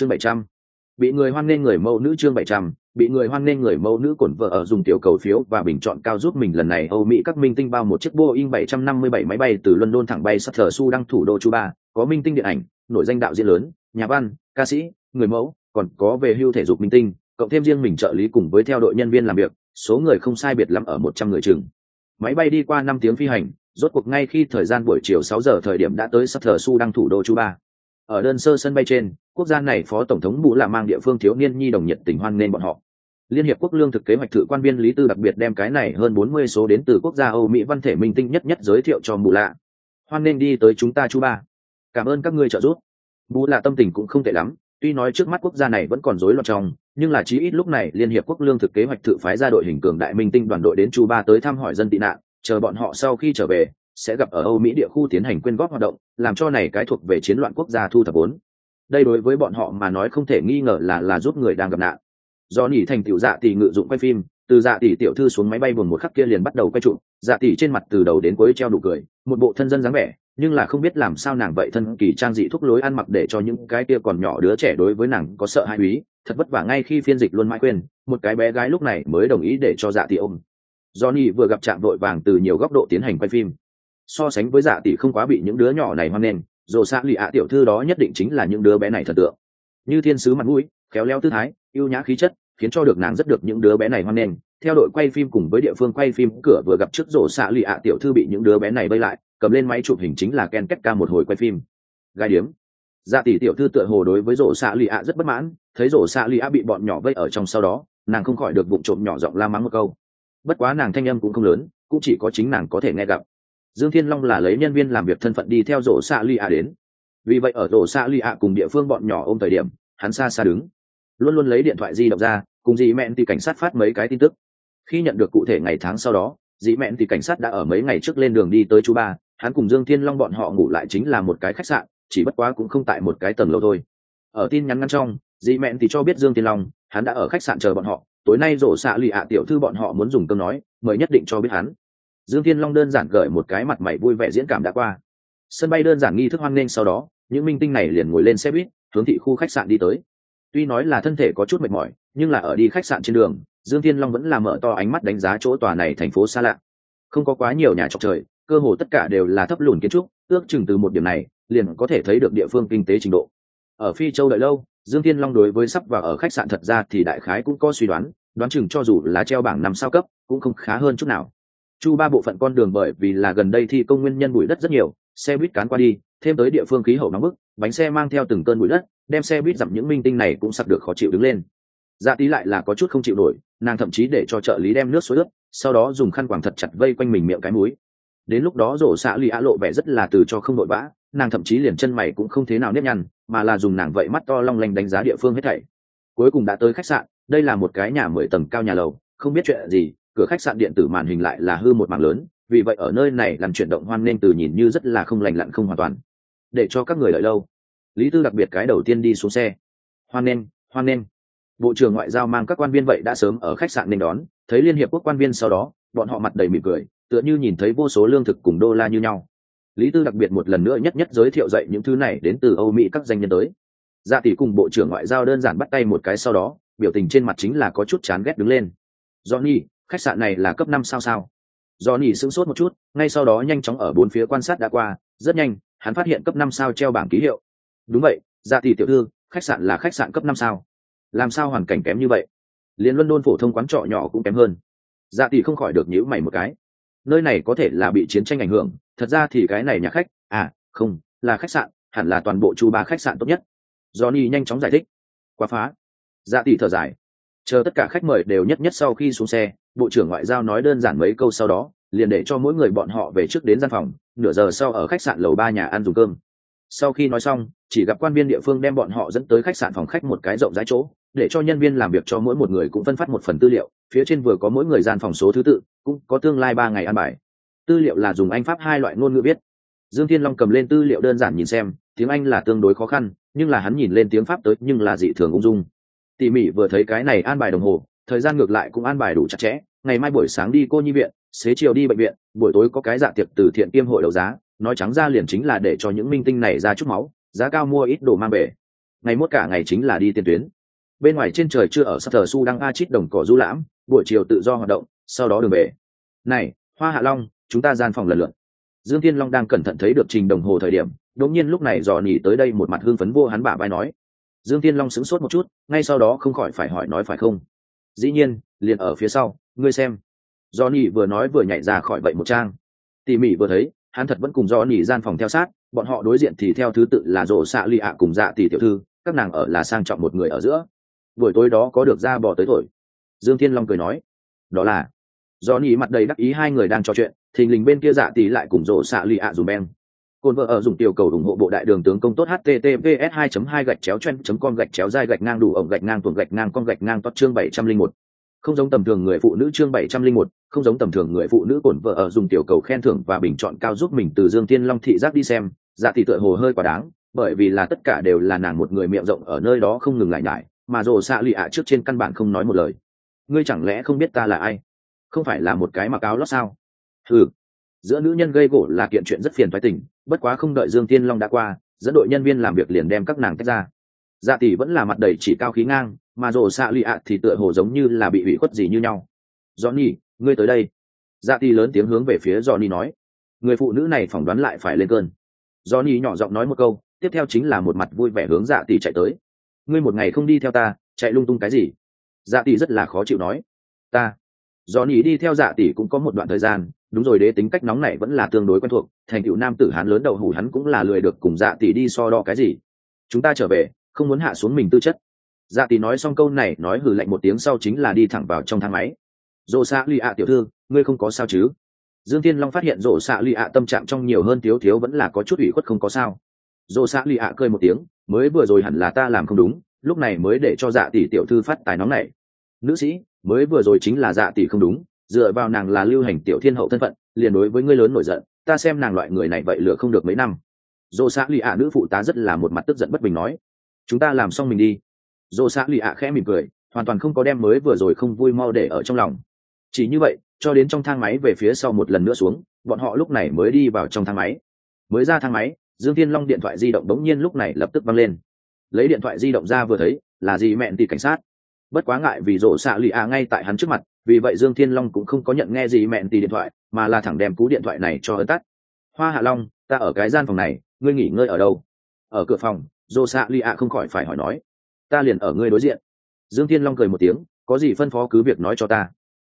chương bảy trăm bị người hoan nghênh người mẫu nữ chương bảy trăm bị người hoan nghênh người mẫu nữ cổn vợ ở dùng tiểu cầu phiếu và bình chọn cao giúp mình lần này Âu Mỹ các minh tinh bao một chiếc Boeing 757 máy bay từ London thẳng bay Sutter su đăng thủ đô Cuba, có minh tinh điện ảnh, nổi danh đạo diễn lớn, nhà văn, ca sĩ, người mẫu, còn có về hưu thể dục minh tinh, cộng thêm riêng mình trợ lý cùng với theo đội nhân viên làm việc, số người không sai biệt lắm ở một trăm người chừng. Máy bay đi qua năm tiếng phi hành, rốt cuộc ngay khi thời gian buổi chiều sáu giờ thời điểm đã tới Sutter su đăng thủ đô Cuba. Ở đơn sơ sân bay trên, quốc gia này phó tổng thống Bù là mang địa phương thiếu niên nhi đồng nhiệt tình hoan nghênh bọn họ Liên hiệp quốc lương thực kế hoạch thự quan viên Lý Tư đặc biệt đem cái này hơn bốn mươi số đến từ quốc gia Âu Mỹ văn thể minh tinh nhất nhất giới thiệu cho Bù Lạ. Hoan nghênh đi tới chúng ta chú ba. Cảm ơn các ngươi trợ giúp. Bù Lạ tâm tình cũng không tệ lắm, tuy nói trước mắt quốc gia này vẫn còn rối loạn trong, nhưng là chí ít lúc này Liên hiệp quốc lương thực kế hoạch thự phái ra đội hình cường đại minh tinh đoàn đội đến Chu Ba tới thăm hỏi dân tị nạn, chờ bọn họ sau khi trở về sẽ gặp ở Âu Mỹ địa khu tiến hành quyên góp hoạt động, làm cho này cái thuộc về chiến loạn quốc gia thu thập vốn. Đây đối với bọn họ mà nói không thể nghi ngờ là là giúp người đang gặp nạn do nhỉ thành tiểu dạ tỷ ngự dụng quay phim từ dạ tỷ tiểu thư xuống máy bay buồn một khắc kia liền bắt đầu quay trụ dạ tỷ trên mặt từ đầu đến cuối treo đủ cười một bộ thân dân dáng vẻ nhưng là không biết làm sao nàng vậy thân kỳ trang dị thúc lối ăn mặc để cho những cái kia còn nhỏ đứa trẻ đối với nàng có sợ hãi úy thật vất vả ngay khi phiên dịch luôn mãi quên một cái bé gái lúc này mới đồng ý để cho dạ tỷ ôm johnny vừa gặp chạm vội vàng từ nhiều góc độ tiến hành quay phim so sánh với dạ tỷ không quá bị những đứa nhỏ này hoan nên dồ xạ lì ạ tiểu thư đó nhất định chính là những đứa bé này thần tượng. Như thiên sứ mặt mũi, khéo léo tư thái yêu nhã khí chất, khiến cho được nàng rất được những đứa bé này hoan nghênh. Theo đội quay phim cùng với địa phương quay phim, cửa vừa gặp trước rổ xạ lì ạ tiểu thư bị những đứa bé này vây lại, cầm lên máy chụp hình chính là ken kết ca một hồi quay phim. Gai điếm. Dạ tỷ tiểu thư tựa hồ đối với rổ xạ lì ạ rất bất mãn, thấy rổ xạ lì ạ bị bọn nhỏ vây ở trong sau đó, nàng không khỏi được vụ trộm nhỏ giọng la mắng một câu. Bất quá nàng thanh âm cũng không lớn, cũng chỉ có chính nàng có thể nghe gặp dương thiên long là lấy nhân viên làm việc thân phận đi theo rổ xạ lì ạ đến. Vì vậy ở rổ xạ lì ạ cùng địa phương bọn nhỏ ôm thời điểm, hắn xa xa đứng. Luôn luôn lấy điện thoại di động ra, cùng dì mẹn thì cảnh sát phát mấy cái tin tức. Khi nhận được cụ thể ngày tháng sau đó, dì mẹn thì cảnh sát đã ở mấy ngày trước lên đường đi tới chú ba, hắn cùng dương thiên long bọn họ ngủ lại chính là một cái khách sạn, chỉ bất quá cũng không tại một cái tầng lầu thôi. Ở tin nhắn ngắn trong, dì mẹn thì cho biết dương thiên long, hắn đã ở khách sạn chờ bọn họ. Tối nay rổ xạ lì ạ tiểu thư bọn họ muốn dùng cơm nói, mời nhất định cho biết hắn dương thiên long đơn giản gởi một cái mặt mày vui vẻ diễn cảm đã qua. Sân bay đơn giản nghi thức hoan nghênh sau đó, những minh tinh này liền ngồi lên xe buýt, hướng thị khu khách sạn đi tới. Tuy nói là thân thể có chút mệt mỏi, nhưng là ở đi khách sạn trên đường, dương thiên long vẫn là mở to ánh mắt đánh giá chỗ tòa này thành phố xa lạ. Không có quá nhiều nhà trọc trời, cơ hồ tất cả đều là thấp lùn kiến trúc, ước chừng từ một điểm này, liền có thể thấy được địa phương kinh tế trình độ. Ở phi châu đợi lâu, dương thiên long đối với sắp vào ở khách sạn thật ra thì đại khái cũng có suy đoán đoán chừng cho dù là treo bảng năm sao cấp, cũng không khá hơn chút nào chu ba bộ phận con đường bởi vì là gần đây thi công nguyên nhân bụi đất rất nhiều, xe buýt cán qua đi, thêm tới địa phương khí hậu nóng bức, bánh xe mang theo từng cơn bụi đất, đem xe buýt dặm những minh tinh này cũng sặc được khó chịu đứng lên. Dạ tí lại là có chút không chịu nổi, nàng thậm chí để cho trợ lý đem nước suối ướt, sau đó dùng khăn quàng thật chặt vây quanh mình miệng cái múi đến lúc đó rổ xạ lì á lộ vẻ rất là từ cho không nội vã, nàng thậm chí liền chân mày cũng không thế nào nếp nhăn, mà là dùng nàng vậy mắt to long lanh đánh giá địa phương hết thảy. Cuối cùng đã tới khách sạn, đây là một cái nhà mười tầng cao nhà lầu, không biết chuyện gì cửa khách sạn điện tử màn hình lại là hư một mảng lớn, vì vậy ở nơi này làm chuyển động hoan nên từ nhìn như rất là không lành lặn không hoàn toàn. Để cho các người lợi lâu. Lý tư đặc biệt cái đầu tiên đi xuống xe. Hoan nên hoan nên bộ trưởng ngoại giao mang các quan viên vậy đã sớm ở khách sạn nên đón, thấy liên hiệp quốc quan viên sau đó, bọn họ mặt đầy mỉm cười, tựa như nhìn thấy vô số lương thực cùng đô la như nhau. Lý tư đặc biệt một lần nữa nhất nhất giới thiệu dạy những thứ này đến từ âu mỹ các danh nhân tới. Dạ tỷ cùng bộ trưởng ngoại giao đơn giản bắt tay một cái sau đó, biểu tình trên mặt chính là có chút chán ghét đứng lên. Johnny khách sạn này là cấp năm sao sao? Johnny sững sốt một chút, ngay sau đó nhanh chóng ở bốn phía quan sát đã qua, rất nhanh, hắn phát hiện cấp năm sao treo bảng ký hiệu. Đúng vậy dạ tỷ tiểu thư, khách sạn là khách sạn cấp năm sao. Làm sao hoàn cảnh kém như vậy? Liền luân đôn phổ thông quán trọ nhỏ cũng kém hơn. Dạ tỷ không khỏi được nhữ mày một cái. Nơi này có thể là bị chiến tranh ảnh hưởng, thật ra thì cái này nhà khách à không, là khách sạn, hẳn là toàn bộ chu ba khách sạn tốt nhất. Johnny nhanh chóng giải thích. Quá phá. Dạ tỷ thở dài. Chờ tất cả khách mời đều nhất nhất sau khi xuống xe bộ trưởng ngoại giao nói đơn giản mấy câu sau đó, liền để cho mỗi người bọn họ về trước đến gian phòng, nửa giờ sau ở khách sạn lầu ba nhà ăn dùng cơm. Sau khi nói xong, chỉ gặp quan viên địa phương đem bọn họ dẫn tới khách sạn phòng khách một cái rộng rãi chỗ, để cho nhân viên làm việc cho mỗi một người cũng phân phát một phần tư liệu, phía trên vừa có mỗi người gian phòng số thứ tự, cũng có tương lai ba ngày ăn bài. Tư liệu là dùng anh pháp hai loại ngôn ngữ viết. Dương thiên long cầm lên tư liệu đơn giản nhìn xem, tiếng anh là tương đối khó khăn, nhưng là hắn nhìn lên tiếng pháp tới, nhưng là dị thường ung dung. Tỉ mỉ vừa thấy cái này an bài đồng hồ thời gian ngược lại cũng an bài đủ chặt chẽ. Ngày mai buổi sáng đi cô nhi viện, xế chiều đi bệnh viện, buổi tối có cái dạ tiệc từ thiện tiêm hội đấu giá. Nói trắng ra liền chính là để cho những minh tinh này ra chút máu, giá cao mua ít đồ mang về. Ngày mốt cả ngày chính là đi tiền tuyến. Bên ngoài trên trời chưa ở sắp thờ su đang a chít đồng cỏ du lãm, buổi chiều tự do hoạt động, sau đó đường về. Này, hoa hạ long, chúng ta gian phòng lần lượt. Dương thiên long đang cẩn thận thấy được trình đồng hồ thời điểm, đột nhiên lúc này dò nỉ tới đây một mặt hương phấn vô hắn bả vai nói. Dương thiên long sững sốt một chút, ngay sau đó không khỏi phải hỏi nói phải không? Dĩ nhiên, liền ở phía sau, ngươi xem. Do nỉ vừa nói vừa nhảy ra khỏi vậy một trang. Tỉ mỉ vừa thấy, hắn thật vẫn cùng do nỉ gian phòng theo sát, bọn họ đối diện thì theo thứ tự là rổ xạ lì ạ cùng dạ tỷ tiểu thư, các nàng ở là sang trọng một người ở giữa. Buổi tối đó có được ra bò tới thổi. Dương thiên long cười nói, đó là. Do nỉ mặt đầy đắc ý hai người đang trò chuyện, thình lình bên kia dạ tỷ lại cùng rổ xạ lì ạ dùm beng. Côn vợ ở dùng tiểu cầu ủng hộ bộ đại đường tướng công tốt https 2 2 gạch chéo chen com gạch chéo dai gạch ngang đủ ổng gạch ngang tuồng gạch ngang con gạch ngang tốt chương 701 không giống tầm thường người phụ nữ chương 701 không giống tầm thường người phụ nữ cổn vợ ở dùng tiểu cầu khen thưởng và bình chọn cao giúp mình từ Dương Thiên Long thị giác đi xem, dạ thì tựa hồ hơi quá đáng, bởi vì là tất cả đều là nàng một người miệng rộng ở nơi đó không ngừng lại nhải, mà rồ xạ lì ạ trước trên căn bản không nói một lời. Ngươi chẳng lẽ không biết ta là ai? Không phải là một cái mặc áo lót sao? Ừ. Giữa nữ nhân gây gỗ là kiện chuyện rất phiền thoái tình, bất quá không đợi Dương tiên Long đã qua, dẫn đội nhân viên làm việc liền đem các nàng tách ra. Dạ tỷ vẫn là mặt đầy chỉ cao khí ngang, mà rồ xạ lụy ạ thì tựa hồ giống như là bị hủy khuất gì như nhau. Johnny, ngươi tới đây. Dạ tỷ lớn tiếng hướng về phía johnny nói. Người phụ nữ này phỏng đoán lại phải lên cơn. Johnny nhỏ giọng nói một câu tiếp theo chính là một mặt vui vẻ hướng dạ tỷ chạy tới. Ngươi một ngày không đi theo ta chạy lung tung cái gì? Dạ tỷ rất là khó chịu nói. Ta johnny đi theo dạ tỷ cũng có một đoạn thời gian, đúng rồi đế, tính cách nóng này vẫn là tương đối quen thuộc, thành cựu nam tử hán lớn đầu hủ hắn cũng là lười được cùng dạ tỷ đi so đo cái gì. Chúng ta trở về, không muốn hạ xuống mình tư chất. Dạ tỷ nói xong câu này, nói hử lạnh một tiếng sau chính là đi thẳng vào trong thang máy. Dồ xạ lì ạ, tiểu thư, ngươi không có sao chứ? Dương thiên long phát hiện rổ xạ lì ạ tâm trạng trong nhiều hơn thiếu thiếu vẫn là có chút ủy khuất không có sao. Rổ xạ lì ạ cười một tiếng, mới vừa rồi hẳn là ta làm không đúng, lúc này mới để cho dạ tỷ tiểu thư phát tài nóng này. Nữ sĩ mới vừa rồi chính là dạ tỷ không đúng, dựa vào nàng là lưu hành tiểu thiên hậu thân phận, liền đối với ngươi lớn nổi giận, ta xem nàng loại người này vậy lựa không được mấy năm. Dồ xã lì ạ nữ phụ tá rất là một mặt tức giận bất bình nói, chúng ta làm xong mình đi. Dồ xã lì ạ khẽ mỉm cười, hoàn toàn không có đem mới vừa rồi không vui mau để ở trong lòng. Chỉ như vậy, cho đến trong thang máy về phía sau một lần nữa xuống, bọn họ lúc này mới đi vào trong thang máy. Mới ra thang máy, dương thiên long điện thoại di động bỗng nhiên lúc này lập tức văng lên. Lấy điện thoại di động ra vừa thấy, là gì mẹn tỷ cảnh sát? Bất quá ngại vì rổ xạ lì ạ ngay tại hắn trước mặt, vì vậy dương thiên long cũng không có nhận nghe gì mẹn tì điện thoại, mà là thẳng đem cú điện thoại này cho ớt tắt. Hoa hạ long, ta ở cái gian phòng này, ngươi nghỉ ngơi ở đâu? Ở cửa phòng, rổ xạ lì ạ không khỏi phải hỏi nói. Ta liền ở ngươi đối diện. Dương thiên long cười một tiếng, có gì phân phó cứ việc nói cho ta.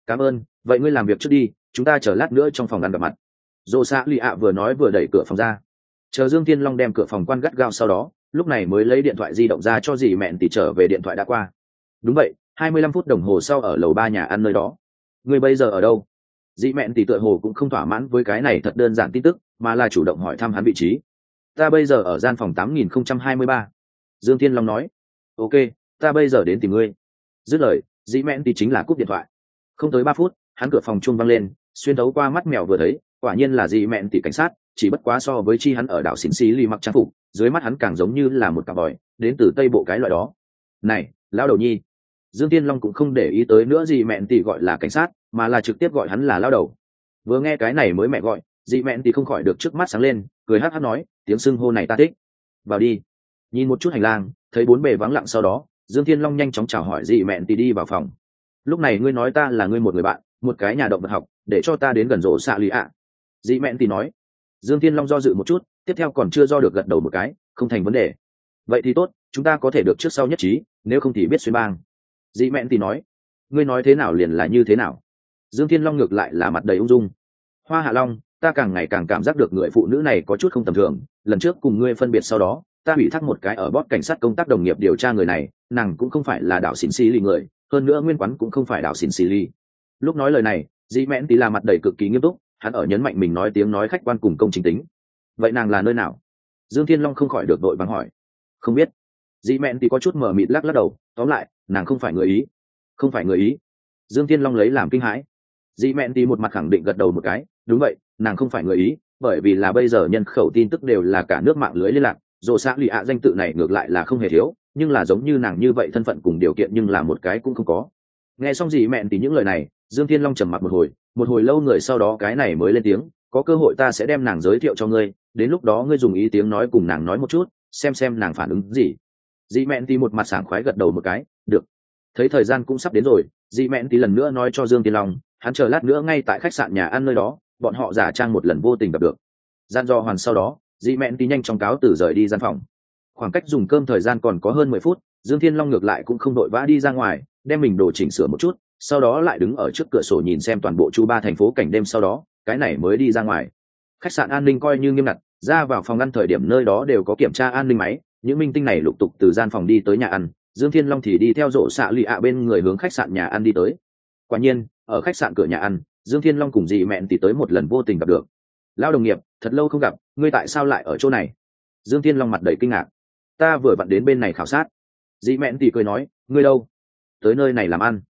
Cảm ơn, vậy ngươi làm việc trước đi, chúng ta chờ lát nữa trong phòng ăn gặp mặt. Rổ xạ lì ạ vừa nói vừa đẩy cửa phòng ra. Chờ dương thiên long đem cửa phòng quan gắt gao sau đó, lúc này mới lấy điện thoại di động ra cho dì mẹn tỉ trở về điện thoại đã qua đúng vậy, hai mươi lăm phút đồng hồ sau ở lầu ba nhà ăn nơi đó. Người bây giờ ở đâu? Dị mẹn thì tựa hồ cũng không thỏa mãn với cái này thật đơn giản tin tức, mà là chủ động hỏi thăm hắn vị trí. Ta bây giờ ở gian phòng tám nghìn không trăm hai mươi ba. Dương Thiên long nói. Ok, ta bây giờ đến tìm ngươi. Dứt lời, dĩ mẹn thì chính là cúp điện thoại. Không tới ba phút, hắn cửa phòng chung văng lên, xuyên thấu qua mắt mèo vừa thấy, quả nhiên là dị mẹn tỷ cảnh sát, chỉ bất quá so với chi hắn ở đảo xỉn xí lì mặc trang phục, dưới mắt hắn càng giống như là một cặp vòi đến từ tây bộ cái loại đó. Này, lão đầu nhi dương tiên long cũng không để ý tới nữa gì mẹn tỷ gọi là cảnh sát, mà là trực tiếp gọi hắn là lao đầu. Vừa nghe cái này mới mẹ gọi, dị mẹn tỷ không khỏi được trước mắt sáng lên, cười hát hát nói, tiếng sưng hô này ta thích. Vào đi. Nhìn một chút hành lang, thấy bốn bề vắng lặng sau đó, dương thiên long nhanh chóng chào hỏi dị mẹn tỷ đi vào phòng. Lúc này ngươi nói ta là ngươi một người bạn, một cái nhà động vật học, để cho ta đến gần rộ xạ lụy ạ. Dị mẹn tỷ nói. Dương thiên long do dự một chút, tiếp theo còn chưa do được gật đầu một cái, không thành vấn đề. Vậy thì tốt, chúng ta có thể được trước sau nhất trí, nếu không thì biết xuyên bang dị mẹn thì nói, ngươi nói thế nào liền là như thế nào? Dương thiên long ngược lại là mặt đầy ung dung. Hoa hạ long, ta càng ngày càng cảm giác được người phụ nữ này có chút không tầm thường, lần trước cùng ngươi phân biệt sau đó, ta bị thắc một cái ở bót cảnh sát công tác đồng nghiệp điều tra người này, nàng cũng không phải là đạo xỉn xì lì người, hơn nữa nguyên quán cũng không phải đạo xỉn xì ly lúc nói lời này, dĩ mẽn tí là mặt đầy cực kỳ nghiêm túc, hắn ở nhấn mạnh mình nói tiếng nói khách quan cùng công chính tính. Vậy nàng là nơi nào? Dương thiên long không khỏi được đội vắng hỏi. Không biết. Dĩ mẹn thì có chút mở mịt lắc lắc đầu, tóm lại nàng không phải người ý. Không phải người ý. Dương thiên long lấy làm kinh hãi. Dị mẹn đi một mặt khẳng định gật đầu một cái, đúng vậy, nàng không phải người ý, bởi vì là bây giờ nhân khẩu tin tức đều là cả nước mạng lưới liên lạc dồ xã lụy ạ danh tự này ngược lại là không hề thiếu, nhưng là giống như nàng như vậy thân phận cùng điều kiện nhưng là một cái cũng không có. Nghe xong gì mẹn thì những lời này, dương thiên long trầm mặt một hồi một hồi lâu người sau đó cái này mới lên tiếng, có cơ hội ta sẽ đem nàng giới thiệu cho ngươi, đến lúc đó ngươi dùng ý tiếng nói cùng nàng nói một chút, xem xem nàng phản ứng gì dị mẹn thì một mặt sảng khoái gật đầu một cái, được. Thấy thời gian cũng sắp đến rồi dị mẹn thì lần nữa nói cho dương tiên long, hắn chờ lát nữa ngay tại khách sạn nhà ăn nơi đó, bọn họ giả trang một lần vô tình gặp được. Gian do hoàn sau đó dị mẹn thì nhanh chóng cáo từ rời đi gian phòng. Khoảng cách dùng cơm thời gian còn có hơn mười phút, dương thiên long ngược lại cũng không đội vã đi ra ngoài, đem mình đồ chỉnh sửa một chút, sau đó lại đứng ở trước cửa sổ nhìn xem toàn bộ chu ba thành phố cảnh đêm sau đó, cái này mới đi ra ngoài. Khách sạn an ninh coi như nghiêm ngặt, ra vào phòng ăn thời điểm nơi đó đều có kiểm tra an ninh máy những minh tinh này lục tục từ gian phòng đi tới nhà ăn, dương thiên long thì đi theo rộ xạ lì ạ bên người hướng khách sạn nhà ăn đi tới. Quả nhiên, ở khách sạn cửa nhà ăn, dương thiên long cùng dì mẹn thì tới một lần vô tình gặp được. Lao đồng nghiệp, thật lâu không gặp, ngươi tại sao lại ở chỗ này? Dương thiên long mặt đầy kinh ngạc. Ta vừa vặn đến bên này khảo sát. Dì mẹn thì cười nói, ngươi đâu? Tới nơi này làm ăn.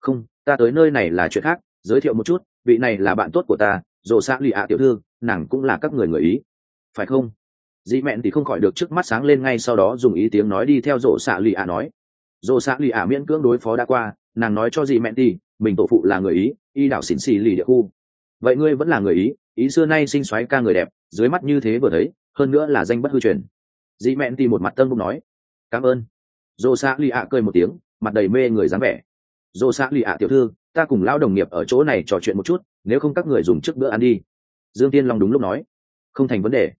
Không, ta tới nơi này là chuyện khác, giới thiệu một chút, vị này là bạn tốt của ta, rộ xạ lì ạ tiểu thư, nàng cũng là các người người ý. Phải không? Dị mẹn thì không khỏi được trước mắt sáng lên ngay sau đó dùng ý tiếng nói đi theo rổ xạ lì ạ nói. Rổ xạ lì ạ miễn cưỡng đối phó đã qua, nàng nói cho dị mẹn thì, mình tổ phụ là người ý, y đảo xỉn xì lì địa khu. Vậy ngươi vẫn là người ý ý xưa nay sinh xoáy ca người đẹp, dưới mắt như thế vừa thấy, hơn nữa là danh bất hư truyền. Dị mẹn thì một mặt tân bụng nói. Cảm ơn. Rổ xạ lì ạ cười một tiếng, mặt đầy mê người dáng vẻ. Rổ xạ lì ạ tiểu thư, ta cùng lao đồng nghiệp ở chỗ này trò chuyện một chút, nếu không các người dùng trước bữa ăn đi. Dương tiên long đúng lúc nói. Không thành vấn đề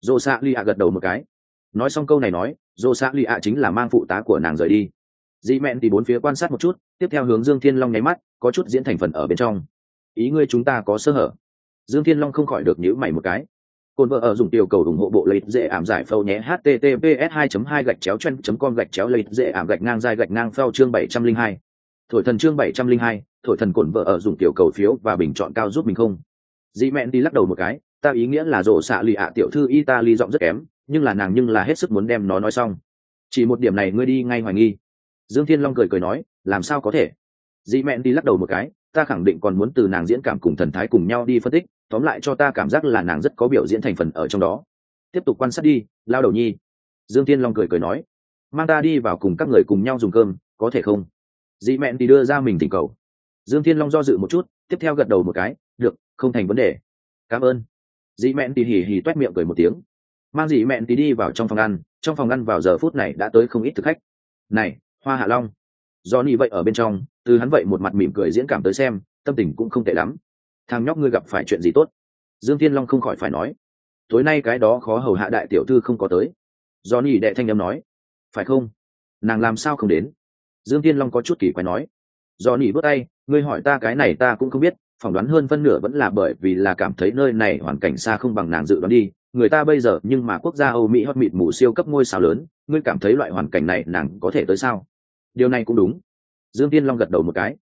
dô xạ lì ạ gật đầu một cái. Nói xong câu này nói dô xạ lì ạ chính là mang phụ tá của nàng rời đi. Dị mẹn thì bốn phía quan sát một chút tiếp theo hướng dương thiên long nháy mắt có chút diễn thành phần ở bên trong. Ý ngươi chúng ta có sơ hở. Dương thiên long không khỏi được nhữ mày một cái. Cồn vợ ở dùng tiểu cầu ủng hộ bộ lấy dễ ảm giải phâu nhé https 2 2 gạch chéo chen com gạch chéo lấy dễ ảm gạch ngang dài gạch ngang phao chương 702. thổi thần chương 702, thổi thần cồn vợ ở dùng tiểu cầu phiếu và bình chọn cao giúp mình không? Dị mẹn đi lắc đầu một cái ta ý nghĩa là rổ xạ lì ạ tiểu thư italy giọng rất kém, nhưng là nàng nhưng là hết sức muốn đem nó nói xong. Chỉ một điểm này ngươi đi ngay hoài nghi. Dương thiên long cười cười nói, làm sao có thể? Dị mẹn đi lắc đầu một cái, ta khẳng định còn muốn từ nàng diễn cảm cùng thần thái cùng nhau đi phân tích, tóm lại cho ta cảm giác là nàng rất có biểu diễn thành phần ở trong đó. Tiếp tục quan sát đi, lao đầu nhi. Dương thiên long cười cười nói, mang ta đi vào cùng các người cùng nhau dùng cơm, có thể không? Dị mẹn thì đưa ra mình tình cầu. Dương thiên long do dự một chút, tiếp theo gật đầu một cái, được, không thành vấn đề. Cảm ơn dị mẹn tì hì hì t u é t miệng cười một tiếng. Mang dị mẹn tì đi vào trong phòng ăn, trong phòng ăn vào giờ phút này đã tới không ít thực khách. Này, hoa hạ long. Do ni vậy ở bên trong, từ hắn vậy một mặt mỉm cười diễn cảm tới xem, tâm tình cũng không tệ lắm. Thằng nhóc ngươi gặp phải chuyện gì tốt? Dương thiên long không khỏi phải nói. Tối nay cái đó khó hầu hạ đại tiểu thư không có tới. Do ni đệ thanh â m nói. Phải không? Nàng làm sao không đến? Dương thiên long có chút kỳ quái nói. Do ni bước tay, ngươi hỏi ta cái này ta cũng không biết phỏng đoán hơn phân nửa vẫn là bởi vì là cảm thấy nơi này hoàn cảnh xa không bằng nàng dự đoán đi. Người ta bây giờ, nhưng mà quốc gia âu mỹ hót mịt mù siêu cấp ngôi sao lớn, ngươi cảm thấy loại hoàn cảnh này nàng có thể tới sao? Điều này cũng đúng. Dương tiên long gật đầu một cái.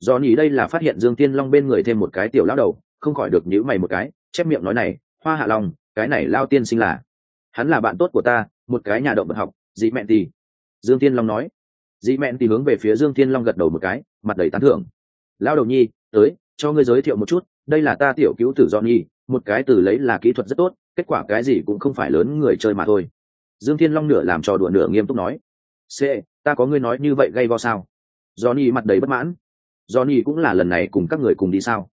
Do nhỉ đây là phát hiện dương tiên long bên người thêm một cái tiểu lão đầu, không khỏi được nhữ mày một cái, chép miệng nói này, hoa hạ long, cái này lao tiên sinh là, hắn là bạn tốt của ta, một cái nhà động vật học, dị mẹn tì dương tiên long nói. Dị mẹn tì hướng về phía dương tiên long gật đầu một cái, mặt đầy tán thưởng. Lao đầu nhi, tới cho ngươi giới thiệu một chút, đây là ta tiểu cứu tử johnny một cái từ lấy là kỹ thuật rất tốt, kết quả cái gì cũng không phải lớn người chơi mà thôi. Dương thiên long nửa làm trò đùa nửa nghiêm túc nói. C, ta có ngươi nói như vậy gây go sao? Johnny mặt đầy bất mãn. Johnny cũng là lần này cùng các người cùng đi sao?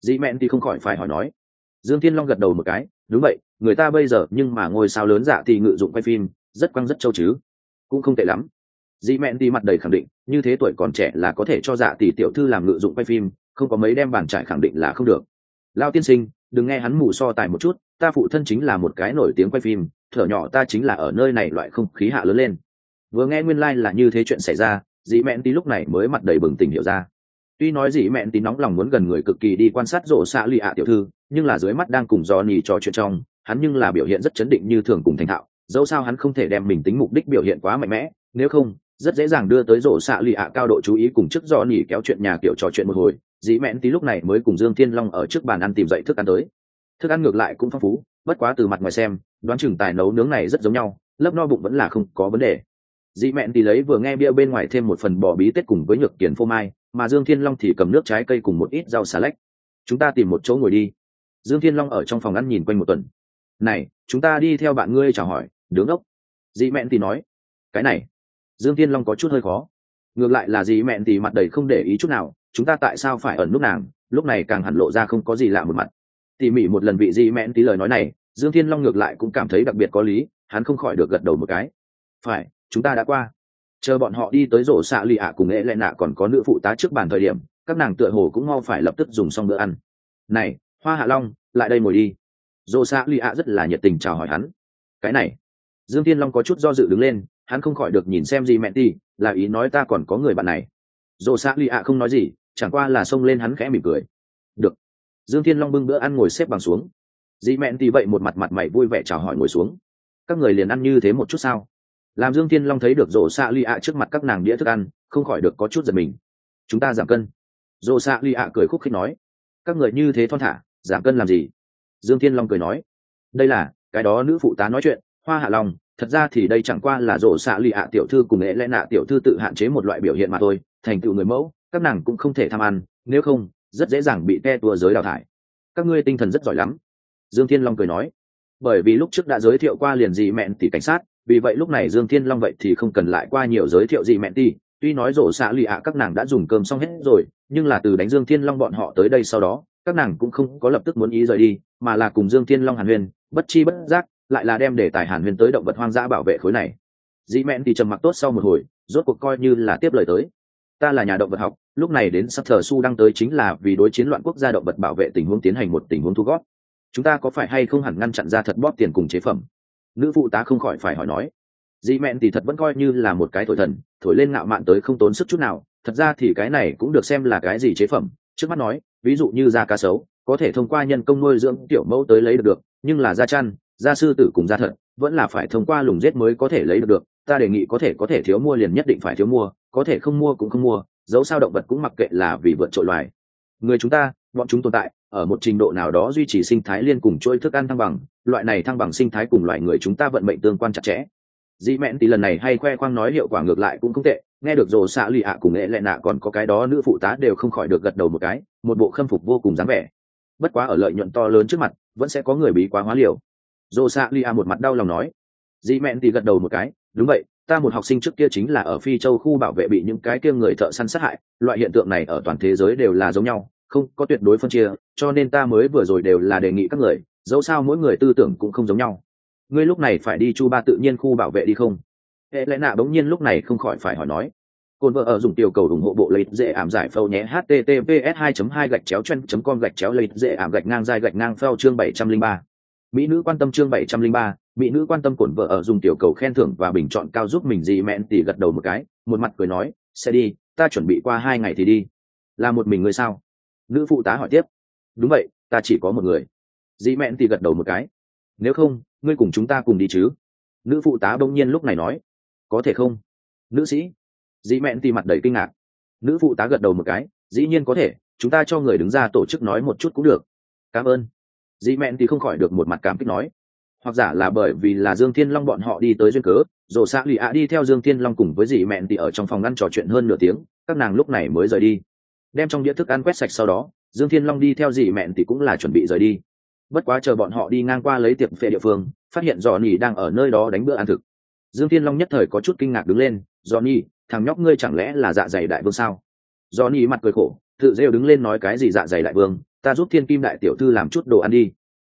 Dĩ mẹn thì không khỏi phải hỏi nói. Dương thiên long gật đầu một cái, đúng vậy, người ta bây giờ nhưng mà ngôi sao lớn dạ thì ngự dụng quay phim, rất quăng rất châu chứ. Cũng không tệ lắm. Dĩ mẹn thì mặt đầy khẳng định, như thế tuổi còn trẻ là có thể cho dạ tỷ tiểu thư làm ngự dụng quay phim không có mấy đem bàn trải khẳng định là không được. Lao tiên sinh, đừng nghe hắn mù so tài một chút, ta phụ thân chính là một cái nổi tiếng quay phim, thở nhỏ ta chính là ở nơi này loại không khí hạ lớn lên. Vừa nghe nguyên lai、like、là như thế chuyện xảy ra dĩ mẹn tí lúc này mới mặt đầy bừng tỉnh hiểu ra. Tuy nói dĩ mẹn tí nóng lòng muốn gần người cực kỳ đi quan sát rộ xạ lì ạ tiểu thư, nhưng là dưới mắt đang cùng do nhì trò chuyện trong, hắn nhưng là biểu hiện rất chấn định như thường cùng thành thạo. Dẫu sao hắn không thể đem mình tính mục đích biểu hiện quá mạnh mẽ, nếu không rất dễ dàng đưa tới rổ xạ lì ạ cao độ chú ý cùng chức do nhỉ kéo chuyện nhà kiểu trò chuyện một hồi. Dĩ mẹn tí lúc này mới cùng dương thiên long ở trước bàn ăn tìm dậy thức ăn tới. Thức ăn ngược lại cũng phong phú, bất quá từ mặt ngoài xem, đoán chừng tài nấu nướng này rất giống nhau, lớp no bụng vẫn là không có vấn đề. Dĩ mẹn tí lấy vừa nghe bia bên ngoài thêm một phần bò bí tết cùng với nhược kiển phô mai, mà dương thiên long thì cầm nước trái cây cùng một ít rau xà lách. Chúng ta tìm một chỗ ngồi đi. Dương thiên long ở trong phòng ăn nhìn quanh một tuần. Này, chúng ta đi theo bạn ngươi chào hỏi, đứng ốc. Dĩ mẹn thì nói, cái này dương thiên long có chút hơi khó. Ngược lại là gì mẹn thì mặt đầy không để ý chút nào, chúng ta tại sao phải ẩn lúc nàng? Lúc này càng hẳn lộ ra không có gì lạ một mặt. Tỉ mỉ một lần vị dị mẹn tí lời nói này, dương thiên long ngược lại cũng cảm thấy đặc biệt có lý, hắn không khỏi được gật đầu một cái. Phải, chúng ta đã qua. Chờ bọn họ đi tới rổ xạ lì ạ cùng nghệ lệ nạ còn có nữ phụ tá trước bàn thời điểm, các nàng tựa hồ cũng mau phải lập tức dùng xong bữa ăn. Này, hoa hạ long, lại đây ngồi đi. Rổ xạ lì ạ rất là nhiệt tình chào hỏi hắn. Cái này. Dương thiên long có chút do dự đứng lên hắn không khỏi được nhìn xem gì mẹ ti là ý nói ta còn có người bạn này. Dồ xạ lì ạ không nói gì, chẳng qua là xông lên hắn khẽ mỉm cười. Được. Dương thiên long bưng bữa ăn ngồi xếp bằng xuống. Dị mẹn thì vậy một mặt mặt mày vui vẻ chào hỏi ngồi xuống. Các người liền ăn như thế một chút sao? Làm dương thiên long thấy được rổ xạ ly ạ trước mặt các nàng đĩa thức ăn, không khỏi được có chút giật mình. Chúng ta giảm cân. Rổ xạ ly ạ cười khúc khích nói. Các người như thế thon thả, giảm cân làm gì? Dương thiên long cười nói. Đây là, cái đó nữ phụ tá nói chuyện, hoa hạ long thật ra thì đây chẳng qua là rổ xạ lì ạ tiểu thư cùng nghệ lẽ nạ tiểu thư tự hạn chế một loại biểu hiện mà thôi, thành tựu người mẫu, các nàng cũng không thể tham ăn, nếu không, rất dễ dàng bị te tua giới đào thải. Các ngươi tinh thần rất giỏi lắm. Dương thiên long cười nói. Bởi vì lúc trước đã giới thiệu qua liền gì mẹn tỷ cảnh sát, vì vậy lúc này dương thiên long vậy thì không cần lại qua nhiều giới thiệu gì mẹn tỷ. Tuy nói rổ xạ lì ạ các nàng đã dùng cơm xong hết rồi, nhưng là từ đánh dương thiên long bọn họ tới đây sau đó, các nàng cũng không có lập tức muốn ý rời đi, mà là cùng dương thiên long hàn huyên, bất chi bất giác lại là đem đề tài hàn huyên tới động vật hoang dã bảo vệ khối này. Dĩ mẹn thì trầm mặc tốt sau một hồi, rốt cuộc coi như là tiếp lời tới. Ta là nhà động vật học, lúc này đến sắp thờ su đang tới chính là vì đối chiến loạn quốc gia động vật bảo vệ tình huống tiến hành một tình huống thu góp. Chúng ta có phải hay không hẳn ngăn chặn ra thật bóp tiền cùng chế phẩm? Nữ phụ tá không khỏi phải hỏi nói. Dĩ mẹn thì thật vẫn coi như là một cái thổi thần, thổi lên ngạo mạn tới không tốn sức chút nào. Thật ra thì cái này cũng được xem là cái gì chế phẩm. Trước mắt nói, ví dụ như da cá sấu, có thể thông qua nhân công nuôi dưỡng tiểu mẫu tới lấy được được, nhưng là da chăn gia sư tử cùng gia thật, vẫn là phải thông qua lùng rết mới có thể lấy được được, ta đề nghị có thể có thể thiếu mua liền nhất định phải thiếu mua, có thể không mua cũng không mua, dẫu sao động vật cũng mặc kệ là vì vượt trội loài. Người chúng ta, bọn chúng tồn tại, ở một trình độ nào đó duy trì sinh thái liên cùng chuỗi thức ăn thăng bằng, loại này thăng bằng sinh thái cùng loại người chúng ta vận mệnh tương quan chặt chẽ. Dĩ mẹn thì lần này hay khoe khoang nói hiệu quả ngược lại cũng không tệ, nghe được rồ xạ lì ạ cùng nghệ lệ nạ còn có cái đó nữ phụ tá đều không khỏi được gật đầu một cái, một bộ khâm phục vô cùng dáng vẻ. Bất quá ở lợi nhuận to lớn trước mặt, vẫn sẽ có người bí quá hóa liều rồ xạ lì một mặt đau lòng nói. Dì mẹn thì gật đầu một cái, đúng vậy, ta một học sinh trước kia chính là ở phi châu khu bảo vệ bị những cái kia người thợ săn sát hại, loại hiện tượng này ở toàn thế giới đều là giống nhau, không có tuyệt đối phân chia, cho nên ta mới vừa rồi đều là đề nghị các người, dẫu sao mỗi người tư tưởng cũng không giống nhau. Ngươi lúc này phải đi chu ba tự nhiên khu bảo vệ đi không? Hệ lẽ nạ bỗng nhiên lúc này không khỏi phải hỏi nói. Cồn vợ ở dùng tiểu cầu ủng hộ bộ lấy dễ ảm giải phâu nhé, https 2 2 gạch chéo chen com gạch chéo lấy dễ ảm gạch ngang dài gạch ngang phao chương 703 mỹ nữ quan tâm chương 703, mỹ nữ quan tâm cổn vợ ở dùng tiểu cầu khen thưởng và bình chọn cao giúp mình gì mẹn tỉ gật đầu một cái một mặt cười nói sẽ đi ta chuẩn bị qua hai ngày thì đi. Là một mình người sao? Nữ phụ tá hỏi tiếp. Đúng vậy ta chỉ có một người. Dĩ mẹn thì gật đầu một cái. Nếu không ngươi cùng chúng ta cùng đi chứ? Nữ phụ tá bỗng nhiên lúc này nói. Có thể không? Nữ sĩ. Dĩ mẹn thì mặt đầy kinh ngạc. Nữ phụ tá gật đầu một cái. Dĩ nhiên có thể chúng ta cho người đứng ra tổ chức nói một chút cũng được. Cảm ơn. Dị mẹn thì không khỏi được một mặt cảm kích nói. Hoặc giả là bởi vì là dương thiên long bọn họ đi tới duyên cớ rồi xạ lụy ạ đi theo dương thiên long cùng với dì mẹn thì ở trong phòng ngăn trò chuyện hơn nửa tiếng, các nàng lúc này mới rời đi. Đem trong đĩa thức ăn quét sạch sau đó, dương thiên long đi theo dì mẹn thì cũng là chuẩn bị rời đi. Bất quá chờ bọn họ đi ngang qua lấy tiệm phệ địa phương, phát hiện dò nỉ đang ở nơi đó đánh bữa ăn thực. Dương thiên long nhất thời có chút kinh ngạc đứng lên dò nỉ thằng nhóc ngươi chẳng lẽ là dạ dày đại vương sao? Dò nỉ mặt cười khổ, tự rêu đứng lên nói cái gì dạ dày đại vương ta giúp thiên kim đại tiểu thư làm chút đồ ăn đi.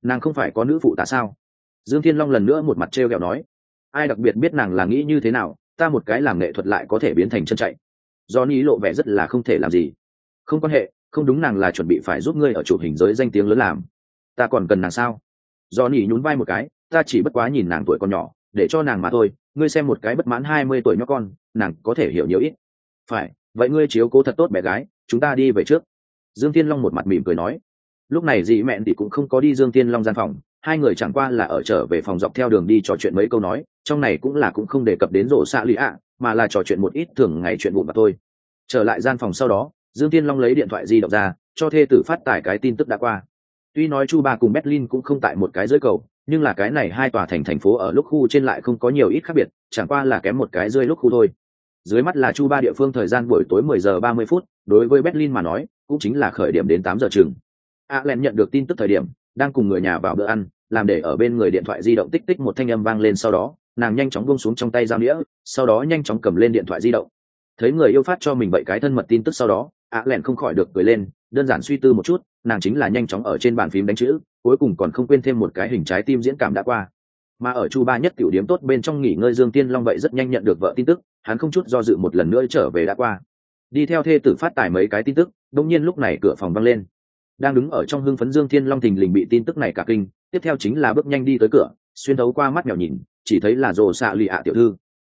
Nàng không phải có nữ phụ tá sao? Dương thiên long lần nữa một mặt t r e o kẹo nói. Ai đặc biệt biết nàng là nghĩ như thế nào, ta một cái làm nghệ thuật lại có thể biến thành chân chạy. Do ni lộ vẻ rất là không thể làm gì. Không quan hệ, không đúng nàng là chuẩn bị phải giúp ngươi ở chụp hình giới danh tiếng lớn làm. Ta còn cần nàng sao? Do ni nhún vai một cái, ta chỉ bất quá nhìn nàng tuổi còn nhỏ, để cho nàng mà thôi, ngươi xem một cái bất mãn hai mươi tuổi nhóc con, nàng có thể hiểu nhiều ít. Phải, vậy ngươi chiếu cố thật tốt bé gái, chúng ta đi về trước dương tiên long một mặt mỉm cười nói, lúc này dị mẹn thì cũng không có đi dương tiên long gian phòng, hai người chẳng qua là ở trở về phòng dọc theo đường đi trò chuyện mấy câu nói, trong này cũng là cũng không đề cập đến rổ xạ lụy ạ, mà là trò chuyện một ít thường ngày chuyện vụn mà thôi. Trở lại gian phòng sau đó, dương tiên long lấy điện thoại di động ra, cho thê tử phát tải cái tin tức đã qua. Tuy nói chu ba cùng berlin cũng không tại một cái dưới cầu, nhưng là cái này hai tòa thành thành phố ở lúc khu trên lại không có nhiều ít khác biệt, chẳng qua là kém một cái rơi lúc khu thôi. Dưới mắt là chu ba địa phương thời gian buổi tối 10 giờ 30 phút, đối với berlin mà nói cũng chính là khởi điểm đến 8 giờ chừng. A len nhận được tin tức thời điểm, đang cùng người nhà vào bữa ăn, làm để ở bên người điện thoại di động tích tích một thanh âm vang lên sau đó, nàng nhanh chóng buông xuống trong tay dao đĩa sau đó nhanh chóng cầm lên điện thoại di động. Thấy người yêu phát cho mình bảy cái thân mật tin tức sau đó ạ lẹn không khỏi được cười lên, đơn giản suy tư một chút, nàng chính là nhanh chóng ở trên bàn phím đánh chữ, cuối cùng còn không quên thêm một cái hình trái tim diễn cảm đã qua. Mà ở chu ba nhất tiểu điếm tốt bên trong nghỉ ngơi dương tiên long vậy rất nhanh nhận được vợ tin tức, hắn không chút do dự một lần nữa trở về đã qua. Đi theo thê tử phát tải mấy cái tin tức đông nhiên lúc này cửa phòng văng lên. Đang đứng ở trong hưng phấn dương thiên long thình lình bị tin tức này cả kinh, tiếp theo chính là bước nhanh đi tới cửa, xuyên thấu qua mắt mèo nhìn, chỉ thấy là rồ xạ lì ạ tiểu thư.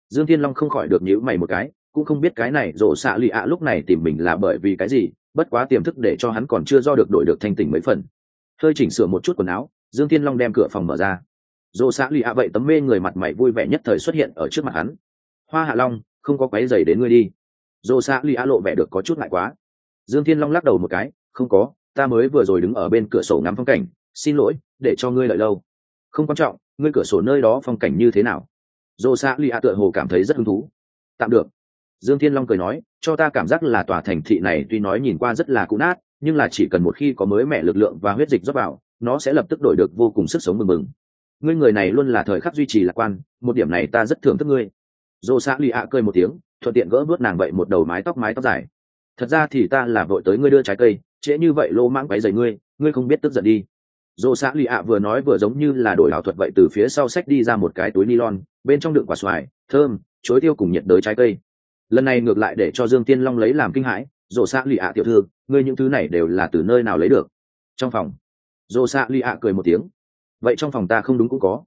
Dương thiên long không khỏi được nhíu mày một cái, cũng không biết cái này rồ xạ lì ạ lúc này tìm mình là bởi vì cái gì, bất quá tiềm thức để cho hắn còn chưa do được đổi được thanh tỉnh mấy phần. Hơi chỉnh sửa một chút quần áo, dương thiên long đem cửa phòng mở ra. Rồ xạ lì ạ vậy tấm mê người mặt mày vui vẻ nhất thời xuất hiện ở trước mặt hắn. Hoa hạ long, không có quái dày đến ngươi đi. Rồ xạ lì ạ lộ vẻ được có chút ngại quá dương thiên long lắc đầu một cái, không có, ta mới vừa rồi đứng ở bên cửa sổ ngắm phong cảnh, xin lỗi, để cho ngươi lợi lâu. Không quan trọng, ngươi cửa sổ nơi đó phong cảnh như thế nào? Dồ xạ lì ạ tựa hồ cảm thấy rất hứng thú. Tạm được. Dương thiên long cười nói, cho ta cảm giác là tòa thành thị này tuy nói nhìn qua rất là cũ nát, nhưng là chỉ cần một khi có mới mẹ lực lượng và huyết dịch rót vào, nó sẽ lập tức đổi được vô cùng sức sống mừng mừng. Ngươi người này luôn là thời khắc duy trì lạc quan, một điểm này ta rất thưởng thức ngươi. Dồ xạ lì ạ cười một tiếng, thuận tiện gỡ vớt nàng vậy một đầu mái tóc mái tóc dài thật ra thì ta là vội tới ngươi đưa trái cây, trễ như vậy lô mãng váy dày ngươi ngươi không biết tức giận đi. Dồ xã lì ạ vừa nói vừa giống như là đổi ảo thuật vậy từ phía sau sách đi ra một cái túi nylon, bên trong đựng quả xoài, thơm chối tiêu cùng nhiệt đới trái cây. Lần này ngược lại để cho dương tiên long lấy làm kinh hãi dồ xã lì ạ tiểu thư, ngươi những thứ này đều là từ nơi nào lấy được? Trong phòng dồ xã lì ạ cười một tiếng. Vậy trong phòng ta không đúng cũng có.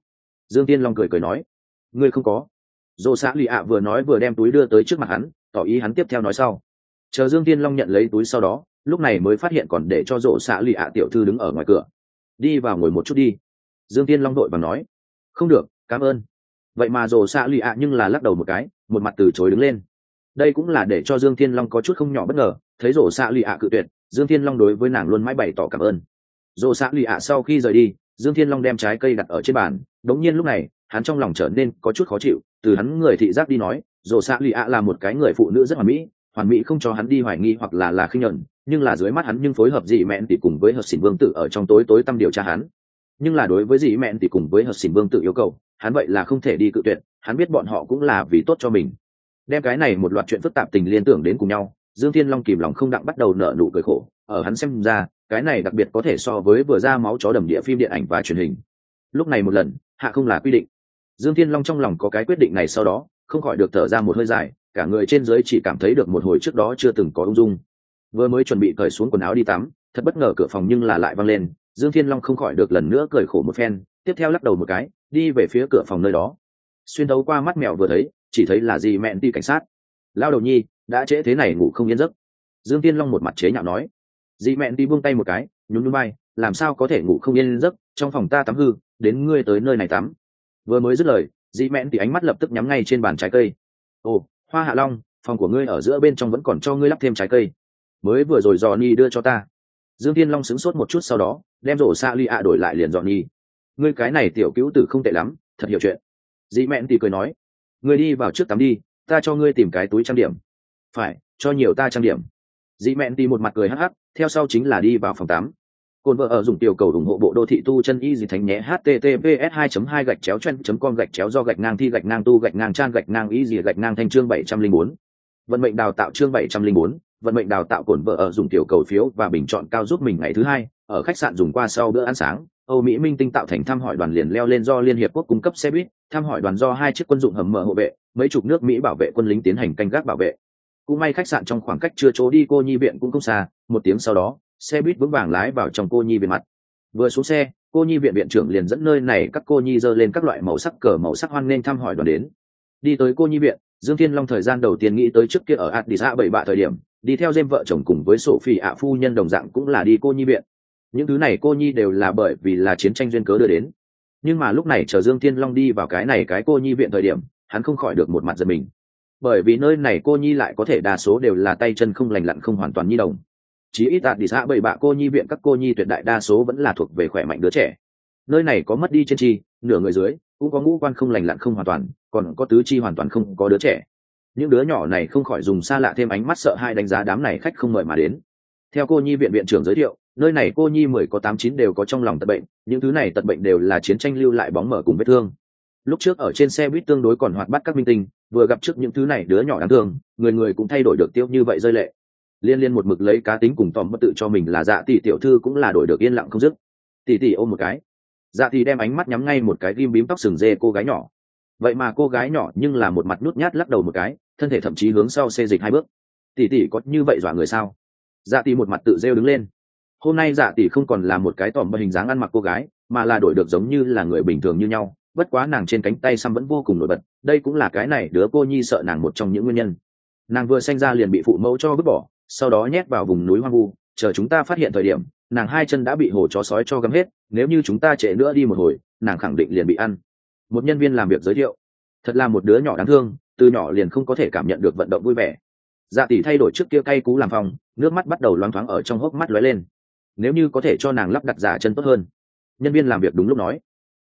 Dương tiên long cười cười nói. Ngươi không có. Dồ xã lì ạ vừa nói vừa đem túi đưa tới trước mặt hắn, tỏ ý hắn tiếp theo nói sau chờ dương tiên long nhận lấy túi sau đó, lúc này mới phát hiện còn để cho rộ xạ lì ạ tiểu thư đứng ở ngoài cửa. Đi vào ngồi một chút đi. Dương tiên long đội và nói, không được, cảm ơn. Vậy mà rồ xạ lì ạ nhưng là lắc đầu một cái, một mặt từ chối đứng lên. Đây cũng là để cho dương thiên long có chút không nhỏ bất ngờ, thấy rổ xạ lì ạ cự tuyệt, dương thiên long đối với nàng luôn mãi bày tỏ cảm ơn. Rổ xạ lì ạ sau khi rời đi, dương thiên long đem trái cây đặt ở trên bàn, đống nhiên lúc này, hắn trong lòng trở nên có chút khó chịu, từ hắn người thị giác đi nói rổ xạ lì ạ là một cái người phụ nữ rất hoà mỹ hoàn mỹ không cho hắn đi hoài nghi hoặc là là khinh nhẫn, nhưng là dưới mắt hắn nhưng phối hợp dị mẹn Tỷ cùng với hợp xỉn vương tử ở trong tối tối tâm điều tra hắn. Nhưng là đối với dị mẹn Tỷ cùng với hợp xỉn vương tử yêu cầu, hắn vậy là không thể đi cự tuyệt, hắn biết bọn họ cũng là vì tốt cho mình. Đem cái này một loạt chuyện phức tạp tình liên tưởng đến cùng nhau, dương thiên long kìm lòng không đặng bắt đầu nở nụ cười khổ, ở hắn xem ra, cái này đặc biệt có thể so với vừa ra máu chó đầm địa phim điện ảnh và truyền hình. Lúc này một lần, hạ không là quy định. Dương thiên long trong lòng có cái quyết định này sau đó không khỏi được thở ra một hơi dài, cả người trên dưới chỉ cảm thấy được một hồi trước đó chưa từng có ung dung. Vừa mới chuẩn bị cởi xuống quần áo đi tắm, thật bất ngờ cửa phòng nhưng là lại văng lên, dương thiên long không khỏi được lần nữa cười khổ một phen, tiếp theo lắc đầu một cái, đi về phía cửa phòng nơi đó. Xuyên thấu qua mắt mèo vừa thấy, chỉ thấy là gì mẹn đi cảnh sát. Lao đầu nhi, đã trễ thế này ngủ không yên giấc. Dương thiên long một mặt chế nhạo nói. Dị mẹn đi buông tay một cái, nhún núi bay làm sao có thể ngủ không yên giấc, trong phòng ta tắm hư, đến ngươi tới nơi này tắm. Vừa mới dứt lời dị mẹn thì ánh mắt lập tức nhắm ngay trên bàn trái cây. Ồ, hoa hạ long, phòng của ngươi ở giữa bên trong vẫn còn cho ngươi lắp thêm trái cây. Mới vừa rồi dò ni đưa cho ta. Dương thiên long sững sốt một chút sau đó, đem rổ xa ly ạ đổi lại liền dọn ni ngươi cái này tiểu cứu tử không tệ lắm, thật hiểu chuyện. Dĩ mẹn thì cười nói, ngươi đi vào trước tắm đi, ta cho ngươi tìm cái túi trang điểm. Phải, cho nhiều ta trang điểm. Dĩ mẹn thì một mặt cười hắc hắc, theo sau chính là đi vào phòng tắm. Côn vợ ở dùng tiểu cầu ủng hộ bộ đô thị tu chân y gì thánh nhé https 2 2 gạch chéo chen com gạch chéo do gạch ngang thi gạch ngang tu gạch ngang trang gạch ngang y gì gạch ngang thanh chương 704. vận mệnh đào tạo chương 704, vận mệnh đào tạo cồn vợ ở dùng tiểu cầu phiếu và bình chọn cao giúp mình ngày thứ hai ở khách sạn dùng qua sau bữa ăn sáng âu mỹ minh tinh tạo thành thăm hỏi đoàn liền leo lên do liên hiệp quốc cung cấp xe buýt thăm hỏi đoàn do hai chiếc quân dụng hầm mở hộ vệ mấy chục nước mỹ bảo vệ quân lính tiến hành canh gác bảo vệ cũng may khách sạn trong khoảng cách chưa chỗ đi cô nhi viện cũng không xa một tiếng sau đó xe buýt vững vàng lái vào trong cô nhi viện mặt. Vừa xuống xe, cô nhi viện viện trưởng liền dẫn nơi này các cô nhi dơ lên các loại màu sắc cờ màu sắc hoan nghênh thăm hỏi đoàn đến. Đi tới cô nhi viện, dương thiên long thời gian đầu tiên nghĩ tới trước kia ở addis bảy bạ thời điểm, đi theo dêm vợ chồng cùng với sổ phỉ ạ phu nhân đồng dạng cũng là đi cô nhi viện. Những thứ này cô nhi đều là bởi vì là chiến tranh duyên cớ đưa đến. Nhưng mà lúc này chờ dương thiên long đi vào cái này cái cô nhi viện thời điểm, hắn không khỏi được một mặt giật mình. Bởi vì nơi này cô nhi lại có thể đa số đều là tay chân không lành lặn không hoàn toàn nhi đồng chí ít đạt đi xã bảy bạ cô nhi viện các cô nhi tuyệt đại đa số vẫn là thuộc về khỏe mạnh đứa trẻ. Nơi này có mất đi trên chi, nửa người dưới, cũng có ngũ quan không lành lặn không hoàn toàn, còn có tứ chi hoàn toàn không có đứa trẻ. Những đứa nhỏ này không khỏi dùng xa lạ thêm ánh mắt sợ hai đánh giá đám này khách không mời mà đến. Theo cô nhi viện viện trưởng giới thiệu, nơi này cô nhi mười có tám chín đều có trong lòng tật bệnh, những thứ này tật bệnh đều là chiến tranh lưu lại bóng mở cùng vết thương. Lúc trước ở trên xe buýt tương đối còn hoạt bắt các minh tinh, vừa gặp trước những thứ này đứa nhỏ đáng thương, người người cũng thay đổi được tiêu như vậy rơi lệ liên liên một mực lấy cá tính cùng tòm bất tự cho mình là dạ tỷ tiểu thư cũng là đổi được yên lặng không dứt. Tỷ tỷ ôm một cái. Dạ thì đem ánh mắt nhắm ngay một cái ghim bím tóc sừng dê cô gái nhỏ. Vậy mà cô gái nhỏ nhưng là một mặt nút nhát lắc đầu một cái, thân thể thậm chí hướng sau xê dịch hai bước. Tỷ tỷ có như vậy dọa người sao? Dạ tỷ một mặt tự rêu đứng lên. Hôm nay dạ tỷ không còn là một cái tòm bờ hình dáng ăn mặc cô gái, mà là đổi được giống như là người bình thường như nhau. Bất quá nàng trên cánh tay xăm vẫn vô cùng nổi bật. Đây cũng là cái này đứa cô nhi sợ nàng một trong những nguyên nhân. Nàng vừa sinh ra liền bị phụ mẫu cho vứt bỏ sau đó nhét vào vùng núi hoang vu, chờ chúng ta phát hiện thời điểm, nàng hai chân đã bị hồ chó sói cho găm hết, nếu như chúng ta trễ nữa đi một hồi, nàng khẳng định liền bị ăn. Một nhân viên làm việc giới thiệu. Thật là một đứa nhỏ đáng thương, từ nhỏ liền không có thể cảm nhận được vận động vui vẻ. Dạ tỷ thay đổi trước kia cay cú làm phòng nước mắt bắt đầu loáng thoáng ở trong hốc mắt lóe lên. Nếu như có thể cho nàng lắp đặt giả chân tốt hơn. Nhân viên làm việc đúng lúc nói.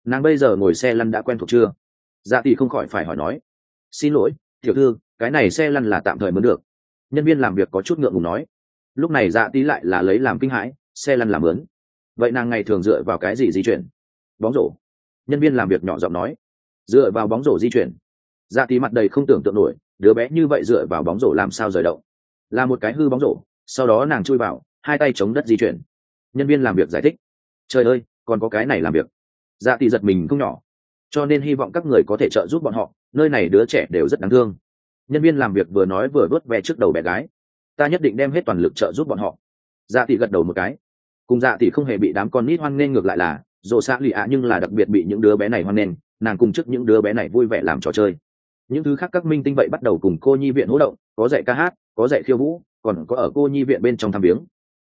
Nàng bây giờ ngồi xe lăn đã quen thuộc chưa? Dạ tỷ không khỏi phải hỏi nói. Xin lỗi, tiểu thư, cái này xe lăn là tạm thời mới được nhân viên làm việc có chút ngượng ngùng nói. Lúc này dạ Tý lại là lấy làm kinh hãi, xe lăn làm lớn vậy nàng ngày thường dựa vào cái gì di chuyển? Bóng rổ. Nhân viên làm việc nhỏ giọng nói. Dựa vào bóng rổ di chuyển. Dạ Tý mặt đầy không tưởng tượng nổi, đứa bé như vậy dựa vào bóng rổ làm sao rời động? Là một cái hư bóng rổ, sau đó nàng chui vào, hai tay chống đất di chuyển. Nhân viên làm việc giải thích. Trời ơi, còn có cái này làm việc. Dạ Tý giật mình không nhỏ. Cho nên hy vọng các người có thể trợ giúp bọn họ, nơi này đứa trẻ đều rất đáng thương nhân viên làm việc vừa nói vừa vớt ve trước đầu bé gái. Ta nhất định đem hết toàn lực trợ giúp bọn họ. Dạ tỷ gật đầu một cái. Cùng dạ tỷ không hề bị đám con nít hoan nghênh ngược lại là dồ xạ lì ạ nhưng là đặc biệt bị những đứa bé này hoan nghênh, nàng cùng trước những đứa bé này vui vẻ làm trò chơi. Những thứ khác các minh tinh vậy bắt đầu cùng cô nhi viện hỗ động, có dạy ca hát, có dạy khiêu vũ, còn có ở cô nhi viện bên trong tham viếng.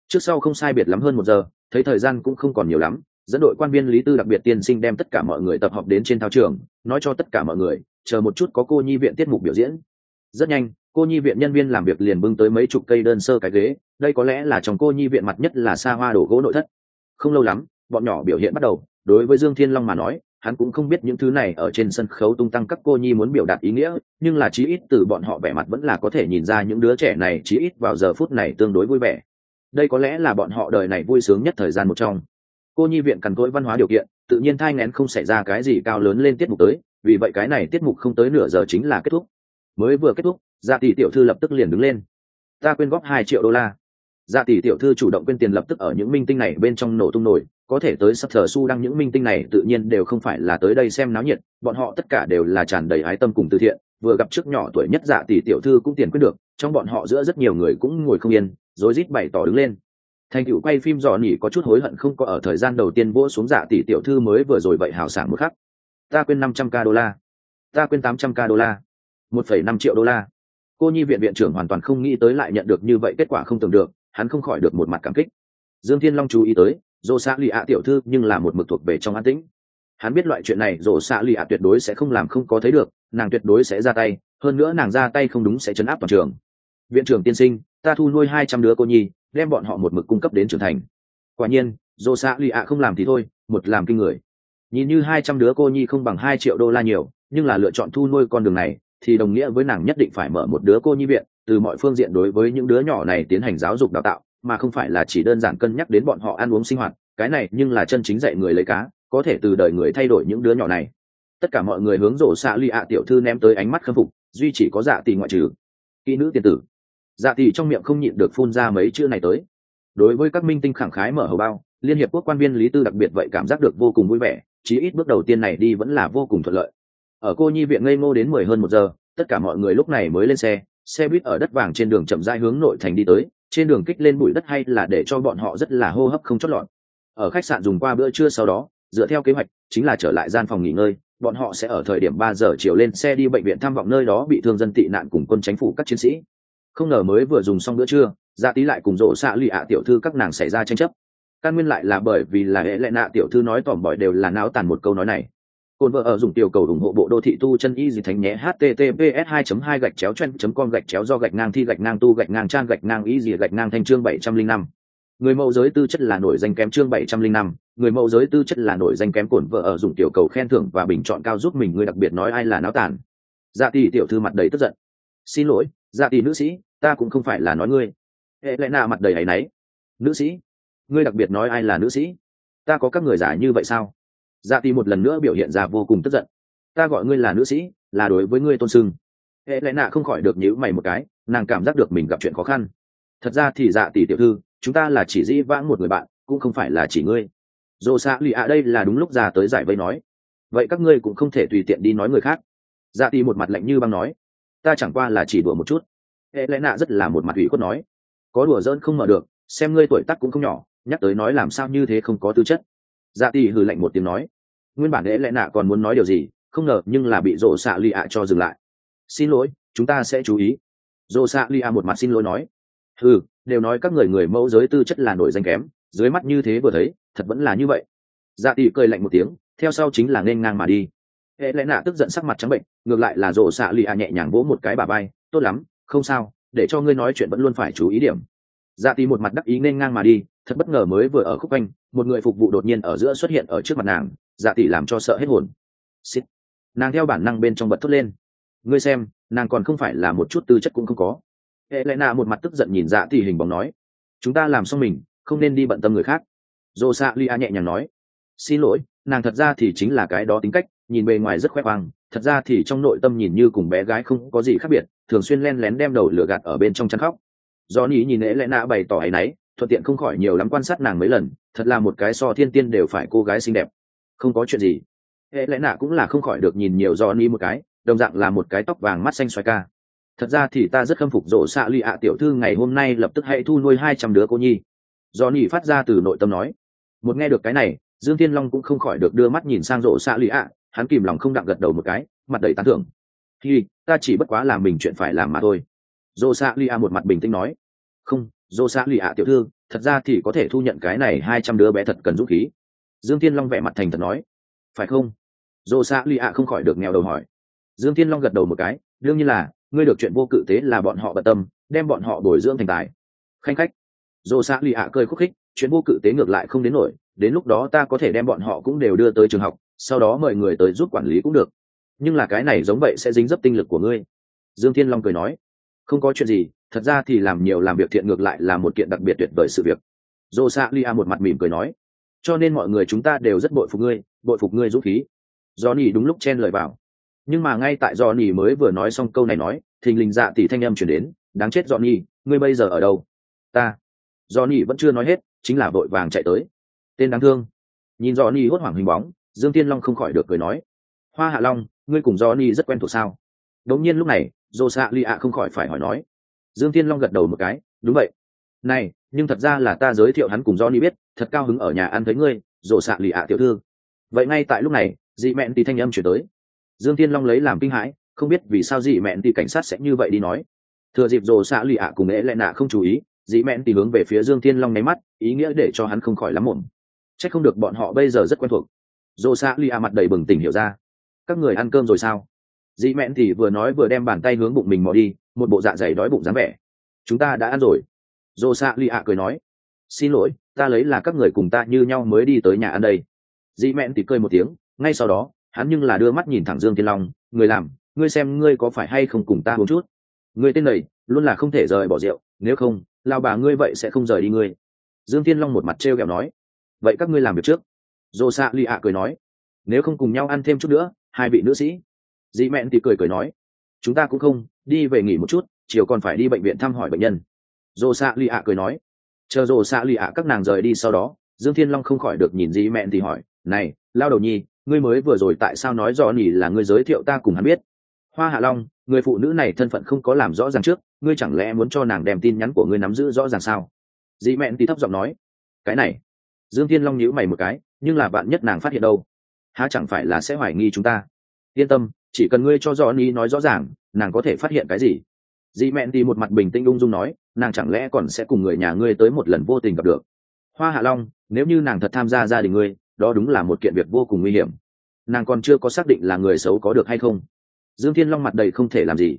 Trước sau không sai biệt lắm hơn một giờ, thấy thời gian cũng không còn nhiều lắm, dẫn đội quan viên lý tư đặc biệt tiên sinh đem tất cả mọi người tập hợp đến trên thao trường, nói cho tất cả mọi người, chờ một chút có cô nhi viện tiết mục biểu diễn rất nhanh, cô nhi viện nhân viên làm việc liền bưng tới mấy chục cây đơn sơ cái ghế, đây có lẽ là trong cô nhi viện mặt nhất là xa hoa đổ gỗ nội thất. Không lâu lắm, bọn nhỏ biểu hiện bắt đầu, đối với dương thiên long mà nói, hắn cũng không biết những thứ này ở trên sân khấu tung tăng các cô nhi muốn biểu đạt ý nghĩa, nhưng là chí ít từ bọn họ vẻ mặt vẫn là có thể nhìn ra những đứa trẻ này chí ít vào giờ phút này tương đối vui vẻ. Đây có lẽ là bọn họ đời này vui sướng nhất thời gian một trong. Cô nhi viện cằn cỗi văn hóa điều kiện, tự nhiên thai ngén không xảy ra cái gì cao lớn lên tiết mục tới, vì vậy cái này tiết mục không tới nửa giờ chính là kết thúc mới vừa kết thúc dạ tỷ tiểu thư lập tức liền đứng lên. Ta quyên góp hai triệu đô la. Dạ tỷ tiểu thư chủ động quyên tiền lập tức ở những minh tinh này bên trong nổ tung nổi, có thể tới sắp thờ su đăng những minh tinh này tự nhiên đều không phải là tới đây xem náo nhiệt, bọn họ tất cả đều là tràn đầy ái tâm cùng từ thiện, vừa gặp trước nhỏ tuổi nhất dạ tỷ tiểu thư cũng tiền quyết được, trong bọn họ giữa rất nhiều người cũng ngồi không yên, rối rít bày tỏ đứng lên. Thành cựu quay phim dò nỉ có chút hối hận không có ở thời gian đầu tiên vỗ xuống dạ tỷ tiểu thư mới vừa rồi vậy hào sảng một khắc. Ta quên năm trăm k đô la. Ta quên tám trăm k đô la một phẩy năm triệu đô la. Cô nhi viện viện trưởng hoàn toàn không nghĩ tới lại nhận được như vậy kết quả không tưởng được, hắn không khỏi được một mặt cảm kích. Dương thiên long chú ý tới dồ xạ lì ạ tiểu thư nhưng là một mực thuộc về trong an tĩnh. Hắn biết loại chuyện này dồ xạ lì ạ tuyệt đối sẽ không làm không có thấy được, nàng tuyệt đối sẽ ra tay, hơn nữa nàng ra tay không đúng sẽ chấn áp toàn trường. Viện trưởng tiên sinh, ta thu nuôi hai trăm đứa cô nhi, đem bọn họ một mực cung cấp đến trưởng thành. Quả nhiên dồ xạ lì ạ không làm thì thôi, một làm kinh người. Nhìn như hai trăm đứa cô nhi không bằng hai triệu đô la nhiều, nhưng là lựa chọn thu nuôi con đường này thì đồng nghĩa với nàng nhất định phải mở một đứa cô nhi viện, từ mọi phương diện đối với những đứa nhỏ này tiến hành giáo dục đào tạo, mà không phải là chỉ đơn giản cân nhắc đến bọn họ ăn uống sinh hoạt, cái này nhưng là chân chính dạy người lấy cá, có thể từ đời người thay đổi những đứa nhỏ này. Tất cả mọi người hướng rổ xạ lì ạ tiểu thư ném tới ánh mắt khâm phục, duy chỉ có dạ tỷ ngoại trừ. Kỹ nữ tiên tử. Dạ tỷ trong miệng không nhịn được phun ra mấy chữ này tới. Đối với các minh tinh khẳng khái mở hầu bao, liên hiệp quốc quan viên lý tư đặc biệt vậy cảm giác được vô cùng vui vẻ, chí ít bước đầu tiên này đi vẫn là vô cùng thuận lợi ở cô nhi viện ngây ngô đến mười hơn một giờ, tất cả mọi người lúc này mới lên xe xe buýt ở đất vàng trên đường chậm rãi hướng nội thành đi tới, trên đường kích lên bụi đất hay là để cho bọn họ rất là hô hấp không chót lọt. Ở khách sạn dùng qua bữa trưa sau đó, dựa theo kế hoạch, chính là trở lại gian phòng nghỉ ngơi, bọn họ sẽ ở thời điểm ba giờ chiều lên xe đi bệnh viện tham vọng nơi đó bị thương dân tị nạn cùng quân chính phủ các chiến sĩ. Không ngờ mới vừa dùng xong bữa trưa dạ ra tí lại cùng rộ xạ lụy ạ tiểu thư các nàng xảy ra tranh chấp. Căn nguyên lại là bởi vì là hệ lệ nạ tiểu thư nói tỏm bỏi đều là náo tàn một câu nói này. Côn vợ ở dùng tiểu cầu ủng hộ bộ đô thị tu chân y gì thánh nhé, https 2 2 gạch chéo chen com gạch chéo do gạch ngang thi, gạch ngang tu, gạch ngang trang, gạch ngang y gì, gạch ngang thanh chương 705 người mẫu giới tư chất là nổi danh kém chương 705 người mẫu giới tư chất là nổi danh kém cồn vợ ở dùng tiểu cầu khen thưởng và bình chọn cao giúp mình, người đặc biệt nói ai là náo tàn. Dạ tỷ, tiểu thư mặt đầy tức giận. Xin lỗi dạ tỷ nữ sĩ, ta cũng không phải là nói ngươi. Hệ lẽ nào mặt đầy ấy nấy nữ sĩ, ngươi đặc biệt nói ai là nữ sĩ? Ta có các người giả như vậy sao? Dạ tỷ một lần nữa biểu hiện ra vô cùng tức giận. Ta gọi ngươi là nữ sĩ, là đối với ngươi tôn sưng. Hệ lẽ nạ không khỏi được nhíu mày một cái, nàng cảm giác được mình gặp chuyện khó khăn. Thật ra thì dạ tỷ tiểu thư, chúng ta là chỉ dĩ vãng một người bạn, cũng không phải là chỉ ngươi. Dồ xạ lì ạ, đây là đúng lúc già tới giải vây nói. Vậy các ngươi cũng không thể tùy tiện đi nói người khác. Dạ tì một mặt lạnh như băng nói. Ta chẳng qua là chỉ đùa một chút. Hệ lẽ nạ rất là một mặt ủy khuất nói. Có đùa dỡn không mở được, xem ngươi tuổi tắc cũng không nhỏ, nhắc tới nói làm sao như thế không có tư chất dạ Tỷ hừ lạnh một tiếng nói. Nguyên bản hệ lẽ nạ còn muốn nói điều gì, không ngờ nhưng là bị rộ xạ lì ạ cho dừng lại. Xin lỗi, chúng ta sẽ chú ý. Rộ xạ lì ạ một mặt xin lỗi nói. Ừ đều nói các người người mẫu giới tư chất là nổi danh kém, dưới mắt như thế vừa thấy, thật vẫn là như vậy. Dạ tỷ cười lạnh một tiếng, theo sau chính là nên ngang mà đi. Hệ lẽ nạ tức giận sắc mặt trắng bệnh, ngược lại là rộ xạ lì ạ nhẹ nhàng vỗ một cái bà bay tốt lắm, không sao, để cho ngươi nói chuyện vẫn luôn phải chú ý điểm. Dạ tỷ một mặt đắc ý nên ngang mà đi thật bất ngờ mới vừa ở khúc anh một người phục vụ đột nhiên ở giữa xuất hiện ở trước mặt nàng dạ tỷ làm cho sợ hết hồn. Xịt. nàng theo bản năng bên trong bật thốt lên. Ngươi xem, nàng còn không phải là một chút tư chất cũng không có. Hệ lẽ nạ một mặt tức giận nhìn dạ tỷ hình bóng nói. Chúng ta làm xong mình, không nên đi bận tâm người khác. Dô xạ lia nhẹ nhàng nói. Xin lỗi, nàng thật ra thì chính là cái đó tính cách, nhìn bề ngoài rất khoe khoang, thật ra thì trong nội tâm nhìn như cùng bé gái không có gì khác biệt, thường xuyên len lén đem đầu lửa gạt ở bên trong chăn khóc. Do ní nhìn lẽ lẽ nạ bày tỏ áy náy thuận tiện không khỏi nhiều lắm quan sát nàng mấy lần, thật là một cái so thiên tiên đều phải cô gái xinh đẹp. Không có chuyện gì. Hệ lẽ nạ cũng là không khỏi được nhìn nhiều do ni một cái, đồng dạng là một cái tóc vàng mắt xanh xoài ca. Thật ra thì ta rất khâm phục rộ xạ lì ạ tiểu thư ngày hôm nay lập tức hãy thu nuôi hai trăm đứa cô nhi. Do ni phát ra từ nội tâm nói. Một nghe được cái này, dương thiên long cũng không khỏi được đưa mắt nhìn sang rộ xạ lì ạ, hắn kìm lòng không đặng gật đầu một cái, mặt đầy tán thưởng. Hi, ta chỉ bất quá làm mình chuyện phải làm mà thôi. Rộ xạ lì ạ một mặt bình tĩnh nói. Không dô xã lụy ạ, tiểu thư, thật ra thì có thể thu nhận cái này hai trăm đứa bé thật cần dũng khí. Dương thiên long vẻ mặt thành thật nói. Phải không? Dô xã lụy ạ không khỏi được nghèo đầu hỏi. Dương thiên long gật đầu một cái. Đương nhiên là, ngươi được chuyện vô cự tế là bọn họ bận tâm, đem bọn họ bồi dưỡng thành tài. Khanh khách. Dô xã lụy ạ cười khúc khích. Chuyện vô cự tế ngược lại không đến nổi. Đến lúc đó ta có thể đem bọn họ cũng đều đưa tới trường học, sau đó mời người tới giúp quản lý cũng được. Nhưng là cái này giống vậy sẽ dính dấp tinh lực của ngươi. Dương thiên long cười nói. Không có chuyện gì thật ra thì làm nhiều làm việc thiện ngược lại là một kiện đặc biệt tuyệt vời sự việc. Dô xạ lì A một mặt mỉm cười nói, cho nên mọi người chúng ta đều rất bội phục ngươi, bội phục ngươi dũng khí. Do nỉ đúng lúc chen lời vào. Nhưng mà ngay tại do nỉ mới vừa nói xong câu này nói, thình lình dạ tỷ thanh âm chuyển đến, đáng chết do nỉ ngươi bây giờ ở đâu? Ta. Do nỉ vẫn chưa nói hết, chính là vội vàng chạy tới. Tên đáng thương. Nhìn do nỉ hốt hoảng hình bóng, dương tiên long không khỏi được cười nói, hoa hạ long, ngươi cùng do nỉ rất quen thuộc sao? Đống nhiên lúc này dô xạ lì ạ không khỏi phải hỏi nói dương tiên long gật đầu một cái, đúng vậy. Này, nhưng thật ra là ta giới thiệu hắn cùng johnny biết, thật cao hứng ở nhà ăn thấy ngươi Rồ xạ lì ạ tiểu thư. Vậy ngay tại lúc này dị mẹn thì thanh âm chuyển tới. Dương tiên long lấy làm kinh hãi, không biết vì sao dị mẹn thì cảnh sát sẽ như vậy đi nói. Thừa dịp rồ xạ lì ạ cùng ế lại nạ không chú ý dị mẹn thì hướng về phía dương thiên long nháy mắt, ý nghĩa để cho hắn không khỏi lắm mồm Chắc không được bọn họ bây giờ rất quen thuộc. Rồ xạ lì ạ mặt đầy bừng tỉnh hiểu ra. Các người ăn cơm rồi sao? Dị mẹn thì vừa nói vừa đem bàn tay hướng bụng mình mò đi một bộ dạ dày đói bụng dáng vẻ. Chúng ta đã ăn rồi. Dô xạ lì ạ cười nói, xin lỗi, ta lấy là các người cùng ta như nhau mới đi tới nhà ăn đây. Dị mẹn thì cười một tiếng, ngay sau đó, hắn nhưng là đưa mắt nhìn thẳng dương thiên long, người làm, ngươi xem ngươi có phải hay không cùng ta uống chút? Ngươi tên này, luôn là không thể rời bỏ rượu, nếu không, lao bà ngươi vậy sẽ không rời đi ngươi. Dương thiên long một mặt t r e o kẹo nói, vậy các ngươi làm việc trước. Dô xạ lì ạ cười nói, nếu không cùng nhau ăn thêm chút nữa, hai vị nữ sĩ. Dị mẹn thì cười cười nói chúng ta cũng không, đi về nghỉ một chút, chiều còn phải đi bệnh viện thăm hỏi bệnh nhân. Dồ xạ lì ạ cười nói. Chờ dồ xạ lì ạ các nàng rời đi sau đó, dương thiên long không khỏi được nhìn dĩ mẹn thì hỏi, này, lao đầu nhi, ngươi mới vừa rồi tại sao nói do nỉ là ngươi giới thiệu ta cùng hắn biết? Hoa hạ long, người phụ nữ này thân phận không có làm rõ ràng trước, ngươi chẳng lẽ muốn cho nàng đem tin nhắn của ngươi nắm giữ rõ ràng sao? Dĩ mẹn thì thấp giọng nói. Cái này. Dương thiên long nhíu mày một cái, nhưng là bạn nhất nàng phát hiện đâu? Há chẳng phải là sẽ hoài nghi chúng ta? Yên tâm chỉ cần ngươi cho Johnny ni nói rõ ràng, nàng có thể phát hiện cái gì? Dì mẹn thì một mặt bình tĩnh ung dung nói, nàng chẳng lẽ còn sẽ cùng người nhà ngươi tới một lần vô tình gặp được? Hoa hạ long, nếu như nàng thật tham gia gia đình ngươi, đó đúng là một kiện việc vô cùng nguy hiểm. Nàng còn chưa có xác định là người xấu có được hay không. Dương thiên long mặt đầy không thể làm gì.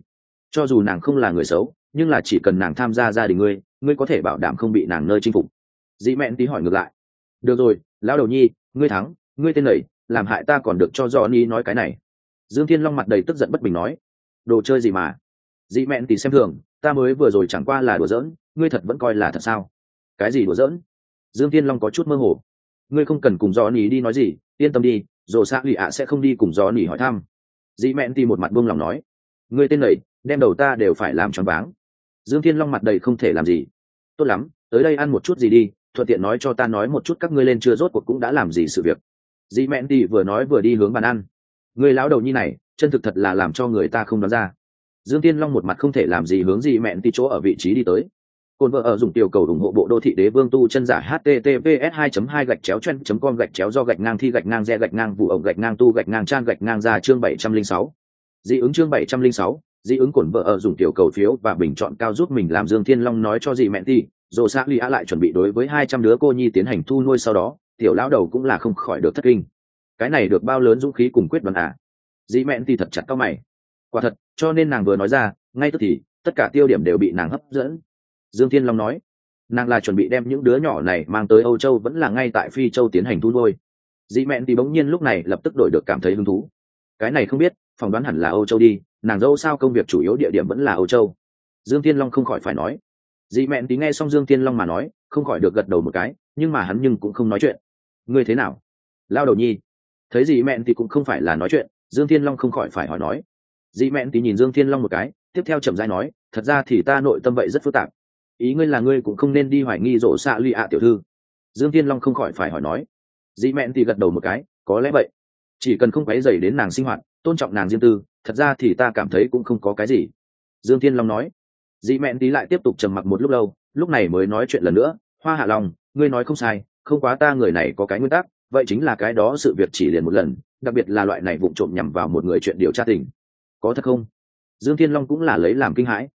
Cho dù nàng không là người xấu, nhưng là chỉ cần nàng tham gia gia đình ngươi ngươi có thể bảo đảm không bị nàng nơi chinh phục. Dĩ mẹn tí hỏi ngược lại. Được rồi, lão đầu nhi, ngươi thắng, ngươi tên lầy làm hại ta còn được cho Johnny ni nói cái này dương thiên long mặt đầy tức giận bất bình nói, đồ chơi gì mà? Dị mẹn thì xem thường, ta mới vừa rồi chẳng qua là đùa giỡn, ngươi thật vẫn coi là thật sao? Cái gì đùa giỡn? Dương thiên long có chút mơ hồ, ngươi không cần cùng gió nỉ đi nói gì, yên tâm đi rồi xa lì ạ sẽ không đi cùng gió nỉ hỏi thăm. Dị mẹn thì một mặt buông lòng nói, ngươi tên lầy đem đầu ta đều phải làm choáng váng. Dương thiên long mặt đầy không thể làm gì, tốt lắm, tới đây ăn một chút gì đi, thuận tiện nói cho ta nói một chút các ngươi lên chưa rốt cuộc cũng đã làm gì sự việc. Dị mẹn thì vừa nói vừa đi hướng bàn ăn người lão đầu nhi này chân thực thật là làm cho người ta không đoán ra. Dương tiên long một mặt không thể làm gì hướng gì, mẹn tỷ chỗ ở vị trí đi tới. Cồn vợ ở dùng tiểu cầu ủng hộ bộ đô thị đế vương tu chân giả https 2 2 gạch chéo chen com gạch chéo do gạch ngang thi gạch ngang re gạch ngang vụ ổng gạch ngang tu gạch ngang trang gạch ngang ra chương 706. dị ứng chương 706, dị ứng cồn vợ ở dùng tiểu cầu phiếu và bình chọn cao giúp mình làm dương thiên long nói cho dị mẹn ti rồi xác ly á lại chuẩn bị đối với hai trăm đứa cô nhi tiến hành thu nuôi sau đó tiểu lão đầu cũng là không khỏi được thất kinh cái này được bao lớn dũng khí cùng quyết đoán à? Dĩ mẹn thì thật chặt cao mày. Quả thật, cho nên nàng vừa nói ra, ngay tức thì, tất cả tiêu điểm đều bị nàng hấp dẫn. Dương thiên long nói, nàng là chuẩn bị đem những đứa nhỏ này mang tới âu châu vẫn là ngay tại phi châu tiến hành thu nuôi. Dĩ mẹn thì bỗng nhiên lúc này lập tức đổi được cảm thấy hứng thú. Cái này không biết, phỏng đoán hẳn là âu châu đi, nàng dâu sao công việc chủ yếu địa điểm vẫn là âu châu. Dương thiên long không khỏi phải nói. Dĩ mẹn tí nghe xong dương thiên long mà nói, không khỏi được gật đầu một cái, nhưng mà hắn nhưng cũng không nói chuyện. Ngươi thế nào? Lao đầu nhi thấy dì mẹn thì cũng không phải là nói chuyện, dương thiên long không khỏi phải hỏi nói. Dị mẹn thì nhìn dương thiên long một cái, tiếp theo chậm dai nói, thật ra thì ta nội tâm vậy rất phức tạp. Ý ngươi là ngươi cũng không nên đi hoài nghi rổ xạ lụy ạ tiểu thư. Dương thiên long không khỏi phải hỏi nói. Dị mẹn thì gật đầu một cái, có lẽ vậy. Chỉ cần không quấy dày đến nàng sinh hoạt, tôn trọng nàng riêng tư, thật ra thì ta cảm thấy cũng không có cái gì. Dương thiên long nói. Dị mẹn tí lại tiếp tục trầm mặc một lúc lâu, lúc này mới nói chuyện lần nữa, hoa hạ long, ngươi nói không sai, không quá ta người này có cái nguyên tắc vậy chính là cái đó sự việc chỉ liền một lần, đặc biệt là loại này vụ trộm nhằm vào một người chuyện điều tra tình. Có thật không? Dương thiên long cũng là lấy làm kinh hãi.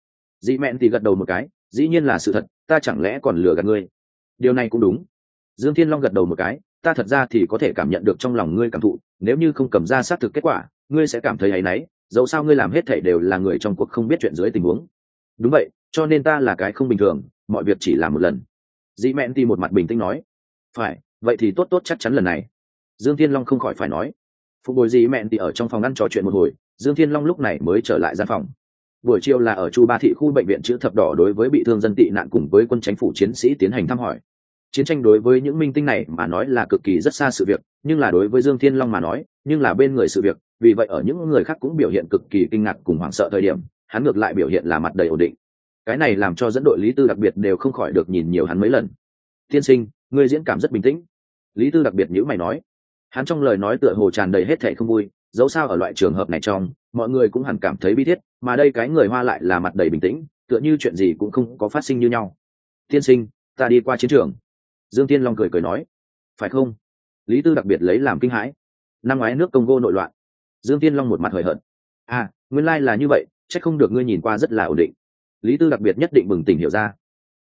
Dị mẹn thì gật đầu một cái, dĩ nhiên là sự thật, ta chẳng lẽ còn lừa gạt ngươi? Điều này cũng đúng. Dương thiên long gật đầu một cái, ta thật ra thì có thể cảm nhận được trong lòng ngươi cảm thụ, nếu như không cầm ra xác thực kết quả, ngươi sẽ cảm thấy áy náy dẫu sao ngươi làm hết thảy đều là người trong cuộc không biết chuyện dưới tình huống. Đúng vậy, cho nên ta là cái không bình thường, mọi việc chỉ làm một lần. Dĩ mẹn thì một mặt bình tĩnh nói. Phải vậy thì tốt tốt chắc chắn lần này. Dương thiên long không khỏi phải nói. Phục bồi gì mẹn thì ở trong phòng ăn trò chuyện một hồi, dương thiên long lúc này mới trở lại gian phòng. Buổi chiều là ở chu ba thị khu bệnh viện chữ thập đỏ đối với bị thương dân tị nạn cùng với quân chính phủ chiến sĩ tiến hành thăm hỏi. Chiến tranh đối với những minh tinh này mà nói là cực kỳ rất xa sự việc, nhưng là đối với dương thiên long mà nói, nhưng là bên người sự việc, vì vậy ở những người khác cũng biểu hiện cực kỳ kinh ngạc cùng hoảng sợ thời điểm, hắn ngược lại biểu hiện là mặt đầy ổn định. Cái này làm cho dẫn đội lý tư đặc biệt đều không khỏi được nhìn nhiều hắn mấy lần. Tiên sinh người diễn cảm rất bình tĩnh lý tư đặc biệt nhữ mày nói. Hắn trong lời nói tựa hồ tràn đầy hết thệ không vui, dẫu sao ở loại trường hợp này trong, mọi người cũng hẳn cảm thấy bi thiết, mà đây cái người hoa lại là mặt đầy bình tĩnh, tựa như chuyện gì cũng không có phát sinh như nhau. Tiên sinh, ta đi qua chiến trường. Dương tiên long cười cười nói. Phải không? Lý tư đặc biệt lấy làm kinh hãi. Năm ngoái nước congo nội loạn. Dương tiên long một mặt hời hợt. À nguyên lai、like、là như vậy c h ắ c không được ngươi nhìn qua rất là ổn định. Lý tư đặc biệt nhất định bừng tỉnh hiểu ra.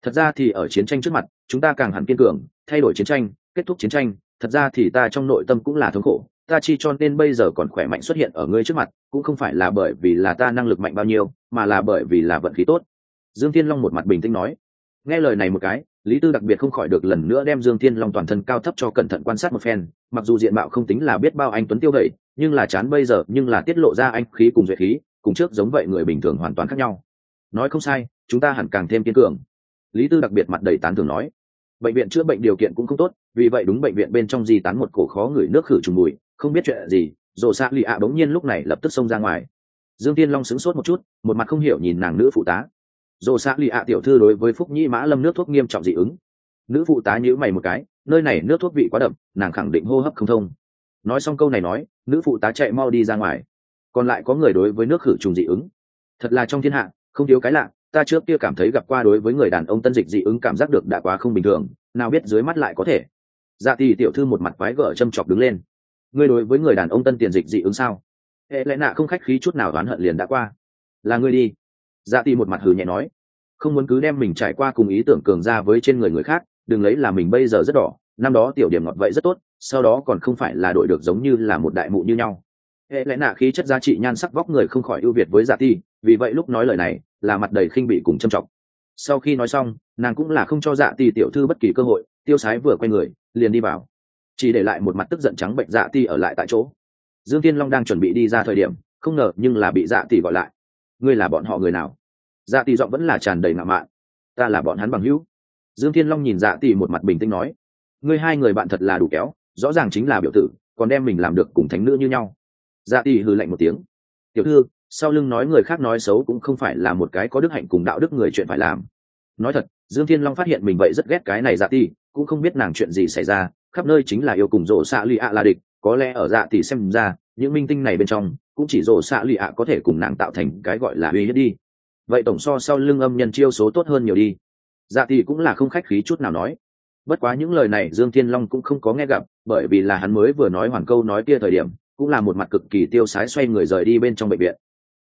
Thật ra thì ở chiến tranh trước mặt, chúng ta càng hẳn kiên cường, thay đổi chiến tranh kết thúc chiến tranh, thật ra thì ta trong nội tâm cũng là thống khổ. Ta chi cho nên bây giờ còn khỏe mạnh xuất hiện ở ngươi trước mặt, cũng không phải là bởi vì là ta năng lực mạnh bao nhiêu, mà là bởi vì là vận khí tốt. Dương thiên long một mặt bình tĩnh nói. Nghe lời này một cái, lý tư đặc biệt không khỏi được lần nữa đem dương thiên long toàn thân cao thấp cho cẩn thận quan sát một phen, mặc dù diện mạo không tính là biết bao anh tuấn tiêu gậy nhưng là chán bây giờ, nhưng là tiết lộ ra anh khí cùng duệ khí, cùng trước giống vậy người bình thường hoàn toàn khác nhau. Nói không sai, chúng ta hẳn càng thêm kiên cường. Lý tư đặc biệt mặt đầy tán thường nói bệnh viện chữa bệnh điều kiện cũng không tốt, vì vậy đúng bệnh viện bên trong di tán một cổ khó ngửi nước khử trùng mùi, không biết chuyện gì rổ xạ lì ạ bỗng nhiên lúc này lập tức xông ra ngoài. Dương tiên long sững sốt một chút, một mặt không hiểu nhìn nàng nữ phụ tá. Rổ xạ lì ạ tiểu thư đối với phúc nhĩ mã lâm nước thuốc nghiêm trọng dị ứng. Nữ phụ tá nhữ mày một cái, nơi này nước thuốc vị quá đậm, nàng khẳng định hô hấp không thông. Nói xong câu này nói, nữ phụ tá chạy mau đi ra ngoài. Còn lại có người đối với nước khử trùng dị ứng. Thật là trong thiên hạ, không thiếu cái lạ ta trước kia cảm thấy gặp qua đối với người đàn ông tân dịch dị ứng cảm giác được đã quá không bình thường, nào biết dưới mắt lại có thể. Dạ thì tiểu thư một mặt quái gở châm chọc đứng lên. Ngươi đối với người đàn ông tân tiền dịch dị ứng sao? Hệ lẽ nạ không khách khí chút nào oán hận liền đã qua. Là ngươi đi. Dạ thì một mặt hừ nhẹ nói. Không muốn cứ đem mình trải qua cùng ý tưởng cường ra với trên người người khác, đừng lấy là mình bây giờ rất đỏ, năm đó tiểu điểm ngọt vậy rất tốt, sau đó còn không phải là đội được giống như là một đại mụ như nhau. Hệ lẽ nạ khí chất giá trị nhan sắc vóc người không khỏi ưu việt với dạ ti vì vậy lúc nói lời này, là mặt đầy khinh bị cùng châm trọng. Sau khi nói xong, nàng cũng là không cho dạ ti tiểu thư bất kỳ cơ hội, tiêu sái vừa quay người, liền đi vào. Chỉ để lại một mặt tức giận trắng bệnh dạ ti ở lại tại chỗ. Dương tiên long đang chuẩn bị đi ra thời điểm, không ngờ nhưng là bị dạ tỷ gọi lại. Ngươi là bọn họ người nào? Dạ tỷ giọng vẫn là tràn đầy ngạo mạn. Ta là bọn hắn bằng hữu. Dương thiên long nhìn dạ tỷ một mặt bình tĩnh nói. Ngươi hai người bạn thật là đủ kéo, rõ ràng chính là biểu tử, còn đem mình làm được cùng thánh nữ như nhau. Dạ tỷ hừ lạnh một tiếng. Tiểu thư sau lưng nói người khác nói xấu cũng không phải là một cái có đức hạnh cùng đạo đức người chuyện phải làm. Nói thật, dương thiên long phát hiện mình vậy rất ghét cái này dạ ti, cũng không biết nàng chuyện gì xảy ra, khắp nơi chính là yêu cùng rổ xạ lụy ạ là địch, có lẽ ở dạ thì xem ra, những minh tinh này bên trong, cũng chỉ rổ xạ lụy ạ có thể cùng nàng tạo thành cái gọi là uy hiếp đi. Vậy tổng so sau lưng âm nhân chiêu số tốt hơn nhiều đi. Dạ thì cũng là không khách khí chút nào nói. Bất quá những lời này dương thiên long cũng không có nghe gặp, bởi vì là hắn mới vừa nói hoàn câu nói kia thời điểm, cũng là một mặt cực kỳ tiêu sái xoay người rời đi bên trong bệnh viện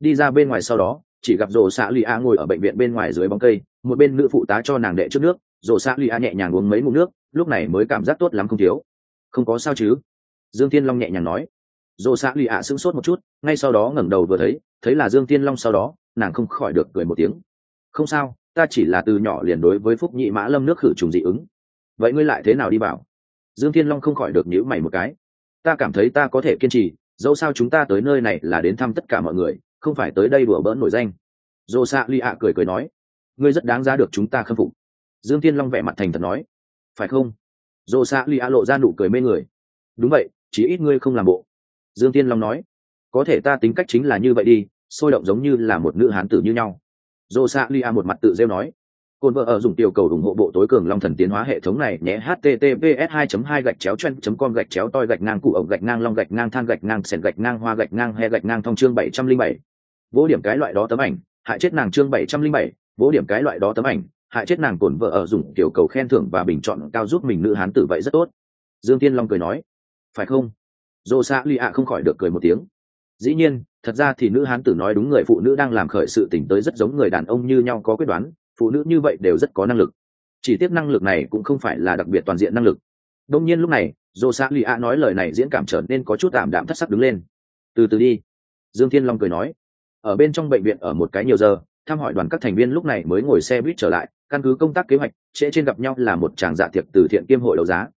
đi ra bên ngoài sau đó, chỉ gặp rổ xạ lì a ngồi ở bệnh viện bên ngoài dưới bóng cây, một bên nữ phụ tá cho nàng đệ trước nước rổ xạ lì a nhẹ nhàng uống mấy ngụm nước, lúc này mới cảm giác tốt lắm không thiếu. Không có sao chứ? Dương thiên long nhẹ nhàng nói. Rổ xạ lì a sững sốt một chút, ngay sau đó ngẩng đầu vừa thấy thấy là dương thiên long sau đó, nàng không khỏi được cười một tiếng. Không sao, ta chỉ là từ nhỏ liền đối với phúc nhị mã lâm nước khử trùng dị ứng. Vậy ngươi lại thế nào đi bảo? Dương thiên long không khỏi được nhữ mày một cái. Ta cảm thấy ta có thể kiên trì, dẫu sao chúng ta tới nơi này là đến thăm tất cả mọi người không phải tới đây đùa bỡn nổi danh. Dô xạ ly ạ cười cười nói, ngươi rất đáng giá được chúng ta khâm phục. Dương thiên long vẻ mặt thành thật nói, phải không? Dô xạ ly ạ lộ ra nụ cười mê người, đúng vậy chỉ ít ngươi không làm bộ. Dương thiên long nói, có thể ta tính cách chính là như vậy đi, sôi động giống như là một nữ hán tử như nhau. Dô xạ ly ạ một mặt tự rêu nói, Côn vợ ở dùng tiểu cầu ủng hộ bộ tối cường long thần tiến hóa hệ thống này nhé, https 2 2 gạch chéo chen com gạch chéo toi gạch ngang cụ ổng gạch ngang long gạch ngang than gạch ngang sền gạch ngang hoa gạch ngang he gạch ngang thông chương 707 vỗ điểm cái loại đó tấm ảnh, hại chết nàng chương 707, vô điểm cái loại đó tấm ảnh, hại chết nàng cổn vợ ở dùng tiểu cầu khen thưởng và bình chọn cao giúp mình nữ hán tử vậy rất tốt. Dương Tiên Long cười nói, phải không? Dô xạ Ly ạ không khỏi được cười một tiếng. Dĩ nhiên, thật ra thì nữ hán tử nói đúng người phụ nữ đang làm khởi sự tỉnh tới rất giống người đàn ông như nhau có quyết đoán, phụ nữ như vậy đều rất có năng lực chỉ tiếc năng lực này cũng không phải là đặc biệt toàn diện năng lực đông nhiên lúc này dô xạ lì ạ nói lời này diễn cảm trở nên có chút tạm đạm thất sắc đứng lên từ từ đi dương thiên long cười nói ở bên trong bệnh viện ở một cái nhiều giờ, thăm hỏi đoàn các thành viên lúc này mới ngồi xe buýt trở lại, căn cứ công tác kế hoạch, trễ trên gặp nhau là một chàng dạ tiệc từ thiện kiêm hội đấu giá.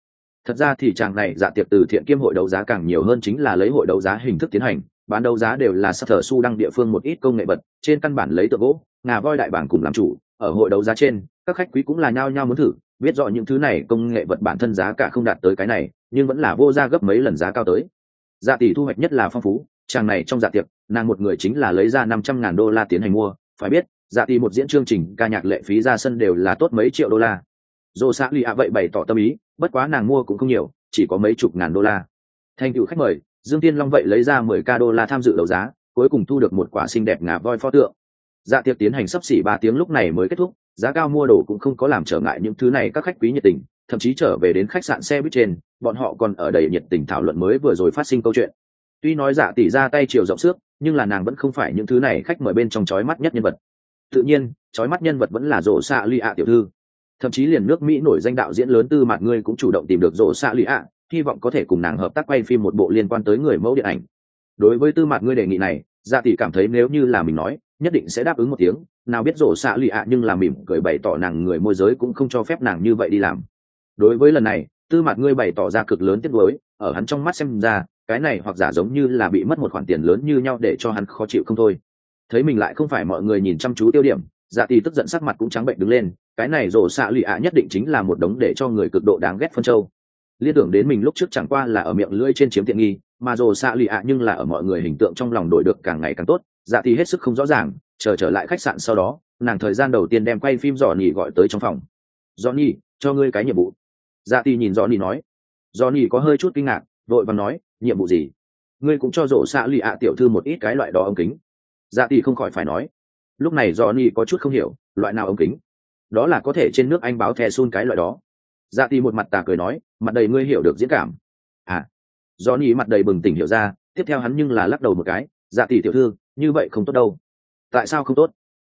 Thật ra thì chàng này dạ tiệc từ thiện kiêm hội đấu giá càng nhiều hơn chính là lấy hội đấu giá hình thức tiến hành, bán đấu giá đều là sắc thờ su đăng địa phương một ít công nghệ vật, trên căn bản lấy tượng gỗ, ngà voi đại bảng cùng làm chủ, ở hội đấu giá trên, các khách quý cũng là nhao nhao muốn thử, biết rõ những thứ này công nghệ vật bản thân giá cả không đạt tới cái này, nhưng vẫn là vô ra gấp mấy lần giá cao tới. Dạ tỷ thu hoạch nhất là phong phú chàng này trong dạ tiệc, nàng một người chính là lấy ra năm trăm ngàn đô la tiến hành mua, phải biết dạ thì một diễn chương trình, ca nhạc lệ phí ra sân đều là tốt mấy triệu đô la. Dồ xã lì ạ vậy bày tỏ tâm ý, bất quá nàng mua cũng không nhiều, chỉ có mấy chục ngàn đô la. Thành cựu khách mời, dương tiên long vậy lấy ra mười ca đô la tham dự đấu giá, cuối cùng thu được một quả xinh đẹp ngà voi pho tượng. Dạ tiệc tiến hành sắp xỉ ba tiếng lúc này mới kết thúc, giá cao mua đồ cũng không có làm trở ngại những thứ này các khách quý nhiệt tình, thậm chí trở về đến khách sạn xe buýt trên, bọn họ còn ở đầy nhiệt tình thảo luận mới vừa rồi phát sinh câu chuyện tuy nói dạ tỷ ra tay chiều rộng xước, nhưng là nàng vẫn không phải những thứ này khách mời bên trong chói mắt nhất nhân vật. Tự nhiên, chói mắt nhân vật vẫn là rổ xạ lì ạ tiểu thư. Thậm chí liền nước mỹ nổi danh đạo diễn lớn tư mặt ngươi cũng chủ động tìm được rổ xạ lì ạ, hy vọng có thể cùng nàng hợp tác quay phim một bộ liên quan tới người mẫu điện ảnh. Đối với tư mặt ngươi đề nghị này dạ tỷ cảm thấy nếu như là mình nói, nhất định sẽ đáp ứng một tiếng, nào biết rổ xạ lì ạ nhưng là mỉm cười bày tỏ nàng người môi giới cũng không cho phép nàng như vậy đi làm. Đối với lần này, tư mặt ngươi bày tỏ ra cực lớn tiếc nuối, ở hắn trong mắt xem ra cái này hoặc giả giống như là bị mất một khoản tiền lớn như nhau để cho hắn khó chịu không thôi. Thấy mình lại không phải mọi người nhìn chăm chú tiêu điểm dạ tỷ tức giận sắc mặt cũng trắng bệnh đứng lên, cái này rổ xạ lụy ạ nhất định chính là một đống để cho người cực độ đáng ghét phân châu. Liên tưởng đến mình lúc trước chẳng qua là ở miệng lưỡi trên chiếm tiện nghi, mà rổ xạ lụy ạ nhưng là ở mọi người hình tượng trong lòng đổi được càng ngày càng tốt dạ thì hết sức không rõ ràng, chờ trở lại khách sạn sau đó, nàng thời gian đầu tiên đem quay phim dò nhì gọi tới trong phòng. Dò nhì cho ngươi cái nhiệm vụ. Dạ thì nhìn dò nhì nói. Dò nhì có hơi chút kinh ngạc, vội và nói nhiệm vụ gì? Ngươi cũng cho rổ xạ lì ạ tiểu thư một ít cái loại đó ống kính. Dạ tỷ không khỏi phải nói. Lúc này dò ni có chút không hiểu, loại nào ống kính? Đó là có thể trên nước anh báo thè xun cái loại đó. Dạ tỷ một mặt tà cười nói, mặt đầy ngươi hiểu được diễn cảm. À. Dò ni mặt đầy bừng tỉnh hiểu ra, tiếp theo hắn nhưng là lắc đầu một cái dạ tỷ tiểu thư, như vậy không tốt đâu. Tại sao không tốt?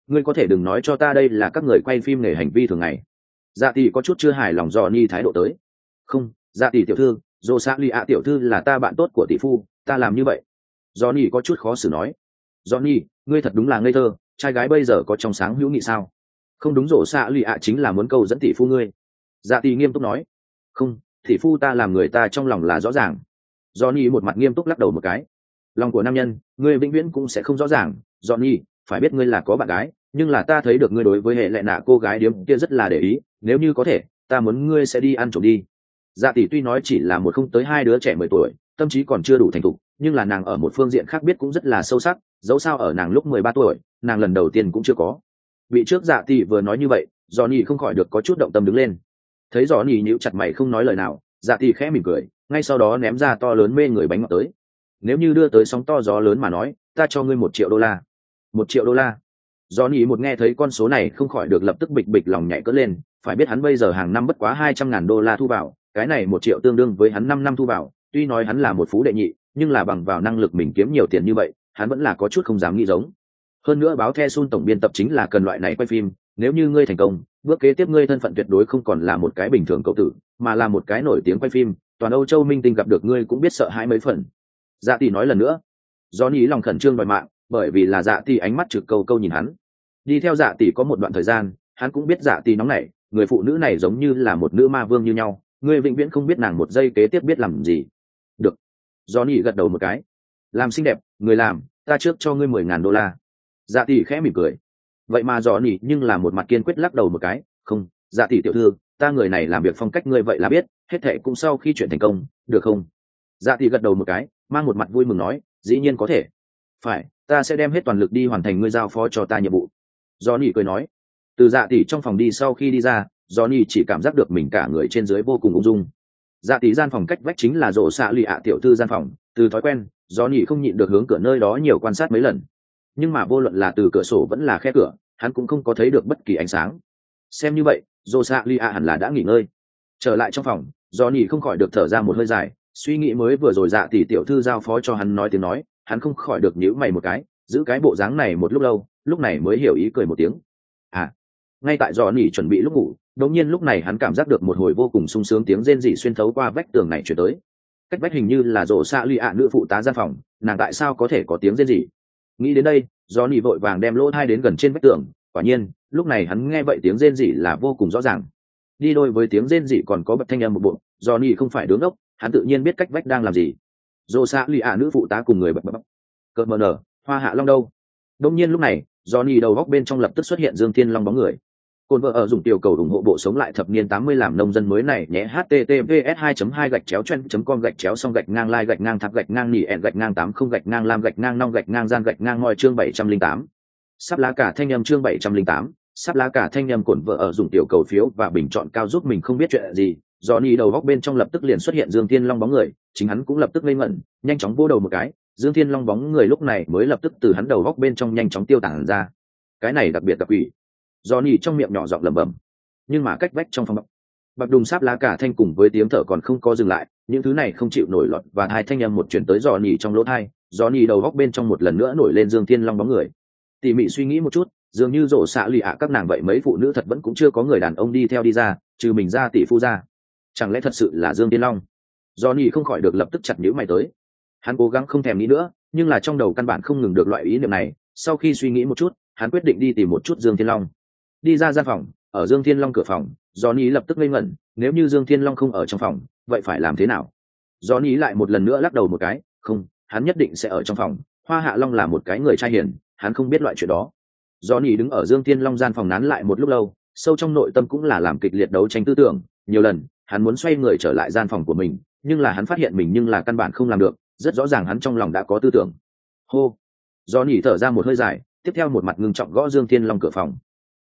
Ngươi có thể đừng nói cho ta đây là các người quay phim nghề hành vi thường ngày. Dạ tỷ có chút chưa hài lòng dò ni thái độ tới. Không dạ tỷ tiểu thư dồ xạ lì ạ tiểu thư là ta bạn tốt của tỷ phu, ta làm như vậy. Johnny có chút khó xử nói. Johnny, ngươi thật đúng là ngây thơ, trai gái bây giờ có trong sáng hữu nghị sao? Không đúng rổ xạ lì ạ chính là muốn câu dẫn tỷ phu ngươi. Dạ tỷ nghiêm túc nói. Không, tỷ phu ta làm người ta trong lòng là rõ ràng. Johnny một mặt nghiêm túc lắc đầu một cái. Lòng của nam nhân, ngươi vĩnh viễn cũng sẽ không rõ ràng. Johnny, phải biết ngươi là có bạn gái, nhưng là ta thấy được ngươi đối với hệ lệ nạ cô gái điếm kia rất là để ý. Nếu như có thể, ta muốn ngươi sẽ đi ăn trộm đi dạ tỷ tuy nói chỉ là một không tới hai đứa trẻ mười tuổi, tâm trí còn chưa đủ thành thục, nhưng là nàng ở một phương diện khác biết cũng rất là sâu sắc, dẫu sao ở nàng lúc mười ba tuổi, nàng lần đầu tiên cũng chưa có. Bị trước dạ tỷ vừa nói như vậy, johnny không khỏi được có chút động tâm đứng lên. Thấy dò nhì nhíu chặt mày không nói lời nào dạ tỷ khẽ mỉm cười, ngay sau đó ném ra to lớn mê người bánh ngọt tới. Nếu như đưa tới sóng to gió lớn mà nói, ta cho ngươi một triệu đô la. Một triệu đô la. Do nhì một nghe thấy con số này không khỏi được lập tức bịch bịch lòng nhảy cất lên, phải biết hắn bây giờ hàng năm bất quá hai trăm ngàn đô la thu vào cái này một triệu tương đương với hắn năm năm thu vào, tuy nói hắn là một phú đệ nhị, nhưng là bằng vào năng lực mình kiếm nhiều tiền như vậy, hắn vẫn là có chút không dám nghĩ giống. Hơn nữa báo the sun tổng biên tập chính là cần loại này quay phim, nếu như ngươi thành công, bước kế tiếp ngươi thân phận tuyệt đối không còn là một cái bình thường cậu tử, mà là một cái nổi tiếng quay phim, toàn âu châu minh tinh gặp được ngươi cũng biết sợ hãi mấy phần. Dạ tỷ nói lần nữa. Do ý lòng khẩn trương đòi mạng, bởi vì là dạ tỷ ánh mắt trực câu câu nhìn hắn. Đi theo dạ tỷ có một đoạn thời gian, hắn cũng biết dạ tỷ nóng nảy, người phụ nữ này giống như là một nữ ma vương như nhau ngươi vĩnh viễn không biết nàng một giây kế tiếp biết làm gì. Được. Johnny gật đầu một cái. Làm xinh đẹp, người làm, ta trước cho ngươi mười ngàn đô la. Dạ tỷ khẽ mỉm cười. Vậy mà johnny nhưng là một mặt kiên quyết lắc đầu một cái. Không dạ tỷ tiểu thư, ta người này làm việc phong cách ngươi vậy là biết, hết thệ cũng sau khi chuyện thành công, được không? Dạ tỷ gật đầu một cái, mang một mặt vui mừng nói, dĩ nhiên có thể. Phải, ta sẽ đem hết toàn lực đi hoàn thành ngươi giao phó cho ta nhiệm vụ. Johnny cười nói. Từ dạ tỷ trong phòng đi sau khi đi ra do chỉ cảm giác được mình cả người trên dưới vô cùng ung dung. Dạ tỷ gian phòng cách vách chính là rổ xạ lì ạ tiểu thư gian phòng, từ thói quen do không nhịn được hướng cửa nơi đó nhiều quan sát mấy lần. Nhưng mà vô luận là từ cửa sổ vẫn là khe cửa, hắn cũng không có thấy được bất kỳ ánh sáng. Xem như vậy, rổ xạ lì ạ hẳn là đã nghỉ ngơi. Trở lại trong phòng do không khỏi được thở ra một hơi dài, suy nghĩ mới vừa rồi dạ tỷ tiểu thư giao phó cho hắn nói tiếng nói, hắn không khỏi được nhíu mày một cái, giữ cái bộ dáng này một lúc lâu, lúc này mới hiểu ý cười một tiếng ngay tại do nỉ chuẩn bị lúc ngủ đống nhiên lúc này hắn cảm giác được một hồi vô cùng sung sướng tiếng rên rỉ xuyên thấu qua vách tường này chuyển tới. Cách vách hình như là rổ xạ lụy ạ nữ phụ tá gian phòng, nàng tại sao có thể có tiếng rên rỉ? Nghĩ đến đây do nỉ vội vàng đem lỗ thai đến gần trên vách tường, quả nhiên, lúc này hắn nghe vậy tiếng rên rỉ là vô cùng rõ ràng. Đi đôi với tiếng rên rỉ còn có bậc thanh âm một bộ do nỉ không phải đứng ốc hắn tự nhiên biết cách vách đang làm gì. Rổ xạ lụy ạ nữ phụ tá cùng người bậc bậc cợt mờ nở, hoa hạ long đâu? Đông nhiên lúc này Johnny đầu góc bên trong lập tức xuất hiện Dương Thiên Long bóng người. Côn vợ ở dùng tiểu cầu ủng hộ bộ sống lại thập niên 80 làm nông dân mới này nhé https 2 2 gạch chéo chen com gạch chéo xong gạch ngang lai gạch ngang tháp gạch ngang nỉ ẹn gạch ngang 80 gạch ngang lam gạch ngang nong gạch ngang gian gạch ngang ngoi chương 708. Sắp lá cả thanh âm chương 708, sắp lá cả thanh âm cổn vợ ở dùng tiểu cầu phiếu và bình chọn cao giúp mình không biết chuyện gì. Johnny đầu góc bên trong lập tức liền xuất hiện Dương Thiên Long bóng người, chính hắn cũng lập tức ngây ngẩn, nhanh chóng vô đầu một cái, dương thiên long bóng người lúc này mới lập tức từ hắn đầu góc bên trong nhanh chóng tiêu tản ra cái này đặc biệt đặc quỷ do nhị trong miệng nhỏ giọng lẩm bẩm. Nhưng mà cách vách trong phòng bọc, bạc đùng sáp lá cả thanh cùng với tiếng thở còn không có dừng lại, những thứ này không chịu nổi lọt và hai thanh âm một chuyển tới giò nhị trong lỗ thai giò nhị đầu góc bên trong một lần nữa nổi lên dương thiên long bóng người. Tỉ mỉ suy nghĩ một chút, dường như rổ xạ lì ạ các nàng vậy mấy phụ nữ thật vẫn cũng chưa có người đàn ông đi theo đi ra, trừ mình ra tỷ phu ra. Chẳng lẽ thật sự là dương tiên long? Do nhị không khỏi được lập tức chặt nhữ mày tới. Hắn cố gắng không thèm nghĩ nữa, nhưng là trong đầu căn bản không ngừng được loại ý niệm này, sau khi suy nghĩ một chút, hắn quyết định đi tìm một chút dương thiên long đi ra gian phòng, ở dương thiên long cửa phòng, johnny lập tức ngây ngẩn, nếu như dương thiên long không ở trong phòng, vậy phải làm thế nào? Johnny lại một lần nữa lắc đầu một cái, không, hắn nhất định sẽ ở trong phòng, hoa hạ long là một cái người trai hiền, hắn không biết loại chuyện đó. Johnny đứng ở dương thiên long gian phòng nán lại một lúc lâu, sâu trong nội tâm cũng là làm kịch liệt đấu tranh tư tưởng, nhiều lần, hắn muốn xoay người trở lại gian phòng của mình, nhưng là hắn phát hiện mình nhưng là căn bản không làm được, rất rõ ràng hắn trong lòng đã có tư tưởng. Hô! Do nhỉ thở ra một hơi dài, tiếp theo một mặt ngưng trọng gõ dương thiên long cửa phòng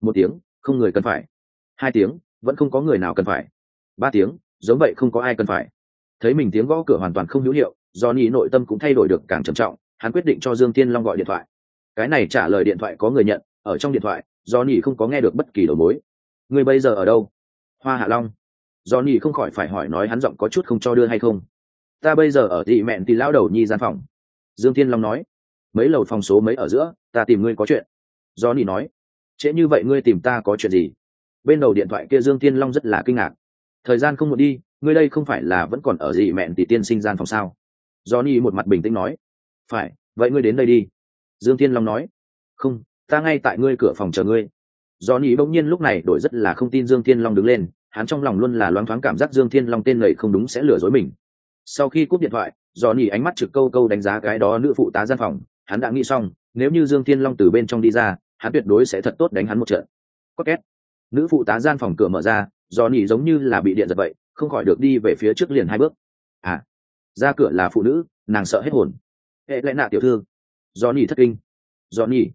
một tiếng, không người cần phải. Hai tiếng, vẫn không có người nào cần phải. Ba tiếng, giống vậy không có ai cần phải. Thấy mình tiếng gõ cửa hoàn toàn không hữu hiệu do nhỉ nội tâm cũng thay đổi được càng trầm trọng, hắn quyết định cho dương thiên long gọi điện thoại. Cái này trả lời điện thoại có người nhận, ở trong điện thoại do nhỉ không có nghe được bất kỳ đầu mối. Người bây giờ ở đâu? Hoa hạ long. Do nhỉ không khỏi phải hỏi nói hắn giọng có chút không cho đưa hay không. Ta bây giờ ở thị mẹn thì lão đầu nhi gian phòng. Dương thiên long nói. Mấy lầu phòng số mấy ở giữa, ta tìm ngươi có chuyện. Do nỉ nói trễ như vậy ngươi tìm ta có chuyện gì? Bên đầu điện thoại kia dương thiên long rất là kinh ngạc. Thời gian không một đi, ngươi đây không phải là vẫn còn ở gì mẹn thì tiên sinh gian phòng sao? Do nỉ một mặt bình tĩnh nói. Phải, vậy ngươi đến đây đi. Dương thiên long nói. Không, ta ngay tại ngươi cửa phòng chờ ngươi. Do nỉ bỗng nhiên lúc này đổi rất là không tin dương thiên long đứng lên, hắn trong lòng luôn là loáng thoáng cảm giác dương thiên long tên lầy không đúng sẽ lừa dối mình. Sau khi cúp điện thoại Do nỉ ánh mắt trực câu câu đánh giá cái đó nữ phụ tá gian phòng, hắn đã nghĩ xong, nếu như dương thiên long từ bên trong đi ra hắn tuyệt đối sẽ thật tốt đánh hắn một trận. Có két. Nữ phụ tá gian phòng cửa mở ra do nỉ giống như là bị điện giật vậy, không khỏi được đi về phía trước liền hai bước. À ra cửa là phụ nữ, nàng sợ hết hồn. Hệ lẽ nạ tiểu thư. Do nỉ thất kinh. Do nỉ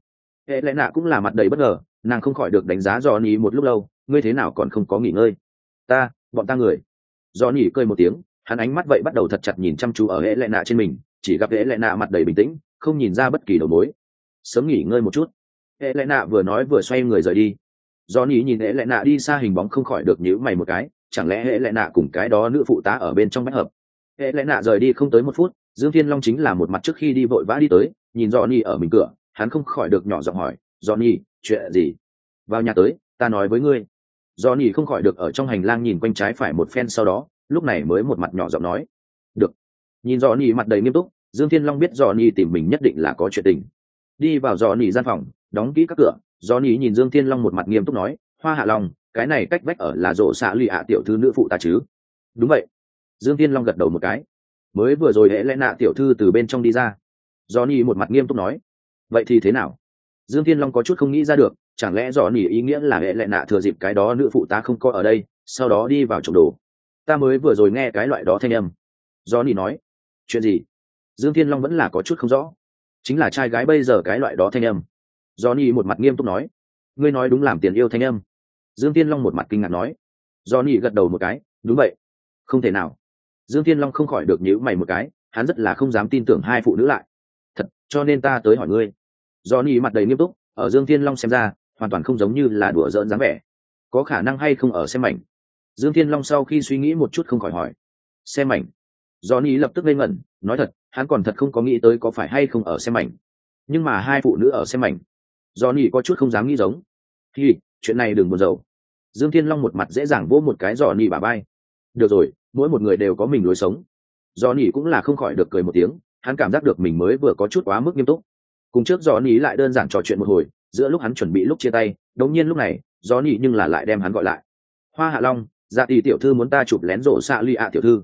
hệ lẽ nạ cũng là mặt đầy bất ngờ, nàng không khỏi được đánh giá do nỉ một lúc lâu, ngươi thế nào còn không có nghỉ ngơi? Ta, bọn ta người. Do nỉ cười một tiếng, hắn ánh mắt vậy bắt đầu thật chặt nhìn chăm chú ở hệ lệ nạ trên mình, chỉ gặp hệ lệ nạ mặt đầy bình tĩnh, không nhìn ra bất kỳ đầu mối. Sớm nghỉ ngơi một chút hệ lệ nạ vừa nói vừa xoay người rời đi. Do nhỉ nhìn hệ lệ nạ đi xa hình bóng không khỏi được nhíu mày một cái, chẳng lẽ hệ lệ nạ cùng cái đó nữ phụ tá ở bên trong bách hợp? Hệ lệ nạ rời đi không tới một phút, dương thiên long chính là một mặt trước khi đi vội vã đi tới, nhìn do nhỉ ở mình cửa, hắn không khỏi được nhỏ giọng hỏi do nhỉ chuyện gì? Vào nhà tới, ta nói với ngươi. Do nhỉ không khỏi được ở trong hành lang nhìn quanh trái phải một phen sau đó, lúc này mới một mặt nhỏ giọng nói, được. Nhìn do nhỉ mặt đầy nghiêm túc, dương thiên long biết do nhỉ tìm mình nhất định là có chuyện tình. Đi vào do nhỉ gian phòng đóng kỹ các cửa johnny nhìn dương thiên long một mặt nghiêm túc nói, hoa hạ long, cái này cách vách ở là rộ xạ lụy ạ tiểu thư nữ phụ ta chứ? Đúng vậy. Dương thiên long gật đầu một cái. Mới vừa rồi hễ lẽ nạ tiểu thư từ bên trong đi ra. Johnny một mặt nghiêm túc nói. Vậy thì thế nào? Dương thiên long có chút không nghĩ ra được, chẳng lẽ johnny ý nghĩa là hễ lẽ nạ thừa dịp cái đó nữ phụ ta không có ở đây, sau đó đi vào trộm đồ? Ta mới vừa rồi nghe cái loại đó thanh âm. Johnny nói. Chuyện gì? Dương thiên long vẫn là có chút không rõ. Chính là trai gái bây giờ cái loại đó thanh âm do một mặt nghiêm túc nói. Ngươi nói đúng làm tiền yêu thanh âm. Dương thiên long một mặt kinh ngạc nói. Do gật đầu một cái. Đúng vậy. Không thể nào. Dương thiên long không khỏi được nhíu mày một cái. Hắn rất là không dám tin tưởng hai phụ nữ lại. Thật, cho nên ta tới hỏi ngươi. Do mặt đầy nghiêm túc, ở dương thiên long xem ra, hoàn toàn không giống như là đùa giỡn dáng vẻ. Có khả năng hay không ở xem mảnh? Dương thiên long sau khi suy nghĩ một chút không khỏi hỏi. Xem mảnh. Do lập tức lên ngẩn, nói thật, hắn còn thật không có nghĩ tới có phải hay không ở xem mảnh. Nhưng mà hai phụ nữ ở xem mảnh do Nhi có chút không dám nghĩ giống. Thì chuyện này đừng buồn rầu. Dương thiên long một mặt dễ dàng vỗ một cái dò Nhi bà bay. Được rồi, mỗi một người đều có mình lối sống. Do Nhi cũng là không khỏi được cười một tiếng, hắn cảm giác được mình mới vừa có chút quá mức nghiêm túc. Cùng trước do Nhi lại đơn giản trò chuyện một hồi, giữa lúc hắn chuẩn bị lúc chia tay, đống nhiên lúc này Do nỉ nhưng là lại đem hắn gọi lại. Hoa hạ long dạ tỷ tiểu thư muốn ta chụp lén rổ xạ ly ạ tiểu thư.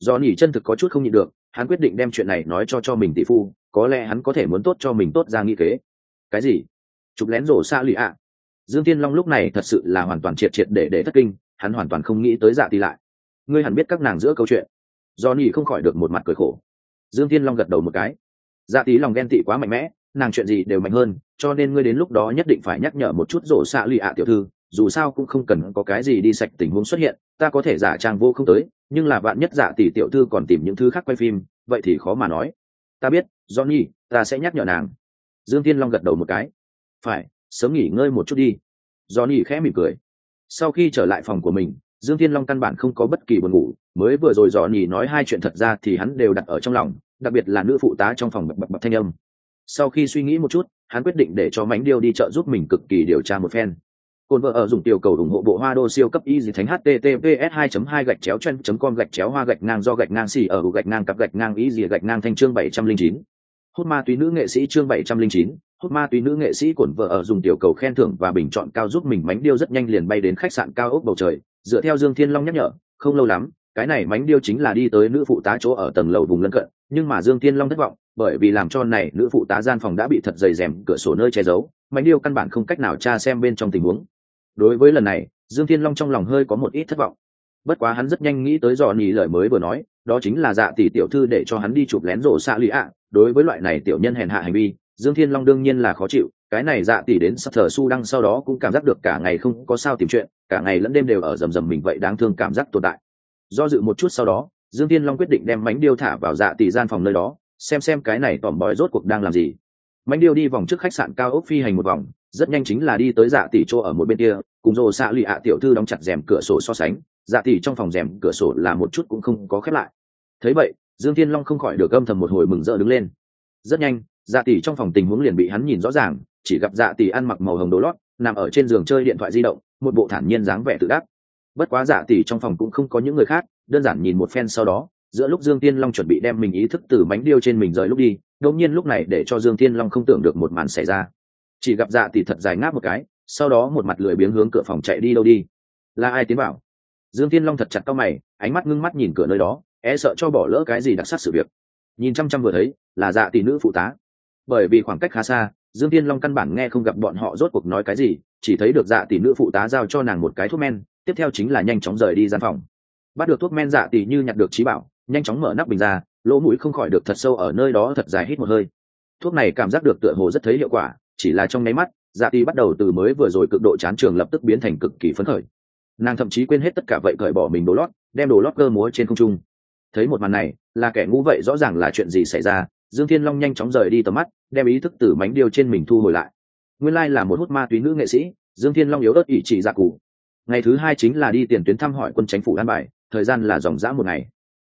Do nỉ chân thực có chút không nhịn được, hắn quyết định đem chuyện này nói cho cho mình tỷ phu, có lẽ hắn có thể muốn tốt cho mình tốt ra nghi kế. Cái gì? Chụp lén rổ xa lì ạ. Dương tiên long lúc này thật sự là hoàn toàn triệt triệt để để thất kinh, hắn hoàn toàn không nghĩ tới dạ tỷ lại. Ngươi hẳn biết các nàng giữa câu chuyện. Do nỉ không khỏi được một mặt cười khổ. Dương tiên long gật đầu một cái. Dạ tỷ lòng ghen tị quá mạnh mẽ, nàng chuyện gì đều mạnh hơn, cho nên ngươi đến lúc đó nhất định phải nhắc nhở một chút rổ xạ lụy ạ tiểu thư, dù sao cũng không cần có cái gì đi sạch tình huống xuất hiện, ta có thể giả trang vô không tới, nhưng là bạn nhất giả tỷ tiểu thư còn tìm những thứ khác quay phim, vậy thì khó mà nói. Ta biết, johnny, ta sẽ nhắc nhở nàng. Dương tiên long gật đầu một cái phải sớm nghỉ ngơi một chút đi. Johnny khẽ mỉm cười. Sau khi trở lại phòng của mình dương thiên long căn bản không có bất kỳ buồn ngủ. Mới vừa rồi johnny nói hai chuyện thật ra thì hắn đều đặt ở trong lòng đặc biệt là nữ phụ tá trong phòng bập bập bập thanh âm. Sau khi suy nghĩ một chút hắn quyết định để cho mánh điêu đi chợ giúp mình cực kỳ điều tra một phen. Cồn vợ ở dùng tiểu cầu ủng hộ bộ hoa đô siêu cấp y dì thánh https 2 2 gạch chéo chen com gạch chéo hoa gạch ngang do gạch ngang xì ở gạch ngang cặp gạch ngang y dì gạch ngang thanh chương 709. hút ma túy nữ nghệ sĩ chương 709, hút ma túy nữ nghệ sĩ cổn vợ ở dùng tiểu cầu khen thưởng và bình chọn cao giúp mình mánh điêu rất nhanh liền bay đến khách sạn cao ốc bầu trời. Dựa theo dương thiên long nhắc nhở, không lâu lắm, cái này mánh điêu chính là đi tới nữ phụ tá chỗ ở tầng lầu vùng lân cận. Nhưng mà dương thiên long thất vọng, bởi vì làm cho này nữ phụ tá gian phòng đã bị thật dày rèm cửa sổ nơi che giấu, mánh điêu căn bản không cách nào tra xem bên trong tình huống. Đối với lần này, dương thiên long trong lòng hơi có một ít thất vọng. Bất quá hắn rất nhanh nghĩ tới dò nhì lời mới vừa nói, đó chính là dạ tỷ tiểu thư để cho hắn đi chụp lén rổ xạ lụy ạ. Đối với loại này tiểu nhân hèn hạ hành vi dương thiên long đương nhiên là khó chịu, cái này dạ tỷ đến sắp thờ su đăng sau đó cũng cảm giác được cả ngày không có sao tìm chuyện, cả ngày lẫn đêm đều ở rầm rầm mình vậy đáng thương cảm giác tồn tại. Do dự một chút sau đó, dương thiên long quyết định đem mánh điêu thả vào dạ tỷ gian phòng nơi đó, xem xem cái này tỏm bói rốt cuộc đang làm gì. Mánh điêu đi vòng trước khách sạn cao ốc phi hành một vòng, rất nhanh chính là đi tới dạ tỷ chỗ ở một bên kia, cùng rồ xạ lụy ạ tiểu thư đóng chặt rèm cửa sổ so sánh dạ tỷ trong phòng rèm cửa sổ là một chút cũng không có khép lại. Thấy vậy, dương thiên long không khỏi được âm thầm một hồi mừng rỡ đứng lên. Rất nhanh dạ tỷ trong phòng tình huống liền bị hắn nhìn rõ ràng, chỉ gặp dạ tỷ ăn mặc màu hồng đồ lót, nằm ở trên giường chơi điện thoại di động, một bộ thản nhiên dáng vẻ tự đắc. Bất quá dạ tỷ trong phòng cũng không có những người khác, đơn giản nhìn một phen sau đó, giữa lúc dương tiên long chuẩn bị đem mình ý thức từ bánh điêu trên mình rời lúc đi, đột nhiên lúc này để cho dương tiên long không tưởng được một màn xảy ra. Chỉ gặp dạ tỷ thật dài ngáp một cái, sau đó một mặt lười biếng hướng cửa phòng chạy đi đâu đi. Là ai tiến vào? Dương tiên long thật chặt cao mày, ánh mắt ngưng mắt nhìn cửa nơi đó e sợ cho bỏ lỡ cái gì đặc sắc sự việc. Nhìn chăm chăm vừa thấy, là dạ tỷ nữ phụ tá bởi vì khoảng cách khá xa, dương tiên long căn bản nghe không gặp bọn họ rốt cuộc nói cái gì, chỉ thấy được dạ tỷ nữ phụ tá giao cho nàng một cái thuốc men, tiếp theo chính là nhanh chóng rời đi gian phòng. Bắt được thuốc men dạ tỷ như nhặt được trí bảo, nhanh chóng mở nắp bình ra, lỗ mũi không khỏi được thật sâu ở nơi đó thật dài hít một hơi. Thuốc này cảm giác được tựa hồ rất thấy hiệu quả, chỉ là trong nháy mắt dạ tỷ bắt đầu từ mới vừa rồi cực độ chán trường lập tức biến thành cực kỳ phấn khởi. Nàng thậm chí quên hết tất cả vậy cởi bỏ mình đồ lót, đem đồ lót cơ múa trên không trung. Thấy một màn này, là kẻ ngu vậy rõ ràng là chuyện gì xảy ra dương thiên long nhanh chóng rời đi tầm mắt, đem ý thức từ mánh điêu trên mình thu hồi lại. Nguyên lai là một hút ma túy nữ nghệ sĩ, dương thiên long yếu ớt ỷ trị dạ cụ. Ngày thứ hai chính là đi tiền tuyến thăm hỏi quân chánh phủ an bài, thời gian là dòng dã một ngày.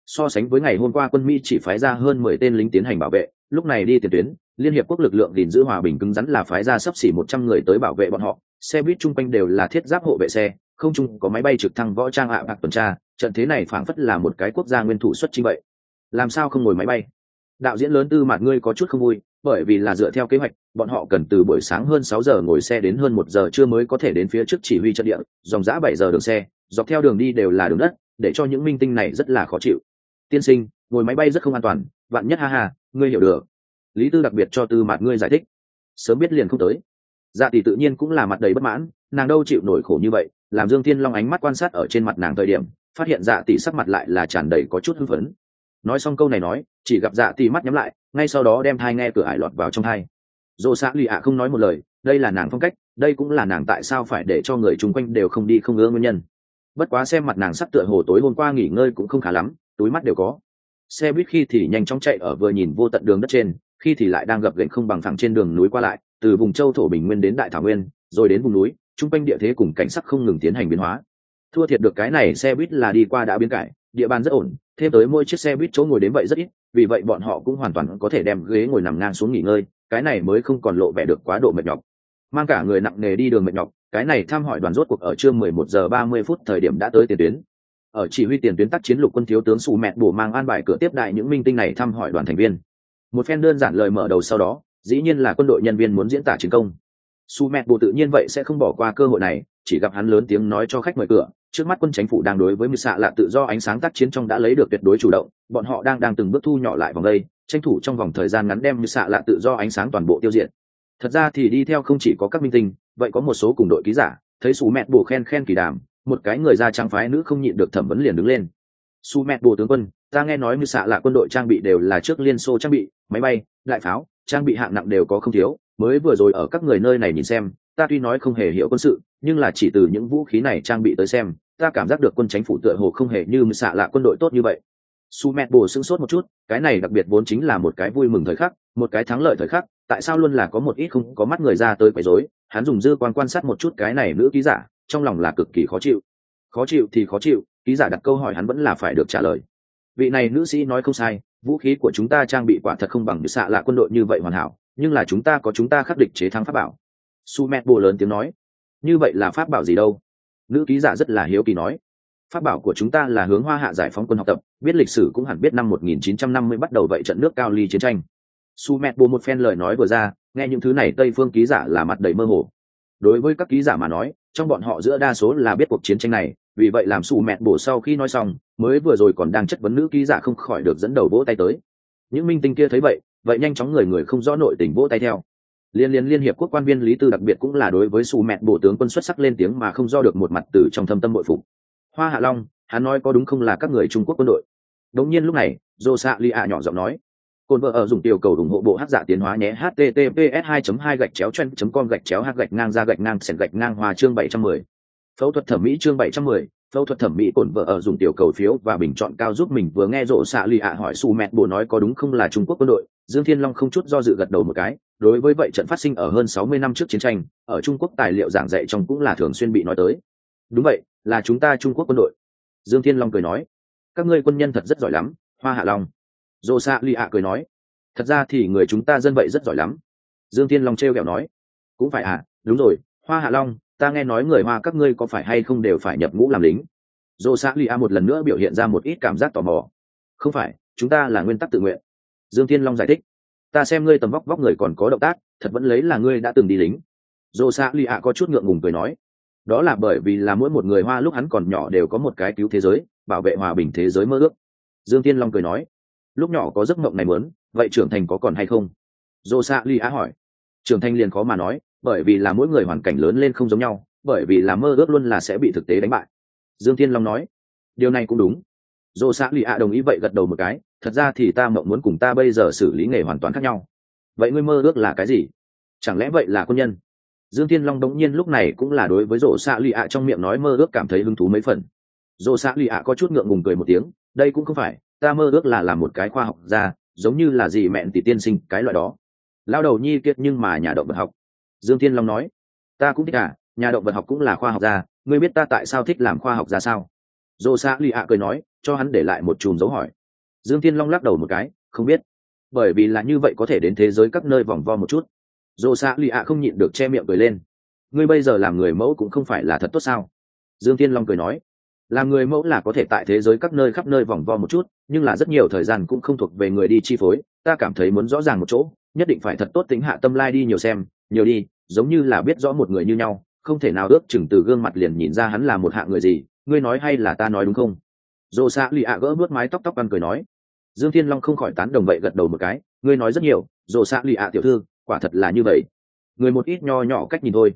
So sánh với ngày hôm qua, quân mỹ chỉ phái ra hơn mười tên lính tiến hành bảo vệ, lúc này đi tiền tuyến, liên hiệp quốc lực lượng gìn giữ hòa bình cứng rắn là phái ra sấp xỉ một trăm người tới bảo vệ bọn họ, xe buýt chung quanh đều là thiết giáp hộ vệ xe, không chung có máy bay trực thăng võ trang hạ bạc tuần tra, trận thế này phảng phất là một cái quốc gia nguyên thủ xuất chính vậy. Làm sao không ngồi máy bay? Đạo diễn lớn tư mạt ngươi có chút không vui, bởi vì là dựa theo kế hoạch, bọn họ cần từ buổi sáng hơn sáu giờ ngồi xe đến hơn một giờ trưa mới có thể đến phía trước chỉ huy trận địa, dòng giã bảy giờ đường xe, dọc theo đường đi đều là đường đất, để cho những minh tinh này rất là khó chịu. Tiên sinh, ngồi máy bay rất không an toàn, vạn nhất ha ha, ngươi hiểu được. Lý tư đặc biệt cho tư mạt ngươi giải thích. Sớm biết liền không tới. Dạ tỷ tự nhiên cũng là mặt đầy bất mãn, nàng đâu chịu nổi khổ như vậy, làm dương thiên long ánh mắt quan sát ở trên mặt nàng thời điểm, phát hiện dạ tỷ sắc mặt lại là tràn đầy có chút hưng phấn nói xong câu này nói, chỉ gặp dạ thì mắt nhắm lại, ngay sau đó đem thai nghe cửa ải lọt vào trong thai. Dồ xã lì ạ không nói một lời, đây là nàng phong cách, đây cũng là nàng tại sao phải để cho người chung quanh đều không đi không ưa nguyên nhân. Bất quá xem mặt nàng sắp tựa hồ tối hôm qua nghỉ ngơi cũng không khá lắm, túi mắt đều có. Xe buýt khi thì nhanh chóng chạy ở vừa nhìn vô tận đường đất trên, khi thì lại đang gập gành không bằng phẳng trên đường núi qua lại, từ vùng châu thổ bình nguyên đến đại thảo nguyên, rồi đến vùng núi, chung quanh địa thế cùng cảnh sắc không ngừng tiến hành biến hóa. Thua thiệt được cái này xe buýt là đi qua đã biến cải, địa bàn rất ổn thêm tới mỗi chiếc xe buýt chỗ ngồi đến vậy rất ít, vì vậy bọn họ cũng hoàn toàn có thể đem ghế ngồi nằm ngang xuống nghỉ ngơi, cái này mới không còn lộ vẻ được quá độ mệt nhọc. Mang cả người nặng nề đi đường mệt nhọc, cái này thăm hỏi đoàn rốt cuộc ở trưa 11 giờ 30 phút thời điểm đã tới tiền tuyến. Ở chỉ huy tiền tuyến tác chiến lục quân thiếu tướng sù mẹ bổ mang an bài cửa tiếp đại những minh tinh này thăm hỏi đoàn thành viên. Một phen đơn giản lời mở đầu sau đó, dĩ nhiên là quân đội nhân viên muốn diễn tả chiến công. Su mẹ bù tự nhiên vậy sẽ không bỏ qua cơ hội này, chỉ gặp hắn lớn tiếng nói cho khách mời cửa trước mắt quân chính phủ đang đối với mưu xạ Lạ tự do ánh sáng tác chiến trong đã lấy được tuyệt đối chủ động, bọn họ đang đang từng bước thu nhỏ lại vòng đây, tranh thủ trong vòng thời gian ngắn đem mưu xạ Lạ tự do ánh sáng toàn bộ tiêu diệt. Thật ra thì đi theo không chỉ có các minh tinh, vậy có một số cùng đội ký giả, thấy Sú mẹt bồ khen khen kỳ đàm, một cái người da trang phái nữ không nhịn được thẩm vấn liền đứng lên. Su mẹt bồ tướng quân, ta nghe nói mưu xạ Lạ quân đội trang bị đều là trước liên xô trang bị, máy bay, đại pháo, trang bị hạng nặng đều có không thiếu, mới vừa rồi ở các người nơi này nhìn xem ta tuy nói không hề hiểu quân sự, nhưng là chỉ từ những vũ khí này trang bị tới xem, ta cảm giác được quân chánh phủ tựa hồ không hề như xạ lạ quân đội tốt như vậy. Su mẹ bồ sưng sốt một chút, cái này đặc biệt vốn chính là một cái vui mừng thời khắc, một cái thắng lợi thời khắc, tại sao luôn là có một ít không có mắt người ra tới quấy rối, hắn dùng dư quan quan sát một chút cái này nữ ký giả, trong lòng là cực kỳ khó chịu. Khó chịu thì khó chịu, ký giả đặt câu hỏi hắn vẫn là phải được trả lời. Vị này nữ sĩ nói không sai, vũ khí của chúng ta trang bị quả thật không bằng xạ lạ quân đội như vậy hoàn hảo, nhưng là chúng ta có chúng ta khắc địch chế thắng pháp bảo su mẹ bồ lớn tiếng nói, như vậy là pháp bảo gì đâu? Nữ ký giả rất là hiếu kỳ nói, pháp bảo của chúng ta là hướng hoa hạ giải phóng quân học tập, biết lịch sử cũng hẳn biết năm 1950 bắt đầu vậy trận nước cao ly chiến tranh. Su mẹ bồ một phen lời nói vừa ra, nghe những thứ này tây phương ký giả là mặt đầy mơ hồ. Đối với các ký giả mà nói, trong bọn họ giữa đa số là biết cuộc chiến tranh này, vì vậy làm su mẹ bồ sau khi nói xong, mới vừa rồi còn đang chất vấn nữ ký giả không khỏi được dẫn đầu vỗ tay tới. Những minh tinh kia thấy vậy vậy nhanh chóng người người không rõ nội tình vỗ tay theo liên liên liên hiệp quốc quan viên lý tư đặc biệt cũng là đối với su mẹt bộ tướng quân xuất sắc lên tiếng mà không do được một mặt từ trong thâm tâm bội phục. Hoa hạ long hắn nói có đúng không là các người trung quốc quân đội? Đống nhiên lúc này dô xạ li ạ nhỏ giọng nói cồn vợ ở dùng tiểu cầu ủng hộ bộ hát giả tiến hóa nhé https 2 2 gạch chéo chen com gạch chéo hát gạch ngang ra gạch ngang sẹn gạch ngang hòa chương 710. phẫu thuật thẩm mỹ chương 710, phẫu thuật thẩm mỹ cồn vợ ở dùng tiểu cầu phiếu và bình chọn cao giúp mình. Vừa nghe rộ xạ lì ạ hỏi su mẹt bồ nói có đúng không là trung quốc quân đội dương thiên long không chút do dự gật đầu một cái đối với vậy trận phát sinh ở hơn sáu mươi năm trước chiến tranh, ở trung quốc tài liệu giảng dạy trong cũng là thường xuyên bị nói tới. Đúng vậy, là chúng ta trung quốc quân đội. Dương thiên long cười nói, các ngươi quân nhân thật rất giỏi lắm, hoa hạ long. Dô Sa lì ạ cười nói, thật ra thì người chúng ta dân vậy rất giỏi lắm. Dương thiên long trêu ghẹo kẹo nói, cũng phải à đúng rồi, hoa hạ long, ta nghe nói người hoa các ngươi có phải hay không đều phải nhập ngũ làm lính? Dô Sa lì ạ một lần nữa biểu hiện ra một ít cảm giác tò mò, không phải, chúng ta là nguyên tắc tự nguyện. Dương thiên long giải thích ta xem ngươi tầm vóc vóc người còn có động tác, thật vẫn lấy là ngươi đã từng đi lính. Dồ xạ lì ạ có chút ngượng ngùng cười nói, đó là bởi vì là mỗi một người hoa lúc hắn còn nhỏ đều có một cái cứu thế giới, bảo vệ hòa bình thế giới mơ ước. Dương tiên long cười nói, lúc nhỏ có giấc mộng này mớn vậy trưởng thành có còn hay không? Dồ xạ lì ạ hỏi. Trưởng thành liền khó mà nói, bởi vì là mỗi người hoàn cảnh lớn lên không giống nhau, bởi vì là mơ ước luôn là sẽ bị thực tế đánh bại. Dương tiên long nói, điều này cũng đúng dồ xã lì ạ đồng ý vậy gật đầu một cái, thật ra thì ta mộng muốn cùng ta bây giờ xử lý nghề hoàn toàn khác nhau. Vậy ngươi mơ ước là cái gì? Chẳng lẽ vậy là quân nhân? Dương thiên long đống nhiên lúc này cũng là đối với rổ xạ lì ạ trong miệng nói mơ ước cảm thấy hứng thú mấy phần. Rổ xạ lì ạ có chút ngượng ngùng cười một tiếng, đây cũng không phải, ta mơ ước là làm một cái khoa học gia, giống như là gì mẹn tỷ tiên sinh, cái loại đó. Lao đầu nhi kiệt nhưng mà nhà động vật học. Dương thiên long nói, ta cũng thích à nhà động vật học cũng là khoa học gia, ngươi biết ta tại sao thích làm khoa học gia sao? Dô xã lì ạ cười nói, cho hắn để lại một chùm dấu hỏi. Dương thiên long lắc đầu một cái, không biết. Bởi vì là như vậy có thể đến thế giới các nơi vòng vo một chút. Dô xã lì ạ không nhịn được che miệng cười lên. Ngươi bây giờ làm người mẫu cũng không phải là thật tốt sao? Dương thiên long cười nói. Làm người mẫu là có thể tại thế giới các nơi khắp nơi vòng vo một chút, nhưng là rất nhiều thời gian cũng không thuộc về người đi chi phối, ta cảm thấy muốn rõ ràng một chỗ, nhất định phải thật tốt tính hạ tâm lai đi nhiều xem, nhiều đi, giống như là biết rõ một người như nhau, không thể nào ước chừng từ gương mặt liền nhìn ra hắn là một hạ người gì ngươi nói hay là ta nói đúng không? Dồ xạ lì ạ gỡ nuốt mái tóc tóc ăn cười nói. Dương thiên long không khỏi tán đồng vậy gật đầu một cái, ngươi nói rất nhiều dồ xạ lì ạ tiểu thư, quả thật là như vậy. Người một ít nho nhỏ cách nhìn thôi.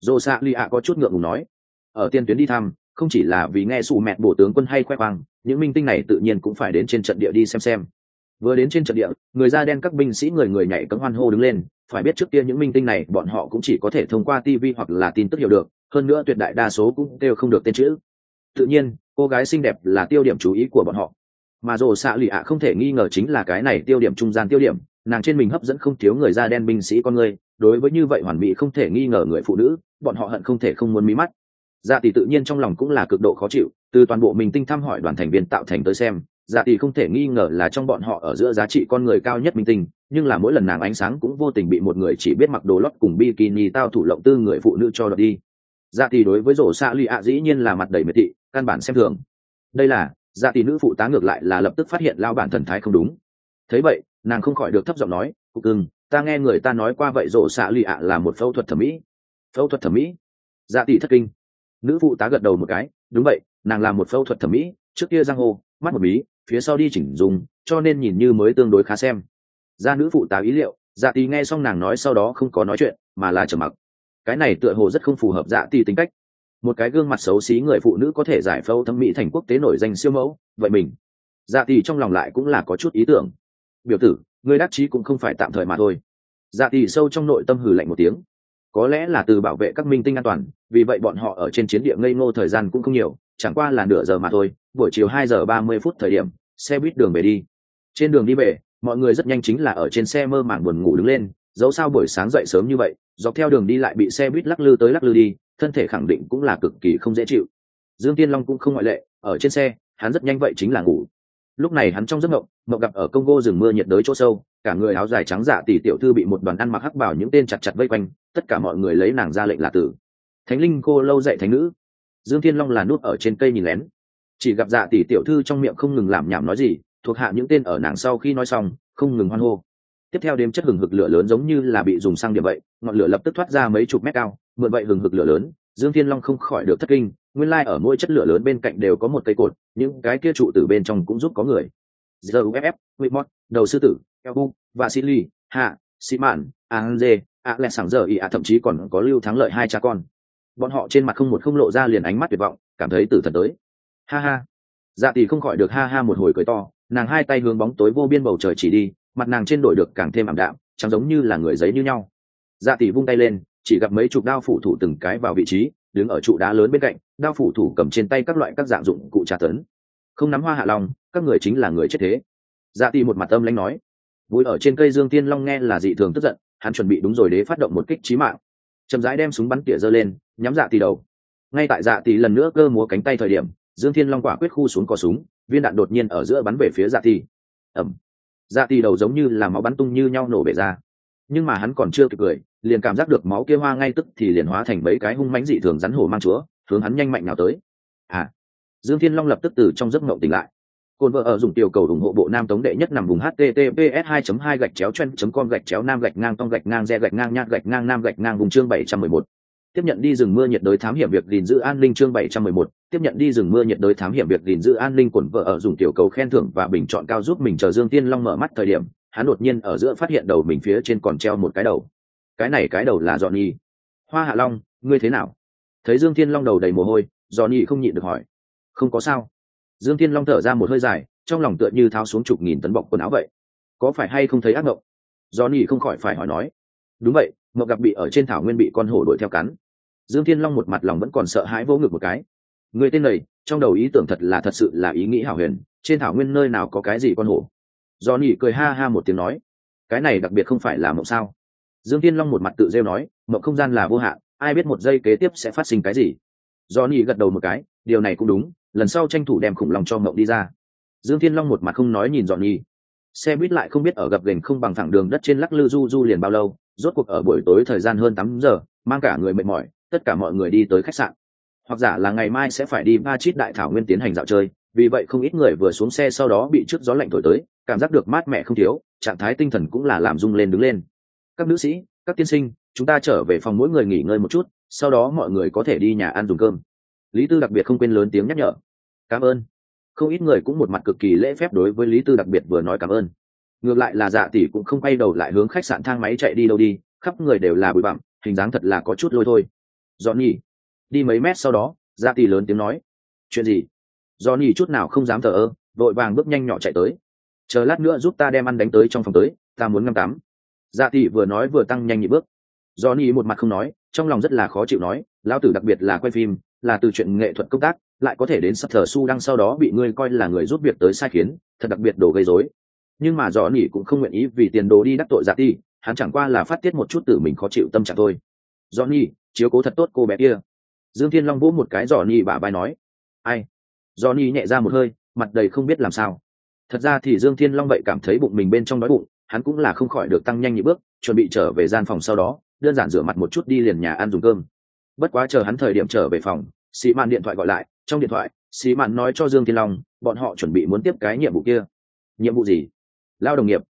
Dồ xạ lì ạ có chút ngượng ngùng nói. Ở tiên tuyến đi thăm, không chỉ là vì nghe sụ mẹt bổ tướng quân hay khoe khoang, những minh tinh này tự nhiên cũng phải đến trên trận địa đi xem xem. Vừa đến trên trận địa, người da đen các binh sĩ người người nhảy cấm hoan hô đứng lên, phải biết trước kia những minh tinh này bọn họ cũng chỉ có thể thông qua tv hoặc là tin tức hiểu được, hơn nữa tuyệt đại đa số cũng đều không được tên chữ tự nhiên, cô gái xinh đẹp là tiêu điểm chú ý của bọn họ. Mà rồ xạ lì ạ không thể nghi ngờ chính là cái này tiêu điểm trung gian tiêu điểm, nàng trên mình hấp dẫn không thiếu người da đen binh sĩ con người, đối với như vậy hoàn mỹ không thể nghi ngờ người phụ nữ, bọn họ hận không thể không muốn mí mắt. Dạ tỷ tự nhiên trong lòng cũng là cực độ khó chịu, từ toàn bộ mình tinh thăm hỏi đoàn thành viên tạo thành tới xem dạ tỷ không thể nghi ngờ là trong bọn họ ở giữa giá trị con người cao nhất minh tinh, nhưng là mỗi lần nàng ánh sáng cũng vô tình bị một người chỉ biết mặc đồ lót cùng bikini tao thủ lộng tư người phụ nữ cho đợt đi dạ tỷ đối với rổ xạ lì ạ dĩ nhiên là mặt đầy miệt thị, căn bản xem thường. Đây là dạ tỷ nữ phụ tá ngược lại là lập tức phát hiện lao bản thần thái không đúng. Thấy vậy, nàng không khỏi được thấp giọng nói cục cưng, ta nghe người ta nói qua vậy rổ xạ lì ạ là một phẫu thuật thẩm mỹ. Phẫu thuật thẩm mỹ? Dạ tỷ thất kinh. Nữ phụ tá gật đầu một cái, đúng vậy, nàng làm một phẫu thuật thẩm mỹ, trước kia giang hô, mắt một mí, phía sau đi chỉnh dùng, cho nên nhìn như mới tương đối khá xem. Ra nữ phụ tá ý liệu dạ tỷ nghe xong nàng nói sau đó không có nói chuyện, mà là trầm mặc cái này tựa hồ rất không phù hợp dạ ti tính cách. Một cái gương mặt xấu xí người phụ nữ có thể giải phẫu thẩm mỹ thành quốc tế nổi danh siêu mẫu, vậy mình. Dạ ti trong lòng lại cũng là có chút ý tưởng. Biểu tử, người đắc chí cũng không phải tạm thời mà thôi. Dạ ti sâu trong nội tâm hừ lạnh một tiếng. Có lẽ là từ bảo vệ các minh tinh an toàn, vì vậy bọn họ ở trên chiến địa ngây ngô thời gian cũng không nhiều, chẳng qua là nửa giờ mà thôi, buổi chiều hai giờ ba mươi phút thời điểm, xe buýt đường về đi. Trên đường đi về, mọi người rất nhanh chính là ở trên xe mơ màng buồn ngủ đứng lên, dẫu sao buổi sáng dậy sớm như vậy dọc theo đường đi lại bị xe buýt lắc lư tới lắc lư đi, thân thể khẳng định cũng là cực kỳ không dễ chịu. Dương tiên long cũng không ngoại lệ, ở trên xe, hắn rất nhanh vậy chính là ngủ. Lúc này hắn trong giấc mộng mộng gặp ở congo rừng mưa nhiệt đới chỗ sâu, cả người áo dài trắng dạ tỷ tiểu thư bị một đoàn ăn mặc hắc bảo những tên chặt chặt vây quanh, tất cả mọi người lấy nàng ra lệnh là tử. Thánh linh cô lâu dạy thánh nữ. Dương thiên long là nút ở trên cây nhìn lén. Chỉ gặp dạ tỷ tiểu thư trong miệng không ngừng làm nhảm nói gì, thuộc hạ những tên ở nàng sau khi nói xong, không ngừng hoan hô tiếp theo đêm chất hừng hực lửa lớn giống như là bị dùng xăng điểm vậy, ngọn lửa lập tức thoát ra mấy chục mét cao, mượn vậy hừng hực lửa lớn, dương thiên long không khỏi được thất kinh, nguyên lai ở mỗi chất lửa lớn bên cạnh đều có một cây cột, những cái kia trụ từ bên trong cũng giúp có người. Giờ uff whitmore, đầu sư tử elbu và silly hạ, sĩ mạn an dê ạ lẹ sảng giờ ý ạ thậm chí còn có lưu thắng lợi hai cha con. Bọn họ trên mặt không một không lộ ra liền ánh mắt tuyệt vọng, cảm thấy tử thần tới. Ha ha. Dạ tỷ không khỏi được ha ha một hồi cười to, nàng hai tay hướng bóng tối vô biên bầu trời chỉ đi mặt nàng trên đổi được càng thêm ảm đạm chẳng giống như là người giấy như nhau. Dạ tỷ vung tay lên, chỉ gặp mấy chục đao phủ thủ từng cái vào vị trí, đứng ở trụ đá lớn bên cạnh, đao phủ thủ cầm trên tay các loại các dạng dụng cụ tra tấn. Không nắm hoa hạ long, các người chính là người chết thế. Dạ tỷ một mặt âm lãnh nói. Vui ở trên cây dương tiên long nghe là dị thường tức giận, hắn chuẩn bị đúng rồi đế phát động một kích trí mạng. Chậm rãi đem súng bắn tỉa giơ lên, nhắm dạ tỷ đầu. Ngay tại dạ tỷ lần nữa cơ múa cánh tay thời điểm, dương thiên long quả quyết khu xuống cò súng, viên đạn đột nhiên ở giữa bắn về phía dạ tỷ. Ẩm dạ tì đầu giống như là máu bắn tung như nhau nổ bể ra. Nhưng mà hắn còn chưa kịp cười, liền cảm giác được máu kia hoa ngay tức thì liền hóa thành mấy cái hung mãnh dị thường rắn hổ mang chúa, hướng hắn nhanh mạnh nào tới. À dương thiên long lập tức từ trong giấc mộng tỉnh lại. Cồn vợ ở dùng tiểu cầu ủng hộ bộ nam tống đệ nhất nằm vùng https 2 2 gạch chéo chen com gạch chéo nam gạch ngang tông gạch ngang re gạch ngang nhát gạch ngang nam gạch ngang vùng chương 711. Tiếp nhận đi rừng mưa nhiệt đới thám hiểm việc gìn giữ an ninh chương 711, tiếp nhận đi rừng mưa nhiệt đới thám hiểm việc gìn giữ an ninh quần vợ ở dùng tiểu cầu khen thưởng và bình chọn cao giúp mình chờ Dương Tiên Long mở mắt thời điểm, hắn đột nhiên ở giữa phát hiện đầu mình phía trên còn treo một cái đầu. Cái này cái đầu là Johnny. Hoa Hạ Long, ngươi thế nào? Thấy Dương Tiên Long đầu đầy mồ hôi, Johnny không nhịn được hỏi. Không có sao dương thiên long thở ra một hơi dài trong lòng tựa như tháo xuống chục nghìn tấn bọc quần áo vậy có phải hay không thấy ác mộng do không khỏi phải hỏi nói đúng vậy mộng gặp bị ở trên thảo nguyên bị con hổ đuổi theo cắn dương thiên long một mặt lòng vẫn còn sợ hãi vỗ ngực một cái. Người tên này, trong đầu ý tưởng thật là thật sự là ý nghĩ hảo huyền, trên thảo nguyên nơi nào có cái gì con hổ. Do nỉ cười ha ha một tiếng nói, cái này đặc biệt không phải là mộng sao? Dương thiên long một mặt tự rêu nói, mộng không gian là vô hạn, ai biết một giây kế tiếp sẽ phát sinh cái gì? Do nỉ gật đầu một cái, điều này cũng đúng, lần sau tranh thủ đem khủng long cho mộng đi ra. Dương thiên long một mặt không nói nhìn dọn nhi xe buýt lại không biết ở gập gành không bằng thẳng đường đất trên lắc lư du du liền bao lâu, rốt cuộc ở buổi tối thời gian hơn tám giờ, mang cả người mệt mỏi tất cả mọi người đi tới khách sạn. Hoặc giả là ngày mai sẽ phải đi ba chít đại thảo nguyên tiến hành dạo chơi, vì vậy không ít người vừa xuống xe sau đó bị trước gió lạnh thổi tới, cảm giác được mát mẻ không thiếu, trạng thái tinh thần cũng là làm rung lên đứng lên. Các nữ sĩ, các tiên sinh, chúng ta trở về phòng mỗi người nghỉ ngơi một chút, sau đó mọi người có thể đi nhà ăn dùng cơm. Lý tư đặc biệt không quên lớn tiếng nhắc nhở. Cảm ơn. Không ít người cũng một mặt cực kỳ lễ phép đối với lý tư đặc biệt vừa nói cảm ơn. Ngược lại là dạ tỷ cũng không quay đầu lại hướng khách sạn thang máy chạy đi đâu đi, khắp người đều là bụi bặm, hình dáng thật là có chút lôi thôi. Johnny. nhỉ đi mấy mét sau đó dạ tỷ lớn tiếng nói. Chuyện gì? Johnny nhỉ chút nào không dám thờ ơ vội vàng bước nhanh nhỏ chạy tới. Chờ lát nữa giúp ta đem ăn đánh tới trong phòng tới ta muốn ngâm tắm. Dạ tỷ vừa nói vừa tăng nhanh nhịp bước. Johnny nhỉ một mặt không nói trong lòng rất là khó chịu nói lão tử đặc biệt là quay phim là từ chuyện nghệ thuật công tác lại có thể đến sắp thờ su đang sau đó bị ngươi coi là người giúp việc tới sai khiến thật đặc biệt đồ gây rối. Nhưng mà Johnny cũng không nguyện ý vì tiền đồ đi đắc tội Dạ tỷ, hắn chẳng qua là phát tiết một chút tự mình khó chịu tâm trạng thôi. Johnny, chiếu cố thật tốt cô bé kia. Dương thiên long vỗ một cái giỏ ni bả vai nói, ai? Giỏ ni nhẹ ra một hơi, mặt đầy không biết làm sao. Thật ra thì dương thiên long vậy cảm thấy bụng mình bên trong đói bụng, hắn cũng là không khỏi được tăng nhanh nhị bước, chuẩn bị trở về gian phòng sau đó, đơn giản rửa mặt một chút đi liền nhà ăn dùng cơm. Bất quá chờ hắn thời điểm trở về phòng, sĩ mạn điện thoại gọi lại, trong điện thoại, sĩ mạn nói cho dương thiên long, bọn họ chuẩn bị muốn tiếp cái nhiệm vụ kia. Nhiệm vụ gì? Lao đồng nghiệp.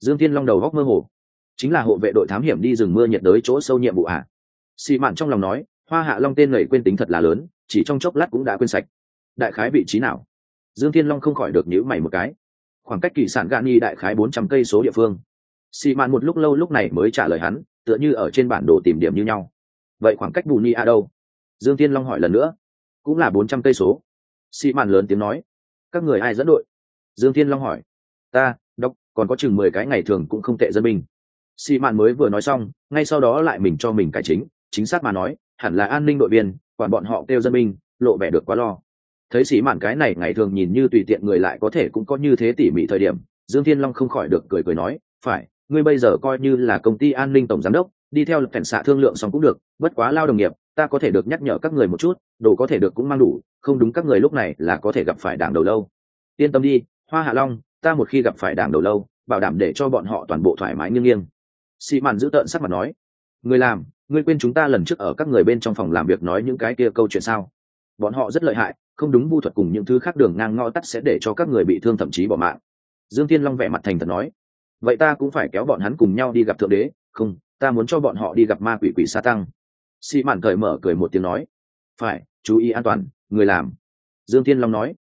Dương thiên long đầu góc mơ hồ. Chính là hộ vệ đội thám hiểm đi rừng mưa nhiệt đới chỗ sâu nhiệm vụ ạ à xì mạn trong lòng nói, hoa hạ long tên nầy quên tính thật là lớn, chỉ trong chốc lát cũng đã quên sạch. Đại khái vị trí nào? Dương thiên long không khỏi được nhữ mày một cái. Khoảng cách kỳ sản gạn nghi đại khái bốn trăm cây số địa phương. Xì mạn một lúc lâu lúc này mới trả lời hắn, tựa như ở trên bản đồ tìm điểm như nhau. Vậy khoảng cách bù ni a đâu? Dương thiên long hỏi lần nữa. Cũng là bốn trăm cây số. Xì mạn lớn tiếng nói. Các người ai dẫn đội? Dương thiên long hỏi. Ta, đốc, còn có chừng mười cái ngày thường cũng không tệ dân binh. Xì mạn mới vừa nói xong, ngay sau đó lại mình cho mình cải chính chính xác mà nói, hẳn là an ninh đội viên, quản bọn họ kêu dân binh, lộ vẻ được quá lo. Thấy sĩ mạn cái này ngày thường nhìn như tùy tiện người lại có thể cũng có như thế tỉ mỉ thời điểm, dương thiên long không khỏi được cười cười nói, phải, ngươi bây giờ coi như là công ty an ninh tổng giám đốc, đi theo lập cảnh xạ thương lượng xong cũng được, bất quá lao đồng nghiệp, ta có thể được nhắc nhở các người một chút, đồ có thể được cũng mang đủ, không đúng các người lúc này là có thể gặp phải đảng đầu lâu. Yên tâm đi, hoa hạ long, ta một khi gặp phải đảng đầu lâu, bảo đảm để cho bọn họ toàn bộ thoải mái nghiêng nghiêng. Sĩ mạn giữ tợn sắc mặt nói, người làm ngươi quên chúng ta lần trước ở các người bên trong phòng làm việc nói những cái kia câu chuyện sao? Bọn họ rất lợi hại, không đúng vu thuật cùng những thứ khác đường ngang ngõ tắt sẽ để cho các người bị thương thậm chí bỏ mạng. Dương thiên long vẻ mặt thành thật nói, vậy ta cũng phải kéo bọn hắn cùng nhau đi gặp thượng đế. Không, ta muốn cho bọn họ đi gặp ma quỷ quỷ sa tăng. Sĩ mạn cởi mở cười một tiếng nói, phải, chú ý an toàn, người làm. Dương thiên long nói,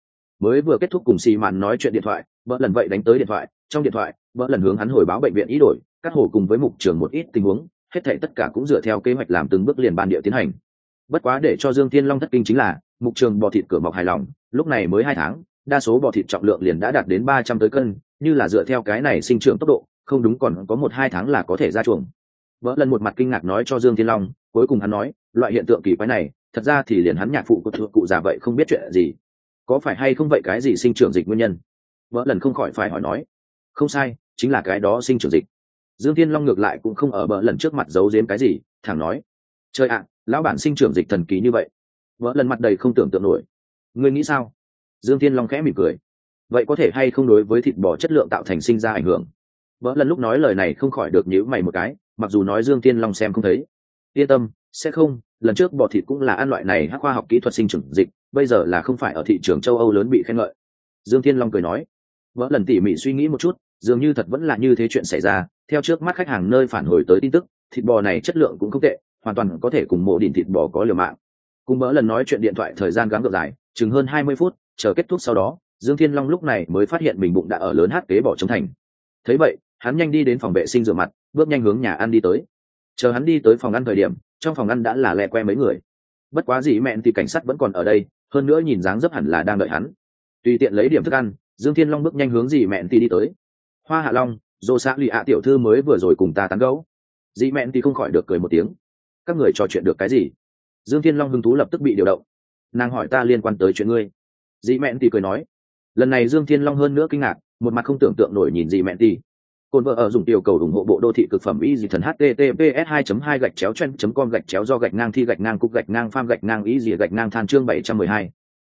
mới vừa kết thúc cùng sĩ mạn nói chuyện điện thoại, vợ lần vậy đánh tới điện thoại, trong điện thoại, vợ lần hướng hắn hồi báo bệnh viện ý đổi cắt hồ cùng với mục trường một ít tình huống hết thảy tất cả cũng dựa theo kế hoạch làm từng bước liền ban địa tiến hành. Bất quá để cho dương thiên long thất kinh chính là, mục trường bò thịt cửa mọc hài lòng, lúc này mới hai tháng, đa số bò thịt trọng lượng liền đã đạt đến ba trăm tới cân, như là dựa theo cái này sinh trưởng tốc độ, không đúng còn có một hai tháng là có thể ra chuồng. Vợ lần một mặt kinh ngạc nói cho dương thiên long, cuối cùng hắn nói, loại hiện tượng kỳ quái này, thật ra thì liền hắn nhạc phụ của thượng cụ già vậy không biết chuyện gì. Có phải hay không vậy cái gì sinh trưởng dịch nguyên nhân? Vợ lần không khỏi phải hỏi nói. Không sai, chính là cái đó sinh trưởng dịch dương thiên long ngược lại cũng không ở bờ lần trước mặt giấu giếm cái gì, thẳng nói, trời ạ, lão bản sinh trưởng dịch thần kỳ như vậy vợ lần mặt đầy không tưởng tượng nổi. Ngươi nghĩ sao? Dương thiên long khẽ mỉm cười, vậy có thể hay không đối với thịt bò chất lượng tạo thành sinh ra ảnh hưởng? Vợ lần lúc nói lời này không khỏi được nhíu mày một cái, mặc dù nói dương thiên long xem không thấy. Yên tâm, sẽ không, lần trước bò thịt cũng là ăn loại này hắc khoa học kỹ thuật sinh trưởng dịch, bây giờ là không phải ở thị trường châu âu lớn bị khen ngợi. Dương thiên long cười nói vợ lần tỉ mỉ suy nghĩ một chút dường như thật vẫn là như thế chuyện xảy ra, theo trước mắt khách hàng nơi phản hồi tới tin tức, thịt bò này chất lượng cũng không tệ, hoàn toàn có thể cùng mộ đỉnh thịt bò có liều mạng. Cùng mỡ lần nói chuyện điện thoại thời gian gắng gượng dài, chừng hơn hai mươi phút, chờ kết thúc sau đó, dương thiên long lúc này mới phát hiện mình bụng đã ở lớn hát kế bỏ trống thành. Thấy vậy, hắn nhanh đi đến phòng vệ sinh rửa mặt, bước nhanh hướng nhà ăn đi tới. Chờ hắn đi tới phòng ăn thời điểm, trong phòng ăn đã là lẹ que mấy người. Bất quá gì mẹn thì cảnh sát vẫn còn ở đây, hơn nữa nhìn dáng dấp hẳn là đang đợi hắn. Tùy tiện lấy điểm thức ăn, dương thiên long bước nhanh hướng dì mẹn thì đi tới hoa hạ long, dô xã lì ạ tiểu thư mới vừa rồi cùng ta tán gấu dị mẹn thì không khỏi được cười một tiếng. Các người trò chuyện được cái gì? Dương thiên long hứng thú lập tức bị điều động. Nàng hỏi ta liên quan tới chuyện ngươi. Dị mẹn thì cười nói. Lần này dương thiên long hơn nữa kinh ngạc, một mặt không tưởng tượng nổi nhìn dị mẹn thì. Cồn vợ ở dùng tiểu cầu ủng hộ bộ đô thị cực phẩm y dị thần https 2 2 gạch chéo chen com gạch chéo do gạch ngang thi gạch ngang cục gạch ngang pham gạch ngang y dị gạch ngang than chương 712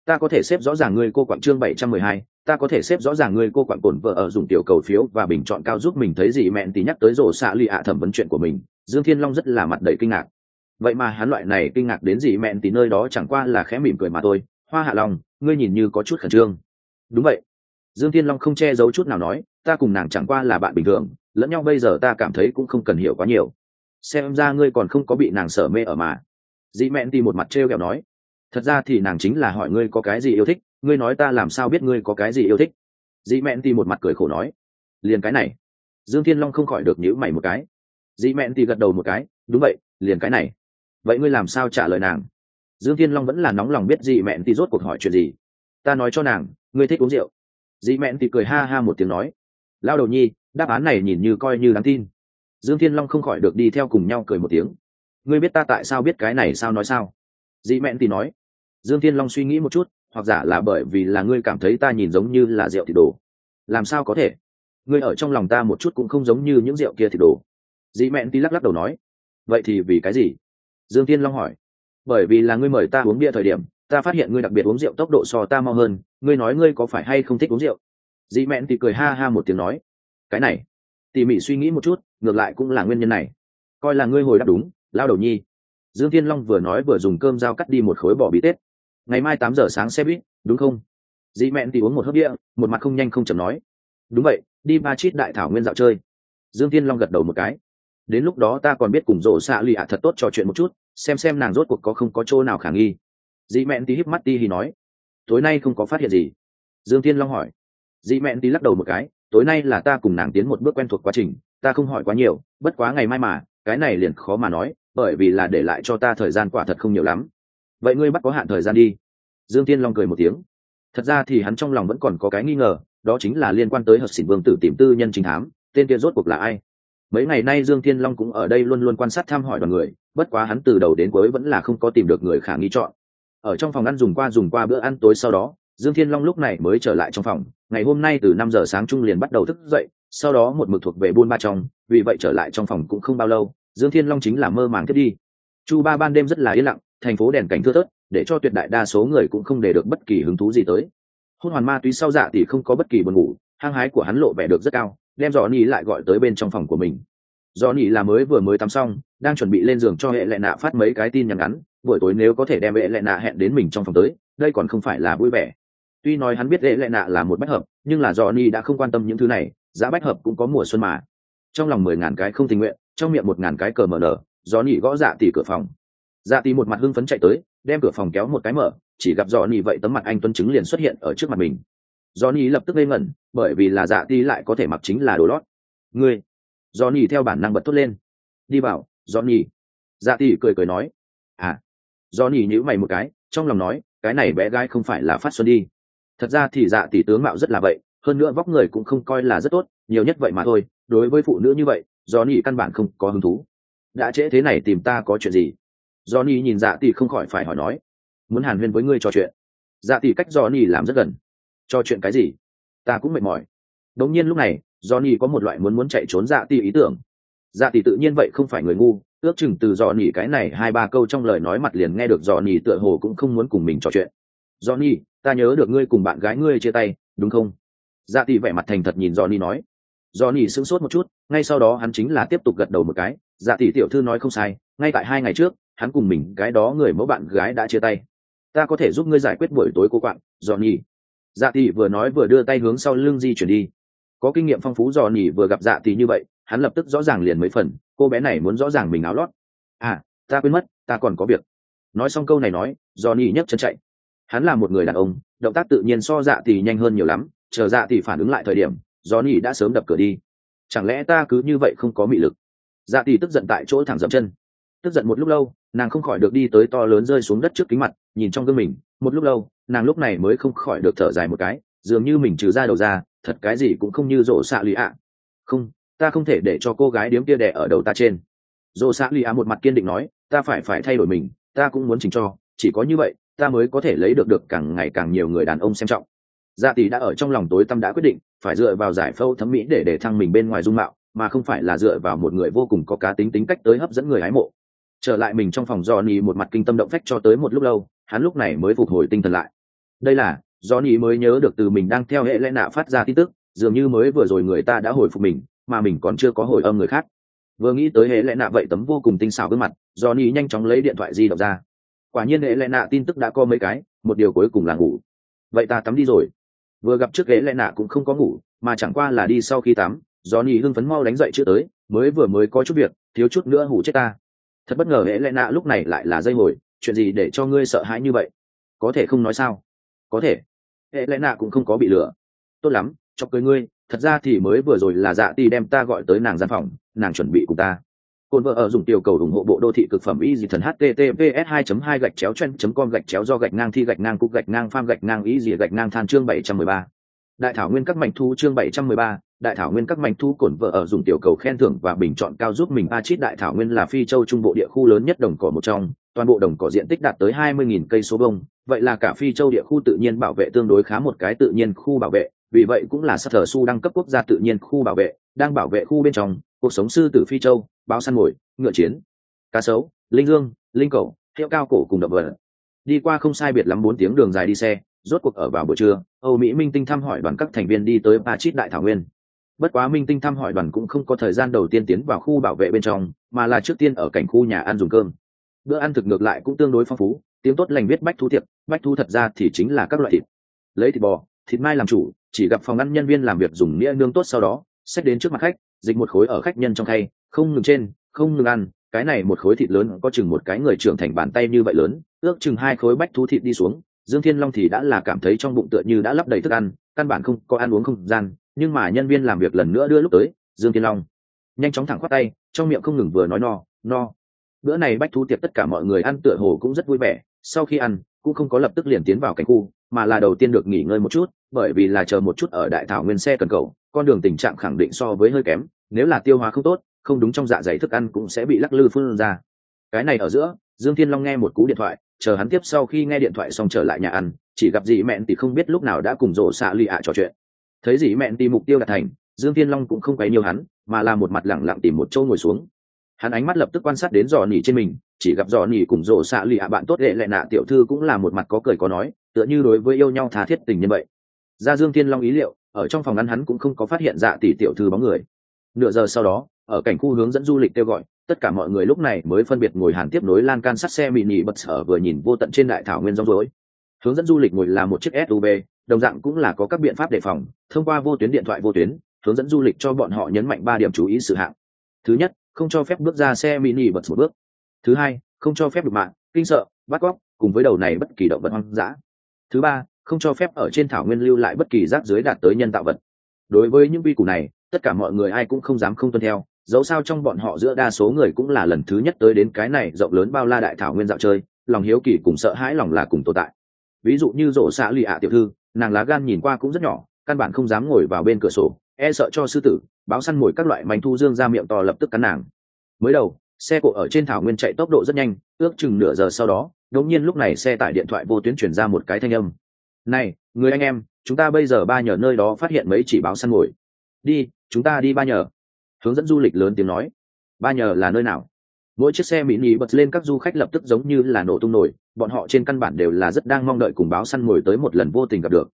ta có thể xếp rõ ràng ngươi cô quặng chương 712, ta có thể xếp rõ ràng ngươi cô quặng cồn vợ ở dùng tiểu cầu phiếu và bình chọn cao giúp mình thấy gì mẹn tí nhắc tới rổ xạ lì ạ thẩm vấn chuyện của mình dương thiên long rất là mặt đầy kinh ngạc. Vậy mà hắn loại này kinh ngạc đến gì mẹn tí nơi đó chẳng qua là khẽ mỉm cười mà thôi. Hoa hạ lòng ngươi nhìn như có chút khẩn trương. Đúng vậy. Dương thiên long không che giấu chút nào nói ta cùng nàng chẳng qua là bạn bình thường lẫn nhau bây giờ ta cảm thấy cũng không cần hiểu quá nhiều. Xem ra ngươi còn không có bị nàng sở mê ở mà. Dĩ mẹn thì một mặt t r e o kẹo nói thật ra thì nàng chính là hỏi ngươi có cái gì yêu thích, ngươi nói ta làm sao biết ngươi có cái gì yêu thích. Dĩ mẹn thì một mặt cười khổ nói, liền cái này. Dương thiên long không khỏi được nhữ mày một cái. Dĩ mẹn thì gật đầu một cái, đúng vậy, liền cái này. Vậy ngươi làm sao trả lời nàng? Dương thiên long vẫn là nóng lòng biết Dĩ mẹn thì rốt cuộc hỏi chuyện gì. Ta nói cho nàng, ngươi thích uống rượu. Dĩ mẹn thì cười ha ha một tiếng nói lao đầu nhi, đáp án này nhìn như coi như đáng tin. Dương thiên long không khỏi được đi theo cùng nhau cười một tiếng. Ngươi biết ta tại sao biết cái này sao nói sao? Dĩ mẹn thì nói dương thiên long suy nghĩ một chút, hoặc giả là bởi vì là ngươi cảm thấy ta nhìn giống như là rượu thịt đồ. Làm sao có thể? Ngươi ở trong lòng ta một chút cũng không giống như những rượu kia thịt đồ. Dĩ mẹn ti lắc lắc đầu nói, vậy thì vì cái gì? Dương thiên long hỏi, bởi vì là ngươi mời ta uống bia thời điểm, ta phát hiện ngươi đặc biệt uống rượu tốc độ so ta mau hơn, ngươi nói ngươi có phải hay không thích uống rượu? Dĩ mẹn thì cười ha ha một tiếng nói, cái này. Tỉ mỉ suy nghĩ một chút, ngược lại cũng là nguyên nhân này. Coi là ngươi hồi đáp đúng, lao đầu nhi. Dương thiên long vừa nói vừa dùng cơm dao cắt đi một khối bỏ bí tết ngày mai tám giờ sáng xe buýt, đúng không? Dị mẹn thì uống một hớp địa một mặt không nhanh không chậm nói. Đúng vậy, đi ba chít đại thảo nguyên dạo chơi. Dương thiên long gật đầu một cái. Đến lúc đó ta còn biết cùng rộ xạ lì ạ thật tốt trò chuyện một chút, xem xem nàng rốt cuộc có không có chỗ nào khả nghi. Dị mẹn tí híp mắt ti thì nói. Tối nay không có phát hiện gì. Dương thiên long hỏi. Dị mẹn tí lắc đầu một cái. Tối nay là ta cùng nàng tiến một bước quen thuộc quá trình, ta không hỏi quá nhiều, bất quá ngày mai mà, cái này liền khó mà nói, bởi vì là để lại cho ta thời gian quả thật không nhiều lắm vậy ngươi bắt có hạn thời gian đi. Dương tiên long cười một tiếng. Thật ra thì hắn trong lòng vẫn còn có cái nghi ngờ, đó chính là liên quan tới hợp xỉn vương tử tìm tư nhân chính thám, tên kia rốt cuộc là ai? Mấy ngày nay dương thiên long cũng ở đây luôn luôn quan sát thăm hỏi đoàn người, bất quá hắn từ đầu đến cuối vẫn là không có tìm được người khả nghi chọn. Ở trong phòng ăn dùng qua dùng qua bữa ăn tối sau đó, dương thiên long lúc này mới trở lại trong phòng. Ngày hôm nay từ năm giờ sáng trung liền bắt đầu thức dậy, sau đó một mực thuộc về buôn ba trong, vì vậy trở lại trong phòng cũng không bao lâu, dương thiên long chính là mơ màng thiết đi. Chu ba ban đêm rất là yên lặng thành phố đèn cảnh thưa thớt, để cho tuyệt đại đa số người cũng không để được bất kỳ hứng thú gì tới. Hôn hoàn ma túy sau dạ thì không có bất kỳ buồn ngủ, hăng hái của hắn lộ vẻ được rất cao, đem dò nỉ lại gọi tới bên trong phòng của mình. Dò nỉ là mới vừa mới tắm xong, đang chuẩn bị lên giường cho hệ lệ nạ phát mấy cái tin nhắn ngắn, buổi tối nếu có thể đem hệ lệ nạ hẹn đến mình trong phòng tới, đây còn không phải là vui vẻ. Tuy nói hắn biết hệ lệ nạ là một bách hợp, nhưng là dò ni đã không quan tâm những thứ này, giá bách hợp cũng có mùa xuân mà. Trong lòng mười ngàn cái không tình nguyện, trong miệng một ngàn cái cờ mở nở dò ni gõ dạ tỉ cửa phòng dạ tì một mặt hưng phấn chạy tới, đem cửa phòng kéo một cái mở, chỉ gặp dò ni vậy tấm mặt anh tuân chứng liền xuất hiện ở trước mặt mình. Do ni lập tức lên ngẩn, bởi vì là dạ tì lại có thể mặc chính là đồ lót. Ngươi? Do ni theo bản năng bật thốt lên. Đi vào do ni dạ tì cười cười nói. À. Do ni nhữ mày một cái, trong lòng nói, cái này bé gái không phải là phát xuân đi. Thật ra thì dạ tỷ tướng mạo rất là vậy, hơn nữa vóc người cũng không coi là rất tốt, nhiều nhất vậy mà thôi. Đối với phụ nữ như vậy do nỉ căn bản không có hứng thú. Đã trễ thế này tìm ta có chuyện gì? Do nhìn dạ tỷ không khỏi phải hỏi nói muốn hàn huyên với ngươi trò chuyện? Dạ tỷ cách do làm rất gần. Trò chuyện cái gì? Ta cũng mệt mỏi. Đống nhiên lúc này do có một loại muốn muốn chạy trốn dạ tỷ ý tưởng. Dạ tỷ tự nhiên vậy không phải người ngu ước chừng từ Johnny cái này hai ba câu trong lời nói mặt liền nghe được Johnny tựa hồ cũng không muốn cùng mình trò chuyện. Johnny, ta nhớ được ngươi cùng bạn gái ngươi chia tay đúng không? Dạ tỷ vẻ mặt thành thật nhìn johnny nói. Johnny sững sốt một chút ngay sau đó hắn chính là tiếp tục gật đầu một cái. Dạ tỷ tiểu thư nói không sai ngay tại hai ngày trước hắn cùng mình, cái đó người mẫu bạn gái đã chia tay. Ta có thể giúp ngươi giải quyết buổi tối cô quạng johnny. Dạ tỷ vừa nói vừa đưa tay hướng sau lưng di chuyển đi. Có kinh nghiệm phong phú, johnny vừa gặp dạ tỷ như vậy, hắn lập tức rõ ràng liền mấy phần, cô bé này muốn rõ ràng mình áo lót. À ta quên mất, ta còn có việc. Nói xong câu này nói, johnny nhấc chân chạy. Hắn là một người đàn ông, động tác tự nhiên so dạ thì nhanh hơn nhiều lắm, chờ dạ thì phản ứng lại thời điểm dò nhì đã sớm đập cửa đi. Chẳng lẽ ta cứ như vậy không có mị lực? Dạ thì tức giận tại chỗ thẳng dậm chân tức giận một lúc lâu, nàng không khỏi được đi tới to lớn rơi xuống đất trước kính mặt, nhìn trong gương mình, một lúc lâu, nàng lúc này mới không khỏi được thở dài một cái, dường như mình trừ ra đầu ra, thật cái gì cũng không như rổ xạ lì ạ. Không, ta không thể để cho cô gái điếm kia đẻ ở đầu ta trên. Rổ xã lì ạ một mặt kiên định nói, ta phải phải thay đổi mình, ta cũng muốn chỉnh cho, chỉ có như vậy, ta mới có thể lấy được được càng ngày càng nhiều người đàn ông xem trọng. Dạ tỷ đã ở trong lòng tối tâm đã quyết định, phải dựa vào giải phẫu thẩm mỹ để để thăng mình bên ngoài dung mạo, mà không phải là dựa vào một người vô cùng có cá tính tính cách tới hấp dẫn người hái mộ trở lại mình trong phòng Johnny một mặt kinh tâm động phách cho tới một lúc lâu, hắn lúc này mới phục hồi tinh thần lại. Đây là, Johnny mới nhớ được từ mình đang theo hệ lẽ nạ phát ra tin tức, dường như mới vừa rồi người ta đã hồi phục mình, mà mình còn chưa có hồi âm người khác. Vừa nghĩ tới hệ lẽ nạ vậy tấm vô cùng tinh xảo gương mặt, Johnny nhanh chóng lấy điện thoại di động ra. Quả nhiên hệ lẽ nạ tin tức đã có mấy cái, một điều cuối cùng là ngủ. Vậy ta tắm đi rồi. Vừa gặp trước hệ lẽ nạ cũng không có ngủ, mà chẳng qua là đi sau khi tắm, Johnny hưng phấn mau đánh dậy chưa tới, mới vừa mới có chút việc, thiếu chút nữa hủ chết ta thật bất ngờ hễ lẽ nạ lúc này lại là dây hồi, chuyện gì để cho ngươi sợ hãi như vậy? Có thể không nói sao? Có thể. Hệ lẽ nạ cũng không có bị lừa. Tốt lắm, cho cưới ngươi, thật ra thì mới vừa rồi là dạ ti đem ta gọi tới nàng gian phòng, nàng chuẩn bị cùng ta. Cồn vợ ở dùng tiểu cầu ủng hộ bộ đô thị cực phẩm y dị thần https 2 2 gạch chéo chen com gạch chéo do gạch ngang thi gạch ngang cúc gạch ngang pham gạch ngang y dị gạch ngang than chương 713 đại thảo nguyên các mảnh thu chương 713, đại thảo nguyên các mảnh thu cổn vợ ở dùng tiểu cầu khen thưởng và bình chọn cao giúp mình. A chít đại thảo nguyên là phi châu trung bộ địa khu lớn nhất đồng cỏ một trong toàn bộ đồng cỏ diện tích đạt tới 20.000 cây số bông vậy là cả phi châu địa khu tự nhiên bảo vệ tương đối khá một cái tự nhiên khu bảo vệ vì vậy cũng là sắc thờ su đăng cấp quốc gia tự nhiên khu bảo vệ đang bảo vệ khu bên trong. Cuộc sống sư tử phi châu báo săn mồi ngựa chiến cá sấu linh dương linh cầu hiệu cao cổ cùng động vật. Đi qua không sai biệt lắm bốn tiếng đường dài đi xe rốt cuộc ở vào buổi trưa âu mỹ minh tinh thăm hỏi đoàn các thành viên đi tới ba đại thảo nguyên. Bất quá minh tinh thăm hỏi đoàn cũng không có thời gian đầu tiên tiến vào khu bảo vệ bên trong, mà là trước tiên ở cảnh khu nhà ăn dùng cơm. Bữa ăn thực ngược lại cũng tương đối phong phú, tiếng tốt lành biết bách thú tiệc, bách thú thật ra thì chính là các loại thịt. Lấy thịt bò, thịt mai làm chủ, chỉ gặp phòng ăn nhân viên làm việc dùng nghĩa nương tốt sau đó, xách đến trước mặt khách, dịch một khối ở khách nhân trong khay, không ngừng trên, không ngừng ăn, cái này một khối thịt lớn có chừng một cái người trưởng thành bàn tay như vậy lớn, ước chừng hai khối bách thú thịt đi xuống dương thiên long thì đã là cảm thấy trong bụng tựa như đã lấp đầy thức ăn, căn bản không có ăn uống không gian, nhưng mà nhân viên làm việc lần nữa đưa lúc tới, dương thiên long. Nhanh chóng thẳng khoát tay, trong miệng không ngừng vừa nói no no. Bữa này bách thú tiệc tất cả mọi người ăn tựa hồ cũng rất vui vẻ, sau khi ăn, cũng không có lập tức liền tiến vào cảnh khu, mà là đầu tiên được nghỉ ngơi một chút, bởi vì là chờ một chút ở đại thảo nguyên xe cần cầu, con đường tình trạng khẳng định so với hơi kém, nếu là tiêu hóa không tốt, không đúng trong dạ dày thức ăn cũng sẽ bị lắc lư phun ra. Cái này ở giữa, dương thiên long nghe một cú điện thoại chờ hắn tiếp sau khi nghe điện thoại xong trở lại nhà ăn, chỉ gặp dì mẹn thì không biết lúc nào đã cùng rổ xạ lì ạ trò chuyện. Thấy dì mẹn tìm mục tiêu đạt thành, dương thiên long cũng không quấy nhiều hắn, mà là một mặt lẳng lặng tìm một chỗ ngồi xuống. Hắn ánh mắt lập tức quan sát đến dò nỉ trên mình, chỉ gặp dò nỉ cùng rổ xạ lì ạ bạn tốt lệ lệ nạ tiểu thư cũng là một mặt có cười có nói, tựa như đối với yêu nhau tha thiết tình như vậy. Ra dương thiên long ý liệu, ở trong phòng ngắn hắn cũng không có phát hiện dạ tỷ tiểu thư bóng người. Nửa giờ sau đó, ở cảnh khu hướng dẫn du lịch kêu gọi tất cả mọi người lúc này mới phân biệt ngồi hàn tiếp nối lan can sắt xe mini bật sở vừa nhìn vô tận trên đại thảo nguyên rong rối hướng dẫn du lịch ngồi là một chiếc suv đồng dạng cũng là có các biện pháp đề phòng, thông qua vô tuyến điện thoại vô tuyến, hướng dẫn du lịch cho bọn họ nhấn mạnh ba điểm chú ý sự hạng. Thứ nhất, không cho phép bước ra xe mini bật một bước. Thứ hai, không cho phép được mạng, kinh sợ, bắt cóc, cùng với đầu này bất kỳ động vật hoang dã. Thứ ba, không cho phép ở trên thảo nguyên lưu lại bất kỳ rác dưới đạt tới nhân tạo vật. Đối với những vi củ này, tất cả mọi người ai cũng không dám không tuân theo dẫu sao trong bọn họ giữa đa số người cũng là lần thứ nhất tới đến cái này rộng lớn bao la đại thảo nguyên dạo chơi, lòng hiếu kỳ cùng sợ hãi lòng là cùng tồn tại. Ví dụ như rổ xạ lì ạ tiểu thư, nàng lá gan nhìn qua cũng rất nhỏ, căn bản không dám ngồi vào bên cửa sổ e sợ cho sư tử, báo săn mồi các loại mảnh thu dương ra miệng to lập tức cắn nàng. Mới đầu, xe cộ ở trên thảo nguyên chạy tốc độ rất nhanh, ước chừng nửa giờ sau đó, đột nhiên lúc này xe tải điện thoại vô tuyến chuyển ra một cái thanh âm. Này, người anh em, chúng ta bây giờ ba nhờ nơi đó phát hiện mấy chỉ báo săn mồi. Đi, chúng ta đi ba nhờ hướng dẫn du lịch lớn tiếng nói. Ba nhờ là nơi nào? Mỗi chiếc xe mỹ nỉ bật lên các du khách lập tức giống như là nổ tung nổi bọn họ trên căn bản đều là rất đang mong đợi cùng báo săn mồi tới một lần vô tình gặp được.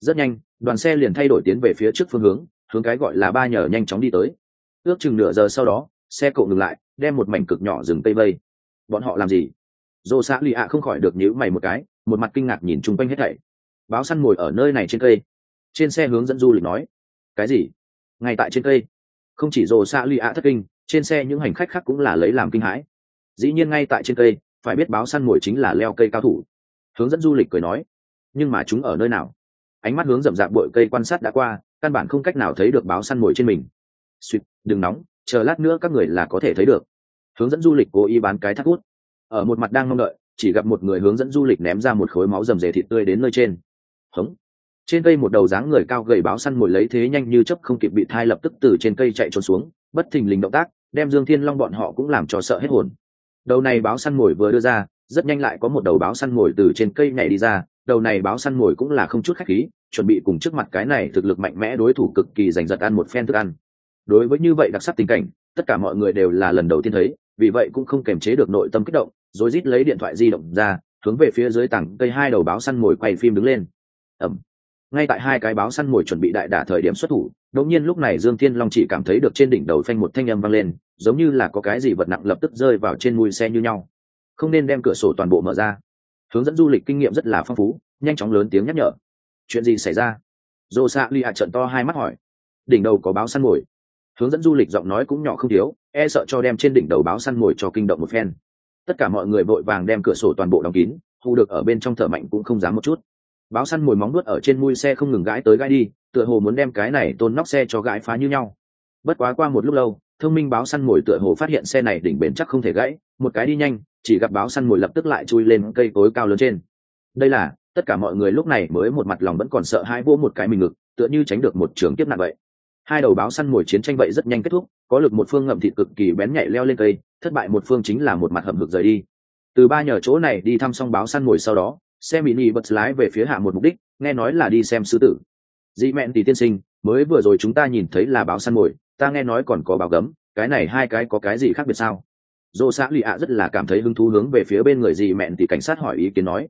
Rất nhanh, đoàn xe liền thay đổi tiến về phía trước phương hướng hướng cái gọi là ba nhờ nhanh chóng đi tới. Ước chừng nửa giờ sau đó, xe cộ ngừng lại, đem một mảnh cực nhỏ rừng tây vây. Bọn họ làm gì? Dồ xã lì ạ không khỏi được nhíu mày một cái, một mặt kinh ngạc nhìn chung quanh hết thảy. Báo săn ngồi ở nơi này trên cây. Trên xe hướng dẫn du lịch nói. Cái gì? Ngay tại trên cây? Không chỉ rồ xạ lì ạ thất kinh, trên xe những hành khách khác cũng là lấy làm kinh hãi. Dĩ nhiên ngay tại trên cây, phải biết báo săn mồi chính là leo cây cao thủ. Hướng dẫn du lịch cười nói, nhưng mà chúng ở nơi nào? Ánh mắt hướng rậm rạp bội cây quan sát đã qua, căn bản không cách nào thấy được báo săn mồi trên mình. Suýt đừng nóng, chờ lát nữa các người là có thể thấy được. Hướng dẫn du lịch cố ý bán cái thắt hút. Ở một mặt đang mong đợi, chỉ gặp một người hướng dẫn du lịch ném ra một khối máu rầm rề thịt tươi đến nơi trên. Hống trên cây một đầu dáng người cao gầy báo săn mồi lấy thế nhanh như chấp không kịp bị thai lập tức từ trên cây chạy trốn xuống, bất thình lình động tác, đem dương thiên long bọn họ cũng làm cho sợ hết hồn. Đầu này báo săn mồi vừa đưa ra, rất nhanh lại có một đầu báo săn mồi từ trên cây nhảy đi ra, đầu này báo săn mồi cũng là không chút khách khí, chuẩn bị cùng trước mặt cái này thực lực mạnh mẽ đối thủ cực kỳ giành giật ăn một phen thức ăn. Đối với như vậy đặc sắc tình cảnh, tất cả mọi người đều là lần đầu tiên thấy, vì vậy cũng không kềm chế được nội tâm kích động, rồi rít lấy điện thoại di động ra, hướng về phía dưới tảng cây hai đầu báo săn mồi quay phim đứng lên. Ẩm ngay tại hai cái báo săn mồi chuẩn bị đại đả thời điểm xuất thủ, đột nhiên lúc này dương thiên long chỉ cảm thấy được trên đỉnh đầu phanh một thanh âm vang lên, giống như là có cái gì vật nặng lập tức rơi vào trên mùi xe như nhau. Không nên đem cửa sổ toàn bộ mở ra. Hướng dẫn du lịch kinh nghiệm rất là phong phú, nhanh chóng lớn tiếng nhắc nhở. Chuyện gì xảy ra? Dô xạ ly hạ trận to hai mắt hỏi. Đỉnh đầu có báo săn mồi hướng dẫn du lịch giọng nói cũng nhỏ không thiếu e sợ cho đem trên đỉnh đầu báo săn mồi cho kinh động một phen. Tất cả mọi người vội vàng đem cửa sổ toàn bộ đóng kín hù được ở bên trong thở mạnh cũng không dám một chút báo săn mồi móng nuốt ở trên mui xe không ngừng gãi tới gãi đi, tựa hồ muốn đem cái này tôn nóc xe cho gãi phá như nhau. Bất quá qua một lúc lâu, thông minh báo săn mồi tựa hồ phát hiện xe này đỉnh bền chắc không thể gãy, một cái đi nhanh, chỉ gặp báo săn mồi lập tức lại chui lên cây cối cao lớn trên. Đây là, tất cả mọi người lúc này mới một mặt lòng vẫn còn sợ hai vỗ một cái mình ngực, tựa như tránh được một trường tiếp nạn vậy. Hai đầu báo săn mồi chiến tranh vậy rất nhanh kết thúc, có lực một phương ngậm thịt cực kỳ bén nhạy leo lên cây, thất bại một phương chính là một mặt hầm hực rời đi. Từ ba nhờ chỗ này đi thăm xong báo săn mồi sau đó xe mini bật lái về phía hạ một mục đích, nghe nói là đi xem sư tử. Dị mẹn tỷ tiên sinh, mới vừa rồi chúng ta nhìn thấy là báo săn mồi, ta nghe nói còn có báo gấm, cái này hai cái có cái gì khác biệt sao? Dô xã lì ạ rất là cảm thấy hứng thú hướng về phía bên người dị mẹn tỷ cảnh sát hỏi ý kiến nói.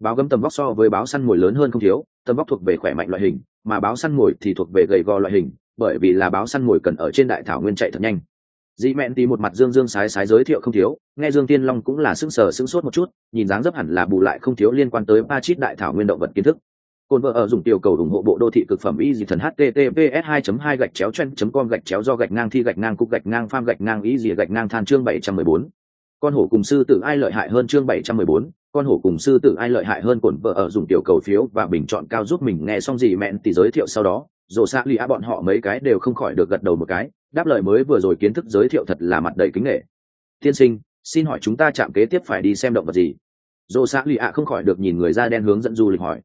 Báo gấm tầm vóc so với báo săn mồi lớn hơn không thiếu, tầm vóc thuộc về khỏe mạnh loại hình, mà báo săn mồi thì thuộc về gầy gò loại hình, bởi vì là báo săn mồi cần ở trên đại thảo nguyên chạy thật nhanh dị mẹn thì một mặt dương dương sái sái giới thiệu không thiếu nghe dương tiên long cũng là sững sờ sững sốt một chút nhìn dáng dấp hẳn là bù lại không thiếu liên quan tới ba chít đại thảo nguyên động vật kiến thức. Cồn vợ ở dùng tiểu cầu ủng hộ bộ đô thị cực phẩm y dị thần https 2 2 gạch chéo chen com gạch chéo do gạch ngang thi gạch ngang cục gạch ngang pham gạch ngang y dị gạch ngang than chương 714. con hổ cùng sư tử ai lợi hại hơn chương 714, con hổ cùng sư tử ai lợi hại hơn cồn vợ ở dùng tiểu cầu phiếu và bình chọn cao giúp mình nghe xong dị mẹn thì giới thiệu sau đó. Dồ xa lì á bọn họ mấy cái đều không khỏi được gật đầu một cái đáp lời mới vừa rồi kiến thức giới thiệu thật là mặt đầy kính nghệ. Tiên sinh, xin hỏi chúng ta chạm kế tiếp phải đi xem động vật gì? Dồ xã lì ạ không khỏi được nhìn người da đen hướng dẫn du lịch hỏi.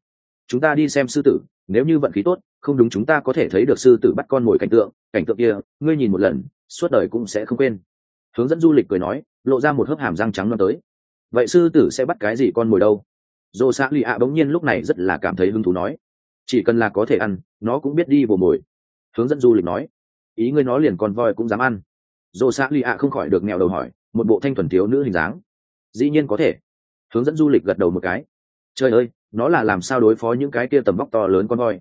Chúng ta đi xem sư tử, nếu như vận khí tốt, không đúng chúng ta có thể thấy được sư tử bắt con mồi cảnh tượng cảnh tượng kia, ngươi nhìn một lần, suốt đời cũng sẽ không quên. Hướng dẫn du lịch cười nói, lộ ra một hớp hàm răng trắng nó tới. Vậy sư tử sẽ bắt cái gì con mồi đâu? Dồ xã lì ạ bỗng nhiên lúc này rất là cảm thấy hứng thú nói. Chỉ cần là có thể ăn, nó cũng biết đi vồ mồi. Hướng dẫn du lịch nói ý ngươi nó liền con voi cũng dám ăn. Dồ xạ lì ạ không khỏi được nghèo đầu hỏi, một bộ thanh thuần thiếu nữ hình dáng. Dĩ nhiên có thể. Hướng dẫn du lịch gật đầu một cái. Trời ơi, nó là làm sao đối phó những cái kia tầm vóc to lớn con voi?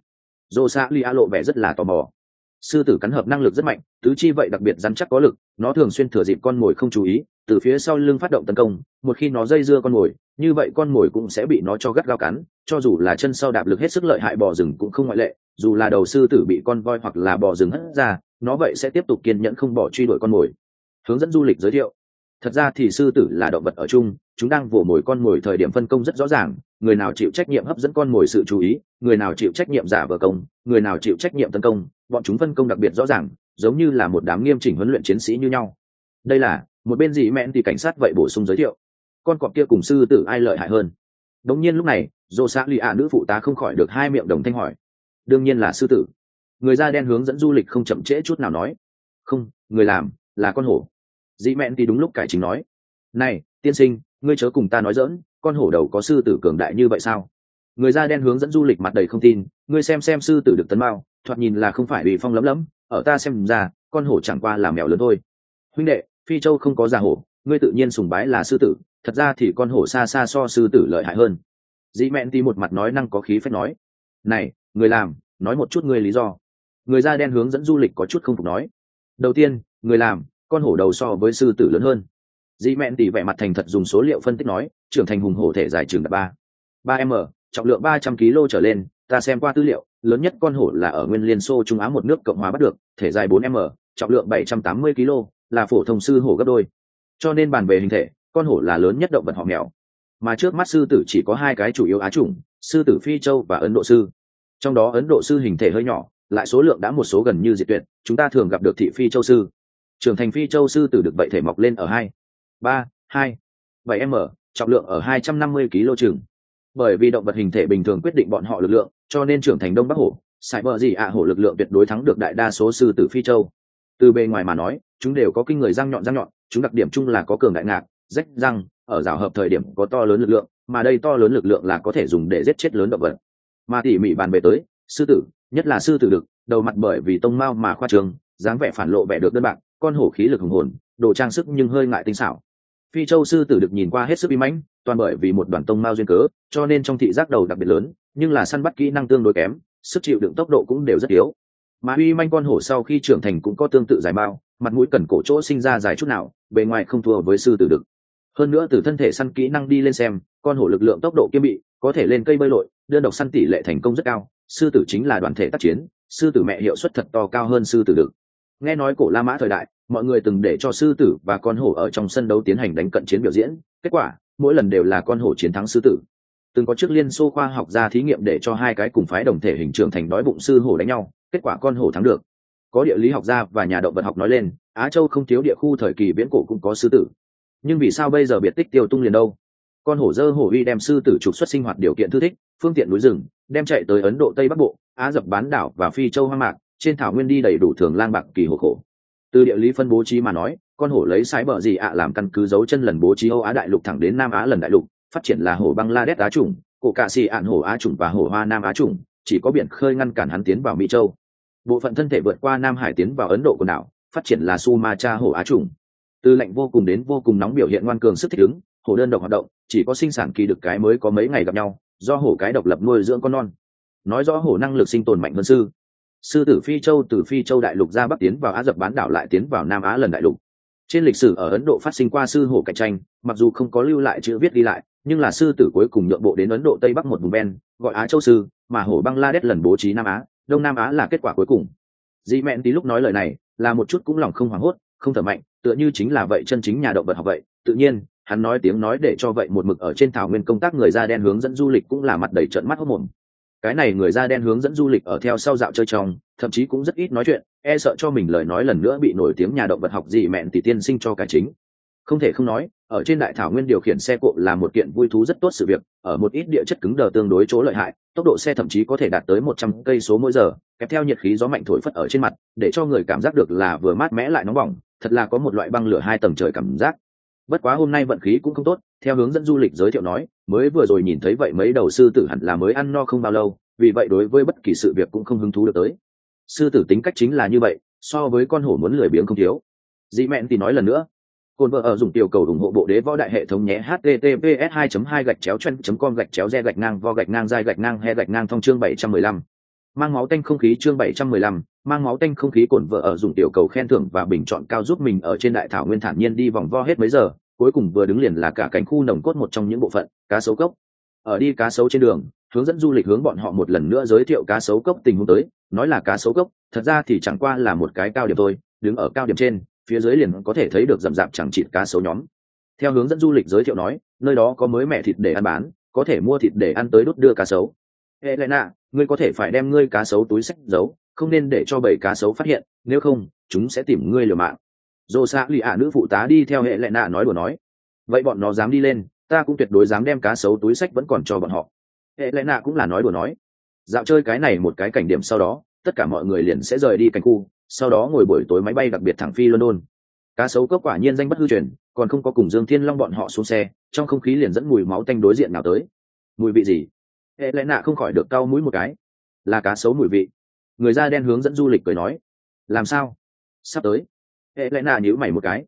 Dồ xạ lì ạ lộ vẻ rất là tò mò. Sư tử cắn hợp năng lực rất mạnh, tứ chi vậy đặc biệt rắn chắc có lực, nó thường xuyên thừa dịp con mồi không chú ý, từ phía sau lưng phát động tấn công, một khi nó dây dưa con mồi, như vậy con mồi cũng sẽ bị nó cho gắt gao cắn, cho dù là chân sau đạp lực hết sức lợi hại bò rừng cũng không ngoại lệ, dù là đầu sư tử bị con voi hoặc là bò rừng hất ra nó vậy sẽ tiếp tục kiên nhẫn không bỏ truy đuổi con mồi. Hướng dẫn du lịch giới thiệu. Thật ra thì sư tử là động vật ở chung, chúng đang vỗ mồi con mồi thời điểm phân công rất rõ ràng, người nào chịu trách nhiệm hấp dẫn con mồi sự chú ý, người nào chịu trách nhiệm giả vờ công, người nào chịu trách nhiệm tấn công, bọn chúng phân công đặc biệt rõ ràng, giống như là một đám nghiêm chỉnh huấn luyện chiến sĩ như nhau. Đây là, một bên dị mẹn thì cảnh sát vậy bổ sung giới thiệu. Con cọp kia cùng sư tử ai lợi hại hơn? Đống nhiên lúc này dô xã lì ạ nữ phụ tá không khỏi được hai miệng đồng thanh hỏi. Đương nhiên là sư tử người da đen hướng dẫn du lịch không chậm trễ chút nào nói. Không, người làm là con hổ. Dị mẹn thì đúng lúc cải chính nói. Này, tiên sinh, ngươi chớ cùng ta nói dỡn con hổ đầu có sư tử cường đại như vậy sao? Người da đen hướng dẫn du lịch mặt đầy không tin, ngươi xem xem sư tử được tấn mao, thoạt nhìn là không phải bị phong lấm lấm ở ta xem ra, con hổ chẳng qua là mèo lớn thôi. Huynh đệ, phi châu không có già hổ, ngươi tự nhiên sùng bái là sư tử, thật ra thì con hổ xa xa so sư tử lợi hại hơn. Dĩ mẹn thì một mặt nói năng có khí phép nói. Này, người làm, nói một chút ngươi lý do người da đen hướng dẫn du lịch có chút không phục nói. Đầu tiên, người làm, con hổ đầu so với sư tử lớn hơn. Dĩ mẹn tỷ vẻ mặt thành thật dùng số liệu phân tích nói, trưởng thành hùng hổ thể dài trường ba. Ba m, trọng lượng ba trăm kg trở lên, ta xem qua tư liệu, lớn nhất con hổ là ở nguyên liên xô trung á một nước cộng hòa bắt được, thể dài bốn m, trọng lượng 780 kg là phổ thông sư hổ gấp đôi. Cho nên bàn về hình thể, con hổ là lớn nhất động vật họ mèo. Mà trước mắt sư tử chỉ có hai cái chủ yếu á chủng, sư tử phi châu và ấn độ sư. Trong đó ấn độ sư hình thể hơi nhỏ lại số lượng đã một số gần như diệt tuyệt, chúng ta thường gặp được thị phi châu sư. Trưởng thành phi châu sư tử được vậy thể mọc lên ở hai, ba, hai, bảy m, trọng lượng ở hai trăm năm mươi kg chừng. Bởi vì động vật hình thể bình thường quyết định bọn họ lực lượng, cho nên trưởng thành đông bắc hổ, sải bờ gì ạ hổ lực lượng tuyệt đối thắng được đại đa số sư tử phi châu. Từ bề ngoài mà nói, chúng đều có kinh người răng nhọn răng nhọn, chúng đặc điểm chung là có cường đại ngạc, rách răng, ở rào hợp thời điểm có to lớn lực lượng, mà đây to lớn lực lượng là có thể dùng để giết chết lớn động vật. Mà tỉ mỉ bàn về tới, sư tử nhất là sư tử đực, đầu mặt bởi vì tông mao mà khoa trường, dáng vẻ phản lộ vẻ được đơn bạc, con hổ khí lực hùng hồn, đồ trang sức nhưng hơi ngại tinh xảo. Phi châu sư tử được nhìn qua hết sức uy mãnh, toàn bởi vì một đoàn tông mao duyên cớ, cho nên trong thị giác đầu đặc biệt lớn, nhưng là săn bắt kỹ năng tương đối kém, sức chịu đựng tốc độ cũng đều rất yếu. Mà uy manh con hổ sau khi trưởng thành cũng có tương tự dài bao, mặt mũi cần cổ chỗ sinh ra dài chút nào, bề ngoài không thua với sư tử đực. Hơn nữa từ thân thể săn kỹ năng đi lên xem, con hổ lực lượng tốc độ kiêm bị, có thể lên cây bơi lội, đơn độc săn tỷ lệ thành công rất cao sư tử chính là đoàn thể tác chiến, sư tử mẹ hiệu suất thật to cao hơn sư tử đực nghe nói cổ la mã thời đại, mọi người từng để cho sư tử và con hổ ở trong sân đấu tiến hành đánh cận chiến biểu diễn, kết quả, mỗi lần đều là con hổ chiến thắng sư tử. Từng có trước liên xô khoa học ra thí nghiệm để cho hai cái cùng phái đồng thể hình trưởng thành đói bụng sư hổ đánh nhau, kết quả con hổ thắng được. Có địa lý học gia và nhà động vật học nói lên, á châu không thiếu địa khu thời kỳ viễn cổ cũng có sư tử. Nhưng vì sao bây giờ biệt tích tiêu tung liền đâu? Con hổ dơ hổ uy đem sư tử trục xuất sinh hoạt điều kiện thư thích, phương tiện núi rừng, đem chạy tới ấn độ tây bắc bộ, á dập bán đảo và phi châu hoang mạc, trên thảo nguyên đi đầy đủ thường lang bạc kỳ hộ khổ. Từ địa lý phân bố trí mà nói, con hổ lấy sái bờ gì ạ làm căn cứ dấu chân lần bố trí âu á đại lục thẳng đến nam á lần đại lục, phát triển là hổ băng la đét á chủng, cổ cạ xì ạn hổ á chủng và hổ hoa nam á chủng, chỉ có biển khơi ngăn cản hắn tiến vào mỹ châu. Bộ phận thân thể vượt qua nam hải tiến vào ấn độ quần đảo, phát triển là su ma cha hổ á chủng. Từ lạnh vô cùng đến vô cùng nóng biểu hiện ngoan cường sức thích ứng hổ đơn độc hoạt động, chỉ có sinh sản kỳ được cái mới có mấy ngày gặp nhau, do hổ cái độc lập nuôi dưỡng con non. Nói rõ hổ năng lực sinh tồn mạnh hơn sư. Sư tử phi châu từ phi châu đại lục ra bắc tiến vào á dập bán đảo lại tiến vào nam á lần đại lục. Trên lịch sử ở ấn độ phát sinh qua sư hổ cạnh tranh, mặc dù không có lưu lại chữ viết đi lại, nhưng là sư tử cuối cùng nhượng bộ đến ấn độ tây bắc một vùng ven, gọi á châu sư, mà hổ bangladesh lần bố trí nam á, đông nam á là kết quả cuối cùng. Dị mẹn tí lúc nói lời này, là một chút cũng lòng không hoảng hốt, không thở mạnh, tựa như chính là vậy, chân chính nhà động vật học vậy. Tự nhiên hắn nói tiếng nói để cho vậy một mực ở trên thảo nguyên công tác người da đen hướng dẫn du lịch cũng là mặt đầy trận mắt hốc mồm. Cái này người da đen hướng dẫn du lịch ở theo sau dạo chơi trong, thậm chí cũng rất ít nói chuyện e sợ cho mình lời nói lần nữa bị nổi tiếng nhà động vật học gì mẹn thì tiên sinh cho cái chính. Không thể không nói, ở trên đại thảo nguyên điều khiển xe cộ là một kiện vui thú rất tốt sự việc, ở một ít địa chất cứng đờ tương đối chỗ lợi hại, tốc độ xe thậm chí có thể đạt tới một trăm cây số mỗi giờ, kèm theo nhiệt khí gió mạnh thổi phất ở trên mặt, để cho người cảm giác được là vừa mát mẽ lại nóng bỏng, thật là có một loại băng lửa hai tầng trời cảm giác bất quá hôm nay vận khí cũng không tốt theo hướng dẫn du lịch giới thiệu nói mới vừa rồi nhìn thấy vậy mấy đầu sư tử hẳn là mới ăn no không bao lâu vì vậy đối với bất kỳ sự việc cũng không hứng thú được tới sư tử tính cách chính là như vậy so với con hổ muốn lười biếng không thiếu dị mẹn thì nói lần nữa cồn vợ ở dùng tiểu cầu ủng hộ bộ đế võ đại hệ thống nhé https 2 2 gạch chéo chân com gạch chéo re gạch ngang vo gạch ngang dai gạch ngang he gạch ngang thông chương 715. mang máu tanh không khí chương 715, mang máu tanh không khí cồn vợ ở dùng tiểu cầu khen thưởng và bình chọn cao giúp mình ở trên đại thảo nguyên thản nhiên đi vòng vo hết mấy giờ cuối cùng vừa đứng liền là cả cánh khu nồng cốt một trong những bộ phận cá sấu cốc. Ở đi cá sấu trên đường hướng dẫn du lịch hướng bọn họ một lần nữa giới thiệu cá sấu cốc tình huống tới nói là cá sấu cốc thật ra thì chẳng qua là một cái cao điểm thôi đứng ở cao điểm trên phía dưới liền có thể thấy được rậm rạp chẳng chịt cá sấu nhóm. Theo hướng dẫn du lịch giới thiệu nói nơi đó có mới mẹ thịt để ăn bán có thể mua thịt để ăn tới đốt đưa cá sấu. Helena, ngươi có thể phải đem ngươi cá sấu túi sách giấu không nên để cho bầy cá sấu phát hiện, nếu không, chúng sẽ tìm ngươi liều mạng. Dồ xạ lì ả nữ phụ tá đi theo hệ lệ nạ nói đùa nói. Vậy bọn nó dám đi lên, ta cũng tuyệt đối dám đem cá sấu túi sách vẫn còn cho bọn họ. Hệ lệ nạ cũng là nói đùa nói. Dạo chơi cái này một cái cảnh điểm sau đó, tất cả mọi người liền sẽ rời đi cảnh khu, sau đó ngồi buổi tối máy bay đặc biệt thẳng phi london. Cá sấu cốc quả nhiên danh bất hư truyền, còn không có cùng dương thiên long bọn họ xuống xe, trong không khí liền dẫn mùi máu tanh đối diện nào tới. Mùi vị gì? Hệ lẽ nạ không khỏi được cau mũi một cái. Là cá sấu mùi vị người da đen hướng dẫn du lịch cười nói, làm sao? Sắp tới. Hệ lẽ nạ nhữ mày một cái.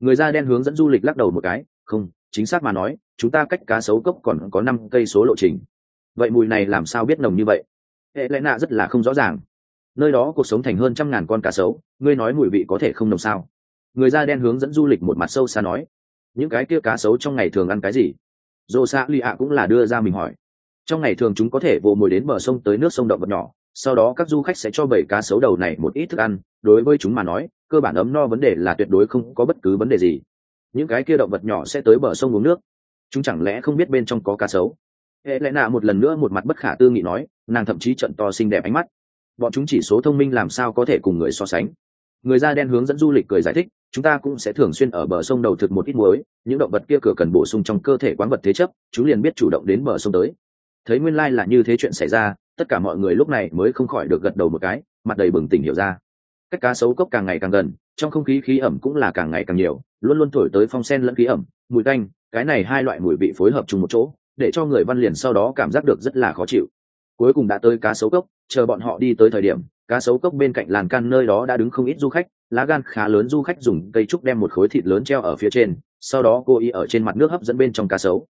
Người da đen hướng dẫn du lịch lắc đầu một cái, không, chính xác mà nói, chúng ta cách cá sấu cốc còn có năm cây số lộ trình. Vậy mùi này làm sao biết nồng như vậy? Hệ lẽ nạ rất là không rõ ràng. Nơi đó cuộc sống thành hơn trăm ngàn con cá sấu, ngươi nói mùi vị có thể không nồng sao? Người da đen hướng dẫn du lịch một mặt sâu xa nói, những cái kia cá sấu trong ngày thường ăn cái gì? Dô xa lì ạ cũng là đưa ra mình hỏi, trong ngày thường chúng có thể vồ mồi đến bờ sông tới nước sông động vật nhỏ sau đó các du khách sẽ cho bảy cá sấu đầu này một ít thức ăn, đối với chúng mà nói, cơ bản ấm no vấn đề là tuyệt đối không có bất cứ vấn đề gì. Những cái kia động vật nhỏ sẽ tới bờ sông uống nước. Chúng chẳng lẽ không biết bên trong có cá sấu? Hệ lẽ nạ một lần nữa một mặt bất khả tư nghị nói, nàng thậm chí trận to xinh đẹp ánh mắt. Bọn chúng chỉ số thông minh làm sao có thể cùng người so sánh. Người da đen hướng dẫn du lịch cười giải thích, chúng ta cũng sẽ thường xuyên ở bờ sông đầu thực một ít muối, những động vật kia cửa cần bổ sung trong cơ thể quán vật thế chấp, chúng liền biết chủ động đến bờ sông tới. Thấy nguyên lai、like、là như thế chuyện xảy ra tất cả mọi người lúc này mới không khỏi được gật đầu một cái, mặt đầy bừng tỉnh hiểu ra. Cách cá sấu cốc càng ngày càng gần, trong không khí khí ẩm cũng là càng ngày càng nhiều, luôn luôn thổi tới phong sen lẫn khí ẩm, mùi tanh, cái này hai loại mùi vị phối hợp chung một chỗ, để cho người văn liền sau đó cảm giác được rất là khó chịu. Cuối cùng đã tới cá sấu cốc, chờ bọn họ đi tới thời điểm, cá sấu cốc bên cạnh làn can nơi đó đã đứng không ít du khách, lá gan khá lớn du khách dùng cây trúc đem một khối thịt lớn treo ở phía trên, sau đó cô ý ở trên mặt nước hấp dẫn bên trong cá sấu.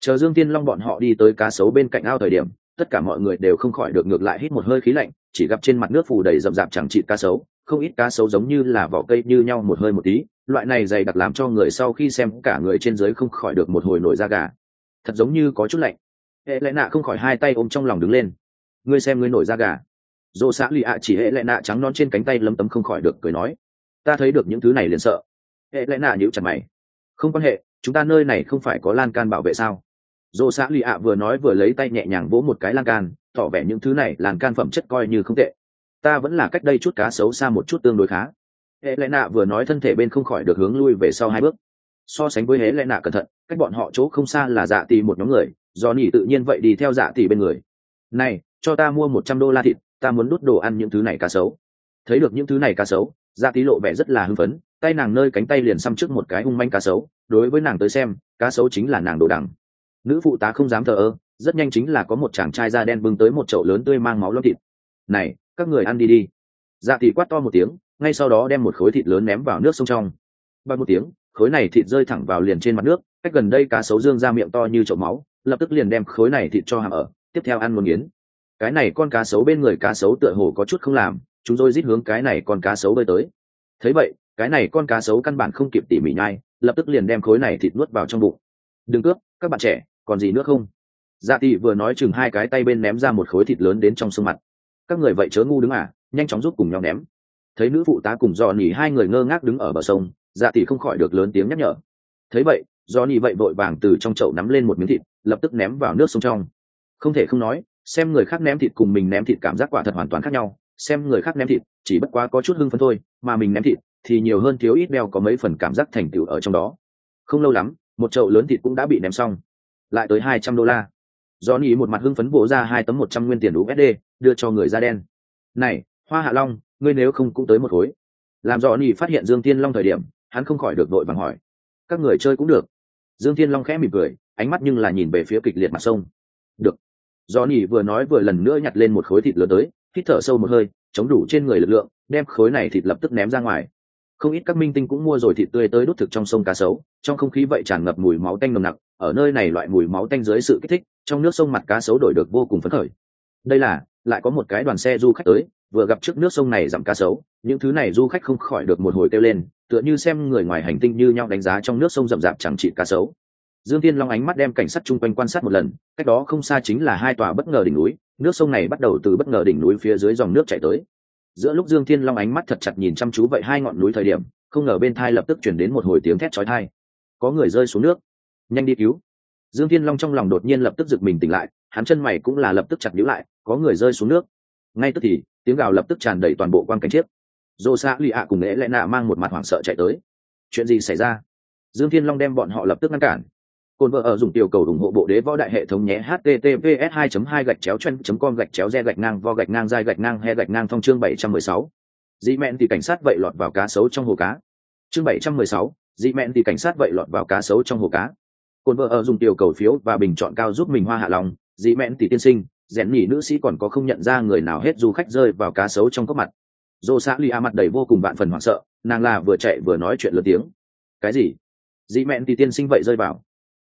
Chờ dương tiên long bọn họ đi tới cá sấu bên cạnh ao thời điểm tất cả mọi người đều không khỏi được ngược lại hít một hơi khí lạnh, chỉ gặp trên mặt nước phủ đầy rậm rạp chẳng trị cá sấu, không ít cá sấu giống như là vỏ cây như nhau một hơi một tí, loại này dày đặc làm cho người sau khi xem cả người trên dưới không khỏi được một hồi nổi da gà. Thật giống như có chút lạnh. Hệ lẽ nạ không khỏi hai tay ôm trong lòng đứng lên. Ngươi xem ngươi nổi da gà. Dồ xã lì ạ chỉ hệ lẽ nạ trắng non trên cánh tay lấm tấm không khỏi được cười nói. Ta thấy được những thứ này liền sợ. Hệ lẽ nạ nhíu chặt mày. Không quan hệ, chúng ta nơi này không phải có lan can bảo vệ sao? Dồ xã lì ạ vừa nói vừa lấy tay nhẹ nhàng vỗ một cái lan can, tỏ vẻ những thứ này làn can phẩm chất coi như không tệ. Ta vẫn là cách đây chút cá xấu xa một chút tương đối khá. Hệ lẽ nạ vừa nói thân thể bên không khỏi được hướng lui về sau hai bước. So sánh với hễ lẽ nạ cẩn thận, cách bọn họ chỗ không xa là dạ tỷ một nhóm người, do nỉ tự nhiên vậy đi theo dạ tỷ bên người. Này, cho ta mua một trăm đô la thịt, ta muốn đút đồ ăn những thứ này cá sấu. Thấy được những thứ này cá sấu dạ tỷ lộ vẻ rất là hưng phấn, tay nàng nơi cánh tay liền xăm trước một cái hung manh cá sấu. Đối với nàng tới xem, cá sấu chính là nàng đồ đằng nữ phụ tá không dám thờ ơ, rất nhanh chính là có một chàng trai da đen bưng tới một chậu lớn tươi mang máu lâm thịt. Này, các người ăn đi đi. Dạ thị quát to một tiếng, ngay sau đó đem một khối thịt lớn ném vào nước sông trong. Bằng một tiếng, khối này thịt rơi thẳng vào liền trên mặt nước, cách gần đây cá sấu dương ra miệng to như chậu máu, lập tức liền đem khối này thịt cho hàm ở, tiếp theo ăn một nghiến cái này con cá sấu bên người cá sấu tựa hồ có chút không làm, chúng tôi rít hướng cái này con cá sấu bơi tới. Thấy vậy, cái này con cá sấu căn bản không kịp tỉ mỉ nhai, lập tức liền đem khối này thịt nuốt vào trong bụng. Đừng cướp các bạn trẻ, còn gì nữa không? Dạ tị vừa nói chừng hai cái tay bên ném ra một khối thịt lớn đến trong sông mặt. Các người vậy chớ ngu đứng à nhanh chóng giúp cùng nhau ném. Thấy nữ phụ tá cùng dò nỉ hai người ngơ ngác đứng ở bờ sông dạ tỷ không khỏi được lớn tiếng nhắc nhở. Thấy vậy do nỉ vậy vội vàng từ trong chậu nắm lên một miếng thịt, lập tức ném vào nước sông trong. Không thể không nói, xem người khác ném thịt cùng mình ném thịt cảm giác quả thật hoàn toàn khác nhau. Xem người khác ném thịt, chỉ bất quá có chút hưng phấn thôi, mà mình ném thịt thì nhiều hơn thiếu ít đeo có mấy phần cảm giác thành tựu ở trong đó. Không lâu lắm một chậu lớn thịt cũng đã bị ném xong, lại tới hai trăm đô la. Do nỉ một mặt hưng phấn vỗ ra hai tấm một trăm nguyên tiền usd đưa cho người da đen. Này, hoa hạ long, ngươi nếu không cũng tới một khối. Làm do nỉ phát hiện dương tiên long thời điểm, hắn không khỏi được đội vàng hỏi, các người chơi cũng được. Dương thiên long khẽ mỉm cười, ánh mắt nhưng là nhìn về phía kịch liệt mặt sông. Được. Do nỉ vừa nói vừa lần nữa nhặt lên một khối thịt lớn tới, hít thở sâu một hơi, chống đủ trên người lực lượng, đem khối này thịt lập tức ném ra ngoài không ít các minh tinh cũng mua rồi thịt tươi tới đốt thực trong sông cá sấu, trong không khí vậy tràn ngập mùi máu tanh nồng nặc, ở nơi này loại mùi máu tanh dưới sự kích thích, trong nước sông mặt cá sấu đổi được vô cùng phấn khởi. Đây là, lại có một cái đoàn xe du khách tới, vừa gặp trước nước sông này giảm cá sấu, những thứ này du khách không khỏi được một hồi kêu lên, tựa như xem người ngoài hành tinh như nhau đánh giá trong nước sông rậm rạp chẳng trị cá sấu. Dương tiên long ánh mắt đem cảnh sát chung quanh quan sát một lần, cách đó không xa chính là hai tòa bất ngờ đỉnh núi, nước sông này bắt đầu từ bất ngờ đỉnh núi phía dưới dòng nước chảy tới giữa lúc dương thiên long ánh mắt thật chặt nhìn chăm chú vậy hai ngọn núi thời điểm, không ngờ bên thai lập tức chuyển đến một hồi tiếng thét chói thai có người rơi xuống nước. Nhanh đi cứu. Dương thiên long trong lòng đột nhiên lập tức giựt mình tỉnh lại, hắn chân mày cũng là lập tức chặt nhíu lại, có người rơi xuống nước. Ngay tức thì, tiếng gào lập tức tràn đầy toàn bộ quan cảnh chiếc. Dô xã lụy ạ cùng ế lẽ nạ mang một mặt hoảng sợ chạy tới. Chuyện gì xảy ra? Dương thiên long đem bọn họ lập tức ngăn cản. Côn vợ ở dùng tiểu cầu ủng hộ bộ đế võ đại hệ thống nhé https 2 2 gạch chéo chen com gạch chéo re gạch ngang vo gạch ngang dai gạch ngang he gạch ngang thông chương 716. dị mẹn thì cảnh sát vậy lọt vào cá sấu trong hồ cá. Chương 716, dị mẹn thì cảnh sát vậy lọt vào cá sấu trong hồ cá. Côn vợ ở dùng tiểu cầu phiếu và bình chọn cao giúp mình hoa hạ lòng dị mẹn thì tiên sinh rèn nhỉ nữ sĩ còn có không nhận ra người nào hết du khách rơi vào cá sấu trong cốc mặt. Dô xã lì mặt đầy vô cùng vạn phần hoảng sợ nàng là vừa chạy vừa nói chuyện lớn tiếng. Cái gì? Dị mẹn thì tiên sinh vậy rơi vào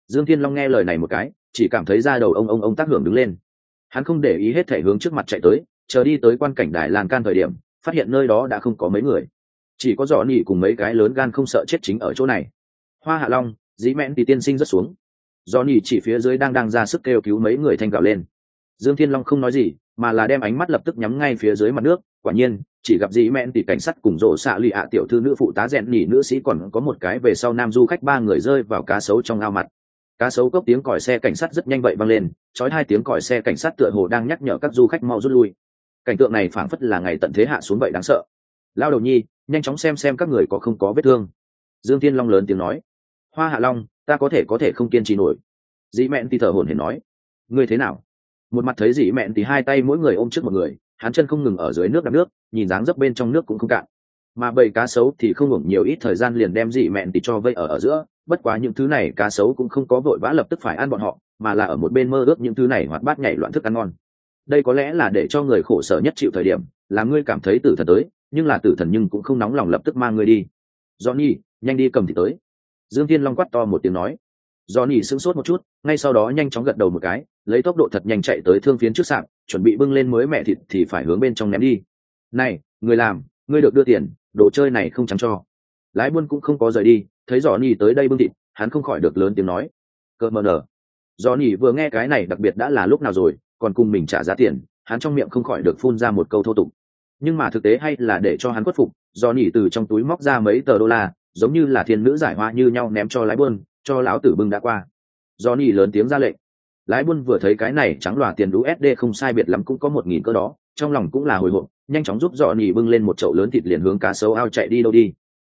dương thiên long nghe lời này một cái, chỉ cảm thấy da đầu ông ông ông tác hưởng đứng lên. Hắn không để ý hết thể hướng trước mặt chạy tới, chờ đi tới quan cảnh đài làng can thời điểm, phát hiện nơi đó đã không có mấy người. Chỉ có giỏ nỉ cùng mấy cái lớn gan không sợ chết chính ở chỗ này. Hoa hạ long, dĩ mẹn thì tiên sinh rất xuống. Giỏ nỉ chỉ phía dưới đang đang ra sức kêu cứu mấy người thanh gạo lên. Dương thiên long không nói gì, mà là đem ánh mắt lập tức nhắm ngay phía dưới mặt nước. Quả nhiên, chỉ gặp dĩ mẹn thì cảnh sát cùng rổ xạ lụy ạ tiểu thư nữ phụ tá rèn nỉ nữ sĩ còn có một cái về sau nam du khách ba người rơi vào cá sấu trong ao mặt cá sấu cốc tiếng còi xe cảnh sát rất nhanh vậy vang lên trói hai tiếng còi xe cảnh sát tựa hồ đang nhắc nhở các du khách mau rút lui. Cảnh tượng này phảng phất là ngày tận thế hạ xuống vậy đáng sợ. Lao đầu nhi, nhanh chóng xem xem các người có không có vết thương. Dương tiên long lớn tiếng nói. Hoa hạ long, ta có thể có thể không kiên trì nổi. Dĩ mẹn thì thở hồn hển nói. Ngươi thế nào? Một mặt thấy dĩ mẹn thì hai tay mỗi người ôm trước một người, hắn chân không ngừng ở dưới nước đạp nước, nhìn dáng dấp bên trong nước cũng không cạn. Mà bầy cá sấu thì không hưởng nhiều ít thời gian liền đem dị mẹn thì cho vây ở ở giữa bất quá những thứ này cá sấu cũng không có vội vã lập tức phải ăn bọn họ, mà là ở một bên mơ ước những thứ này hoạt bát nhảy loạn thức ăn ngon. Đây có lẽ là để cho người khổ sở nhất chịu thời điểm, là ngươi cảm thấy tử thần tới, nhưng là tử thần nhưng cũng không nóng lòng lập tức mang ngươi đi. Johnny, nhanh đi cầm thì tới. Dương thiên long quát to một tiếng nói. Johnny sững sốt một chút, ngay sau đó nhanh chóng gật đầu một cái, lấy tốc độ thật nhanh chạy tới thương phiến trước sạp, chuẩn bị bưng lên mới mẹ thịt thì phải hướng bên trong ném đi. Này, người làm, ngươi được đưa tiền, đồ chơi này không trắng cho. Lái buôn cũng không có rời đi thấy johnny tới đây bưng thịt, hắn không khỏi được lớn tiếng nói. Cợt mờ nở johnny vừa nghe cái này đặc biệt đã là lúc nào rồi, còn cùng mình trả giá tiền, hắn trong miệng không khỏi được phun ra một câu thô tục. Nhưng mà thực tế hay là để cho hắn khuất phục do nỉ từ trong túi móc ra mấy tờ đô la, giống như là thiên nữ giải hoa như nhau ném cho lái buôn, cho lão tử bưng đã qua. Do nỉ lớn tiếng ra lệnh. Lái buôn vừa thấy cái này trắng lòa tiền usd không sai biệt lắm cũng có một nghìn cơ đó, trong lòng cũng là hồi hộp, nhanh chóng giúp dọ nỉ bưng lên một chậu lớn thịt liền hướng cá sấu ao chạy đi đâu đi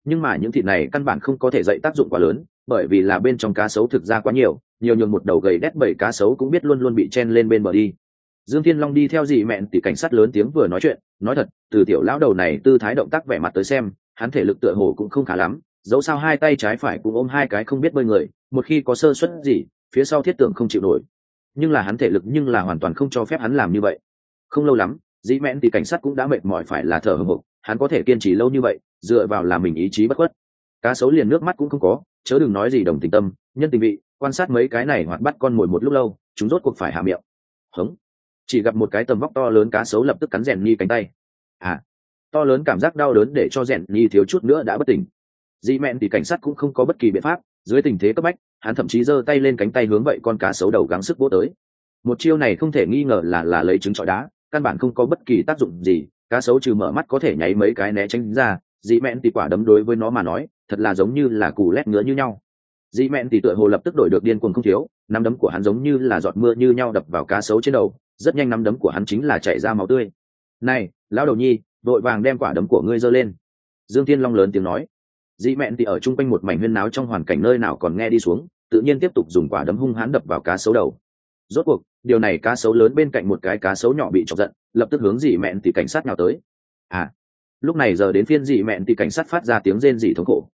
nhưng mà những thịt này căn bản không có thể dậy tác dụng quá lớn, bởi vì là bên trong cá sấu thực ra quá nhiều nhiều nhường một đầu gầy đét bảy cá sấu cũng biết luôn luôn bị chen lên bên bờ đi. Dương thiên long đi theo dì mẹn thì cảnh sát lớn tiếng vừa nói chuyện, nói thật, từ tiểu lão đầu này tư thái động tác vẻ mặt tới xem, hắn thể lực tựa hồ cũng không khá lắm, dẫu sao hai tay trái phải cũng ôm hai cái không biết bơi người, một khi có sơ suất gì, phía sau thiết tưởng không chịu nổi. Nhưng là hắn thể lực nhưng là hoàn toàn không cho phép hắn làm như vậy. Không lâu lắm dĩ mẹn thì cảnh sát cũng đã mệt mỏi phải là thở hồng hộc hắn có thể kiên trì lâu như vậy, dựa vào là mình ý chí bất khuất. Cá sấu liền nước mắt cũng không có, chớ đừng nói gì đồng tình tâm, nhân tình vị, quan sát mấy cái này hoặc bắt con mồi một lúc lâu, chúng rốt cuộc phải hạ miệng. Hống. Chỉ gặp một cái tầm vóc to lớn cá sấu lập tức cắn rèn nhi cánh tay. À. To lớn cảm giác đau đớn để cho rèn nhi thiếu chút nữa đã bất tỉnh. Dị mẹn thì cảnh sát cũng không có bất kỳ biện pháp, dưới tình thế cấp bách, hắn thậm chí giơ tay lên cánh tay hướng vậy con cá sấu đầu gắng sức vỗ tới. Một chiêu này không thể nghi ngờ là là lấy trứng trọi đá, căn bản không có bất kỳ tác dụng gì cá sấu trừ mở mắt có thể nháy mấy cái né tránh ra dị mẹn thì quả đấm đối với nó mà nói, thật là giống như là cù lét ngứa như nhau. Dị mẹn thì tựa hồ lập tức đổi được điên cuồng không thiếu, nắm đấm của hắn giống như là giọt mưa như nhau đập vào cá sấu trên đầu, rất nhanh nắm đấm của hắn chính là chảy ra máu tươi. Này, lão đầu nhi, vội vàng đem quả đấm của ngươi giơ lên. Dương thiên long lớn tiếng nói. Dị mẹn thì ở chung quanh một mảnh huyên náo trong hoàn cảnh nơi nào còn nghe đi xuống, tự nhiên tiếp tục dùng quả đấm hung hãn đập vào cá sấu đầu. Rốt cuộc điều này cá sấu lớn bên cạnh một cái cá sấu nhỏ bị chọc giận, lập tức hướng dị mẹn thì cảnh sát nào tới. À lúc này giờ đến phiên dị mẹn thì cảnh sát phát ra tiếng rên dị thống khổ.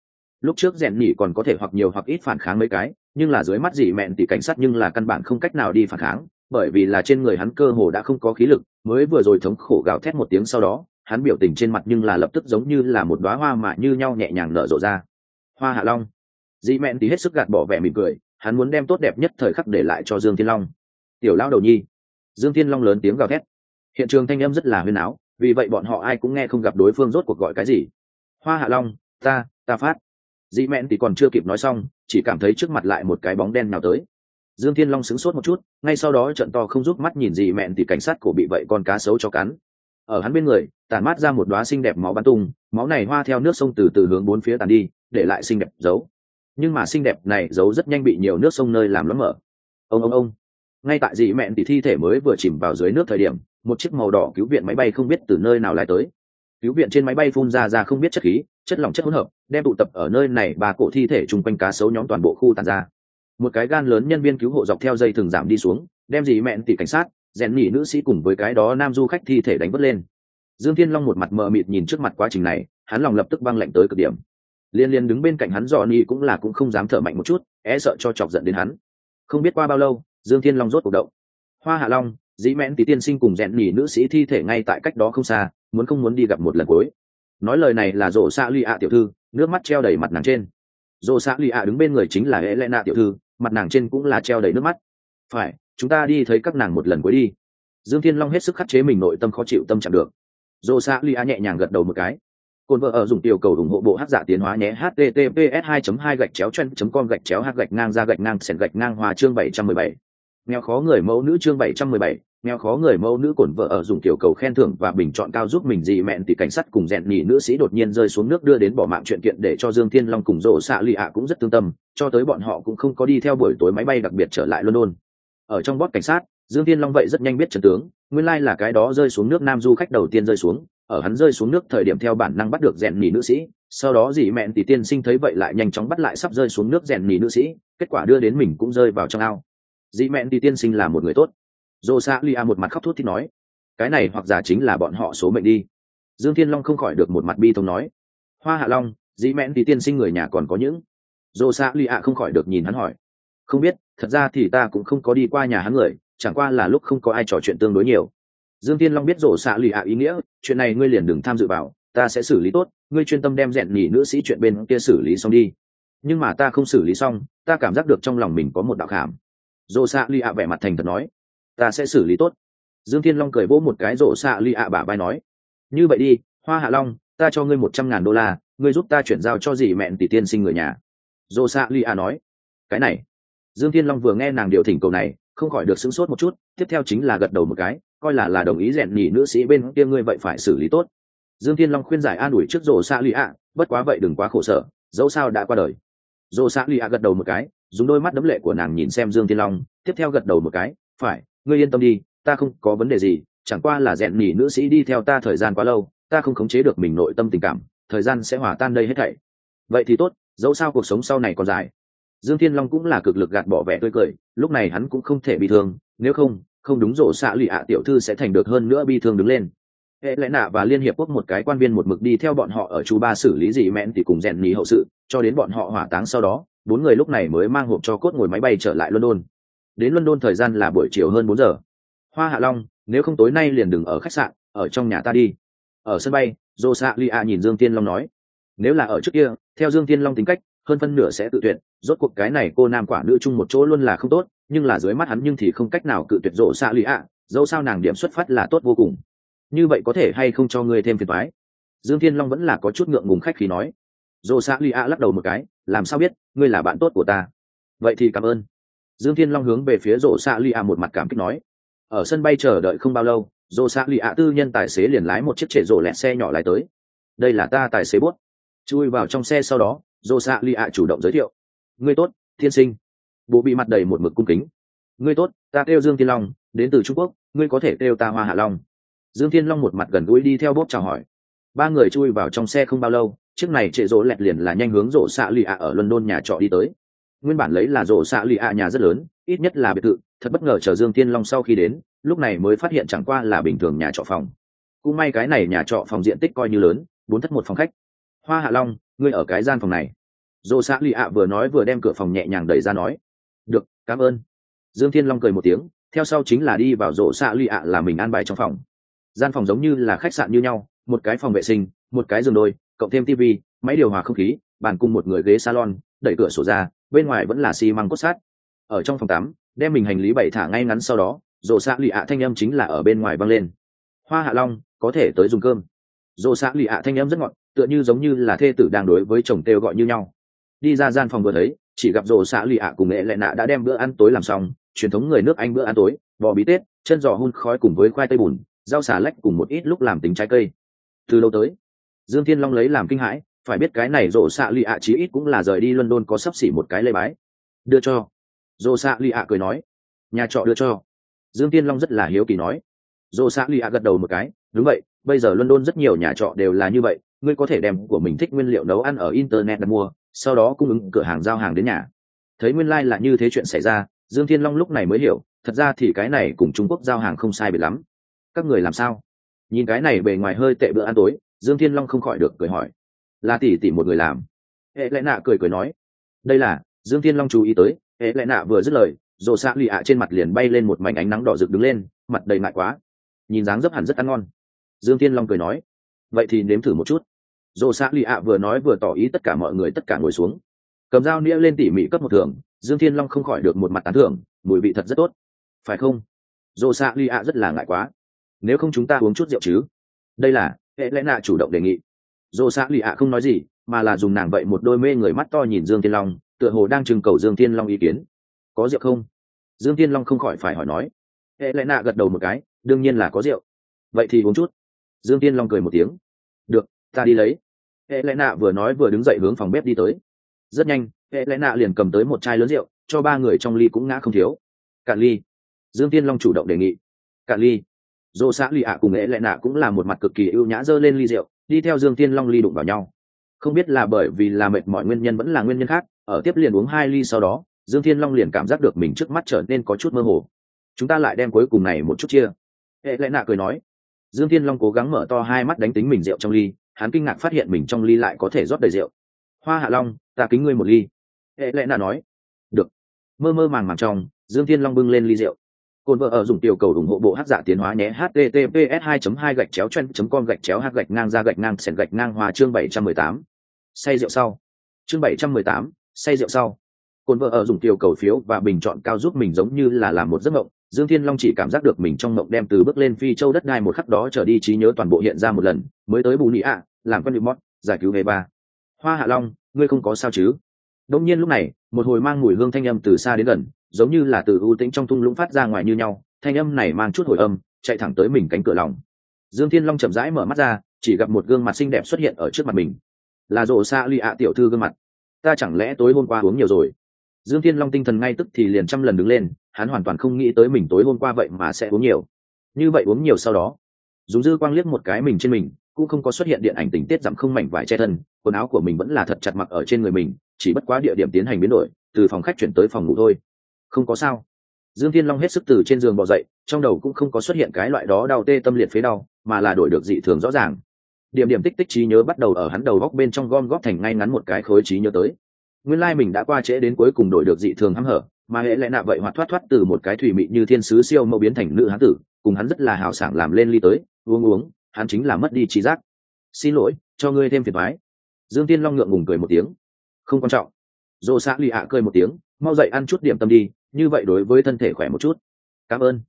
Lúc trước rèn nhỉ còn có thể hoặc nhiều hoặc ít phản kháng mấy cái, nhưng là dưới mắt dị mẹn thì cảnh sát nhưng là căn bản không cách nào đi phản kháng, bởi vì là trên người hắn cơ hồ đã không có khí lực, mới vừa rồi thống khổ gào thét một tiếng sau đó, hắn biểu tình trên mặt nhưng là lập tức giống như là một đoá hoa mà như nhau nhẹ nhàng nở rộ ra. Hoa hạ long. Dị mẹn thì hết sức gạt bỏ vẻ mỉm cười, hắn muốn đem tốt đẹp nhất thời khắc để lại cho dương thiên long tiểu lão đầu nhi. Dương thiên long lớn tiếng gào thét. Hiện trường thanh âm rất là huyên áo, vì vậy bọn họ ai cũng nghe không gặp đối phương rốt cuộc gọi cái gì. Hoa hạ long, ta ta phát. Dĩ mẹn thì còn chưa kịp nói xong, chỉ cảm thấy trước mặt lại một cái bóng đen nào tới. Dương thiên long sững sốt một chút, ngay sau đó trận to không rút mắt nhìn dị mẹn thì cảnh sát cổ bị vậy con cá sấu cho cắn. Ở hắn bên người tàn mát ra một đoá xinh đẹp máu bắn tung, máu này hoa theo nước sông từ từ hướng bốn phía tàn đi, để lại xinh đẹp giấu nhưng mà xinh đẹp này giấu rất nhanh bị nhiều nước sông nơi làm lắm mở. Ông ông ông ngay tại dị mẹn thì thi thể mới vừa chìm vào dưới nước thời điểm, một chiếc màu đỏ cứu viện máy bay không biết từ nơi nào lại tới. Cứu viện trên máy bay phun ra ra không biết chất khí, chất lỏng chất hỗn hợp, đem tụ tập ở nơi này ba cổ thi thể chung quanh cá sấu nhóm toàn bộ khu tàn ra. Một cái gan lớn nhân viên cứu hộ dọc theo dây thường giảm đi xuống, đem dì mẹn tỷ cảnh sát, rèn nỉ nữ sĩ cùng với cái đó nam du khách thi thể đánh vớt lên. Dương thiên long một mặt mờ mịt nhìn trước mặt quá trình này, hắn lòng lập tức băng lạnh tới cực điểm. Liên liên đứng bên cạnh hắn dò ni cũng là cũng không dám thở mạnh một chút é sợ cho chọc giận đến hắn. Không biết qua bao lâu dương thiên long rốt cuộc động. Hoa hạ long, dĩ mẽn tỷ tiên sinh cùng rèn nỉ nữ sĩ thi thể ngay tại cách đó không xa, muốn không muốn đi gặp một lần cuối. Nói lời này là rổ xạ lụy ạ tiểu thư, nước mắt treo đầy mặt nàng trên. Rổ xạ lụy ạ đứng bên người chính là hệ lệ nạ tiểu thư, mặt nàng trên cũng là treo đầy nước mắt. Phải, chúng ta đi thấy các nàng một lần cuối đi. Dương thiên long hết sức khắc chế mình nội tâm khó chịu tâm trạng được. Dô sa ạ nhẹ nhàng gật đầu một cái. Cồn vợ ở dùng tiểu cầu ủng hộ bộ hát giả tiến hóa nhé, https 2 2 gạch chéo chen com gạch chéo h gạch ngang ra gạch ngang sẻn gạch ngang hòa chương 717 nghèo khó người mẫu nữ chương 717, nghèo khó người mẫu nữ cổn vợ ở dùng tiểu cầu khen thưởng và bình chọn cao giúp mình dị mẹn thì cảnh sát cùng rèn nhì nữ sĩ đột nhiên rơi xuống nước đưa đến bỏ mạng chuyện kiện để cho dương thiên long cùng dỗ xạ lì ạ cũng rất tương tâm cho tới bọn họ cũng không có đi theo buổi tối máy bay đặc biệt trở lại london. Ở trong bót cảnh sát dương thiên long vậy rất nhanh biết trần tướng nguyên lai là cái đó rơi xuống nước nam du khách đầu tiên rơi xuống ở hắn rơi xuống nước thời điểm theo bản năng bắt được rèn nhì nữ sĩ sau đó dì mẹn thì tiên sinh thấy vậy lại nhanh chóng bắt lại sắp rơi xuống nước rèn nhì nữ sĩ kết quả đưa đến mình cũng rơi vào trong ao. Dĩ mẹn Đi tiên sinh là một người tốt. Dô sa lia một mặt khóc thút thì nói, cái này hoặc giả chính là bọn họ số mệnh đi. Dương thiên long không khỏi được một mặt bi thống nói, hoa hạ long, dĩ mẹn Đi tiên sinh người nhà còn có những. Dô xạ lia không khỏi được nhìn hắn hỏi, không biết, thật ra thì ta cũng không có đi qua nhà hắn người, chẳng qua là lúc không có ai trò chuyện tương đối nhiều. Dương tiên long biết rổ xạ lì ạ ý nghĩa, chuyện này ngươi liền đừng tham dự vào, ta sẽ xử lý tốt, ngươi chuyên tâm đem rèn nhỉ nữ sĩ chuyện bên kia xử lý xong đi. Nhưng mà ta không xử lý xong, ta cảm giác được trong lòng mình có một đạo khảm rộ xạ ly ạ vẻ mặt thành thật nói, ta sẽ xử lý tốt. Dương thiên long cười vỗ một cái rộ xạ ly ạ bả vai nói, như vậy đi, hoa hạ long, ta cho ngươi một trăm ngàn đô la, ngươi giúp ta chuyển giao cho dì mẹn tỷ tiên sinh người nhà. Rộ xạ ly ạ nói, cái này. Dương thiên long vừa nghe nàng điều thỉnh cầu này, không khỏi được sửng sốt một chút, tiếp theo chính là gật đầu một cái, coi là là đồng ý rèn nhỉ nữ sĩ bên kia ngươi vậy phải xử lý tốt. Dương thiên long khuyên giải an ủi trước rổ xạ lì ạ, bất quá vậy đừng quá khổ sở, dẫu sao đã qua đời. Rổ xạ lì ạ gật đầu một cái dùng đôi mắt đấm lệ của nàng nhìn xem dương thiên long, tiếp theo gật đầu một cái, phải, ngươi yên tâm đi, ta không có vấn đề gì, chẳng qua là rèn nỉ nữ sĩ đi theo ta thời gian quá lâu, ta không khống chế được mình nội tâm tình cảm, thời gian sẽ hòa tan đây hết thảy. Vậy thì tốt, dẫu sao cuộc sống sau này còn dài. Dương thiên long cũng là cực lực gạt bỏ vẻ tươi cười, lúc này hắn cũng không thể bị thương, nếu không không đúng rổ xạ lì ạ tiểu thư sẽ thành được hơn nữa bi thương đứng lên. Hệ lẽ nạ và liên hiệp quốc một cái quan viên một mực đi theo bọn họ ở chú ba xử lý gì mẹn thì cùng rèn nhì hậu sự, cho đến bọn họ hỏa táng sau đó bốn người lúc này mới mang hộp cho cốt ngồi máy bay trở lại london. Đến london thời gian là buổi chiều hơn bốn giờ. Hoa hạ long, nếu không tối nay liền đừng ở khách sạn, ở trong nhà ta đi. Ở sân bay dô xạ li a nhìn dương tiên long nói. Nếu là ở trước kia, theo dương tiên long tính cách, hơn phân nửa sẽ tự tuyệt. Rốt cuộc cái này cô nam quả nữ chung một chỗ luôn là không tốt, nhưng là dưới mắt hắn nhưng thì không cách nào cự tuyệt rộ xạ lì ạ dẫu sao nàng điểm xuất phát là tốt vô cùng. Như vậy có thể hay không cho ngươi thêm phiền thoái dương thiên long vẫn là có chút ngượng ngùng khách khi nói rộ xạ lì ạ lắc đầu một cái, làm sao biết, ngươi là bạn tốt của ta? Vậy thì cảm ơn. Dương thiên long hướng về phía rộ xạ lì ạ một mặt cảm kích nói, ở sân bay chờ đợi không bao lâu rộ xạ lì ạ tư nhân tài xế liền lái một chiếc trệ rổ lẹt xe nhỏ lái tới. Đây là ta tài xế bốt. Chui vào trong xe sau đó rộ xạ lì ạ chủ động giới thiệu, ngươi tốt thiên sinh. Bộ bị mặt đầy một mực cung kính, ngươi tốt, ta kêu dương thiên long, đến từ trung quốc, ngươi có thể kêu ta hoa hạ long. Dương thiên long một mặt gần gũi đi theo bốp chào hỏi. Ba người chui vào trong xe không bao lâu chiếc này trệ rỗ lẹt liền là nhanh hướng rổ xạ lì ạ ở london nhà trọ đi tới. Nguyên bản lấy là rổ xạ lì ạ nhà rất lớn, ít nhất là biệt thự, thật bất ngờ chờ dương thiên long sau khi đến, lúc này mới phát hiện chẳng qua là bình thường nhà trọ phòng. Cũng may cái này nhà trọ phòng diện tích coi như lớn, bốn thất một phòng khách. Hoa hạ long, ngươi ở cái gian phòng này. Dồ xã lì ạ vừa nói vừa đem cửa phòng nhẹ nhàng đẩy ra nói. Được, cảm ơn. Dương thiên long cười một tiếng, theo sau chính là đi vào rộ xạ lì ạ là mình an bài trong phòng. Gian phòng giống như là khách sạn như nhau, một cái phòng vệ sinh, một cái giường đôi cộng thêm tv, máy điều hòa không khí, bàn cùng một người ghế salon, đẩy cửa sổ ra, bên ngoài vẫn là xi măng cốt sát ở trong phòng tắm, đem mình hành lý bảy thả ngay ngắn sau đó rộ xạ lì ạ thanh âm chính là ở bên ngoài văng lên. Hoa hạ long, có thể tới dùng cơm. Rộ xạ lì ạ thanh âm rất ngọt, tựa như giống như là thê tử đang đối với chồng têu gọi như nhau. Đi ra gian phòng vừa thấy, chỉ gặp rộ xạ lì ạ cùng nghệ lệ nạ đã đem bữa ăn tối làm xong, truyền thống người nước anh bữa ăn tối, bò bí tết, chân giò hun khói cùng với khoai tây bùn, rau xà lách cùng một ít lúc làm tính trái cây. Từ lâu tới dương thiên long lấy làm kinh hãi, phải biết cái này rổ xạ lì ạ chí ít cũng là rời đi london có sắp xỉ một cái lê bái. Đưa cho. Rổ xạ lì ạ cười nói. Nhà trọ đưa cho. Dương thiên long rất là hiếu kỳ nói. Rổ xạ lì ạ gật đầu một cái. Đúng vậy, bây giờ london rất nhiều nhà trọ đều là như vậy, ngươi có thể đem của mình thích nguyên liệu nấu ăn ở internet đặt mua, sau đó cung ứng cửa hàng giao hàng đến nhà. Thấy nguyên lai、like、là như thế chuyện xảy ra, dương thiên long lúc này mới hiểu, thật ra thì cái này cùng trung quốc giao hàng không sai biệt lắm. Các người làm sao? Nhìn cái này bề ngoài hơi tệ bữa ăn tối dương thiên long không khỏi được cười hỏi. Là tỷ tỷ một người làm. Hệ lẽ nạ cười cười nói. Đây là, dương thiên long chú ý tới, hệ lẽ nạ vừa dứt lời rộ xạ lì ạ trên mặt liền bay lên một mảnh ánh nắng đỏ rực đứng lên, mặt đầy mại quá. Nhìn dáng dấp hẳn rất ăn ngon. Dương thiên long cười nói. Vậy thì nếm thử một chút. Rộ xạ lì ạ vừa nói vừa tỏ ý tất cả mọi người tất cả ngồi xuống. Cầm dao nĩa lên tỉ mỉ cấp một thưởng, dương thiên long không khỏi được một mặt tán thưởng, mùi vị thật rất tốt. Phải không? Rộ xạ lì ạ rất là ngại quá. Nếu không chúng ta uống chút rượu chứ? Đây là hệ lẽ nạ chủ động đề nghị. Dồ xã lì ạ không nói gì, mà là dùng nàng vậy một đôi mê người mắt to nhìn dương thiên long, tựa hồ đang trưng cầu dương thiên long ý kiến. Có rượu không? Dương thiên long không khỏi phải hỏi nói. Hệ lẽ nạ gật đầu một cái, đương nhiên là có rượu. Vậy thì uống chút. Dương thiên long cười một tiếng. Được, ta đi lấy. Hệ lẽ nạ vừa nói vừa đứng dậy hướng phòng bếp đi tới. Rất nhanh, hệ lẽ nạ liền cầm tới một chai lớn rượu, cho ba người trong ly cũng ngã không thiếu. Cạn ly. Dương tiên long chủ động đề nghị. Cạn ly dô xã lì ạ cùng nghệ lệ nạ cũng là một mặt cực kỳ ưu nhã dơ lên ly rượu, đi theo dương tiên long ly đụng vào nhau. Không biết là bởi vì là mệt mọi nguyên nhân vẫn là nguyên nhân khác, ở tiếp liền uống hai ly sau đó, dương thiên long liền cảm giác được mình trước mắt trở nên có chút mơ hồ. Chúng ta lại đem cuối cùng này một chút chia. Hệ lẽ nạ cười nói. Dương thiên long cố gắng mở to hai mắt đánh tính mình rượu trong ly, hắn kinh ngạc phát hiện mình trong ly lại có thể rót đầy rượu. Hoa hạ long, ta kính ngươi một ly. Hệ lẽ nạ nói. Được. Mơ mơ màng màng trong, dương thiên long bưng lên ly rượu. Côn vợ ở dùng tiểu cầu ủng hộ bộ hát giả tiến hóa nhé https 2 2 gạch chéo chen com gạch chéo h gạch ngang ra gạch ngang sẻn gạch ngang hòa chương 718. say rượu sau. Chương 718, say rượu sau. Côn vợ ở dùng tiểu cầu phiếu và bình chọn cao giúp mình giống như là làm một giấc mộng. Dương thiên long chỉ cảm giác được mình trong mộng đem từ bước lên phi châu đất đai một khắc đó trở đi trí nhớ toàn bộ hiện ra một lần. Mới tới bù nị ạ làm con mót giải cứu về ba. Hoa hạ long ngươi không có sao chứ? Đông nhiên lúc này một hồi mang mùi hương thanh âm từ xa đến gần giống như là từ ưu tĩnh trong thung lũng phát ra ngoài như nhau, thanh âm này mang chút hồi âm, chạy thẳng tới mình cánh cửa lòng. Dương thiên long chậm rãi mở mắt ra, chỉ gặp một gương mặt xinh đẹp xuất hiện ở trước mặt mình. Là rộ xa lì ạ tiểu thư gương mặt. Ta chẳng lẽ tối hôm qua uống nhiều rồi? Dương thiên long tinh thần ngay tức thì liền trăm lần đứng lên, hắn hoàn toàn không nghĩ tới mình tối hôm qua vậy mà sẽ uống nhiều. Như vậy uống nhiều sau đó, dùng dư quang liếc một cái mình trên mình, cũng không có xuất hiện điện ảnh tình tiết giảm không mảnh vải che thân, quần áo của mình vẫn là thật chặt mặc ở trên người mình, chỉ bất quá địa điểm tiến hành biến đổi, từ phòng khách chuyển tới phòng ngủ thôi không có sao. Dương thiên long hết sức từ trên giường bò dậy, trong đầu cũng không có xuất hiện cái loại đó đau tê tâm liệt phế đau, mà là đổi được dị thường rõ ràng. Điểm điểm tích tích trí nhớ bắt đầu ở hắn đầu góc bên trong gom góp thành ngay ngắn một cái khối trí nhớ tới. Nguyên lai mình đã qua trễ đến cuối cùng đổi được dị thường hăm hở, mà hệ lẽ nạ vậy hoạt thoát thoát từ một cái thủy mị như thiên sứ siêu mẫu biến thành nữ hán tử, cùng hắn rất là hào sảng làm lên ly tới, uống uống, hắn chính là mất đi trí giác. Xin lỗi, cho ngươi thêm phiền thoái dương tiên long ngượng ngùng cười một tiếng. Không quan trọng. Dồ xã lì ạ cười một tiếng, mau dậy ăn chút điểm tâm đi như vậy đối với thân thể khỏe một chút. Cảm ơn.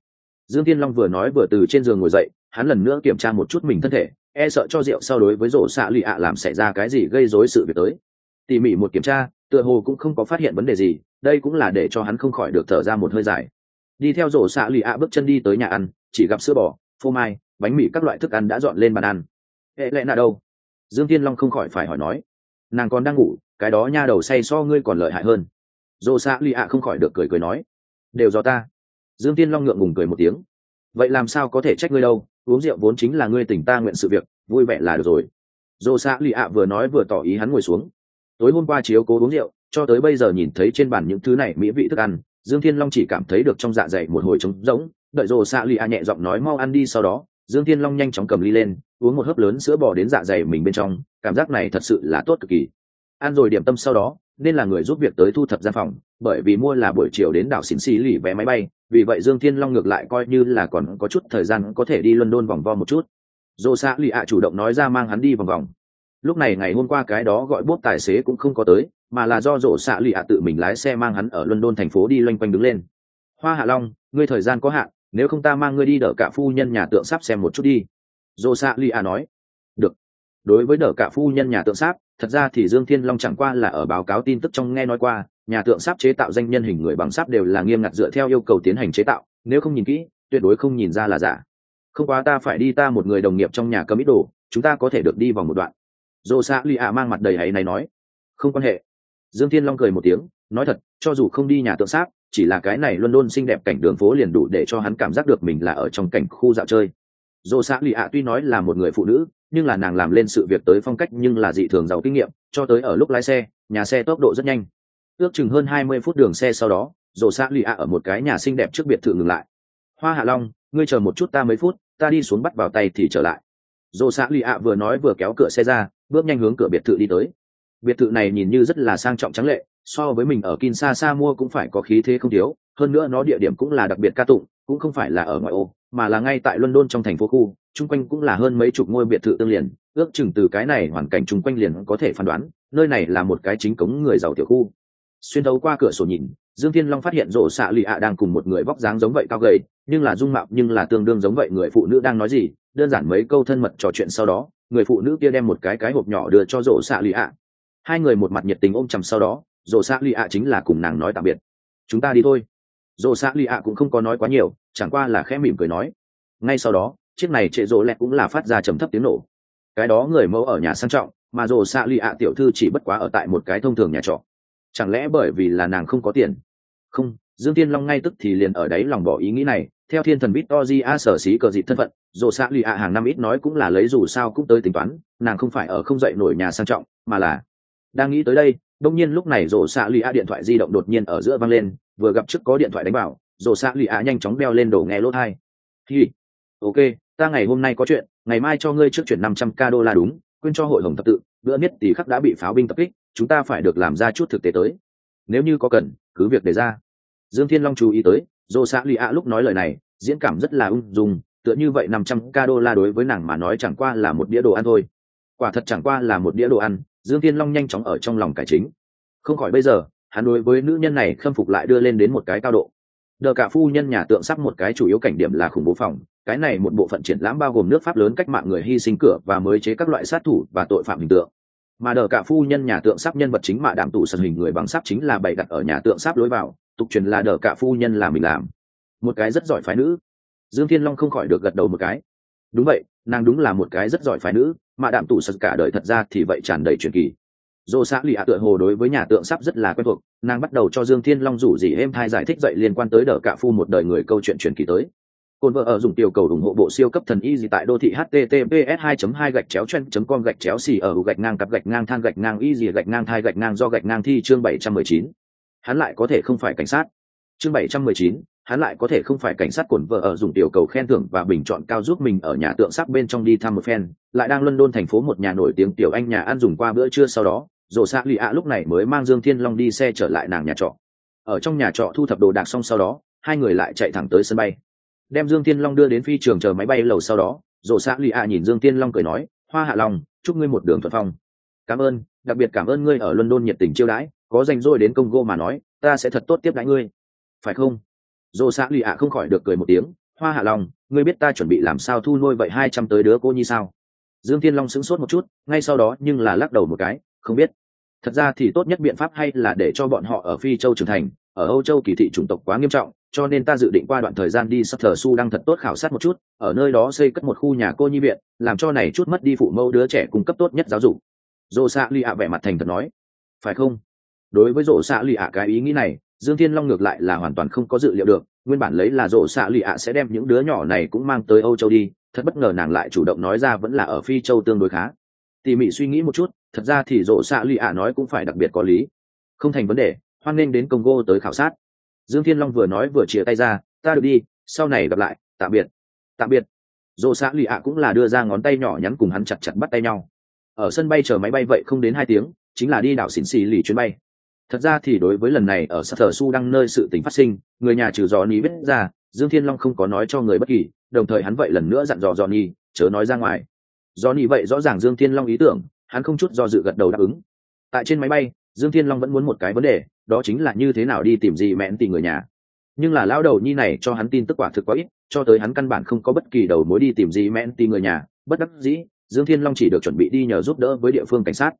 Dương tiên long vừa nói vừa từ trên giường ngồi dậy, hắn lần nữa kiểm tra một chút mình thân thể e sợ cho rượu sau đối với rổ xạ lì ạ làm xảy ra cái gì gây rối sự việc tới. Tỉ mỉ một kiểm tra, tựa hồ cũng không có phát hiện vấn đề gì, đây cũng là để cho hắn không khỏi được thở ra một hơi dài. Đi theo rổ xạ lì ạ bước chân đi tới nhà ăn, chỉ gặp sữa bò, phô mai, bánh mì các loại thức ăn đã dọn lên bàn ăn. Hệ lẽ nạ đâu? Dương tiên long không khỏi phải hỏi nói. Nàng còn đang ngủ, cái đó nha đầu say so ngươi còn lợi hại hơn dồ xạ lì ạ không khỏi được cười cười nói, đều do ta. Dương tiên long ngượng ngùng cười một tiếng, vậy làm sao có thể trách ngươi đâu? Uống rượu vốn chính là ngươi tỉnh ta nguyện sự việc, vui vẻ là được rồi. Dồ xạ lì ạ vừa nói vừa tỏ ý hắn ngồi xuống. Tối hôm qua chiếu cố uống rượu, cho tới bây giờ nhìn thấy trên bàn những thứ này mỹ vị thức ăn, dương thiên long chỉ cảm thấy được trong dạ dày một hồi trống rỗng, đợi rồ xạ lì ạ nhẹ giọng nói mau ăn đi sau đó, dương thiên long nhanh chóng cầm ly lên, uống một hớp lớn sữa bò đến dạ dày mình bên trong, cảm giác này thật sự là tốt cực kỳ. Ăn rồi điểm tâm sau đó nên là người giúp việc tới thu thập gian phòng, bởi vì mua là buổi chiều đến đảo xỉn xì lì vé máy bay, vì vậy dương thiên long ngược lại coi như là còn có chút thời gian có thể đi london vòng vo một chút. Dô xạ lì ạ chủ động nói ra mang hắn đi vòng vòng. Lúc này ngày hôm qua cái đó gọi bốt tài xế cũng không có tới, mà là do rổ xạ lì ạ tự mình lái xe mang hắn ở london thành phố đi loanh quanh đứng lên. Hoa hạ long, ngươi thời gian có hạn, nếu không ta mang ngươi đi đỡ cả phu nhân nhà tượng sắp xem một chút đi. Dô xạ lì ạ nói đối với đỡ cả phu nhân nhà tượng sáp, thật ra thì dương thiên long chẳng qua là ở báo cáo tin tức trong nghe nói qua, nhà tượng sáp chế tạo danh nhân hình người bằng sáp đều là nghiêm ngặt dựa theo yêu cầu tiến hành chế tạo, nếu không nhìn kỹ, tuyệt đối không nhìn ra là giả. Không quá ta phải đi ta một người đồng nghiệp trong nhà cấm ít đồ, chúng ta có thể được đi vòng một đoạn. Dồ xạ lì ạ mang mặt đầy hay này nói. Không quan hệ. Dương thiên long cười một tiếng, nói thật, cho dù không đi nhà tượng sáp, chỉ là cái này luôn luôn xinh đẹp cảnh đường phố liền đủ để cho hắn cảm giác được mình là ở trong cảnh khu dạo chơi. Dồ xạ lì ạ tuy nói là một người phụ nữ nhưng là nàng làm lên sự việc tới phong cách nhưng là dị thường giàu kinh nghiệm cho tới ở lúc lái xe nhà xe tốc độ rất nhanh. Ước chừng hơn hai mươi phút đường xe sau đó rổ xạ lụy ạ ở một cái nhà xinh đẹp trước biệt thự ngừng lại. Hoa hạ long ngươi chờ một chút ta mấy phút ta đi xuống bắt vào tay thì trở lại. Rổ xạ lụy ạ vừa nói vừa kéo cửa xe ra bước nhanh hướng cửa biệt thự đi tới. Biệt thự này nhìn như rất là sang trọng trắng lệ so với mình ở Kinshasa mua cũng phải có khí thế không thiếu, hơn nữa nó địa điểm cũng là đặc biệt ca tụng, cũng không phải là ở ngoại ô, mà là ngay tại London trong thành phố khu, chung quanh cũng là hơn mấy chục ngôi biệt thự tương liền, ước chừng từ cái này hoàn cảnh chung quanh liền có thể phán đoán, nơi này là một cái chính cống người giàu tiểu khu. Xuyên thấu qua cửa sổ nhìn, Dương Thiên Long phát hiện rổ xạ lụy ạ đang cùng một người vóc dáng giống vậy cao gầy, nhưng là dung mạo nhưng là tương đương giống vậy người phụ nữ đang nói gì, đơn giản mấy câu thân mật trò chuyện sau đó, người phụ nữ kia đem một cái cái hộp nhỏ đưa cho rổ xạ lụy ạ. Hai người một mặt nhiệt tình ôm chầm sau đó, rổ xạ lụy ạ chính là cùng nàng nói tạm biệt. Chúng ta đi thôi dồ xạ lì ạ cũng không có nói quá nhiều, chẳng qua là khẽ mỉm cười nói. Ngay sau đó, chiếc này trệ rộ lẹt cũng là phát ra trầm thấp tiếng nổ. Cái đó người mẫu ở nhà sang trọng mà dồ xạ lì ạ tiểu thư chỉ bất quá ở tại một cái thông thường nhà trọ. Chẳng lẽ bởi vì là nàng không có tiền? Không dương tiên long ngay tức thì liền ở đấy lòng bỏ ý nghĩ này. Theo thiên thần victory a sở xí cờ dịp thân phận dồ xạ lì ạ hàng năm ít nói cũng là lấy dù sao cũng tới tính toán nàng không phải ở không dậy nổi nhà sang trọng mà là đang nghĩ tới đây đông nhiên lúc này rổ xạ lì a điện thoại di động đột nhiên ở giữa văng lên vừa gặp trước có điện thoại đánh vào, rồ xạ Lụy ạ nhanh chóng đeo lên đổ nghe lốt hai hi, ok, ta ngày hôm nay có chuyện, ngày mai cho ngươi trước chuyển năm trăm k đô la đúng, quên cho hội hồng thập tự, bữa niết tỷ khắc đã bị pháo binh tập kích, chúng ta phải được làm ra chút thực tế tới. Nếu như có cần, cứ việc đề ra. Dương thiên long chú ý tới dô xã Lụy ạ lúc nói lời này, diễn cảm rất là ung dung, tựa như vậy năm trăm ca đô la đối với nàng mà nói chẳng qua là một đĩa đồ ăn thôi. Quả thật chẳng qua là một đĩa đồ ăn, dương thiên long nhanh chóng ở trong lòng cải chính. Không khỏi bây giờ hắn đối với nữ nhân này khâm phục lại đưa lên đến một cái cao độ. Đờ cả phu nhân nhà tượng sắp một cái chủ yếu cảnh điểm là khủng bố phòng, cái này một bộ phận triển lãm bao gồm nước pháp lớn cách mạng người hy sinh cửa và mới chế các loại sát thủ và tội phạm hình tượng. Mà đờ cả phu nhân nhà tượng sắp nhân vật chính mạ đảm tủ sân hình người bằng sắp chính là bày đặt ở nhà tượng sắp lối vào, tục truyền là đờ cả phu nhân là mình làm. Một cái rất giỏi phái nữ. Dương thiên long không khỏi được gật đầu một cái. Đúng vậy, nàng đúng là một cái rất giỏi phái nữ, mà đạm tủ sật cả đời thật ra thì vậy tràn đầy truyền kỳ dô xã lì ạ tựa hồ đối với nhà tượng sắp rất là quen thuộc nàng bắt đầu cho dương thiên long rủ gì êm thai giải thích dậy liên quan tới đờ cả phu một đời người câu chuyện truyền kỳ tới. Cồn vợ ở dùng tiểu cầu ủng hộ bộ siêu cấp thần y gì tại đô thị https 2 2 gạch chéo chen com gạch chéo xì ở gạch ngang cặp gạch ngang than gạch ngang y gì gạch ngang thai gạch ngang do gạch ngang thi chương 719. hắn lại có thể không phải cảnh sát. Chương 719, hắn lại có thể không phải cảnh sát cổn vợ ở dùng tiểu cầu khen thưởng và bình chọn cao giúp mình ở nhà tượng sắc bên trong đi thăm một phen lại đang london thành phố một nhà nổi tiếng tiểu anh nhà ăn dùng qua bữa trưa sau đó rổ xạ lì ạ lúc này mới mang dương thiên long đi xe trở lại nàng nhà trọ. Ở trong nhà trọ thu thập đồ đạc xong sau đó, hai người lại chạy thẳng tới sân bay. Đem dương thiên long đưa đến phi trường chờ máy bay lầu sau đó rổ xạ lì ạ nhìn dương thiên long cười nói, hoa hạ long, chúc ngươi một đường thuận phong. Cảm ơn, đặc biệt cảm ơn ngươi ở london nhiệt tình chiêu đãi, có dành rỗi đến congo mà nói, ta sẽ thật tốt tiếp đãi ngươi. Phải không? Rổ xạ lì ạ không khỏi được cười một tiếng, hoa hạ long, ngươi biết ta chuẩn bị làm sao thu nuôi vậy hai trăm tới đứa cô nhi sao? Dương thiên long sững sốt một chút, ngay sau đó nhưng là lắc đầu một cái không biết. Thật ra thì tốt nhất biện pháp hay là để cho bọn họ ở phi châu trưởng thành, ở âu châu kỳ thị chủng tộc quá nghiêm trọng, cho nên ta dự định qua đoạn thời gian đi sắp thờ su đang thật tốt khảo sát một chút, ở nơi đó xây cất một khu nhà cô nhi viện, làm cho này chút mất đi phụ mẫu đứa trẻ cung cấp tốt nhất giáo dục. Dồ xạ lì ạ vẻ mặt thành thật nói. Phải không? Đối với dồ xạ lì ạ cái ý nghĩ này, dương thiên long ngược lại là hoàn toàn không có dự liệu được, nguyên bản lấy là rổ xạ lì ạ sẽ đem những đứa nhỏ này cũng mang tới âu châu đi, thật bất ngờ nàng lại chủ động nói ra vẫn là ở phi châu tương đối khá tỉ mỉ suy nghĩ một chút, thật ra thì rộ xạ lụy ạ nói cũng phải đặc biệt có lý. Không thành vấn đề, hoan nghênh đến congo tới khảo sát. Dương thiên long vừa nói vừa chia tay ra, ta được đi, sau này gặp lại, tạm biệt. Tạm biệt. Rộ xạ lụy ạ cũng là đưa ra ngón tay nhỏ nhắn cùng hắn chặt chặt bắt tay nhau. Ở sân bay chờ máy bay vậy không đến hai tiếng, chính là đi đảo xỉn xì lì chuyến bay. Thật ra thì đối với lần này ở sở su đang nơi sự tình phát sinh, người nhà trừ dò Ni biết ra, dương thiên long không có nói cho người bất kỳ, đồng thời hắn vậy lần nữa dặn dò dò ni chớ nói ra ngoài do như vậy rõ ràng dương thiên long ý tưởng, hắn không chút do dự gật đầu đáp ứng. Tại trên máy bay, dương thiên long vẫn muốn một cái vấn đề, đó chính là như thế nào đi tìm gì mẹn tìm người nhà. Nhưng là lão đầu nhi này cho hắn tin tức quả thực quá ít, cho tới hắn căn bản không có bất kỳ đầu mối đi tìm gì mẹn tìm người nhà, bất đắc dĩ, dương thiên long chỉ được chuẩn bị đi nhờ giúp đỡ với địa phương cảnh sát.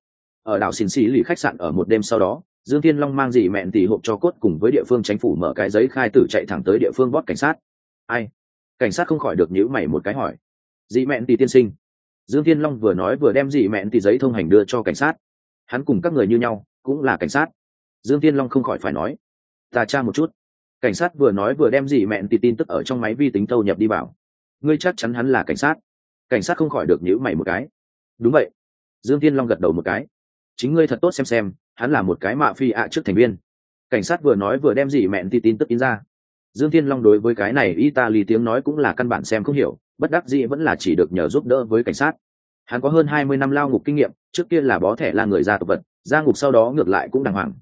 Ở đảo xin xì lì khách sạn ở một đêm sau đó, dương thiên long mang gì mẹn tì hộp cho cốt cùng với địa phương chính phủ mở cái giấy khai tử chạy thẳng tới địa phương bót cảnh sát. Ai? Cảnh sát không khỏi được nhữ mày một cái hỏi. Dì mẹn tì tiên sinh dương thiên long vừa nói vừa đem dị mẹn thì giấy thông hành đưa cho cảnh sát. Hắn cùng các người như nhau, cũng là cảnh sát. Dương thiên long không khỏi phải nói, ta tra một chút. Cảnh sát vừa nói vừa đem dị mẹn thì tin tức ở trong máy vi tính thâu nhập đi vào. Ngươi chắc chắn hắn là cảnh sát. Cảnh sát không khỏi được nhữ mày một cái. Đúng vậy. Dương thiên long gật đầu một cái. Chính ngươi thật tốt xem xem, hắn là một cái mạ phi ạ trước thành viên. Cảnh sát vừa nói vừa đem gì mẹn thì tin tức in ra. Dương thiên long đối với cái này italy tiếng nói cũng là căn bản xem không hiểu bất đắc dĩ vẫn là chỉ được nhờ giúp đỡ với cảnh sát. Hắn có hơn hai mươi năm lao ngục kinh nghiệm, trước kia là bó thẻ là người ra tộc vật, ra ngục sau đó ngược lại cũng đàng hoàng.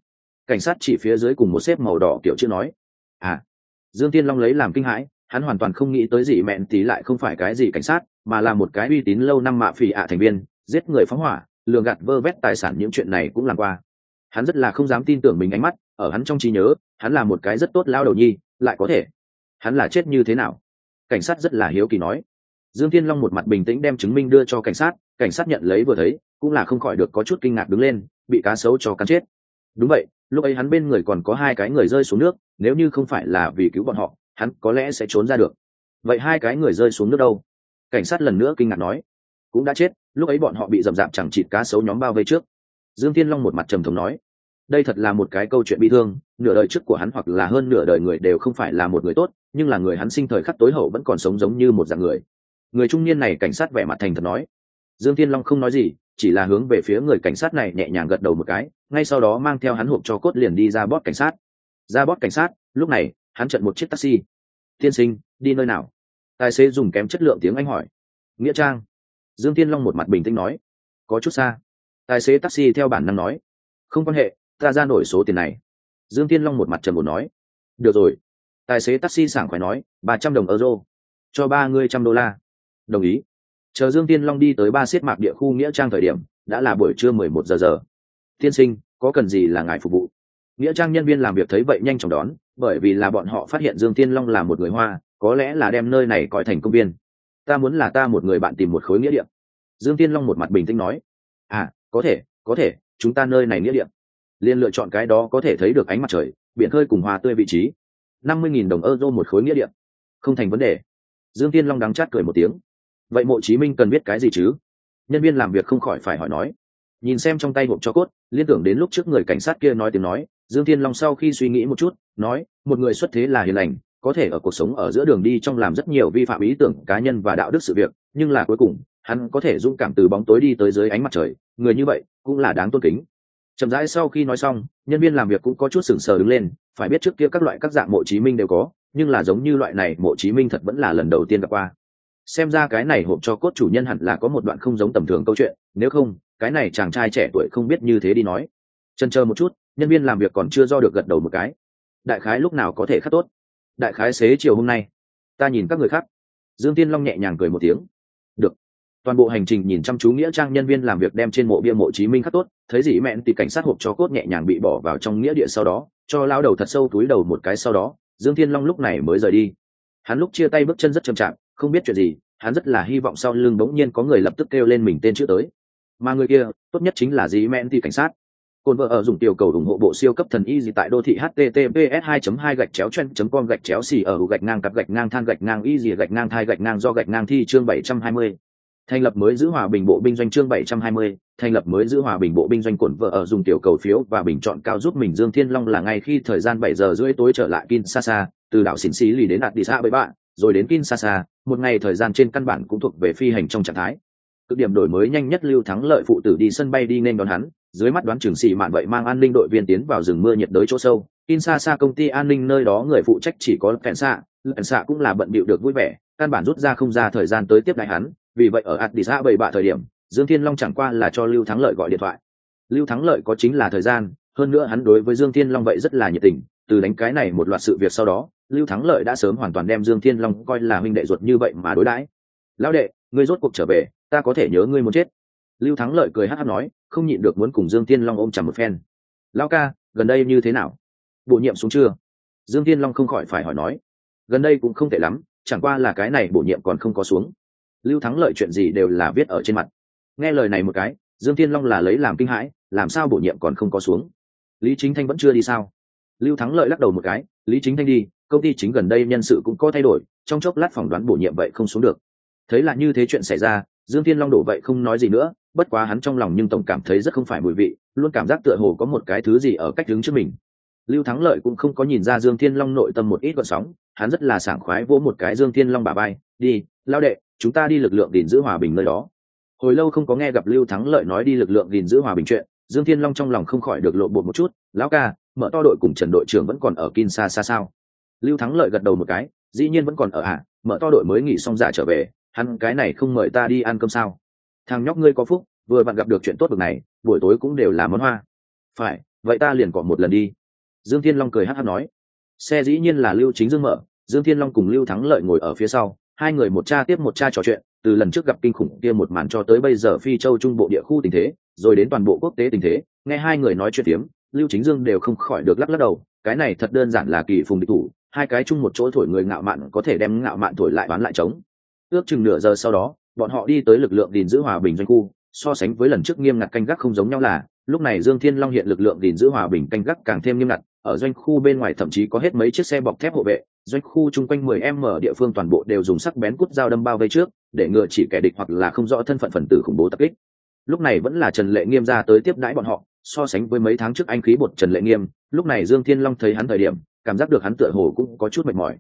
Cảnh sát chỉ phía dưới cùng một xếp màu đỏ kiểu chữ nói à. Dương thiên long lấy làm kinh hãi, hắn hoàn toàn không nghĩ tới gì mẹn tí lại không phải cái gì cảnh sát, mà là một cái uy tín lâu năm mạ phỉ ạ thành viên, giết người phóng hỏa lường gạt vơ vét tài sản những chuyện này cũng làm qua. Hắn rất là không dám tin tưởng mình ánh mắt, ở hắn trong trí nhớ, hắn là một cái rất tốt lao đầu nhi, lại có thể. Hắn là chết như thế nào? Cảnh sát rất là hiếu kỳ nói. Dương thiên long một mặt bình tĩnh đem chứng minh đưa cho cảnh sát cảnh sát nhận lấy vừa thấy, cũng là không khỏi được có chút kinh ngạc đứng lên, bị cá sấu cho cắn chết. Đúng vậy, lúc ấy hắn bên người còn có hai cái người rơi xuống nước, nếu như không phải là vì cứu bọn họ, hắn có lẽ sẽ trốn ra được. Vậy hai cái người rơi xuống nước đâu? Cảnh sát lần nữa kinh ngạc nói. Cũng đã chết, lúc ấy bọn họ bị dầm dạp chẳng chịt cá sấu nhóm bao vây trước. Dương thiên long một mặt trầm thống nói. Đây thật là một cái câu chuyện bi thương, nửa đời trước của hắn hoặc là hơn nửa đời người đều không phải là một người tốt nhưng là người hắn sinh thời khắc tối hậu vẫn còn sống giống như một dạng người. Người trung niên này cảnh sát vẻ mặt thành thật nói. Dương thiên long không nói gì, chỉ là hướng về phía người cảnh sát này nhẹ nhàng gật đầu một cái, ngay sau đó mang theo hắn hộp cho cốt liền đi ra bót cảnh sát. Ra bót cảnh sát, lúc này, hắn chặn một chiếc taxi. Tiên sinh, đi nơi nào? Tài xế dùng kém chất lượng tiếng anh hỏi. Nghĩa trang. Dương thiên long một mặt bình tĩnh nói. Có chút xa. Tài xế taxi theo bản năng nói. Không quan hệ, ta ra nổi số tiền này. Dương tiên long một mặt trần ổn nói. Được rồi tài xế taxi sảng khoái nói, ba trăm đồng euro, cho ba ngươi trăm đô la. Đồng ý. Chờ dương tiên long đi tới ba siết mạc địa khu nghĩa trang thời điểm, đã là buổi trưa mười một giờ giờ. Tiên sinh, có cần gì là ngài phục vụ? Nghĩa trang nhân viên làm việc thấy vậy nhanh chóng đón, bởi vì là bọn họ phát hiện dương tiên long là một người hoa, có lẽ là đem nơi này coi thành công viên. Ta muốn là ta một người bạn tìm một khối nghĩa điệp dương tiên long một mặt bình tĩnh nói. À có thể có thể, chúng ta nơi này nghĩa điệp liền lựa chọn cái đó có thể thấy được ánh mặt trời, biển khơi cùng hoa tươi vị trí năm mươi nghìn đồng euro một khối nghĩa điện không thành vấn đề. Dương tiên long đắng chát cười một tiếng. Vậy mộ chí minh cần biết cái gì chứ? Nhân viên làm việc không khỏi phải hỏi nói. Nhìn xem trong tay hộp cho cốt, liên tưởng đến lúc trước người cảnh sát kia nói tiếng nói, dương thiên long sau khi suy nghĩ một chút, nói, một người xuất thế là hiền lành, có thể ở cuộc sống ở giữa đường đi trong làm rất nhiều vi phạm ý tưởng cá nhân và đạo đức sự việc, nhưng là cuối cùng, hắn có thể dũng cảm từ bóng tối đi tới dưới ánh mặt trời, người như vậy cũng là đáng tôn kính. Chậm rãi sau khi nói xong, nhân viên làm việc cũng có chút sừng sờ đứng lên phải biết trước kia các loại các dạng mộ chí minh đều có, nhưng là giống như loại này mộ chí minh thật vẫn là lần đầu tiên gặp qua. Xem ra cái này hộp cho cốt chủ nhân hẳn là có một đoạn không giống tầm thường câu chuyện, nếu không, cái này chàng trai trẻ tuổi không biết như thế đi nói. Chân chờ một chút, nhân viên làm việc còn chưa do được gật đầu một cái. Đại khái lúc nào có thể khắc tốt? Đại khái xế chiều hôm nay. Ta nhìn các người khác. Dương tiên long nhẹ nhàng cười một tiếng. Được. Toàn bộ hành trình nhìn chăm chú nghĩa trang nhân viên làm việc đem trên mộ bia mộ chí minh khắc tốt, thấy dĩ mẹn thì cảnh sát hộp cho cốt nhẹ nhàng bị bỏ vào trong nghĩa địa sau đó cho lao đầu thật sâu túi đầu một cái sau đó, dương thiên long lúc này mới rời đi. Hắn lúc chia tay bước chân rất chậm chạp, không biết chuyện gì, hắn rất là hy vọng sau lưng bỗng nhiên có người lập tức kêu lên mình tên chữ tới. Mà người kia, tốt nhất chính là dĩ men thì cảnh sát. Côn vợ ở dùng tiểu cầu ủng hộ bộ siêu cấp thần y gì tại đô thị https 2 2 gạch chéo chen com gạch chéo xì ở gạch ngang cặp gạch ngang than gạch ngang y gì gạch ngang thai gạch ngang do gạch ngang thi chương 720. Thành lập mới giữ hòa bình bộ binh doanh chương 720, thành lập mới giữ hòa bình bộ binh doanh cổn vợ ở dùng tiểu cầu phiếu và bình chọn cao giúp mình Dương Thiên Long là ngay khi thời gian 7 giờ rưỡi tối trở lại Kinshasa, từ đảo Xỉn Xí lì đến đạt đi ra với bạn rồi đến Kinshasa, một ngày thời gian trên căn bản cũng thuộc về phi hành trong trạng thái. Cực điểm đổi mới nhanh nhất lưu thắng lợi phụ tử đi sân bay đi nên đón hắn, dưới mắt đoán trường sĩ mạn vậy mang an ninh đội viên tiến vào rừng mưa nhiệt đới chỗ sâu Kinshasa công ty an ninh nơi đó người phụ trách chỉ có Kẹn xạ, Kẹn xạ cũng là bận bịu được vui vẻ, căn bản rút ra không ra thời gian tới tiếp đại hắn, vì vậy ở Addis Ababa thời điểm, Dương Thiên Long chẳng qua là cho Lưu Thắng Lợi gọi điện thoại. Lưu Thắng Lợi có chính là thời gian, hơn nữa hắn đối với Dương Thiên Long vậy rất là nhiệt tình, từ đánh cái này một loạt sự việc sau đó, Lưu Thắng Lợi đã sớm hoàn toàn đem Dương Thiên Long coi là huynh đệ ruột như vậy mà đối đãi. "Lão đệ, ngươi rốt cuộc trở về, ta có thể nhớ ngươi muốn chết." Lưu Thắng Lợi cười hắc hắc nói, không nhịn được muốn cùng dương thiên long ôm chầm một phen lão ca gần đây như thế nào bổ nhiệm xuống chưa dương thiên long không khỏi phải hỏi nói gần đây cũng không tệ lắm chẳng qua là cái này bổ nhiệm còn không có xuống lưu thắng lợi chuyện gì đều là viết ở trên mặt. Nghe lời này một cái, dương Thiên long là lấy làm kinh hãi, làm sao bổ nhiệm còn không có xuống. Lý chính thanh vẫn chưa đi sao? Lưu thắng lợi lắc đầu một cái, lý chính thanh đi, công ty chính gần đây nhân sự cũng có thay đổi, trong chốc lát phỏng đoán bổ nhiệm vậy không xuống được. Thấy là như thế chuyện xảy ra, dương thiên long đổ vậy không nói gì nữa, bất quá hắn trong lòng nhưng tổng cảm thấy rất không phải mùi vị, luôn cảm giác tựa hồ có một cái thứ gì ở cách đứng trước mình. Lưu thắng lợi cũng không có nhìn ra dương thiên long nội tâm một ít gọn sóng, hắn rất là sảng khoái vỗ một cái dương thiên long bà bay đi, lao đệ chúng ta đi lực lượng gìn giữ hòa bình nơi đó. Hồi lâu không có nghe gặp lưu thắng lợi nói đi lực lượng gìn giữ hòa bình chuyện dương thiên long trong lòng không khỏi được lộ bột một chút lão ca mở to đội cùng trần đội trưởng vẫn còn ở kin xa xa sao? Lưu thắng lợi gật đầu một cái dĩ nhiên vẫn còn ở ạ à, mở to đội mới nghỉ xong giả trở về hắn cái này không mời ta đi ăn cơm sao? Thằng nhóc ngươi có phúc vừa bạn gặp được chuyện tốt bực này buổi tối cũng đều là món hoa. Phải vậy ta liền cọ một lần đi. Dương thiên long cười hát hát nói. Xe dĩ nhiên là lưu chính dương mở dương thiên long cùng lưu thắng lợi ngồi ở phía sau hai người một cha tiếp một cha trò chuyện, từ lần trước gặp kinh khủng kia một màn cho tới bây giờ phi châu trung bộ địa khu tình thế, rồi đến toàn bộ quốc tế tình thế, nghe hai người nói chuyện tiếm lưu chính dương đều không khỏi được lắc lắc đầu, cái này thật đơn giản là kỳ phùng địch thủ, hai cái chung một chỗ thổi người ngạo mạn có thể đem ngạo mạn thổi lại bán lại trống. Ước chừng nửa giờ sau đó, bọn họ đi tới lực lượng gìn giữ hòa bình doanh khu, so sánh với lần trước nghiêm ngặt canh gác không giống nhau là, lúc này dương thiên long hiện lực lượng gìn giữ hòa bình canh gác càng thêm nghiêm ngặt, ở doanh khu bên ngoài thậm chí có hết mấy chiếc xe bọc thép hộ vệ doanh khu chung quanh 10 m địa phương toàn bộ đều dùng sắc bén cút dao đâm bao vây trước, để ngừa chỉ kẻ địch hoặc là không rõ thân phận phần tử khủng bố tập kích. Lúc này vẫn là trần lệ nghiêm ra tới tiếp đãi bọn họ, so sánh với mấy tháng trước anh khí bột trần lệ nghiêm, lúc này dương thiên long thấy hắn thời điểm, cảm giác được hắn tựa hồ cũng có chút mệt mỏi.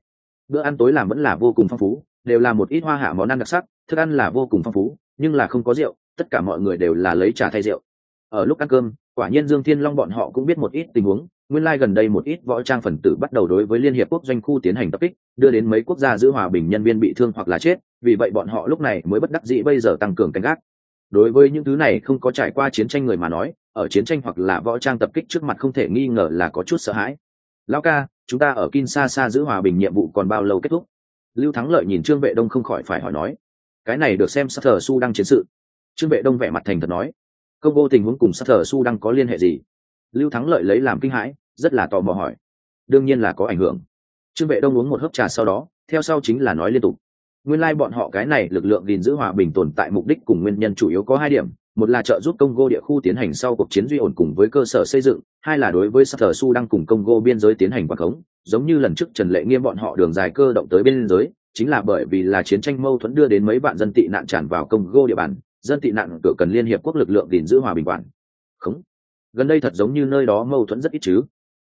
Bữa ăn tối làm vẫn là vô cùng phong phú, đều là một ít hoa hạ món ăn đặc sắc, thức ăn là vô cùng phong phú, nhưng là không có rượu, tất cả mọi người đều là lấy trà thay rượu. Ở lúc ăn cơm, quả nhiên dương thiên long bọn họ cũng biết một ít tình huống nguyên lai gần đây một ít võ trang phần tử bắt đầu đối với liên hiệp quốc doanh khu tiến hành tập kích, đưa đến mấy quốc gia giữ hòa bình nhân viên bị thương hoặc là chết, vì vậy bọn họ lúc này mới bất đắc dĩ bây giờ tăng cường canh gác đối với những thứ này không có trải qua chiến tranh người mà nói, ở chiến tranh hoặc là võ trang tập kích trước mặt không thể nghi ngờ là có chút sợ hãi. Lão ca, chúng ta ở kinshasa giữ hòa bình nhiệm vụ còn bao lâu kết thúc? Lưu thắng lợi nhìn trương vệ đông không khỏi phải hỏi nói. Cái này được xem Sutter su đang chiến sự. Trương vệ đông vẻ mặt thành thật nói. Công vô tình huống cùng Sutter su đang có liên hệ gì? Lưu thắng lợi lấy làm kinh hãi rất là tò mò hỏi. Đương nhiên là có ảnh hưởng. Trương vệ đông uống một hớp trà sau đó theo sau chính là nói liên tục. Nguyên lai bọn họ cái này lực lượng gìn giữ hòa bình tồn tại mục đích cùng nguyên nhân chủ yếu có hai điểm. Một là trợ giúp Congo địa khu tiến hành sau cuộc chiến duy ổn cùng với cơ sở xây dựng, hai là đối với Sutter Su đang cùng Congo biên giới tiến hành quảng khống, giống như lần trước Trần Lệ Nghiêm bọn họ đường dài cơ động tới biên giới, chính là bởi vì là chiến tranh mâu thuẫn đưa đến mấy bạn dân tị nạn tràn vào Congo địa bàn, dân tị nạn cửa cần liên hiệp quốc lực lượng gìn giữ hòa bình quản. Gần đây thật giống như nơi đó mâu thuẫn rất ít chứ.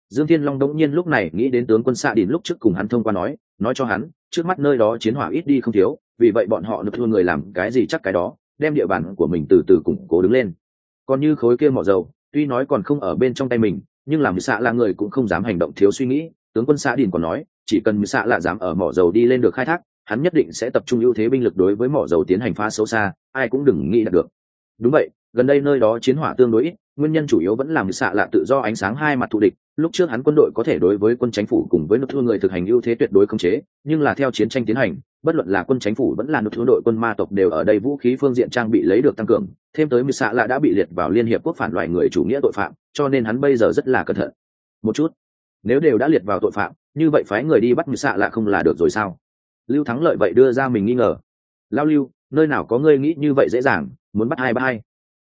Dương Thiên Long đống nhiên lúc này nghĩ đến tướng quân xạ đỉnh lúc trước cùng hắn thông qua nói, nói cho hắn, trước mắt nơi đó chiến hỏa ít đi không thiếu, vì vậy bọn họ được thua người làm cái gì chắc cái đó, đem địa bàn của mình từ từ củng cố đứng lên còn như khối kia mỏ dầu tuy nói còn không ở bên trong tay mình nhưng làm xạ là người cũng không dám hành động thiếu suy nghĩ tướng quân xã điền còn nói chỉ cần xạ là dám ở mỏ dầu đi lên được khai thác hắn nhất định sẽ tập trung ưu thế binh lực đối với mỏ dầu tiến hành phá xấu xa ai cũng đừng nghĩ đạt được đúng vậy gần đây nơi đó chiến hỏa tương đối ít nguyên nhân chủ yếu vẫn làm xạ là tự do ánh sáng hai mặt thù địch. Lúc trước hắn quân đội có thể đối với quân chính phủ cùng với nội thương người thực hành ưu thế tuyệt đối không chế, nhưng là theo chiến tranh tiến hành, bất luận là quân chính phủ vẫn là nội thương đội quân ma tộc đều ở đây vũ khí phương diện trang bị lấy được tăng cường, thêm tới mười xạ là đã bị liệt vào liên hiệp quốc phản loại người chủ nghĩa tội phạm, cho nên hắn bây giờ rất là cẩn thận. Một chút, nếu đều đã liệt vào tội phạm, như vậy phái người đi bắt mười xạ là không là được rồi sao? Lưu thắng lợi vậy đưa ra mình nghi ngờ. Lao lưu, nơi nào có ngươi nghĩ như vậy dễ dàng, muốn bắt hai ba hai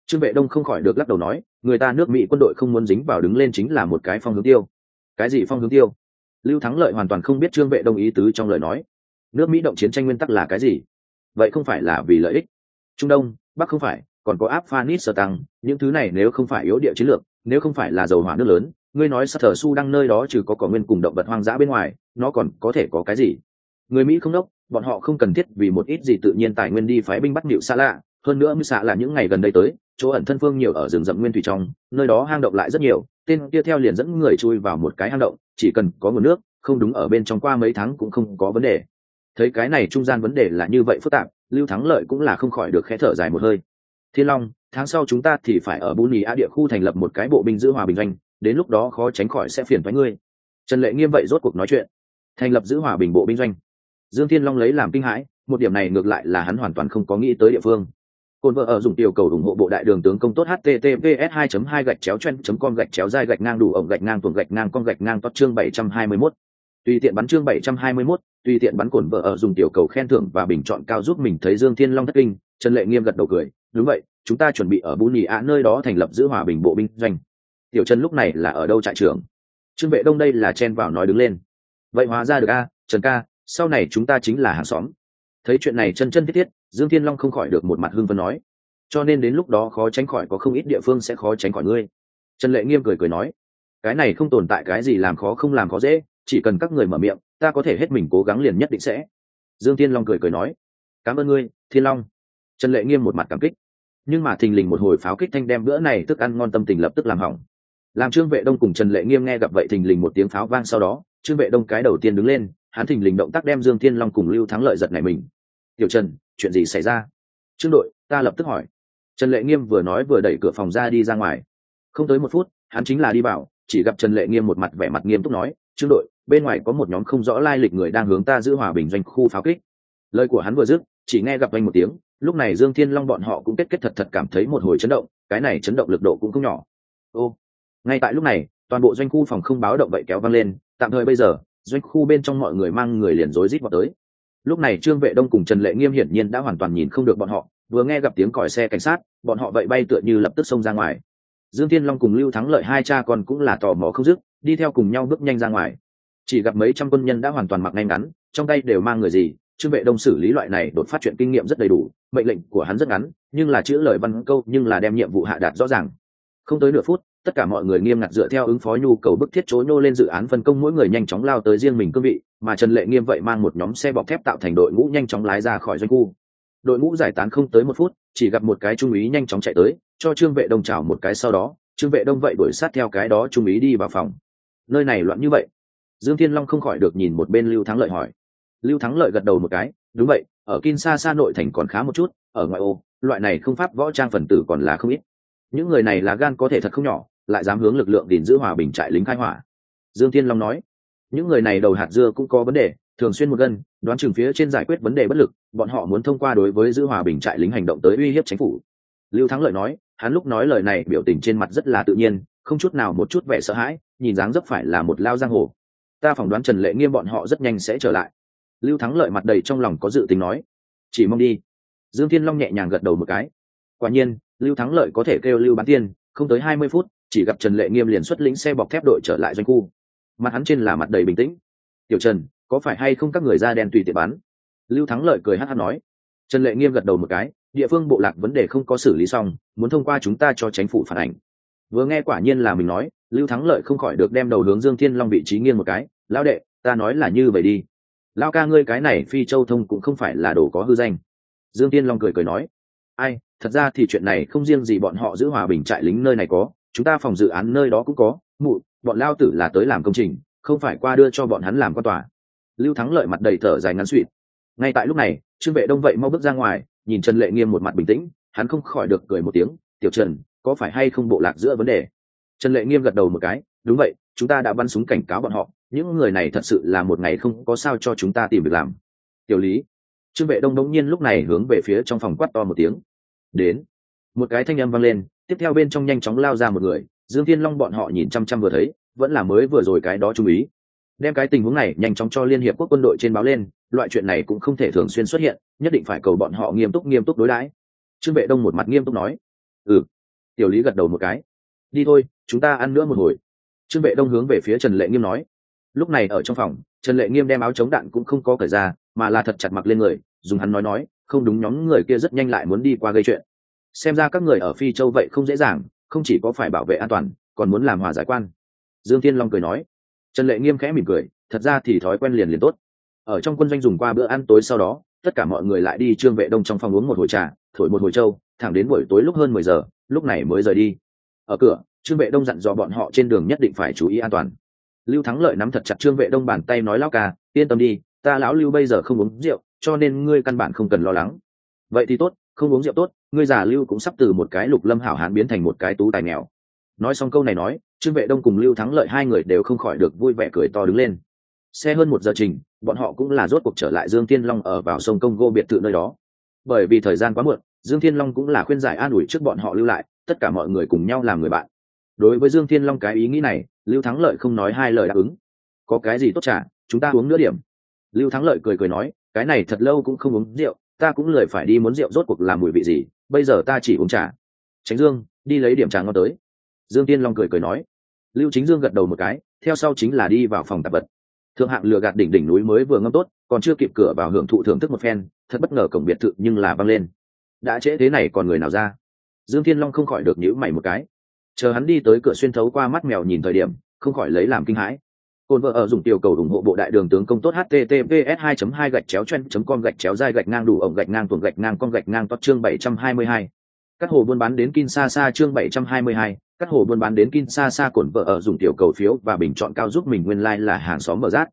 trương vệ đông không khỏi được lắc đầu nói người ta nước mỹ quân đội không muốn dính vào đứng lên chính là một cái phong hướng tiêu. Cái gì phong hướng tiêu? Lưu thắng lợi hoàn toàn không biết trương vệ đông ý tứ trong lời nói. Nước mỹ động chiến tranh nguyên tắc là cái gì? Vậy không phải là vì lợi ích. Trung đông, bắc không phải, còn có áp phanis sơ tăng những thứ này nếu không phải yếu địa chiến lược, nếu không phải là dầu hỏa nước lớn, ngươi nói sát thờ su đang nơi đó trừ có cỏ nguyên cùng động vật hoang dã bên ngoài, nó còn có thể có cái gì? Người mỹ không đốc, bọn họ không cần thiết vì một ít gì tự nhiên tài nguyên đi phái binh bắt nịu xa lạ hơn nữa mưu xạ là những ngày gần đây tới, chỗ ẩn thân phương nhiều ở rừng rậm nguyên thủy trong, nơi đó hang động lại rất nhiều, tên kia theo liền dẫn người chui vào một cái hang động, chỉ cần có nguồn nước, không đúng ở bên trong qua mấy tháng cũng không có vấn đề. Thấy cái này trung gian vấn đề là như vậy phức tạp, lưu thắng lợi cũng là không khỏi được khẽ thở dài một hơi. Thiên long, tháng sau chúng ta thì phải ở bù nhì a địa khu thành lập một cái bộ binh giữ hòa bình doanh, đến lúc đó khó tránh khỏi sẽ phiền thoái ngươi. Trần lệ nghiêm vậy rốt cuộc nói chuyện. Thành lập giữ hòa bình bộ binh doanh. Dương thiên long lấy làm kinh hãi, một điểm này ngược lại là hắn hoàn toàn không có nghĩ tới địa phương. Côn vợ ở dùng tiểu cầu ủng hộ bộ đại đường tướng công tốt https 2 2 gạch chéo chen com gạch chéo dai gạch ngang đủ ổng gạch ngang tuồng gạch ngang con gạch ngang tốt chương 721. Tùy tiện bắn chương 721, tùy tiện bắn cồn vợ ở dùng tiểu cầu khen thưởng và bình chọn cao giúp mình thấy Dương Thiên Long thất kinh, Trần Lệ Nghiêm gật đầu cười, đúng vậy, chúng ta chuẩn bị ở Bú Nhị Á nơi đó thành lập giữ hòa bình bộ binh doanh. Tiểu Trần lúc này là ở đâu trại trưởng? Trương Vệ Đông đây là chen vào nói đứng lên. Vậy hóa ra được a, Trần ca, sau này chúng ta chính là hàng xóm. Thấy chuyện này chân chân thiết thiết, Dương Thiên Long không khỏi được một mặt hưng phấn nói, cho nên đến lúc đó khó tránh khỏi có không ít địa phương sẽ khó tránh khỏi ngươi. Trần lệ nghiêm cười cười nói cái này không tồn tại cái gì làm khó không làm khó dễ chỉ cần các người mở miệng ta có thể hết mình cố gắng liền nhất định sẽ. Dương thiên long cười cười nói cảm ơn ngươi thiên long. Trần lệ nghiêm một mặt cảm kích. Nhưng mà thình lình một hồi pháo kích thanh đem bữa này thức ăn ngon tâm tình lập tức làm hỏng. Làm trương vệ đông cùng trần lệ nghiêm nghe gặp vậy thình lình một tiếng pháo vang sau đó trương vệ đông cái đầu tiên đứng lên hắn thình lình động tác đem dương thiên long cùng lưu thắng lợi giật này mình. Tiểu trần chuyện gì xảy ra? Trương đội, ta lập tức hỏi. Trần lệ nghiêm vừa nói vừa đẩy cửa phòng ra đi ra ngoài. Không tới một phút, hắn chính là đi vào, chỉ gặp trần lệ nghiêm một mặt vẻ mặt nghiêm túc nói, trương đội, bên ngoài có một nhóm không rõ lai lịch người đang hướng ta giữ hòa bình doanh khu pháo kích. Lời của hắn vừa dứt, chỉ nghe gặp anh một tiếng, lúc này dương thiên long bọn họ cũng kết kết thật thật cảm thấy một hồi chấn động, cái này chấn động lực độ cũng không nhỏ. Ô, ngay tại lúc này, toàn bộ doanh khu phòng không báo động vậy kéo văng lên, tạm thời bây giờ, doanh khu bên trong mọi người mang người liền rối rít vào tới lúc này trương vệ đông cùng trần lệ nghiêm hiển nhiên đã hoàn toàn nhìn không được bọn họ, vừa nghe gặp tiếng còi xe cảnh sát, bọn họ vậy bay tựa như lập tức xông ra ngoài. Dương thiên long cùng lưu thắng lợi hai cha con cũng là tò mò không dứt, đi theo cùng nhau bước nhanh ra ngoài. Chỉ gặp mấy trăm quân nhân đã hoàn toàn mặc ngay ngắn, trong tay đều mang người gì, trương vệ đông xử lý loại này đột phát chuyện kinh nghiệm rất đầy đủ, mệnh lệnh của hắn rất ngắn, nhưng là chữ lời văn câu nhưng là đem nhiệm vụ hạ đạt rõ ràng. Không tới nửa phút, tất cả mọi người nghiêm ngặt dựa theo ứng phó nhu cầu bức thiết chối nô lên dự án phân công mỗi người nhanh chóng lao tới riêng mình cương vị mà trần lệ nghiêm vậy mang một nhóm xe bọc thép tạo thành đội ngũ nhanh chóng lái ra khỏi doanh khu. Đội ngũ giải tán không tới một phút, chỉ gặp một cái trung úy nhanh chóng chạy tới, cho trương vệ đông chào một cái sau đó, trương vệ đông vậy đuổi sát theo cái đó trung úy đi vào phòng. Nơi này loạn như vậy. Dương thiên long không khỏi được nhìn một bên lưu thắng lợi hỏi. Lưu thắng lợi gật đầu một cái, đúng vậy, ở kinshasa nội thành còn khá một chút, ở ngoại ô, loại này không pháp võ trang phần tử còn là không ít. Những người này là gan có thể thật không nhỏ, lại dám hướng lực lượng gìn giữ hòa bình trại lính khai hỏa. Dương thiên long nói những người này đầu hạt dưa cũng có vấn đề, thường xuyên một gân, đoán chừng phía trên giải quyết vấn đề bất lực, bọn họ muốn thông qua đối với giữ hòa bình trại lính hành động tới uy hiếp chính phủ. Lưu thắng lợi nói, hắn lúc nói lời này biểu tình trên mặt rất là tự nhiên, không chút nào một chút vẻ sợ hãi, nhìn dáng dấp phải là một lao giang hồ. Ta phỏng đoán trần lệ nghiêm bọn họ rất nhanh sẽ trở lại. Lưu thắng lợi mặt đầy trong lòng có dự tính nói, chỉ mong đi. Dương thiên long nhẹ nhàng gật đầu một cái. Quả nhiên, lưu thắng lợi có thể kêu lưu bán tiên, không tới hai mươi phút, chỉ gặp trần lệ nghiêm liền xuất lĩnh xe bọc thép đội trở lại doanh khu mặt hắn trên là mặt đầy bình tĩnh. Tiểu trần, có phải hay không các người da đen tùy tiện bắn lưu thắng lợi cười hát hát nói. Trần lệ nghiêm gật đầu một cái, địa phương bộ lạc vấn đề không có xử lý xong, muốn thông qua chúng ta cho chính phủ phản ảnh. Vừa nghe quả nhiên là mình nói, lưu thắng lợi không khỏi được đem đầu hướng dương thiên long vị trí nghiêng một cái. Lão đệ, ta nói là như vậy đi. Lao ca ngươi cái này phi châu thông cũng không phải là đồ có hư danh. Dương thiên long cười cười nói. Ai, thật ra thì chuyện này không riêng gì bọn họ giữ hòa bình trại lính nơi này có, chúng ta phòng dự án nơi đó cũng có mụ, bọn lao tử là tới làm công trình, không phải qua đưa cho bọn hắn làm quan tòa. Lưu thắng lợi mặt đầy thở dài ngắn suỵt ngay tại lúc này, trương vệ đông vậy mau bước ra ngoài, nhìn trần lệ nghiêm một mặt bình tĩnh, hắn không khỏi được cười một tiếng, tiểu trần, có phải hay không bộ lạc giữa vấn đề? Trần lệ nghiêm gật đầu một cái, đúng vậy, chúng ta đã bắn súng cảnh cáo bọn họ, những người này thật sự là một ngày không có sao cho chúng ta tìm việc làm. Tiểu lý. Trương vệ đông đống nhiên lúc này hướng về phía trong phòng quát to một tiếng. Đến. Một cái thanh âm vang lên, tiếp theo bên trong nhanh chóng lao ra một người dương thiên long bọn họ nhìn chăm chăm vừa thấy, vẫn là mới vừa rồi cái đó chú ý. Đem cái tình huống này nhanh chóng cho liên hiệp quốc quân đội trên báo lên, loại chuyện này cũng không thể thường xuyên xuất hiện, nhất định phải cầu bọn họ nghiêm túc nghiêm túc đối đãi. Trương vệ đông một mặt nghiêm túc nói ừ. Tiểu lý gật đầu một cái, đi thôi, chúng ta ăn nữa một hồi. Trương vệ đông hướng về phía trần lệ nghiêm nói, lúc này ở trong phòng, trần lệ nghiêm đem áo chống đạn cũng không có cởi ra, mà là thật chặt mặc lên người, dùng hắn nói nói, không đúng nhóm người kia rất nhanh lại muốn đi qua gây chuyện. Xem ra các người ở phi châu vậy không dễ dàng không chỉ có phải bảo vệ an toàn, còn muốn làm hòa giải quan. Dương thiên long cười nói. Trần lệ nghiêm khẽ mỉm cười, thật ra thì thói quen liền liền tốt. Ở trong quân doanh dùng qua bữa ăn tối sau đó, tất cả mọi người lại đi trương vệ đông trong phòng uống một hồi trà, thổi một hồi trâu, thẳng đến buổi tối lúc hơn mười giờ, lúc này mới rời đi. Ở cửa, trương vệ đông dặn dò bọn họ trên đường nhất định phải chú ý an toàn. Lưu thắng lợi nắm thật chặt trương vệ đông bàn tay nói, lão ca, yên tâm đi, ta lão lưu bây giờ không uống rượu, cho nên ngươi căn bản không cần lo lắng. Vậy thì tốt không uống rượu tốt, ngươi già lưu cũng sắp từ một cái lục lâm hảo hán biến thành một cái tú tài nghèo. Nói xong câu này nói, trương vệ đông cùng lưu thắng lợi hai người đều không khỏi được vui vẻ cười to đứng lên. Xe hơn một giờ trình, bọn họ cũng là rốt cuộc trở lại dương thiên long ở vào sông công gô biệt thự nơi đó. Bởi vì thời gian quá muộn, dương thiên long cũng là khuyên giải an ủi trước bọn họ lưu lại, tất cả mọi người cùng nhau làm người bạn. Đối với dương thiên long cái ý nghĩ này, lưu thắng lợi không nói hai lời đáp ứng. Có cái gì tốt trả chúng ta uống nữa điểm. Lưu thắng lợi cười cười nói, cái này thật lâu cũng không uống rượu ta cũng lười phải đi muốn rượu, rốt cuộc làm mùi vị gì, bây giờ ta chỉ uống trà. Tránh dương, đi lấy điểm trà ngon tới. Dương tiên long cười cười nói. Lưu chính dương gật đầu một cái, theo sau chính là đi vào phòng tạp vật. Thượng hạng lừa gạt đỉnh đỉnh núi mới vừa ngâm tốt, còn chưa kịp cửa vào hưởng thụ thưởng thức một phen, thật bất ngờ cổng biệt thự nhưng là văng lên. Đã trễ thế này còn người nào ra? Dương thiên long không khỏi được nhữ mày một cái. Chờ hắn đi tới cửa xuyên thấu qua mắt mèo nhìn thời điểm, không khỏi lấy làm kinh hãi. Côn vợ ở dùng tiểu cầu ủng hộ bộ đại đường tướng công tốt https 2 2 gạch chéo chen com gạch chéo dai gạch ngang đủ ổng gạch ngang tuồng gạch ngang con gạch ngang tốt chương 722. các hồ buôn bán đến Kinshasa chương 722, các hồ buôn bán đến Kinshasa cổn vợ ở dùng tiểu cầu phiếu và bình chọn cao giúp mình nguyên lai like là hàng xóm bờ rát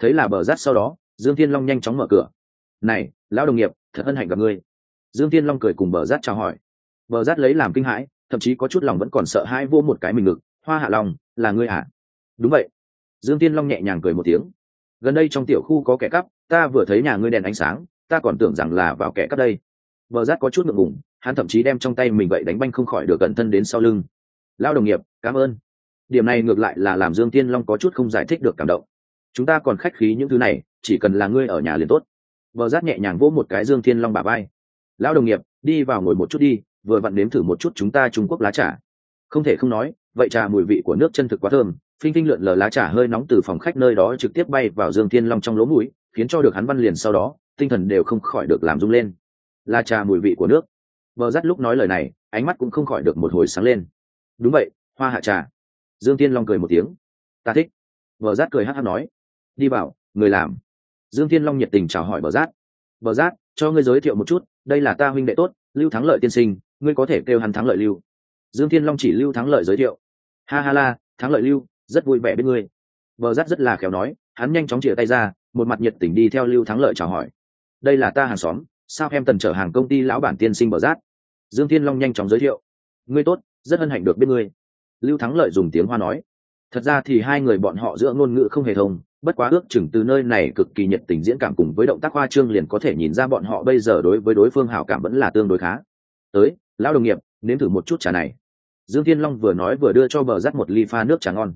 thấy là bờ rát sau đó dương thiên long nhanh chóng mở cửa. Này lão đồng nghiệp thật hân hạnh gặp ngươi. Dương thiên long cười cùng bờ rát chào hỏi. Bờ rát lấy làm kinh hãi thậm chí có chút lòng vẫn còn sợ hãi vô một cái mình ngực. Hoa hạ long là ngươi à đúng vậy dương tiên long nhẹ nhàng cười một tiếng. Gần đây trong tiểu khu có kẻ cắp, ta vừa thấy nhà ngươi đèn ánh sáng, ta còn tưởng rằng là vào kẻ cắp đây. Vợ rát có chút ngượng ngùng, hắn thậm chí đem trong tay mình vậy đánh banh không khỏi được cẩn thân đến sau lưng. Lao đồng nghiệp, cảm ơn. Điểm này ngược lại là làm dương tiên long có chút không giải thích được cảm động. Chúng ta còn khách khí những thứ này, chỉ cần là ngươi ở nhà liền tốt. Vợ rát nhẹ nhàng vỗ một cái dương tiên long bà vai. lão đồng nghiệp, đi vào ngồi một chút đi, vừa vặn đếm thử một chút chúng ta trung quốc lá trà. Không thể không nói, vậy trà mùi vị của nước chân thực quá thơm phinh phinh lượn lờ lá trà hơi nóng từ phòng khách nơi đó trực tiếp bay vào dương thiên long trong lỗ mũi, khiến cho được hắn văn liền sau đó, tinh thần đều không khỏi được làm rung lên. Lá trà mùi vị của nước. Vợ dắt lúc nói lời này, ánh mắt cũng không khỏi được một hồi sáng lên. Đúng vậy, hoa hạ trà. Dương thiên long cười một tiếng. Ta thích. Vợ dắt cười hát hát nói. Đi vào, người làm. Dương thiên long nhiệt tình chào hỏi bờ dắt bờ dắt cho ngươi giới thiệu một chút, đây là ta huynh đệ tốt, lưu thắng lợi tiên sinh, ngươi có thể kêu hắn thắng lợi lưu. Dương thiên long chỉ lưu thắng lợi giới thiệu. Ha ha la, thắng lợi lưu rất vui vẻ bên ngươi. Vợ rát rất là khéo nói, hắn nhanh chóng chĩa tay ra, một mặt nhiệt tình đi theo lưu thắng lợi chào hỏi. Đây là ta hàng xóm, sao em tần chở hàng công ty lão bản tiên sinh bờ rát dương thiên long nhanh chóng giới thiệu. Ngươi tốt, rất hân hạnh được biết ngươi. Lưu thắng lợi dùng tiếng hoa nói. Thật ra thì hai người bọn họ giữa ngôn ngữ không hề thông, bất quá ước chừng từ nơi này cực kỳ nhiệt tình diễn cảm cùng với động tác hoa trương liền có thể nhìn ra bọn họ bây giờ đối với đối phương hảo cảm vẫn là tương đối khá. Tới, lão đồng nghiệp, nếm thử một chút trà này. Dương thiên long vừa nói vừa đưa cho bờ rắt một ly pha nước trà ngon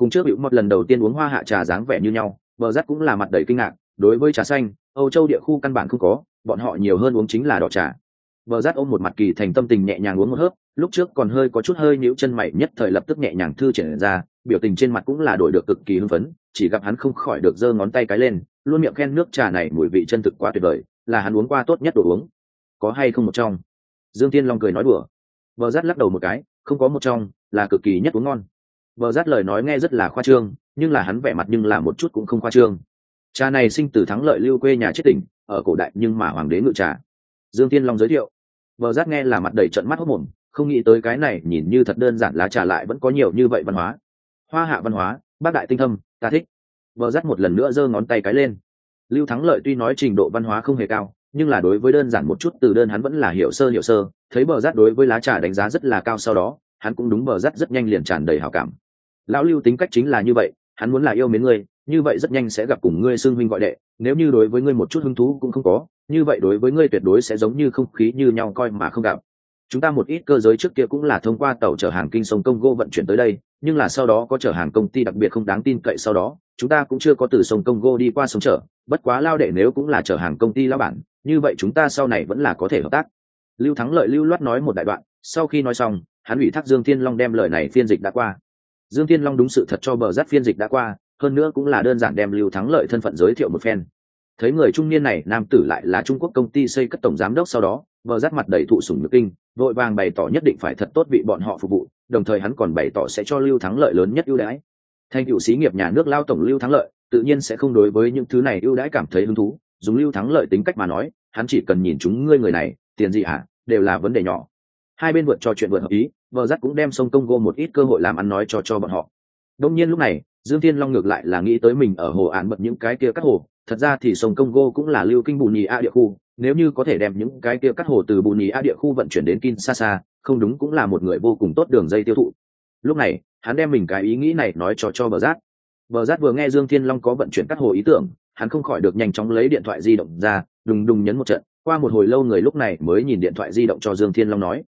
cùng trước hữu một lần đầu tiên uống hoa hạ trà dáng vẻ như nhau, bờ rắt cũng là mặt đầy kinh ngạc, đối với trà xanh, âu châu địa khu căn bản không có, bọn họ nhiều hơn uống chính là đỏ trà. Bờ rát ôm một mặt kỳ thành tâm tình nhẹ nhàng uống một hớp, lúc trước còn hơi có chút hơi nhíu chân mày nhất thời lập tức nhẹ nhàng thư triển ra, biểu tình trên mặt cũng là đổi được cực kỳ hưng phấn, chỉ gặp hắn không khỏi được giơ ngón tay cái lên, luôn miệng khen nước trà này mùi vị chân thực quá tuyệt vời, là hắn uống qua tốt nhất đồ uống. Có hay không một trong? Dương tiên long cười nói đùa. Bờ rát lắc đầu một cái, không có một trong, là cực kỳ nhất uống ngon bờ rát lời nói nghe rất là khoa trương, nhưng là hắn vẻ mặt nhưng là một chút cũng không khoa trương. Trà này sinh từ thắng lợi lưu quê nhà chết tỉnh ở cổ đại nhưng mà hoàng đế ngự trà. Dương tiên long giới thiệu. Bờ rát nghe là mặt đầy trận mắt hốt mồm, không nghĩ tới cái này nhìn như thật đơn giản lá trà lại vẫn có nhiều như vậy văn hóa. Hoa hạ văn hóa, bác đại tinh thâm, ta thích. Bờ rát một lần nữa giơ ngón tay cái lên. Lưu thắng lợi tuy nói trình độ văn hóa không hề cao, nhưng là đối với đơn giản một chút từ đơn hắn vẫn là hiểu sơ hiểu sơ. Thấy bờ rát đối với lá trà đánh giá rất là cao sau đó hắn cũng đúng bờ rắt rất nhanh liền tràn đầy hảo cảm. Lão lưu tính cách chính là như vậy, hắn muốn là yêu mến ngươi, như vậy rất nhanh sẽ gặp cùng ngươi xương huynh gọi đệ, nếu như đối với ngươi một chút hứng thú cũng không có, như vậy đối với ngươi tuyệt đối sẽ giống như không khí như nhau coi mà không gặp. Chúng ta một ít cơ giới trước kia cũng là thông qua tàu chở hàng kinh sông congo vận chuyển tới đây, nhưng là sau đó có chở hàng công ty đặc biệt không đáng tin cậy sau đó, chúng ta cũng chưa có từ sông congo đi qua sông chở, bất quá lao đệ nếu cũng là chở hàng công ty lao bản, như vậy chúng ta sau này vẫn là có thể hợp tác. Lưu thắng lợi lưu loát nói một đại đoạn, sau khi nói xong hắn ủy thác dương thiên long đem lời này phiên dịch đã qua. Dương thiên long đúng sự thật cho bờ giáp phiên dịch đã qua, hơn nữa cũng là đơn giản đem lưu thắng lợi thân phận giới thiệu một phen. Thấy người trung niên này, nam tử lại là trung quốc công ty xây cất tổng giám đốc sau đó, bờ giáp mặt đầy thụ sủng nước kinh, vội vàng bày tỏ nhất định phải thật tốt vị bọn họ phục vụ, đồng thời hắn còn bày tỏ sẽ cho lưu thắng lợi lớn nhất ưu đãi. Thành cựu sĩ nghiệp nhà nước lao tổng lưu thắng lợi, tự nhiên sẽ không đối với những thứ này ưu đãi cảm thấy hứng thú, dùng lưu thắng lợi tính cách mà nói, hắn chỉ cần nhìn chúng ngươi người này, tiền gì hả, đều là vấn đề nhỏ hai bên vượt trò chuyện vượt hợp ý vợ rát cũng đem sông công gô một ít cơ hội làm ăn nói cho cho bọn họ. Đông nhiên lúc này, dương thiên long ngược lại là nghĩ tới mình ở hồ án bật những cái kia các hồ. Thật ra thì sông congo cũng là lưu kinh bù nhì a địa khu. Nếu như có thể đem những cái kia cắt hồ từ bù nhì a địa khu vận chuyển đến kinshasa, không đúng cũng là một người vô cùng tốt đường dây tiêu thụ. Lúc này, hắn đem mình cái ý nghĩ này nói cho cho bờ giác bờ giác vừa nghe dương thiên long có vận chuyển cắt hồ ý tưởng, hắn không khỏi được nhanh chóng lấy điện thoại di động ra, đùng đùng nhấn một trận. Qua một hồi lâu người lúc này mới nhìn điện thoại di động cho dương thiên long nói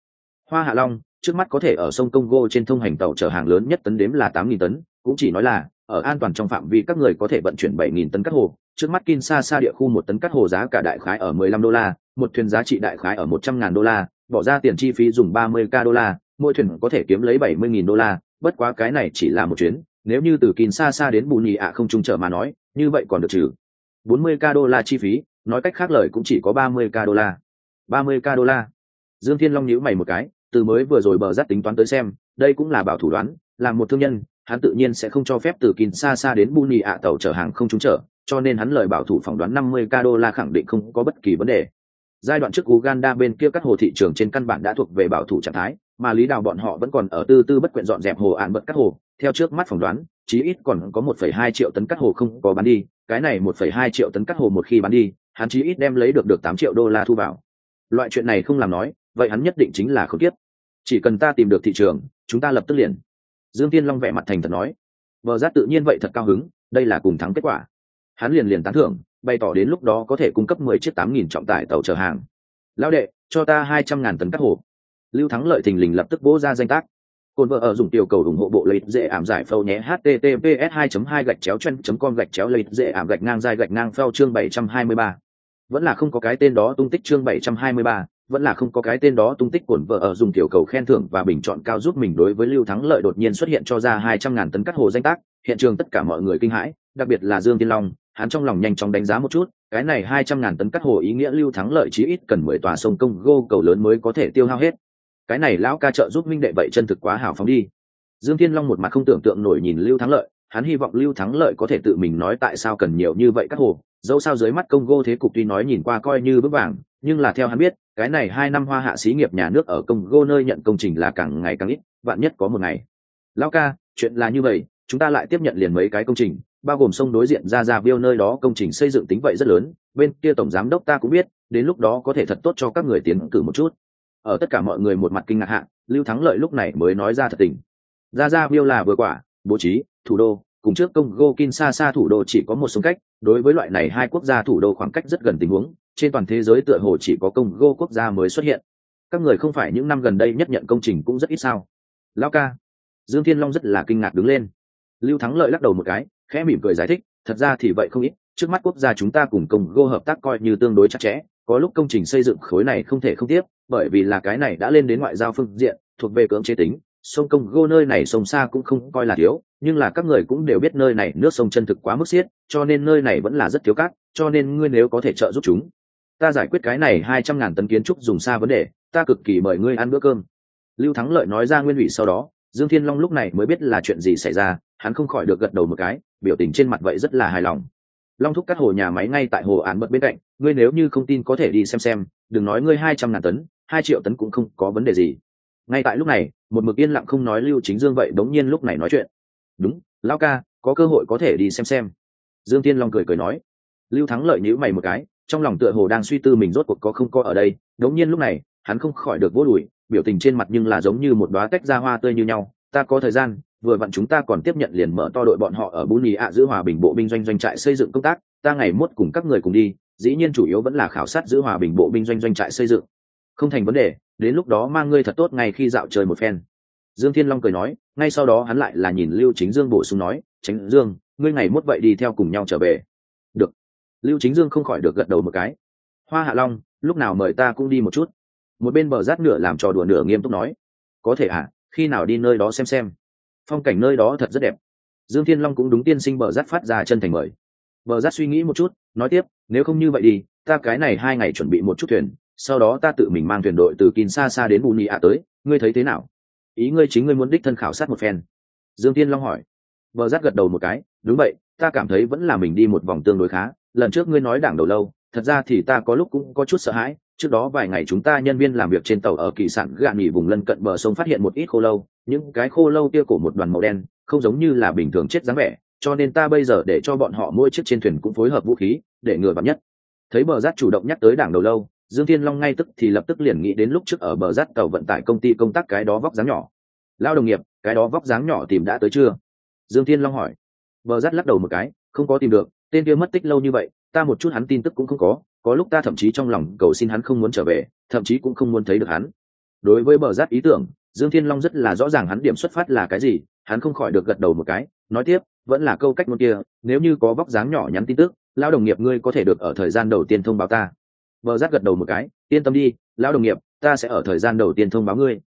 hoa hạ long trước mắt có thể ở sông congo trên thông hành tàu chở hàng lớn nhất tấn đếm là tám nghìn tấn cũng chỉ nói là ở an toàn trong phạm vi các người có thể vận chuyển bảy nghìn tấn cắt hồ trước mắt Kinshasa địa khu một tấn cắt hồ giá cả đại khái ở 15 đô la, một thuyền giá trị đại khái ở 100 ngàn đô la, bỏ ra tiền chi phí dùng 30k đô la, mỗi thuyền có thể kiếm lấy 70 nghìn đô la, bất quá cái này chỉ là một chuyến, nếu như từ Kinshasa đến Bù Nhì ạ không trung trở mà nói, như vậy còn được trừ 40k đô la chi phí, nói cách khác lời cũng chỉ có 30k đô la. 30k đô la. Dương Thiên Long nhíu mày một cái, từ mới vừa rồi bờ rát tính toán tới xem, đây cũng là bảo thủ đoán, làm một thương nhân, hắn tự nhiên sẽ không cho phép từ kín xa xa đến Bù Nhì ạ tàu chở hàng không trúng trở, cho nên hắn lời bảo thủ phỏng đoán 50 k đô la khẳng định không có bất kỳ vấn đề. Giai đoạn trước Uganda bên kia các hồ thị trường trên căn bản đã thuộc về bảo thủ trạng thái, mà Lý Đào bọn họ vẫn còn ở tư tư bất quyện dọn dẹp hồ án bật các hồ, theo trước mắt phỏng đoán, chí ít còn có 1,2 triệu tấn cắt hồ không có bán đi, cái này 1,2 triệu tấn cắt hồ một khi bán đi, hắn chí ít đem lấy được được 8 triệu đô la thu vào. Loại chuyện này không làm nói, vậy hắn nhất định chính là khốn kiếp. Chỉ cần ta tìm được thị trường, chúng ta lập tức liền. Dương Tiên Long vẻ mặt thành thật nói. Bờ giác tự nhiên vậy thật cao hứng, đây là cùng thắng kết quả hắn liền liền tán thưởng bày tỏ đến lúc đó có thể cung cấp mười chiếc tám nghìn trọng tải tàu chở hàng lão đệ cho ta hai trăm ngàn tấn cắt hồ lưu thắng lợi thình lình lập tức vỗ ra danh tác cồn vợ ở dùng tiểu cầu ủng hộ bộ lấy dễ ảm giải phâu nhé https 2 2 gạch chéo chân com gạch chéo lấy dễ ảm gạch ngang dài gạch ngang phao chương 723. vẫn là không có cái tên đó tung tích chương 723, vẫn là không có cái tên đó tung tích cổn vợ ở dùng tiểu cầu khen thưởng và bình chọn cao giúp mình đối với lưu thắng lợi đột nhiên xuất hiện cho ra hai trăm ngàn tấn cắt hồ danh tác. Hiện trường tất cả mọi người kinh hãi, đặc biệt là dương tiên long, hắn trong lòng nhanh chóng đánh giá một chút, cái này hai trăm ngàn tấn cắt hồ ý nghĩa lưu thắng lợi chí ít cần mười tòa sông công, gô cầu lớn mới có thể tiêu hao hết. Cái này lão ca trợ giúp minh đệ vậy chân thực quá hào phóng đi. Dương thiên long một mặt không tưởng tượng nổi nhìn lưu thắng lợi hắn hy vọng lưu thắng lợi có thể tự mình nói tại sao cần nhiều như vậy các hồ. Dẫu sao dưới mắt công thế cục tuy nói nhìn qua coi như bước vàng, nhưng là theo hắn biết, cái này hai năm hoa hạ xí nghiệp nhà nước ở công nơi nhận công trình là càng ngày càng ít, vạn nhất có một ngày. Lão ca, chuyện là như vậy, chúng ta lại tiếp nhận liền mấy cái công trình, bao gồm sông đối diện ra ra biêu nơi đó công trình xây dựng tính vậy rất lớn, bên kia tổng giám đốc ta cũng biết, đến lúc đó có thể thật tốt cho các người tiến cử một chút. Ở tất cả mọi người một mặt kinh ngạc hạ, lưu thắng lợi lúc này mới nói ra thật tình. Ra ra biêu là vừa quả, bố trí thủ đô, cùng trước congo kinshasa thủ đô chỉ có một số cách, đối với loại này hai quốc gia thủ đô khoảng cách rất gần tình huống, trên toàn thế giới tựa hồ chỉ có congo quốc gia mới xuất hiện. Các người không phải những năm gần đây nhất nhận công trình cũng rất ít sao? Lao ca, dương thiên long rất là kinh ngạc đứng lên. Lưu thắng lợi lắc đầu một cái, khẽ mỉm cười giải thích, thật ra thì vậy không ít, trước mắt quốc gia chúng ta cùng congo hợp tác coi như tương đối chặt chẽ, có lúc công trình xây dựng khối này không thể không tiếp, bởi vì là cái này đã lên đến ngoại giao phương diện, thuộc về cưỡng chế tính sông công gô nơi này sông xa cũng không coi là thiếu, nhưng là các người cũng đều biết nơi này nước sông chân thực quá mức xiết, cho nên nơi này vẫn là rất thiếu cát, cho nên ngươi nếu có thể trợ giúp chúng, ta giải quyết cái này hai trăm ngàn tấn kiến trúc dùng xa vấn đề, ta cực kỳ mời ngươi ăn bữa cơm. Lưu thắng lợi nói ra nguyên ủy sau đó, dương thiên long lúc này mới biết là chuyện gì xảy ra, hắn không khỏi được gật đầu một cái, biểu tình trên mặt vậy rất là hài lòng. Long thúc cắt hồ nhà máy ngay tại hồ án bật bên cạnh, ngươi nếu như không tin có thể đi xem xem, đừng nói ngươi hai trăm ngàn tấn, hai triệu tấn cũng không có vấn đề gì. Ngay tại lúc này một mực yên lặng không nói lưu chính dương vậy đống nhiên lúc này nói chuyện. Đúng lao ca, có cơ hội có thể đi xem xem. Dương tiên long cười cười nói. Lưu thắng lợi nhữ mày một cái, trong lòng tựa hồ đang suy tư mình rốt cuộc có không có ở đây. Đống nhiên lúc này, hắn không khỏi được vô đùi, biểu tình trên mặt nhưng là giống như một đoá tách ra hoa tươi như nhau. Ta có thời gian, vừa vặn chúng ta còn tiếp nhận liền mở to đội bọn họ ở bún nhì ạ giữ hòa bình bộ binh doanh doanh trại xây dựng công tác. Ta ngày mốt cùng các người cùng đi, dĩ nhiên chủ yếu vẫn là khảo sát giữ hòa bình bộ binh doanh doanh trại xây dựng. Không thành vấn đề đến lúc đó mang ngươi thật tốt ngay khi dạo chơi một phen. Dương thiên long cười nói, ngay sau đó hắn lại là nhìn lưu chính dương bổ sung nói, tránh, dương, ngươi ngày mốt vậy đi theo cùng nhau trở về. Được. Lưu chính dương không khỏi được gật đầu một cái. Hoa hạ long, lúc nào mời ta cũng đi một chút. Một bên bờ rát nửa làm trò đùa nửa nghiêm túc nói, có thể à khi nào đi nơi đó xem xem. Phong cảnh nơi đó thật rất đẹp. Dương thiên long cũng đúng tiên sinh bờ rát phát ra chân thành mời. Bờ rát suy nghĩ một chút, nói tiếp, nếu không như vậy đi, ta cái này hai ngày chuẩn bị một chút thuyền sau đó ta tự mình mang thuyền đội từ kin xa xa đến bù nhị ạ tới. Ngươi thấy thế nào? Ý ngươi chính ngươi muốn đích thân khảo sát một phen. Dương tiên long hỏi. Vợ giác gật đầu một cái. Đúng vậy, ta cảm thấy vẫn là mình đi một vòng tương đối khá. Lần trước ngươi nói đảng đầu lâu, thật ra thì ta có lúc cũng có chút sợ hãi. Trước đó vài ngày chúng ta nhân viên làm việc trên tàu ở kỳ sản gạn nghỉ vùng lân cận bờ sông phát hiện một ít khô lâu. Những cái khô lâu kia cổ một đoàn màu đen, không giống như là bình thường chết dáng vẻ. Cho nên ta bây giờ để cho bọn họ mỗi chiếc trên thuyền cũng phối hợp vũ khí, để ngừa bắn nhất. Thấy bờ rát chủ động nhắc tới đảng đầu lâu dương thiên long ngay tức thì lập tức liền nghĩ đến lúc trước ở bờ rát tàu vận tải công ty công tác cái đó vóc dáng nhỏ. Lao đồng nghiệp, cái đó vóc dáng nhỏ tìm đã tới chưa? Dương thiên long hỏi. Bờ rát lắc đầu một cái, không có tìm được, tên kia mất tích lâu như vậy, ta một chút hắn tin tức cũng không có có lúc ta thậm chí trong lòng cầu xin hắn không muốn trở về, thậm chí cũng không muốn thấy được hắn. Đối với bờ rát ý tưởng, dương thiên long rất là rõ ràng hắn điểm xuất phát là cái gì, hắn không khỏi được gật đầu một cái, nói tiếp, vẫn là câu cách một kia, nếu như có vóc dáng nhỏ nhắn tin tức, lao đồng nghiệp ngươi có thể được ở thời gian đầu tiên thông báo ta. Bờ giác gật đầu một cái, yên tâm đi, lão đồng nghiệp, ta sẽ ở thời gian đầu tiên thông báo ngươi.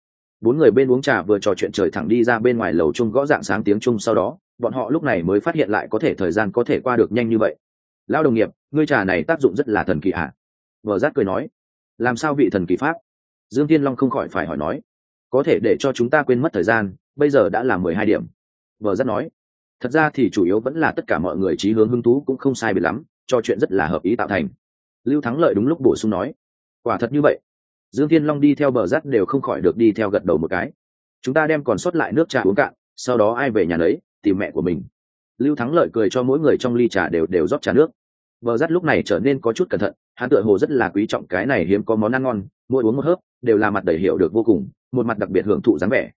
Bốn người bên uống trà vừa trò chuyện trời thẳng đi ra bên ngoài lầu chung gõ dạng sáng tiếng chung sau đó, bọn họ lúc này mới phát hiện lại có thể thời gian có thể qua được nhanh như vậy. Lão đồng nghiệp, ngươi trà này tác dụng rất là thần kỳ ạ. À? vợ giác cười nói, làm sao vị thần kỳ pháp? Dương tiên long không khỏi phải hỏi nói, có thể để cho chúng ta quên mất thời gian, bây giờ đã là mười hai điểm. Bờ giác nói, thật ra thì chủ yếu vẫn là tất cả mọi người trí hướng hứng thú cũng không sai biệt lắm cho chuyện rất là hợp ý tạo thành lưu thắng lợi đúng lúc bổ sung nói, quả thật như vậy. Dương thiên long đi theo bờ rắt đều không khỏi được đi theo gật đầu một cái. Chúng ta đem còn sót lại nước trà uống cạn, sau đó ai về nhà nấy, tìm mẹ của mình. Lưu thắng lợi cười cho mỗi người trong ly trà đều đều rót trà nước. Bờ rắt lúc này trở nên có chút cẩn thận, hắn tựa hồ rất là quý trọng cái này hiếm có món ăn ngon, mỗi uống một hớp, đều là mặt đầy hiệu được vô cùng, một mặt đặc biệt hưởng thụ dáng vẻ.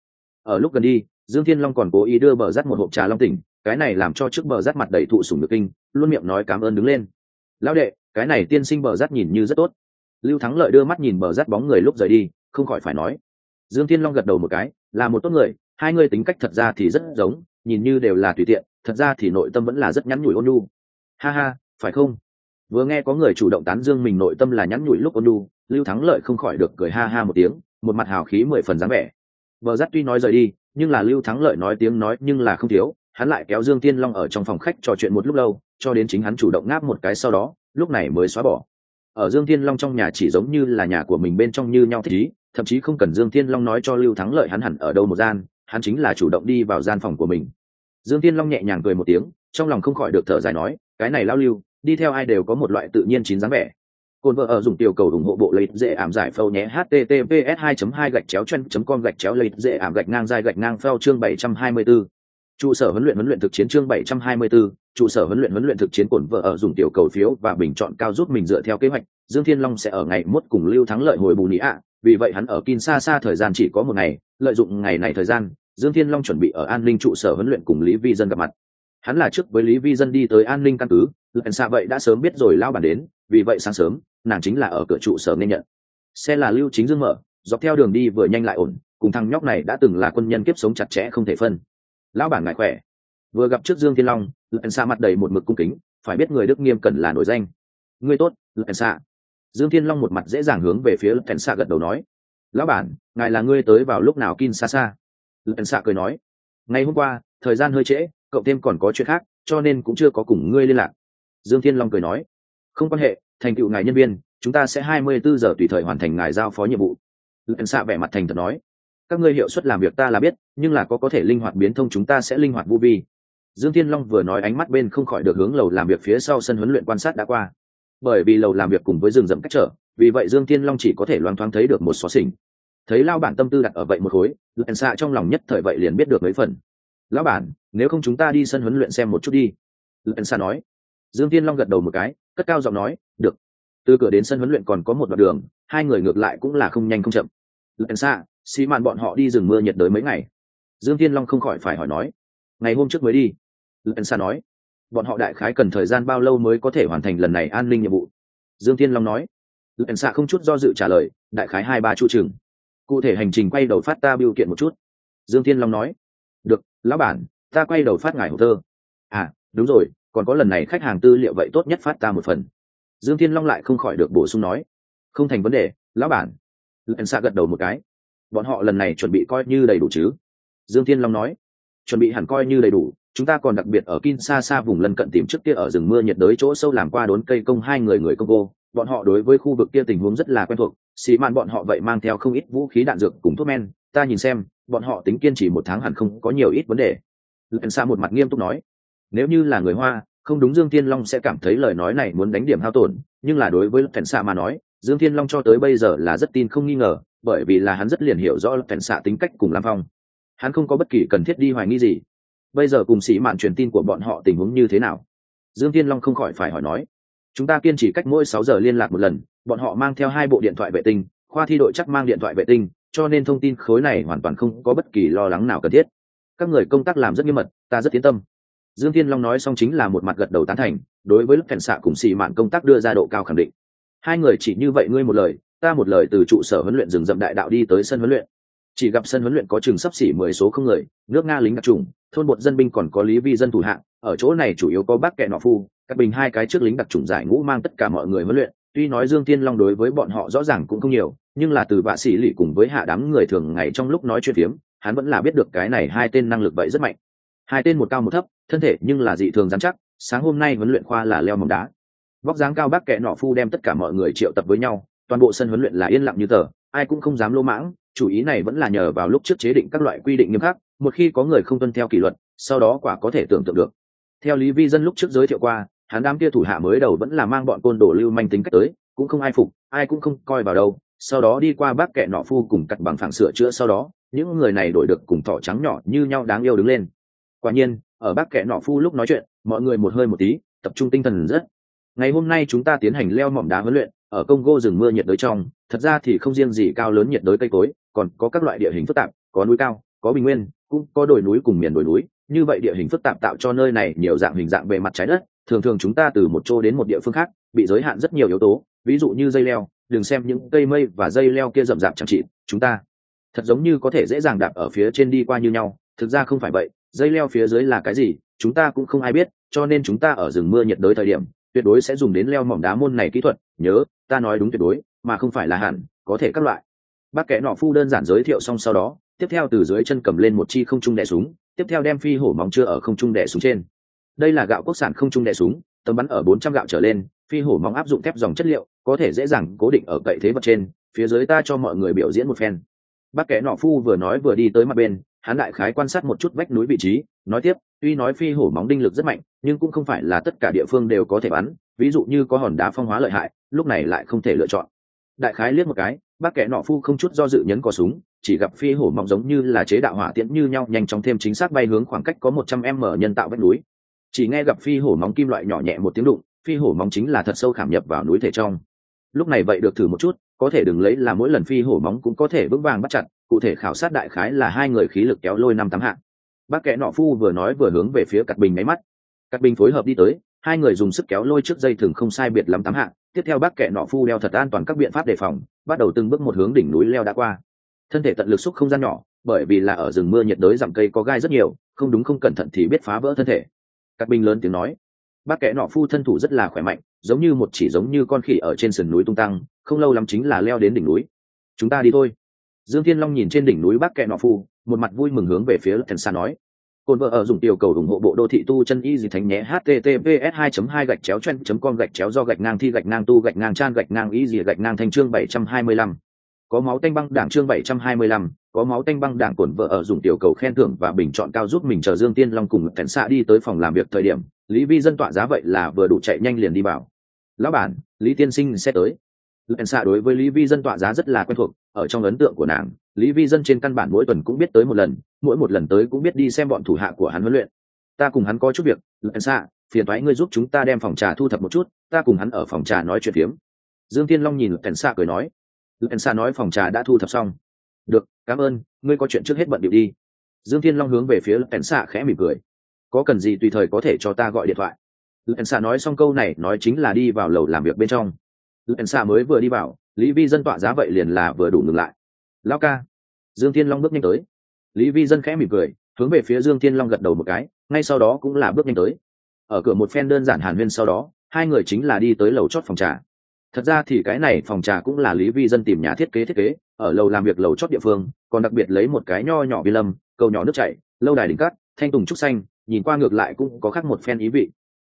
Ở lúc gần đi, dương thiên long còn cố ý đưa bờ rắt một hộp trà long tỉnh, cái này làm cho trước bờ rắt mặt đầy thụ sùng được kinh, luôn miệng nói cảm ơn đứng lên lão đệ, cái này tiên sinh bờ rát nhìn như rất tốt. Lưu thắng lợi đưa mắt nhìn bờ rát bóng người lúc rời đi, không khỏi phải nói. Dương thiên long gật đầu một cái, là một tốt người, hai người tính cách thật ra thì rất giống, nhìn như đều là tùy tiện, thật ra thì nội tâm vẫn là rất nhắn nhủi ôn nhu. Ha ha, phải không? Vừa nghe có người chủ động tán dương mình nội tâm là nhắn nhủi lúc ôn nhu, lưu thắng lợi không khỏi được cười ha ha một tiếng, một mặt hào khí mười phần dáng vẻ. Bờ rát tuy nói rời đi, nhưng là lưu thắng lợi nói tiếng nói nhưng là không thiếu, hắn lại kéo dương tiên long ở trong phòng khách trò chuyện một lúc lâu cho đến chính hắn chủ động ngáp một cái sau đó lúc này mới xóa bỏ. Ở dương thiên long trong nhà chỉ giống như là nhà của mình bên trong như nhau thích ý thậm chí không cần dương thiên long nói cho lưu thắng lợi hắn hẳn ở đâu một gian hắn chính là chủ động đi vào gian phòng của mình. Dương thiên long nhẹ nhàng cười một tiếng trong lòng không khỏi được thở dài nói cái này lao lưu đi theo ai đều có một loại tự nhiên chín dáng vẻ. Cồn vợ ở dùng tiểu cầu ủng hộ bộ lấy dễ ảm giải phâu nhé https 2 2 gạch chéo chân com gạch chéo lấy dễ ảm gạch ngang dài gạch ngang phao chương 724 trụ sở huấn luyện huấn luyện thực chiến chương 724, trụ sở huấn luyện huấn luyện thực chiến cổn vợ ở dùng tiểu cầu phiếu và bình chọn cao giúp mình dựa theo kế hoạch dương thiên long sẽ ở ngày mốt cùng lưu thắng lợi hồi bù nị ạ vì vậy hắn ở Kinshasa thời gian chỉ có một ngày, lợi dụng ngày này thời gian, Dương Thiên Long chuẩn bị ở an ninh trụ sở huấn luyện cùng Lý Vi Dân gặp mặt. Hắn là trước với Lý Vi Dân đi tới an ninh căn cứ, lần xa vậy đã sớm biết rồi lao bản đến, vì vậy sáng sớm, nàng chính là ở cửa trụ sở nên nhận. Xe là Lưu Chính Dương mở, dọc theo đường đi vừa nhanh lại ổn, cùng thằng nhóc này đã từng là quân nhân kiếp sống chặt chẽ không thể phân. Lão bản ngại khỏe. Vừa gặp trước Dương Thiên Long, lần xa mặt đầy một mực cung kính, phải biết người Đức nghiêm cần là nổi danh. Ngươi tốt, lần xa dương thiên long một mặt dễ dàng hướng về phía lần xa gật đầu nói lão bản ngài là ngươi tới vào lúc nào kin xa xa Lần xa cười nói ngày hôm qua thời gian hơi trễ cậu thêm còn có chuyện khác cho nên cũng chưa có cùng ngươi liên lạc. Dương thiên long cười nói không quan hệ thành tựu ngài nhân viên chúng ta sẽ hai mươi bốn giờ tùy thời hoàn thành ngài giao phó nhiệm vụ. Lần xa vẻ mặt thành thật nói các ngươi hiệu suất làm việc ta là biết nhưng là có có thể linh hoạt biến thông chúng ta sẽ linh hoạt vô vi dương thiên long vừa nói ánh mắt bên không khỏi được hướng lầu làm việc phía sau sân huấn luyện quan sát đã qua. Bởi vì lầu làm việc cùng với rừng rậm cách trở, vì vậy dương thiên long chỉ có thể loáng thoáng thấy được một xó xỉnh. Thấy lao bản tâm tư đặt ở vậy một khối lặn xạ trong lòng nhất thời vậy liền biết được mấy phần. Lão bản, nếu không chúng ta đi sân huấn luyện xem một chút đi. Lặn xạ nói. Dương thiên long gật đầu một cái, cất cao giọng nói, được. Từ cửa đến sân huấn luyện còn có một đoạn đường, hai người ngược lại cũng là không nhanh không chậm. Lặn xạ xì mạn bọn họ đi rừng mưa nhiệt đới mấy ngày. Dương thiên long không khỏi phải hỏi nói, ngày hôm trước mới đi lặn xạ nói. Bọn họ đại khái cần thời gian bao lâu mới có thể hoàn thành lần này an ninh nhiệm vụ? Dương thiên long nói. Lệnh xạ không chút do dự trả lời, đại khái hai ba chu trường cụ thể hành trình quay đầu phát ta biểu kiện một chút. Dương thiên long nói. Được, lão bản, ta quay đầu phát ngài hồ thơ à đúng rồi, còn có lần này khách hàng tư liệu vậy tốt nhất phát ta một phần. Dương thiên long lại không khỏi được bổ sung nói. Không thành vấn đề, lão bản. Lần xa gật đầu một cái. Bọn họ lần này chuẩn bị coi như đầy đủ chứ? Dương thiên long nói chuẩn bị hẳn coi như đầy đủ chúng ta còn đặc biệt ở Kinshasa vùng lân cận tìm trước kia ở rừng mưa nhiệt đới chỗ sâu làm qua đốn cây công hai người người Congo, bọn họ đối với khu vực kia tình huống rất là quen thuộc, xì mạn bọn họ vậy mang theo không ít vũ khí đạn dược cùng thuốc men, ta nhìn xem, bọn họ tính kiên trì một tháng hẳn không có nhiều ít vấn đề. Lần xa một mặt nghiêm túc nói, nếu như là người Hoa, không đúng Dương Thiên Long sẽ cảm thấy lời nói này muốn đánh điểm hao tổn, nhưng là đối với Lần xa mà nói, Dương Thiên Long cho tới bây giờ là rất tin không nghi ngờ, bởi vì là hắn rất liền hiểu rõ Lần xa tính cách cùng Lam Phong. Hắn không có bất kỳ cần thiết đi hoài nghi gì, bây giờ cùng sĩ mạn truyền tin của bọn họ tình huống như thế nào? Dương thiên long không khỏi phải hỏi nói. Chúng ta kiên trì cách mỗi sáu giờ liên lạc một lần bọn họ mang theo hai bộ điện thoại vệ tinh khoa thi đội chắc mang điện thoại vệ tinh cho nên thông tin khối này hoàn toàn không có bất kỳ lo lắng nào cần thiết. Các người công tác làm rất nghiêm mật ta rất tiến tâm. Dương thiên long nói xong chính là một mặt gật đầu tán thành đối với lớp phèn xạ cùng xì mạn công tác đưa ra độ cao khẳng định. Hai người chỉ như vậy ngươi một lời ta một lời từ trụ sở huấn luyện rừng rậm đại đạo đi tới sân huấn luyện chỉ gặp sân huấn luyện có chừng sắp xỉ mười số không người, nước nga lính đặc trùng, thôn bột dân binh còn có lý vi dân thủ hạng, ở chỗ này chủ yếu có bác kẹ nọ phu, các bình hai cái trước lính đặc trùng giải ngũ mang tất cả mọi người huấn luyện, tuy nói dương thiên long đối với bọn họ rõ ràng cũng không nhiều, nhưng là từ vạ sĩ lì cùng với hạ đám người thường ngày trong lúc nói chuyện phiếm, hắn vẫn là biết được cái này hai tên năng lực vậy rất mạnh. Hai tên một cao một thấp, thân thể nhưng là dị thường dám chắc, sáng hôm nay huấn luyện khoa là leo mỏng đá. Vóc dáng cao bác kẹ nọ phu đem tất cả mọi người triệu tập với nhau, toàn bộ sân huấn luyện là yên lặng như tờ, ai cũng không dám lô mãng chủ ý này vẫn là nhờ vào lúc trước chế định các loại quy định nghiêm khắc, một khi có người không tuân theo kỷ luật, sau đó quả có thể tưởng tượng được. Theo lý vi dân lúc trước giới thiệu qua, hắn đám kia thủ hạ mới đầu vẫn là mang bọn côn đồ lưu manh tính cách tới, cũng không ai phục, ai cũng không coi vào đâu, sau đó đi qua bác kệ nọ phu cùng cặt bằng phẳng sửa chữa sau đó, những người này đổi được cùng thỏ trắng nhỏ như nhau đáng yêu đứng lên. Quả nhiên, ở bác kệ nọ phu lúc nói chuyện, mọi người một hơi một tí, tập trung tinh thần rất. Ngày hôm nay chúng ta tiến hành leo mỏm đá huấn luyện, ở congo rừng mưa nhiệt đới trong, thật ra thì không riêng gì cao lớn nhiệt đới cây cối còn có các loại địa hình phức tạp, có núi cao, có bình nguyên, cũng có đồi núi cùng miền đồi núi. Như vậy địa hình phức tạp tạo cho nơi này nhiều dạng hình dạng bề mặt trái đất. Thường thường chúng ta từ một chỗ đến một địa phương khác, bị giới hạn rất nhiều yếu tố. Ví dụ như dây leo, đừng xem những cây mây và dây leo kia rậm rạp chẳng trị chúng ta thật giống như có thể dễ dàng đạp ở phía trên đi qua như nhau. Thực ra không phải vậy, dây leo phía dưới là cái gì, chúng ta cũng không ai biết, cho nên chúng ta ở rừng mưa nhiệt đới thời điểm, tuyệt đối sẽ dùng đến leo mỏm đá môn này kỹ thuật. Nhớ, ta nói đúng tuyệt đối, mà không phải là hẳn, có thể các loại bác kẽ nọ phu đơn giản giới thiệu xong sau đó, tiếp theo từ dưới chân cầm lên một chi không trung đẻ súng, tiếp theo đem phi hổ móng chưa ở không trung đẻ súng trên. Đây là gạo quốc sản không trung đẻ súng tầm bắn ở bốn trăm gạo trở lên, phi hổ móng áp dụng thép dòng chất liệu, có thể dễ dàng cố định ở cậy thế vật trên, phía dưới ta cho mọi người biểu diễn một phen. Bác kẽ nọ phu vừa nói vừa đi tới mặt bên, hắn đại khái quan sát một chút vách núi vị trí, nói tiếp, tuy nói phi hổ móng đinh lực rất mạnh, nhưng cũng không phải là tất cả địa phương đều có thể bắn, ví dụ như có hòn đá phong hóa lợi hại, lúc này lại không thể lựa chọn. Đại khái liếc một cái bác kẻ nọ phu không chút do dự nhấn cò súng, chỉ gặp phi hổ mọc giống như là chế đạo hỏa tiễn như nhau nhanh chóng thêm chính xác bay hướng khoảng cách có một trăm m nhân tạo vách núi. Chỉ nghe gặp phi hổ móng kim loại nhỏ nhẹ một tiếng đụng, phi hổ móng chính là thật sâu khảm nhập vào núi thể trong. Lúc này vậy được thử một chút, có thể đừng lấy là mỗi lần phi hổ móng cũng có thể vững vàng bắt chặt, cụ thể khảo sát đại khái là hai người khí lực kéo lôi năm tám hạng bác kẽ nọ phu vừa nói vừa hướng về phía cắt bình máy mắt. Cắt bình phối hợp đi tới hai người dùng sức kéo lôi trước dây thừng không sai biệt lắm tám hạng tiếp theo bác kẻ nọ phu đeo thật an toàn các biện pháp đề phòng, bắt đầu từng bước một hướng đỉnh núi leo đã qua. Thân thể tận lực xúc không gian nhỏ, bởi vì là ở rừng mưa nhiệt đới dặm cây có gai rất nhiều, không đúng không cẩn thận thì biết phá vỡ thân thể. Các binh lớn tiếng nói, bác kẻ nọ phu thân thủ rất là khỏe mạnh, giống như một chỉ giống như con khỉ ở trên sườn núi tung tăng, không lâu lắm chính là leo đến đỉnh núi. Chúng ta đi thôi. Dương thiên long nhìn trên đỉnh núi bác kẻ nọ phu, một mặt vui mừng hướng về phía thần xa nói Côn vợ ở dùng tiểu cầu ủng hộ bộ đô thị tu chân y gì thánh nhé https 2 2 gạch chéo chen com gạch chéo do gạch ngang thi gạch ngang tu gạch ngang trang gạch ngang y gì gạch ngang thành chương 725 có máu tanh băng đảng chương 725 có máu tanh băng đảng cồn vợ ở dùng tiểu cầu khen thưởng và bình chọn cao giúp mình chờ Dương Tiên Long cùng cảnh xạ đi tới phòng làm việc thời điểm, Lý Vi dân tọa giá vậy là vừa đủ chạy nhanh liền đi vào. Lão bản, Lý tiên sinh sẽ tới. Cảnh xạ đối với Lý Vi dân tọa giá rất là quen thuộc, ở trong ấn tượng của nàng, Lý Vi dân trên căn bản mỗi tuần cũng biết tới một lần, mỗi một lần tới cũng biết đi xem bọn thủ hạ của hắn huấn luyện. Ta cùng hắn có chút việc, lần xạ, phiền toái ngươi giúp chúng ta đem phòng trà thu thập một chút, ta cùng hắn ở phòng trà nói chuyện phiếm. Dương Tiên Long nhìn Cảnh xạ cười nói, Cảnh xạ nói phòng trà đã thu thập xong. Được cảm ơn ngươi có chuyện trước hết bận điệu đi. Dương thiên long hướng về phía lệnh xạ khẽ mỉm cười. Có cần gì tùy thời có thể cho ta gọi điện thoại. Lệnh xạ nói xong câu này nói chính là đi vào lầu làm việc bên trong. Lệnh xạ mới vừa đi vào lý vi dân tọa giá vậy liền là vừa đủ ngừng lại. Lao ca. Dương thiên long bước nhanh tới lý vi dân khẽ mỉm cười, hướng về phía dương thiên long gật đầu một cái, ngay sau đó cũng là bước nhanh tới. Ở cửa một phen đơn giản hàn huyên sau đó, hai người chính là đi tới lầu chót phòng trà. Thật ra thì cái này phòng trà cũng là lý vi dân tìm nhà thiết kế thiết kế, ở lầu làm việc lầu chót địa phương, còn đặc biệt lấy một cái nho nhỏ vi lâm, cầu nhỏ nước chảy, lâu đài đỉnh cát, thanh tùng trúc xanh, nhìn qua ngược lại cũng có khác một phen ý vị.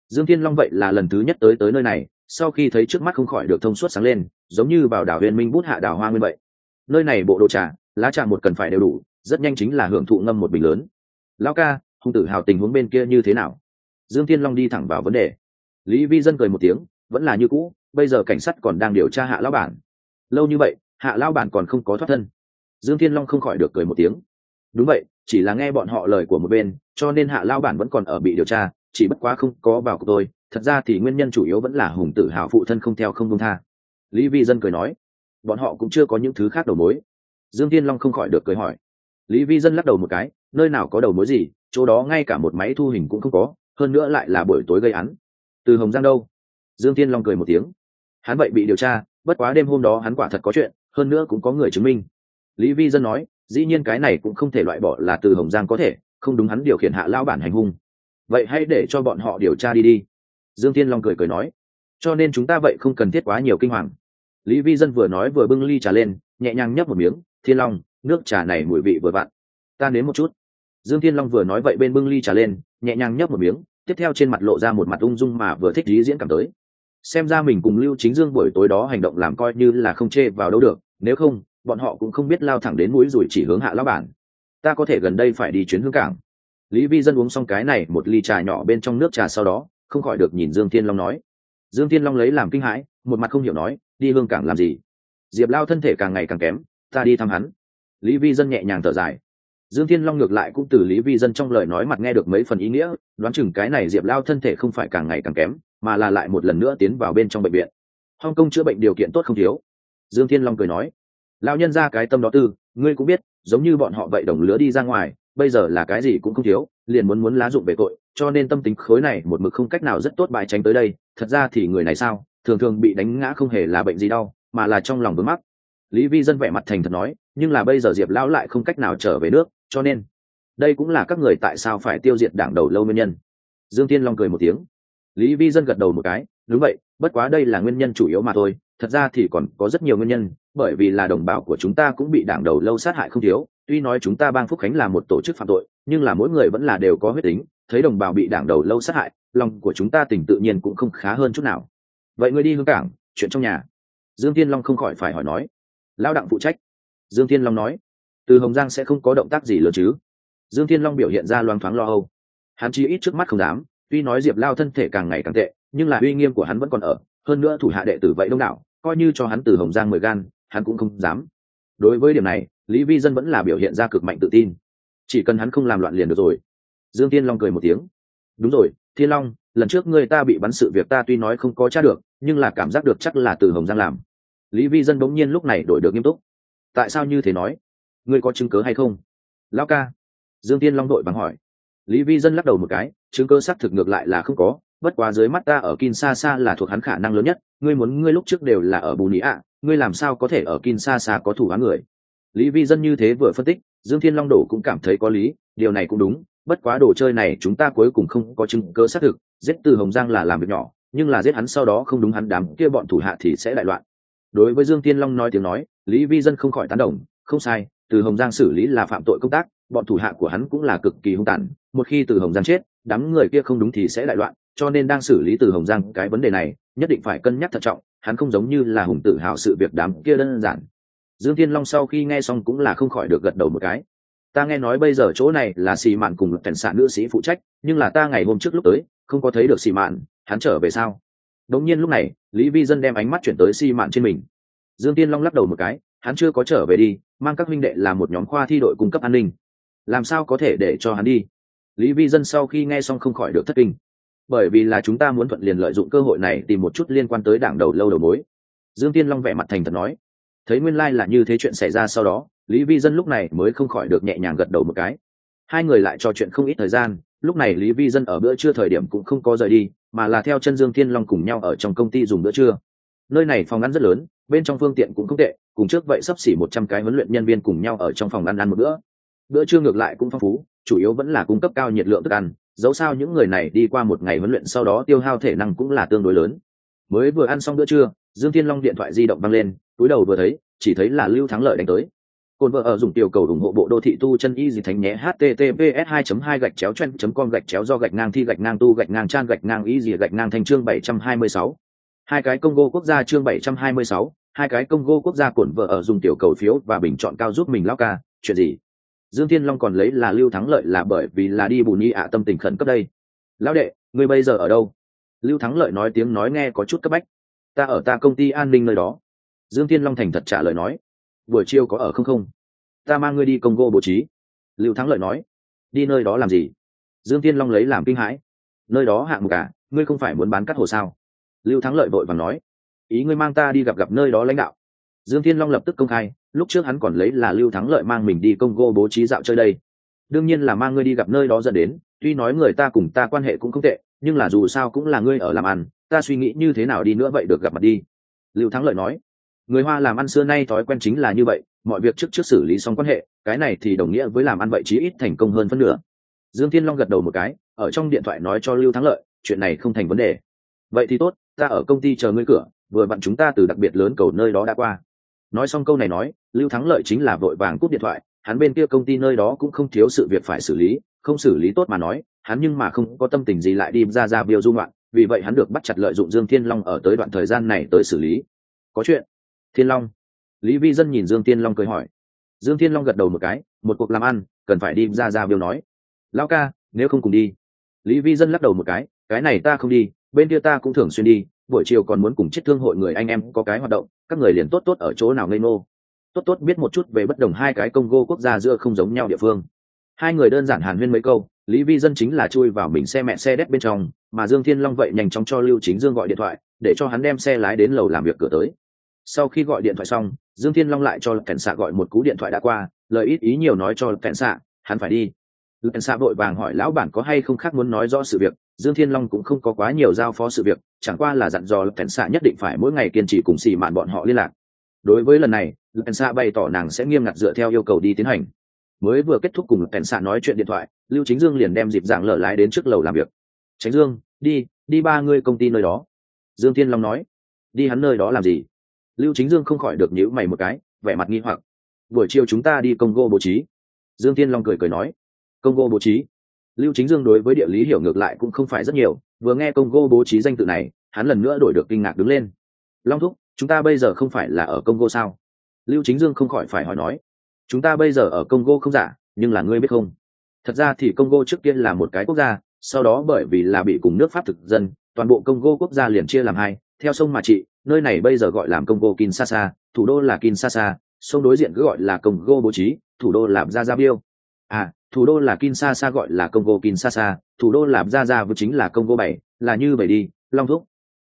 Dương thiên long vậy là lần thứ nhất tới tới nơi này, sau khi thấy trước mắt không khỏi được thông suốt sáng lên, giống như vào đảo huyền minh bút hạ đảo hoa nguyên vậy. Nơi này bộ đồ trà, lá trà một cần phải đều đủ rất nhanh chính là hưởng thụ ngâm một bình lớn. Lão ca, hung tử hào tình huống bên kia như thế nào? Dương thiên long đi thẳng vào vấn đề. Lý vi dân cười một tiếng, vẫn là như cũ, bây giờ cảnh sát còn đang điều tra hạ lão bản. Lâu như vậy, hạ lão bản còn không có thoát thân. Dương thiên long không khỏi được cười một tiếng. Đúng vậy, chỉ là nghe bọn họ lời của một bên, cho nên hạ lão bản vẫn còn ở bị điều tra, chỉ bất quá không có vào của tôi thật ra thì nguyên nhân chủ yếu vẫn là hùng tử hào phụ thân không theo không công tha. Lý vi dân cười nói, bọn họ cũng chưa có những thứ khác đầu mối. Dương thiên long không khỏi được cười hỏi lý vi dân lắc đầu một cái, nơi nào có đầu mối gì, chỗ đó ngay cả một máy thu hình cũng không có, hơn nữa lại là buổi tối gây án. Từ hồng giang đâu? Dương thiên long cười một tiếng. Hắn vậy bị điều tra, bất quá đêm hôm đó hắn quả thật có chuyện, hơn nữa cũng có người chứng minh. Lý vi dân nói, dĩ nhiên cái này cũng không thể loại bỏ là từ hồng giang có thể, không đúng hắn điều khiển hạ lao bản hành hung. Vậy hãy để cho bọn họ điều tra đi đi. Dương tiên long cười cười nói. Cho nên chúng ta vậy không cần thiết quá nhiều kinh hoàng. Lý vi dân vừa nói vừa bưng ly trà lên, nhẹ nhàng nhấp một miếng, thiên long nước trà này mùi vị vừa vặn. Ta nếm một chút. Dương thiên long vừa nói vậy bên bưng ly trà lên, nhẹ nhàng nhấp một miếng, tiếp theo trên mặt lộ ra một mặt ung dung mà vừa thích lý diễn cảm tới. Xem ra mình cùng lưu chính dương buổi tối đó hành động làm coi như là không chê vào đâu được, nếu không, bọn họ cũng không biết lao thẳng đến mũi rồi chỉ hướng hạ lao bản. Ta có thể gần đây phải đi chuyến hương cảng. Lý vi dân uống xong cái này một ly trà nhỏ bên trong nước trà sau đó, không khỏi được nhìn dương thiên long nói. Dương thiên long lấy làm kinh hãi, một mặt không hiểu nói, đi hương cảng làm gì? Diệp lao thân thể càng ngày càng kém, ta đi thăm hắn lý vi dân nhẹ nhàng thở dài. Dương thiên long ngược lại cũng từ lý vi dân trong lời nói mặt nghe được mấy phần ý nghĩa, đoán chừng cái này diệp lao thân thể không phải càng ngày càng kém, mà là lại một lần nữa tiến vào bên trong bệnh viện. Hong kong chữa bệnh điều kiện tốt không thiếu. Dương thiên long cười nói lao nhân ra cái tâm đó tư, ngươi cũng biết, giống như bọn họ vậy đồng lứa đi ra ngoài, bây giờ là cái gì cũng không thiếu, liền muốn muốn lá dụng về tội, cho nên tâm tính khối này một mực không cách nào rất tốt bài tránh tới đây, thật ra thì người này sao, thường thường bị đánh ngã không hề là bệnh gì đau, mà là trong lòng vướng mắc. Lý vi dân vẻ mặt thành thật nói nhưng là bây giờ diệp lão lại không cách nào trở về nước, cho nên đây cũng là các người tại sao phải tiêu diệt đảng đầu lâu nguyên nhân. Dương tiên long cười một tiếng. Lý vi dân gật đầu một cái, đúng vậy, bất quá đây là nguyên nhân chủ yếu mà thôi, thật ra thì còn có rất nhiều nguyên nhân, bởi vì là đồng bào của chúng ta cũng bị đảng đầu lâu sát hại không thiếu, tuy nói chúng ta bang phúc khánh là một tổ chức phạm tội, nhưng là mỗi người vẫn là đều có huyết tính, thấy đồng bào bị đảng đầu lâu sát hại, lòng của chúng ta tình tự nhiên cũng không khá hơn chút nào. Vậy ngươi đi hương cảng, chuyện trong nhà. Dương tiên long không khỏi phải hỏi nói. Lao đặng phụ trách dương Thiên long nói, từ hồng giang sẽ không có động tác gì lớn chứ? Dương thiên long biểu hiện ra loang thoáng lo âu. Hắn chi ít trước mắt không dám, tuy nói diệp lao thân thể càng ngày càng tệ, nhưng là uy nghiêm của hắn vẫn còn ở, hơn nữa thủ hạ đệ tử vậy đông đảo, coi như cho hắn từ hồng giang mười gan, hắn cũng không dám. Đối với điểm này, lý vi dân vẫn là biểu hiện ra cực mạnh tự tin. Chỉ cần hắn không làm loạn liền được rồi. Dương tiên long cười một tiếng, đúng rồi, thiên long, lần trước người ta bị bắn sự việc ta tuy nói không có t r a được, nhưng là cảm giác được chắc là từ hồng giang làm. Lý vi dân bỗng nhiên lúc này đổi được nghiêm túc tại sao như thế nói ngươi có chứng cớ hay không lao ca dương tiên long đội bằng hỏi lý vi dân lắc đầu một cái chứng cơ xác thực ngược lại là không có bất quá dưới mắt ta ở Kinshasa là thuộc hắn khả năng lớn nhất, ngươi muốn ngươi lúc trước đều là ở Bù Nhĩ ạ, ngươi làm sao có thể ở Kinshasa có thủ án người. Lý Vi dân như thế vừa phân tích, Dương Thiên Long Đổ cũng cảm thấy có lý, điều này cũng đúng, bất quá đồ chơi này chúng ta cuối cùng không có chứng cơ xác thực, giết từ Hồng Giang là làm việc nhỏ, nhưng là giết hắn sau đó không đúng hắn đám kia bọn thủ hạ thì sẽ đại loạn. Đối với Dương Thiên Long nói tiếng nói, Lý Vi dân không khỏi tán đồng, không sai, từ Hồng Giang xử lý là phạm tội công tác, bọn thủ hạ của hắn cũng là cực kỳ hung tàn, một khi từ Hồng Giang chết, đám người kia không đúng thì sẽ đại loạn, cho nên đang xử lý từ hồng giang cái vấn đề này nhất định phải cân nhắc thận trọng hắn không giống như là hùng tự hào sự việc đám kia đơn giản. Dương thiên long sau khi nghe xong cũng là không khỏi được gật đầu một cái. Ta nghe nói bây giờ chỗ này là xì mạn cùng cảnh xạ nữ sĩ phụ trách nhưng là ta ngày hôm trước lúc tới không có thấy được xì mạn hắn trở về sao? Đống nhiên lúc này lý vi dân đem ánh mắt chuyển tới xì mạn trên mình dương tiên long lắc đầu một cái, hắn chưa có trở về đi, mang các huynh đệ là một nhóm khoa thi đội cung cấp an ninh. Làm sao có thể để cho hắn đi? Lý vi dân sau khi nghe xong không khỏi được thất kinh. Bởi vì là chúng ta muốn thuận liền lợi dụng cơ hội này tìm một chút liên quan tới đảng đầu lâu đầu mối. Dương tiên long vẻ mặt thành thật nói. Thấy nguyên lai、like、là như thế chuyện xảy ra sau đó, lý vi dân lúc này mới không khỏi được nhẹ nhàng gật đầu một cái. Hai người lại trò chuyện không ít thời gian, lúc này lý vi dân ở bữa trưa thời điểm cũng không có rời đi, mà là theo chân dương thiên long cùng nhau ở trong công ty dùng bữa trưa nơi này phòng ăn rất lớn, bên trong phương tiện cũng không tệ, cùng trước vậy sắp xỉ một trăm cái huấn luyện nhân viên cùng nhau ở trong phòng ăn ăn một bữa. Bữa trưa ngược lại cũng phong phú, chủ yếu vẫn là cung cấp cao nhiệt lượng thức ăn, dẫu sao những người này đi qua một ngày huấn luyện sau đó tiêu hao thể năng cũng là tương đối lớn. Mới vừa ăn xong bữa trưa, dương thiên long điện thoại di động văng lên, túi đầu vừa thấy, chỉ thấy là lưu thắng lợi đánh tới. Cồn vợ ở dùng tiểu cầu ủng hộ bộ đô thị tu chân y gì thánh nhé, https 2 2 gạch chéo chen com gạch chéo do gạch ngang thi gạch ngang tu gạch ngang trang gạch ngang y gì gạch ngang thành chương 726 hai cái Congo quốc gia chương 726, hai cái Congo quốc gia cồn vợ ở dùng tiểu cầu phiếu và bình chọn cao giúp mình lao ca chuyện gì? Dương thiên long còn lấy là lưu thắng lợi là bởi vì là đi bù ni ạ tâm tình khẩn cấp đây. Lão đệ ngươi bây giờ ở đâu? Lưu thắng lợi nói tiếng nói nghe có chút cấp bách. Ta ở ta công ty an ninh nơi đó. Dương thiên long thành thật trả lời nói. Buổi chiều có ở không không? Ta mang ngươi đi công gô bố trí. Lưu thắng lợi nói. Đi nơi đó làm gì? Dương thiên long lấy làm kinh hãi. Nơi đó hạng mục cả ngươi không phải muốn bán cắt hồ sao? Lưu thắng lợi vội và nói, ý ngươi mang ta đi gặp gặp nơi đó lãnh đạo. Dương thiên long lập tức công khai, lúc trước hắn còn lấy là lưu thắng lợi mang mình đi congo bố trí dạo chơi đây. Đương nhiên là mang ngươi đi gặp nơi đó dẫn đến, tuy nói người ta cùng ta quan hệ cũng không tệ, nhưng là dù sao cũng là ngươi ở làm ăn, ta suy nghĩ như thế nào đi nữa vậy được gặp mặt đi. Lưu thắng lợi nói, người hoa làm ăn xưa nay thói quen chính là như vậy, mọi việc trước trước xử lý xong quan hệ, cái này thì đồng nghĩa với làm ăn vậy chí ít thành công hơn phân nửa. Dương thiên long gật đầu một cái, ở trong điện thoại nói cho lưu thắng lợi, chuyện này không thành vấn đề. Vậy thì tốt ta ở công ty chờ ngươi cửa, vừa vặn chúng ta từ đặc biệt lớn cầu nơi đó đã qua. Nói xong câu này nói, lưu thắng lợi chính là vội vàng cúp điện thoại, hắn bên kia công ty nơi đó cũng không thiếu sự việc phải xử lý, không xử lý tốt mà nói, hắn nhưng mà không có tâm tình gì lại đi ra ra biêu dung loạn vì vậy hắn được bắt chặt lợi dụng dương thiên long ở tới đoạn thời gian này tới xử lý. Có chuyện? Thiên long. Lý vi dân nhìn dương thiên long cười hỏi. Dương thiên long gật đầu một cái, một cuộc làm ăn, cần phải đi ra ra biêu nói. Lao ca, nếu không cùng đi. Lý vi dân lắc đầu một cái cái này ta không đi bên kia ta cũng thường xuyên đi, buổi chiều còn muốn cùng chết thương hội người anh em có cái hoạt động, các người liền tốt tốt ở chỗ nào ngây ngô. Tốt tốt biết một chút về bất đồng hai cái congo quốc gia giữa không giống nhau địa phương. Hai người đơn giản hàn huyên mấy câu, lý vi dân chính là chui vào mình xe mẹ xe đét bên trong, mà dương thiên long vậy nhanh chóng cho lưu chính dương gọi điện thoại, để cho hắn đem xe lái đến lầu làm việc cửa tới. Sau khi gọi điện thoại xong, dương thiên long lại cho cảnh xạ gọi một cú điện thoại đã qua, lời ít ý nhiều nói cho cảnh xạ hắn phải đi. Cảnh xạ vội vàng hỏi, lão bản có hay không khác muốn nói rõ sự việc? Dương thiên long cũng không có quá nhiều giao phó sự việc, chẳng qua là dặn dò cảnh xạ nhất định phải mỗi ngày kiên trì cùng xì mạn bọn họ liên lạc. Đối với lần này cảnh xạ bày tỏ nàng sẽ nghiêm ngặt dựa theo yêu cầu đi tiến hành. Mới vừa kết thúc cùng cảnh xạ nói chuyện điện thoại, lưu chính dương liền đem dịp dạng lở lái đến trước lầu làm việc. Tránh dương, đi đi ba ngươi công ty nơi đó. Dương thiên long nói. Đi hắn nơi đó làm gì? Lưu chính dương không khỏi được nhíu mày một cái, vẻ mặt nghi hoặc. Buổi chiều chúng ta đi congo bố trí. Dương thiên long cười cười nói. Congo bố trí? Lưu chính dương đối với địa lý hiểu ngược lại cũng không phải rất nhiều, vừa nghe congo bố trí danh tự này, hắn lần nữa đổi được kinh ngạc đứng lên. Long thúc, chúng ta bây giờ không phải là ở congo sao? Lưu chính dương không khỏi phải hỏi nói. Chúng ta bây giờ ở congo không giả, nhưng là ngươi biết không? Thật ra thì congo trước tiên là một cái quốc gia, sau đó bởi vì là bị cùng nước pháp thực dân, toàn bộ congo quốc gia liền chia làm hai, theo sông mà trị, nơi này bây giờ gọi là congo kinshasa, thủ đô là kinshasa, sông đối diện cứ gọi là congo bố trí, thủ đô là Brazzaville à thủ đô là kinshasa gọi là congo kinshasa, thủ đô là vừa chính là congo bảy, là như vậy đi, long thúc.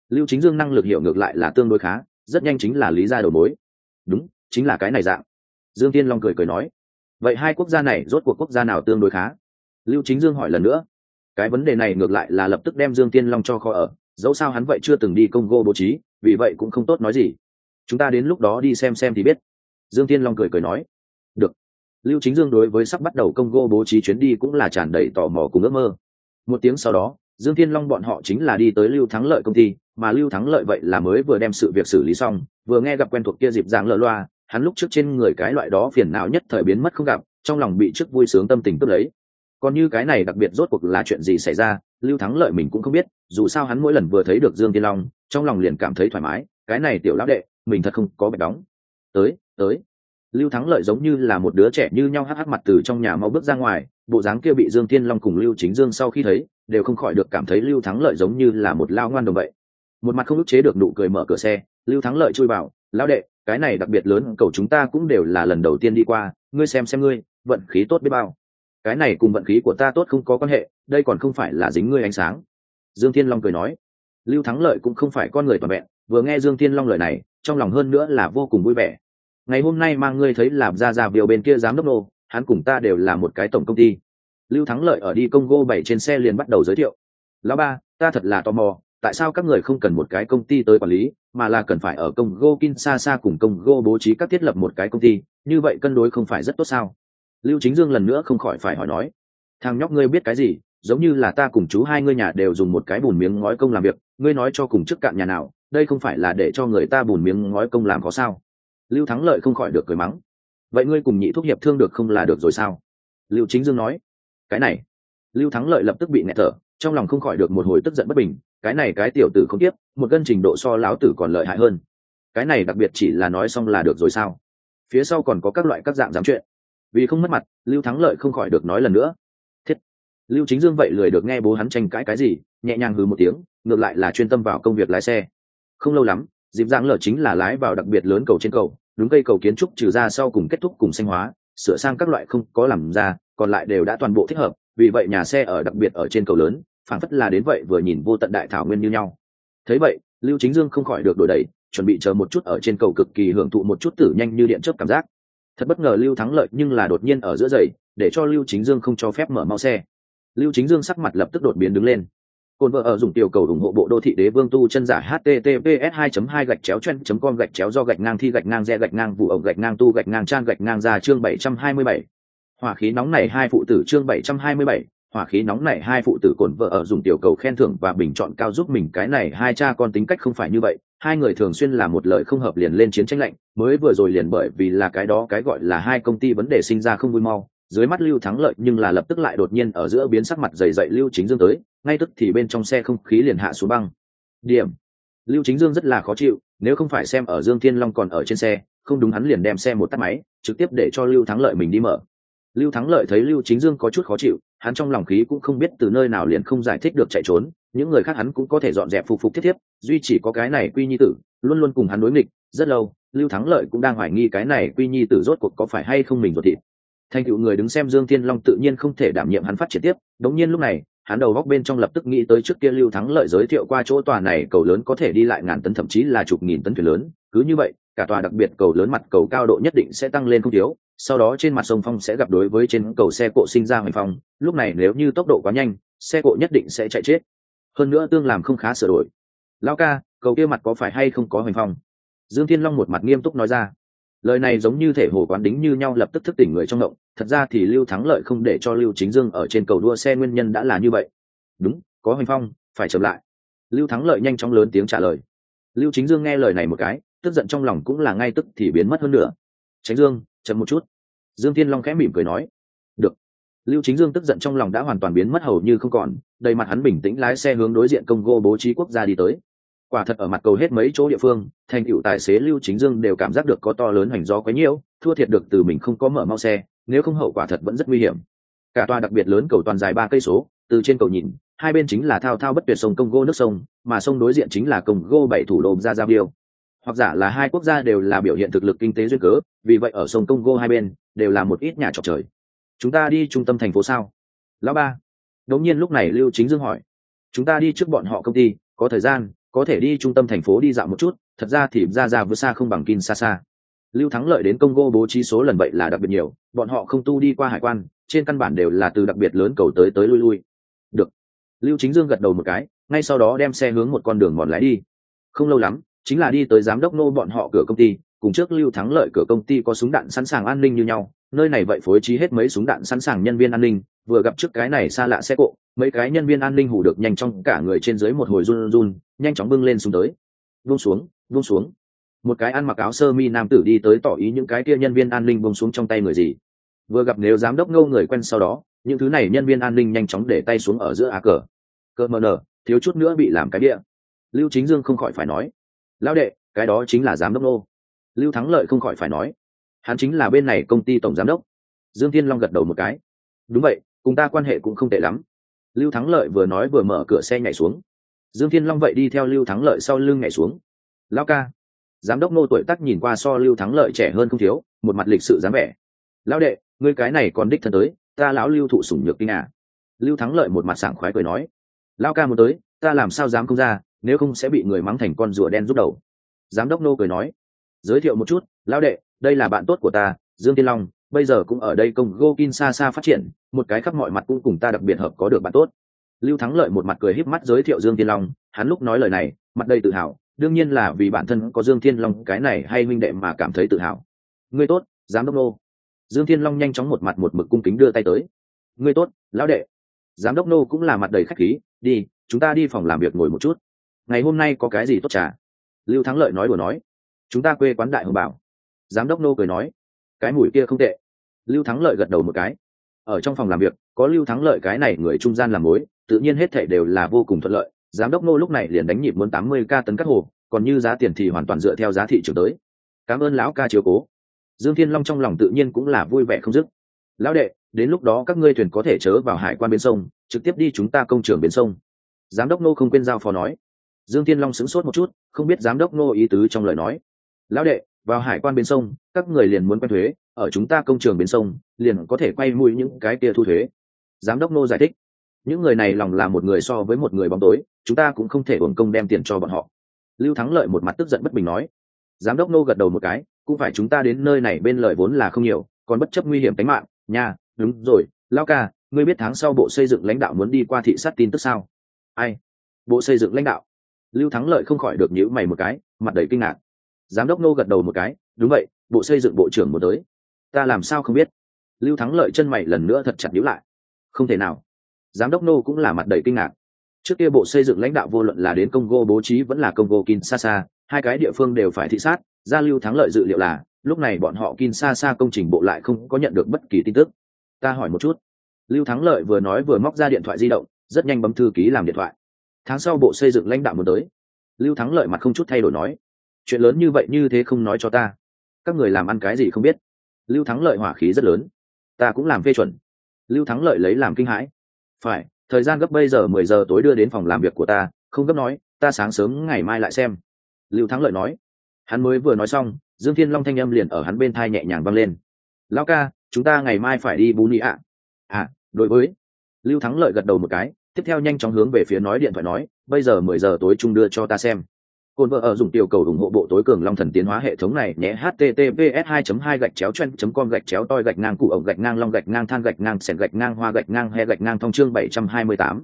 Lưu chính dương năng lực hiểu ngược lại là tương đối khá, rất nhanh chính là lý ra đầu mối. Đúng, chính là cái này dạng. Dương tiên long cười cười nói. Vậy hai quốc gia này rốt cuộc quốc gia nào tương đối khá? Lưu chính dương hỏi lần nữa. Cái vấn đề này ngược lại là lập tức đem dương tiên long cho kho ở, dẫu sao hắn vậy chưa từng đi congo bố trí, vì vậy cũng không tốt nói gì. Chúng ta đến lúc đó đi xem xem thì biết. Dương tiên long cười cười nói. Được lưu chính dương đối với sắp bắt đầu công gô bố trí chuyến đi cũng là tràn đầy tò mò cùng ước mơ. Một tiếng sau đó, dương Thiên long bọn họ chính là đi tới lưu thắng lợi công ty, mà lưu thắng lợi vậy là mới vừa đem sự việc xử lý xong, vừa nghe gặp quen thuộc kia dịp dạng lỡ loa, hắn lúc trước trên người cái loại đó phiền não nhất thời biến mất không gặp, trong lòng bị trước vui sướng tâm tình tức lấy. Còn như cái này đặc biệt rốt cuộc là chuyện gì xảy ra, lưu thắng lợi mình cũng không biết, dù sao hắn mỗi lần vừa thấy được dương tiên long, trong lòng liền cảm thấy thoải mái, cái này tiểu lão đệ, mình thật không có bạch đóng. Tới tới lưu thắng lợi giống như là một đứa trẻ như nhau hắc hắc mặt từ trong nhà mau bước ra ngoài, bộ dáng kia bị dương Thiên long cùng lưu chính dương sau khi thấy, đều không khỏi được cảm thấy lưu thắng lợi giống như là một lao ngoan đồng vậy. Một mặt không ức chế được nụ cười mở cửa xe, lưu thắng lợi chui vào, lão đệ, cái này đặc biệt lớn cầu chúng ta cũng đều là lần đầu tiên đi qua, ngươi xem xem ngươi, vận khí tốt biết bao. Cái này cùng vận khí của ta tốt không có quan hệ, đây còn không phải là dính ngươi ánh sáng. Dương thiên long cười nói. Lưu thắng lợi cũng không phải con người toàn vẹn, vừa nghe dương thiên long lời này, trong lòng hơn nữa là vô cùng vui vẻ ngày hôm nay mang ngươi thấy làm ra ra biểu bên kia giám đốc nô, hắn cùng ta đều là một cái tổng công ty. Lưu thắng lợi ở đi congo bảy trên xe liền bắt đầu giới thiệu. Lão ba, ta thật là tò mò, tại sao các người không cần một cái công ty tới quản lý, mà là cần phải ở congo kinshasa cùng congo bố trí các thiết lập một cái công ty, như vậy cân đối không phải rất tốt sao? Lưu chính dương lần nữa không khỏi phải hỏi nói. Thằng nhóc ngươi biết cái gì, giống như là ta cùng chú hai ngươi nhà đều dùng một cái bùn miếng ngói công làm việc, ngươi nói cho cùng chức cạn nhà nào, đây không phải là để cho người ta bùn miếng ngói công làm có sao? Lưu thắng lợi không khỏi được cười mắng. Vậy ngươi cùng nhị thuốc hiệp thương được không là được rồi sao? Lưu chính dương nói. Cái này. Lưu thắng lợi lập tức bị nghẹt thở, trong lòng không khỏi được một hồi tức giận bất bình. Cái này cái tiểu tử không tiếp, một cân trình độ so láo tử còn lợi hại hơn. Cái này đặc biệt chỉ là nói xong là được rồi sao? Phía sau còn có các loại các dạng dám chuyện. Vì không mất mặt, lưu thắng lợi không khỏi được nói lần nữa. Thiết. Lưu chính dương vậy lười được nghe bố hắn tranh cãi cái gì, nhẹ nhàng hừ một tiếng, ngược lại là chuyên tâm vào công việc lái xe. Không lâu lắm dịp giang lở chính là lái vào đặc biệt lớn cầu trên cầu, đúng cây cầu kiến trúc trừ ra sau cùng kết thúc cùng xanh hóa, sửa sang các loại không có làm ra, còn lại đều đã toàn bộ thích hợp, vì vậy nhà xe ở đặc biệt ở trên cầu lớn phản phất là đến vậy vừa nhìn vô tận đại thảo nguyên như nhau. Thấy vậy, lưu chính dương không khỏi được đổi đẩy, chuẩn bị chờ một chút ở trên cầu cực kỳ hưởng thụ một chút tử nhanh như điện chớp cảm giác. Thật bất ngờ lưu thắng lợi nhưng là đột nhiên ở giữa giày, để cho lưu chính dương không cho phép mở mau xe. Lưu chính dương sắc mặt lập tức đột biến đứng lên. Côn vợ ở dùng tiểu cầu ủng hộ bộ đô thị đế vương tu chân giả https 2 2 gạch chéo chen com gạch chéo do gạch ngang thi gạch ngang re gạch ngang vụ ổng gạch ngang tu gạch ngang trang gạch ngang ra chương 727. hỏa khí nóng này hai phụ tử chương 727, hỏa khí nóng này hai phụ tử cồn vợ ở dùng tiểu cầu khen thưởng và bình chọn cao giúp mình cái này hai cha con tính cách không phải như vậy. Hai người thường xuyên là một lời không hợp liền lên chiến tranh lạnh. Mới vừa rồi liền bởi vì là cái đó cái gọi là hai công ty vấn đề sinh ra không vui mau. Dưới mắt lưu thắng lợi nhưng là lập tức lại đột nhiên ở giữa biến sắc mặt dày dậy lưu chính dương tới ngay tức thì bên trong xe không khí liền hạ xuống băng. Điểm. Lưu chính dương rất là khó chịu, nếu không phải xem ở dương thiên long còn ở trên xe, không đúng hắn liền đem xe một tắt máy, trực tiếp để cho lưu thắng lợi mình đi mở. Lưu thắng lợi thấy lưu chính dương có chút khó chịu, hắn trong lòng khí cũng không biết từ nơi nào liền không giải thích được chạy trốn, những người khác hắn cũng có thể dọn dẹp phục phục thiết thiếp, duy chỉ có cái này quy nhi tử, luôn luôn cùng hắn đối nghịch, rất lâu, lưu thắng lợi cũng đang hoài nghi cái này quy nhi tử rốt cuộc có phải hay không mình ruột thịt. Thành cựu người đứng xem dương thiên long tự nhiên không thể đảm nhiệm hắn phát triển tiếp, đống nhiên lúc này hắn đầu góc bên trong lập tức nghĩ tới trước kia lưu thắng lợi giới thiệu qua chỗ tòa này cầu lớn có thể đi lại ngàn tấn, thậm chí là chục nghìn tấn thuyền lớn. Cứ như vậy, cả tòa đặc biệt cầu lớn mặt cầu cao độ nhất định sẽ tăng lên không thiếu, sau đó trên mặt sông phong sẽ gặp đối với trên cầu xe cộ sinh ra hoành phong. Lúc này nếu như tốc độ quá nhanh, xe cộ nhất định sẽ chạy chết. Hơn nữa tương làm không khá sửa đổi. Lao ca, cầu kia mặt có phải hay không có hoành phong? Dương thiên long một mặt nghiêm túc nói ra lời này giống như thể hồ quán đính như nhau lập tức thức tỉnh người trong động, thật ra thì lưu thắng lợi không để cho lưu chính dương ở trên cầu đua xe nguyên nhân đã là như vậy. Đúng, có hoành phong, phải chậm lại. Lưu thắng lợi nhanh chóng lớn tiếng trả lời. Lưu chính dương nghe lời này một cái, tức giận trong lòng cũng là ngay tức thì biến mất hơn nữa. Tránh dương, chậm một chút. Dương thiên long khẽ mỉm cười nói. Được. Lưu chính dương tức giận trong lòng đã hoàn toàn biến mất hầu như không còn, đầy mặt hắn bình tĩnh lái xe hướng đối diện công gô bố trí quốc gia đi tới quả thật ở mặt cầu hết mấy chỗ địa phương, thành cựu tài xế lưu chính dương đều cảm giác được có to lớn hoành gió quấy nhiễu, thua thiệt được từ mình không có mở mau xe, nếu không hậu quả thật vẫn rất nguy hiểm. Cả tòa đặc biệt lớn cầu toàn dài ba cây số, từ trên cầu nhìn, hai bên chính là thao thao bất tuyệt sông công gô nước sông, mà sông đối diện chính là công gô bảy thủ đô ra ra biêu. Hoặc giả là hai quốc gia đều là biểu hiện thực lực kinh tế duyên cớ, vì vậy ở sông congo hai bên đều là một ít nhà trọc trời. Chúng ta đi trung tâm thành phố sao? Lão ba. Đống nhiên lúc này lưu chính dương hỏi. Chúng ta đi trước bọn họ công ty, có thời gian có thể đi trung tâm thành phố đi dạo một chút, thật ra thì ra ra vừa xa không bằng kinshasa. Lưu thắng lợi đến congo bố trí số lần vậy là đặc biệt nhiều, bọn họ không tu đi qua hải quan, trên căn bản đều là từ đặc biệt lớn cầu tới tới lui lui. Được. Lưu chính dương gật đầu một cái, ngay sau đó đem xe hướng một con đường mòn lái đi. Không lâu lắm, chính là đi tới giám đốc nô bọn họ cửa công ty, cùng trước lưu thắng lợi cửa công ty có súng đạn sẵn sàng an ninh như nhau, nơi này vậy phối trí hết mấy súng đạn sẵn sàng nhân viên an ninh, vừa gặp trước cái này xa lạ xe cộ mấy cái nhân viên an ninh hủ được nhanh trong cả người trên dưới một hồi run run, nhanh chóng bưng lên xuống tới. Vung xuống vung xuống. Một cái ăn mặc áo sơ mi nam tử đi tới tỏ ý những cái kia nhân viên an ninh bông xuống trong tay người gì. Vừa gặp nếu giám đốc ngâu người quen sau đó, những thứ này nhân viên an ninh nhanh chóng để tay xuống ở giữa á cờ. Cờ mờ nờ thiếu chút nữa bị làm cái địa. Lưu chính dương không khỏi phải nói. Lão đệ, cái đó chính là giám đốc Ngô. lưu thắng lợi không khỏi phải nói. Hắn chính là bên này công ty tổng giám đốc. Dương thiên long gật đầu một cái. Đúng vậy, cùng ta quan hệ cũng không tệ lắm lưu thắng lợi vừa nói vừa mở cửa xe nhảy xuống. Dương thiên long vậy đi theo lưu thắng lợi sau lưng nhảy xuống. Lao ca, giám đốc nô tuổi tắc nhìn qua so lưu thắng lợi trẻ hơn không thiếu, một mặt lịch sự dám vẻ. Lão đệ, ngươi cái này còn đích thân tới, ta lão lưu thụ sủng nhược kinh à? Lưu thắng lợi một mặt sảng khoái cười nói. Lao ca muốn tới, ta làm sao dám không ra, nếu không sẽ bị người mắng thành con rùa đen rút đầu. Giám đốc nô cười nói. Giới thiệu một chút, lão đệ, đây là bạn tốt của ta, dương tiên long bây giờ cũng ở đây công go xa phát triển, một cái khắp mọi mặt cũng cùng ta đặc biệt hợp có được bạn tốt. Lưu thắng lợi một mặt cười híp mắt giới thiệu dương thiên long, hắn lúc nói lời này, mặt đầy tự hào, đương nhiên là vì bản thân có dương thiên long, cái này hay huynh đệ mà cảm thấy tự hào. Ngươi tốt, giám đốc nô. Dương thiên long nhanh chóng một mặt một mực cung kính đưa tay tới. Ngươi tốt, lão đệ. Giám đốc nô cũng là mặt đầy khách khí, đi, chúng ta đi phòng làm việc ngồi một chút. Ngày hôm nay có cái gì tốt trà? Lưu thắng lợi nói đùa nói. Chúng ta quê quán đại hồng bảo. Giám đốc nô cười nói cái mùi kia không tệ. Lưu thắng lợi gật đầu một cái. Ở trong phòng làm việc, có lưu thắng lợi cái này người trung gian làm mối, tự nhiên hết thể đều là vô cùng thuận lợi. Giám đốc nô lúc này liền đánh nhịp muốn tám mươi ca tấn cắt hồ, còn như giá tiền thì hoàn toàn dựa theo giá thị trường tới. Cảm ơn lão ca chiếu cố. Dương thiên long trong lòng tự nhiên cũng là vui vẻ không dứt. Lão đệ, đến lúc đó các ngươi thuyền có thể chớ vào hải quan bên sông, trực tiếp đi chúng ta công trường bên sông. Giám đốc nô không quên giao phó nói. Dương thiên long sững sốt một chút, không biết giám đốc nô ý tứ trong lời nói. Lão đệ vào hải quan bên sông, các người liền muốn quen thuế, ở chúng ta công trường bên sông, liền có thể quay mũi những cái kia thu thuế. Giám đốc nô giải thích, những người này lòng là một người so với một người bóng tối, chúng ta cũng không thể hưởng công đem tiền cho bọn họ. Lưu thắng lợi một mặt tức giận bất bình nói. Giám đốc nô gật đầu một cái, cũng phải chúng ta đến nơi này bên lợi vốn là không nhiều, còn bất chấp nguy hiểm tính mạng, nha, đúng rồi, lao ca, ngươi biết tháng sau bộ xây dựng lãnh đạo muốn đi qua thị sát tin tức sao? Ai? Bộ xây dựng lãnh đạo. Lưu thắng lợi không khỏi được nhữ mày một cái, mặt đầy kinh ngạc giám đốc nô gật đầu một cái, đúng vậy, bộ xây dựng bộ trưởng muốn tới. Ta làm sao không biết? Lưu thắng lợi chân mày lần nữa thật chặt nhíu lại. Không thể nào. Giám đốc nô cũng là mặt đầy kinh ngạc. Trước kia bộ xây dựng lãnh đạo vô luận là đến congo bố trí vẫn là congo kinshasa, hai cái địa phương đều phải thị sát gia lưu thắng lợi dự liệu là, lúc này bọn họ kinshasa công trình bộ lại không có nhận được bất kỳ tin tức. Ta hỏi một chút. Lưu thắng lợi vừa nói vừa móc ra điện thoại di động, rất nhanh bấm thư ký làm điện thoại. Tháng sau bộ xây dựng lãnh đạo muốn tới. Lưu thắng lợi mặt không chút thay đổi nói chuyện lớn như vậy như thế không nói cho ta. Các người làm ăn cái gì không biết? Lưu thắng lợi hỏa khí rất lớn. Ta cũng làm phê chuẩn. Lưu thắng lợi lấy làm kinh hãi. Phải, thời gian gấp bây giờ mười giờ tối đưa đến phòng làm việc của ta, không gấp nói, ta sáng sớm ngày mai lại xem. Lưu thắng lợi nói. Hắn mới vừa nói xong, dương thiên long thanh âm liền ở hắn bên thai nhẹ nhàng vang lên. Lao ca, chúng ta ngày mai phải đi bú nị ạ. À đối với. Lưu thắng lợi gật đầu một cái, tiếp theo nhanh chóng hướng về phía nói điện thoại nói, bây giờ mười giờ tối trung đưa cho ta xem. Côn vợ ở dùng tiểu cầu ủng hộ bộ tối cường long thần tiến hóa hệ thống này nhé https 2 2 gạch chéo chen com gạch chéo toi gạch ngang cụ ổng gạch ngang long gạch ngang than gạch ngang sẹn gạch ngang hoa gạch ngang he gạch ngang thông chương 728.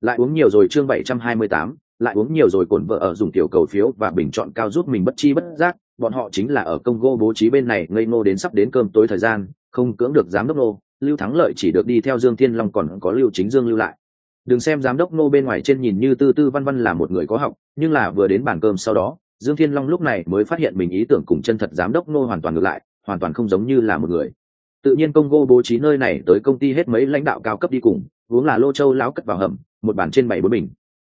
lại uống nhiều rồi chương 728, lại uống nhiều rồi cồn vợ ở dùng tiểu cầu phiếu và bình chọn cao giúp mình bất chi bất giác. Bọn họ chính là ở Congo bố trí bên này ngây ngô đến sắp đến cơm tối thời gian không cưỡng được giám đốc nô. Lưu thắng lợi chỉ được đi theo dương thiên long còn có lưu chính dương lưu lại đừng xem giám đốc nô bên ngoài trên nhìn như tư tư văn văn là một người có học, nhưng là vừa đến bàn cơm sau đó, dương thiên long lúc này mới phát hiện mình ý tưởng cùng chân thật giám đốc nô hoàn toàn ngược lại, hoàn toàn không giống như là một người. Tự nhiên congo bố trí nơi này tới công ty hết mấy lãnh đạo cao cấp đi cùng, uống là lô châu lão cất vào hầm, một bàn trên bảy bốn mình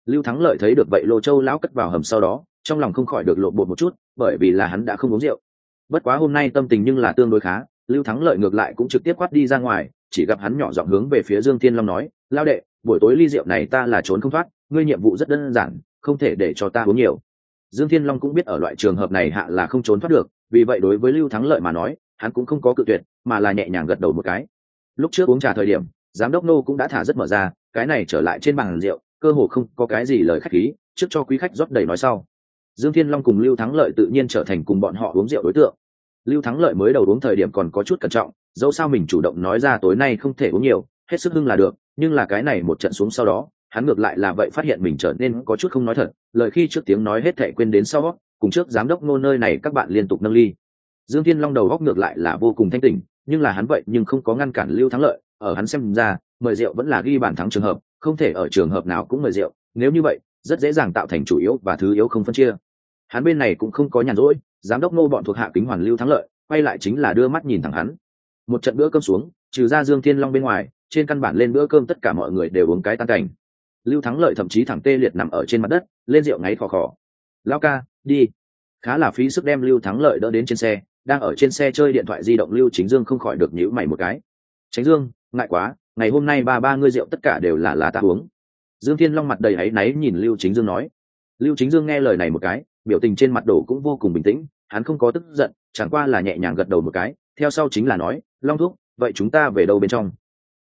lưu thắng lợi thấy được vậy lô châu lão cất vào hầm sau đó, trong lòng không khỏi được lộ bột một chút, bởi vì là hắn đã không uống rượu. Bất quá hôm nay tâm tình nhưng là tương đối khá, lưu thắng lợi ngược lại cũng trực tiếp quát đi ra ngoài, chỉ gặp hắn nhỏ giọng hướng về phía dương thiên long nói lao đệ buổi tối ly rượu này ta là trốn không thoát, ngươi nhiệm vụ rất đơn giản, không thể để cho ta uống nhiều. Dương thiên long cũng biết ở loại trường hợp này hạ là không trốn thoát được, vì vậy đối với lưu thắng lợi mà nói, hắn cũng không có cự tuyệt, mà là nhẹ nhàng gật đầu một cái. Lúc trước uống trà thời điểm, giám đốc nô cũng đã thả rất mở ra, cái này trở lại trên bàn rượu, cơ hồ không có cái gì lời khách khí, trước cho quý khách rót đầy nói sau. Dương thiên long cùng lưu thắng lợi tự nhiên trở thành cùng bọn họ uống rượu đối tượng. Lưu thắng lợi mới đầu uống thời điểm còn có chút cẩn trọng, dẫu sao mình chủ động nói ra tối nay không thể uống nhiều, hết sức hưng là được nhưng là cái này một trận xuống sau đó, hắn ngược lại là vậy phát hiện mình trở nên có chút không nói thật, lời khi trước tiếng nói hết thệ quên đến sau cùng trước giám đốc ngô nơi này các bạn liên tục nâng ly. Dương thiên long đầu góc ngược lại là vô cùng thanh tỉnh, nhưng là hắn vậy nhưng không có ngăn cản lưu thắng lợi, ở hắn xem ra, mời rượu vẫn là ghi bàn thắng trường hợp, không thể ở trường hợp nào cũng mời rượu, nếu như vậy, rất dễ dàng tạo thành chủ yếu và thứ yếu không phân chia. Hắn bên này cũng không có nhàn rỗi, giám đốc ngô bọn thuộc hạ kính hoàn lưu thắng lợi, quay lại chính là đưa mắt nhìn thẳng hắn. Một trận bữa cơm xuống, trừ ra dương thiên long bên ngoài trên căn bản lên bữa cơm tất cả mọi người đều uống cái tan cảnh. Lưu thắng lợi thậm chí thẳng tê liệt nằm ở trên mặt đất, lên rượu ngáy khò khò. Lao ca, đi. Khá là phí sức đem lưu thắng lợi đỡ đến trên xe, đang ở trên xe chơi điện thoại di động lưu chính dương không khỏi được nhữ mày một cái. Tránh dương, ngại quá, ngày hôm nay ba ba ngươi rượu tất cả đều là là ta uống. Dương thiên long mặt đầy áy náy nhìn lưu chính dương nói. Lưu chính dương nghe lời này một cái, biểu tình trên mặt đổ cũng vô cùng bình tĩnh, hắn không có tức giận, chẳng qua là nhẹ nhàng gật đầu một cái, theo sau chính là nói, long thúc, vậy chúng ta về đâu bên trong?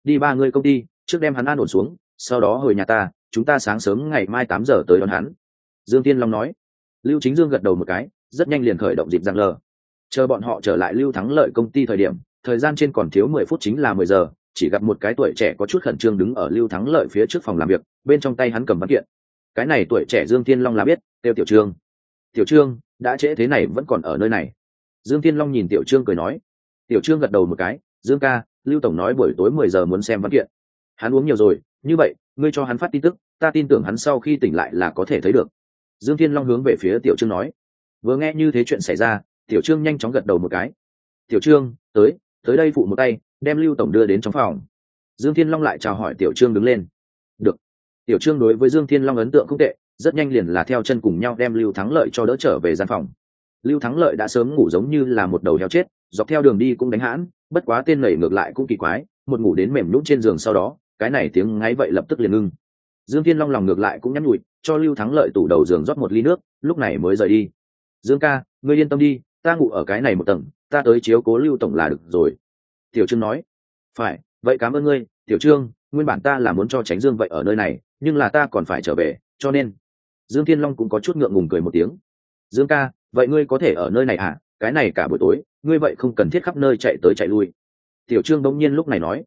Đi ba người công ty, trước đem hắn an ổn xuống, sau đó hồi nhà ta, chúng ta sáng sớm ngày mai tám giờ tới đón hắn. Dương tiên long nói. Lưu chính dương gật đầu một cái, rất nhanh liền khởi động dịp giang lờ. Chờ bọn họ trở lại lưu thắng lợi công ty thời điểm, thời gian trên còn thiếu mười phút chính là mười giờ, chỉ gặp một cái tuổi trẻ có chút khẩn trương đứng ở lưu thắng lợi phía trước phòng làm việc, bên trong tay hắn cầm văn kiện. Cái này tuổi trẻ dương tiên long là biết kêu tiểu trương. Tiểu trương, đã trễ thế này vẫn còn ở nơi này. Dương tiên long nhìn tiểu trương cười nói. Tiểu trương gật đầu một cái, dương ca lưu tổng nói buổi tối mười giờ muốn xem văn kiện. Hắn uống nhiều rồi, như vậy, ngươi cho hắn phát tin tức, ta tin tưởng hắn sau khi tỉnh lại là có thể thấy được. Dương thiên long hướng về phía tiểu trương nói. Vừa nghe như thế chuyện xảy ra, tiểu trương nhanh chóng gật đầu một cái. Tiểu trương, tới tới đây phụ một tay, đem lưu tổng đưa đến trong phòng. Dương thiên long lại chào hỏi tiểu trương đứng lên. Được. Tiểu trương đối với dương thiên long ấn tượng không tệ, rất nhanh liền là theo chân cùng nhau đem lưu thắng lợi cho đỡ trở về gian phòng. Lưu thắng lợi đã sớm ngủ giống như là một đầu heo chết, dọc theo đường đi cũng đánh hãn bất quá tên nảy ngược lại cũng kỳ quái, một ngủ đến mềm nhũn trên giường sau đó, cái này tiếng ngáy vậy lập tức liền ngưng. Dương thiên long lòng ngược lại cũng nhắn nhụi cho lưu thắng lợi tủ đầu giường rót một ly nước, lúc này mới rời đi. Dương ca, ngươi yên tâm đi, ta ngủ ở cái này một tầng, ta tới chiếu cố lưu tổng là được rồi. Tiểu trương nói, phải, vậy cảm ơn ngươi, tiểu trương, nguyên bản ta là muốn cho tránh dương vậy ở nơi này, nhưng là ta còn phải trở về, cho nên. Dương thiên long cũng có chút ngượng ngùng cười một tiếng. Dương ca, vậy ngươi có thể ở nơi này à? Cái này cả buổi tối, ngươi vậy không cần thiết khắp nơi chạy tới chạy lui. Tiểu trương bỗng nhiên lúc này nói,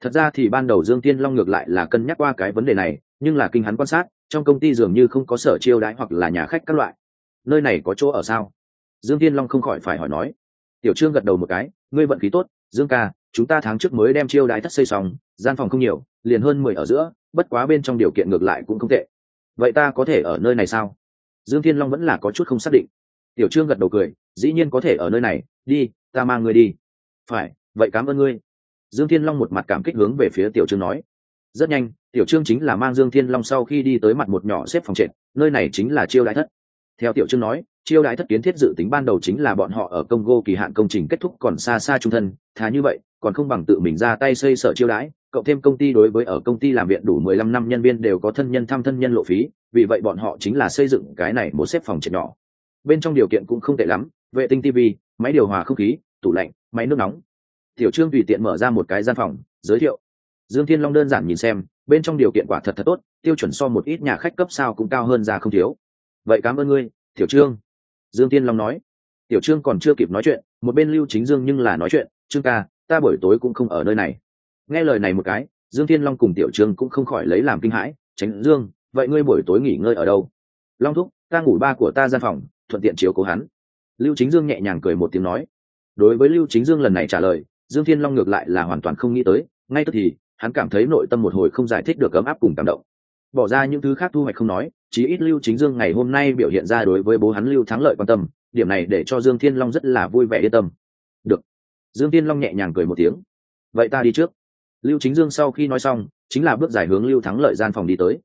thật ra thì ban đầu dương tiên long ngược lại là cân nhắc qua cái vấn đề này, nhưng là kinh hắn quan sát, trong công ty dường như không có sở chiêu đãi hoặc là nhà khách các loại. Nơi này có chỗ ở sao? Dương tiên long không khỏi phải hỏi nói. Tiểu trương gật đầu một cái, ngươi vận khí tốt, dương ca, chúng ta tháng trước mới đem chiêu đãi thất xây xong, gian phòng không nhiều, liền hơn mười ở giữa, bất quá bên trong điều kiện ngược lại cũng không tệ. Vậy ta có thể ở nơi này sao? Dương thiên long vẫn là có chút không xác định tiểu trương gật đầu cười, dĩ nhiên có thể ở nơi này, đi, ta mang ngươi đi. Phải, vậy cảm ơn ngươi. Dương thiên long một mặt cảm kích hướng về phía tiểu trương nói. Rất nhanh, tiểu trương chính là mang dương thiên long sau khi đi tới mặt một nhỏ xếp phòng trệt, nơi này chính là chiêu đại thất. Theo tiểu trương nói, chiêu đại thất kiến thiết dự tính ban đầu chính là bọn họ ở congo kỳ hạn công trình kết thúc còn xa xa trung thân, thà như vậy, còn không bằng tự mình ra tay xây sở chiêu đãi cộng thêm công ty đối với ở công ty làm viện đủ mười lăm năm nhân viên đều có thân nhân thăm thân nhân lộ phí, vì vậy bọn họ chính là xây dựng cái này một xếp phòng trệt nhỏ bên trong điều kiện cũng không tệ lắm, vệ tinh tv máy điều hòa không khí, tủ lạnh, máy nước nóng. Tiểu trương tùy tiện mở ra một cái gian phòng, giới thiệu. Dương thiên long đơn giản nhìn xem, bên trong điều kiện quả thật thật tốt, tiêu chuẩn so một ít nhà khách cấp sao cũng cao hơn ra không thiếu. Vậy cảm ơn ngươi, tiểu trương. Dương thiên long nói. Tiểu trương còn chưa kịp nói chuyện, một bên lưu chính dương nhưng là nói chuyện, trương ca, ta buổi tối cũng không ở nơi này. Nghe lời này một cái, dương thiên long cùng tiểu trương cũng không khỏi lấy làm kinh hãi, tránh dương, vậy ngươi buổi tối nghỉ ngơi ở đâu? Long thúc, ta ngủ ba của ta gian phòng thuận tiện chiếu cố hắn. Lưu chính dương nhẹ nhàng cười một tiếng nói, đối với lưu chính dương lần này trả lời, dương thiên long ngược lại là hoàn toàn không nghĩ tới, ngay tức thì, hắn cảm thấy nội tâm một hồi không giải thích được ấm áp cùng cảm động. Bỏ ra những thứ khác thu hoạch không nói, chí ít lưu chính dương ngày hôm nay biểu hiện ra đối với bố hắn lưu thắng lợi quan tâm, điểm này để cho dương thiên long rất là vui vẻ yên tâm. Được. Dương thiên long nhẹ nhàng cười một tiếng. Vậy ta đi trước. Lưu chính dương sau khi nói xong, chính là bước giải hướng lưu thắng lợi gian phòng đi tới.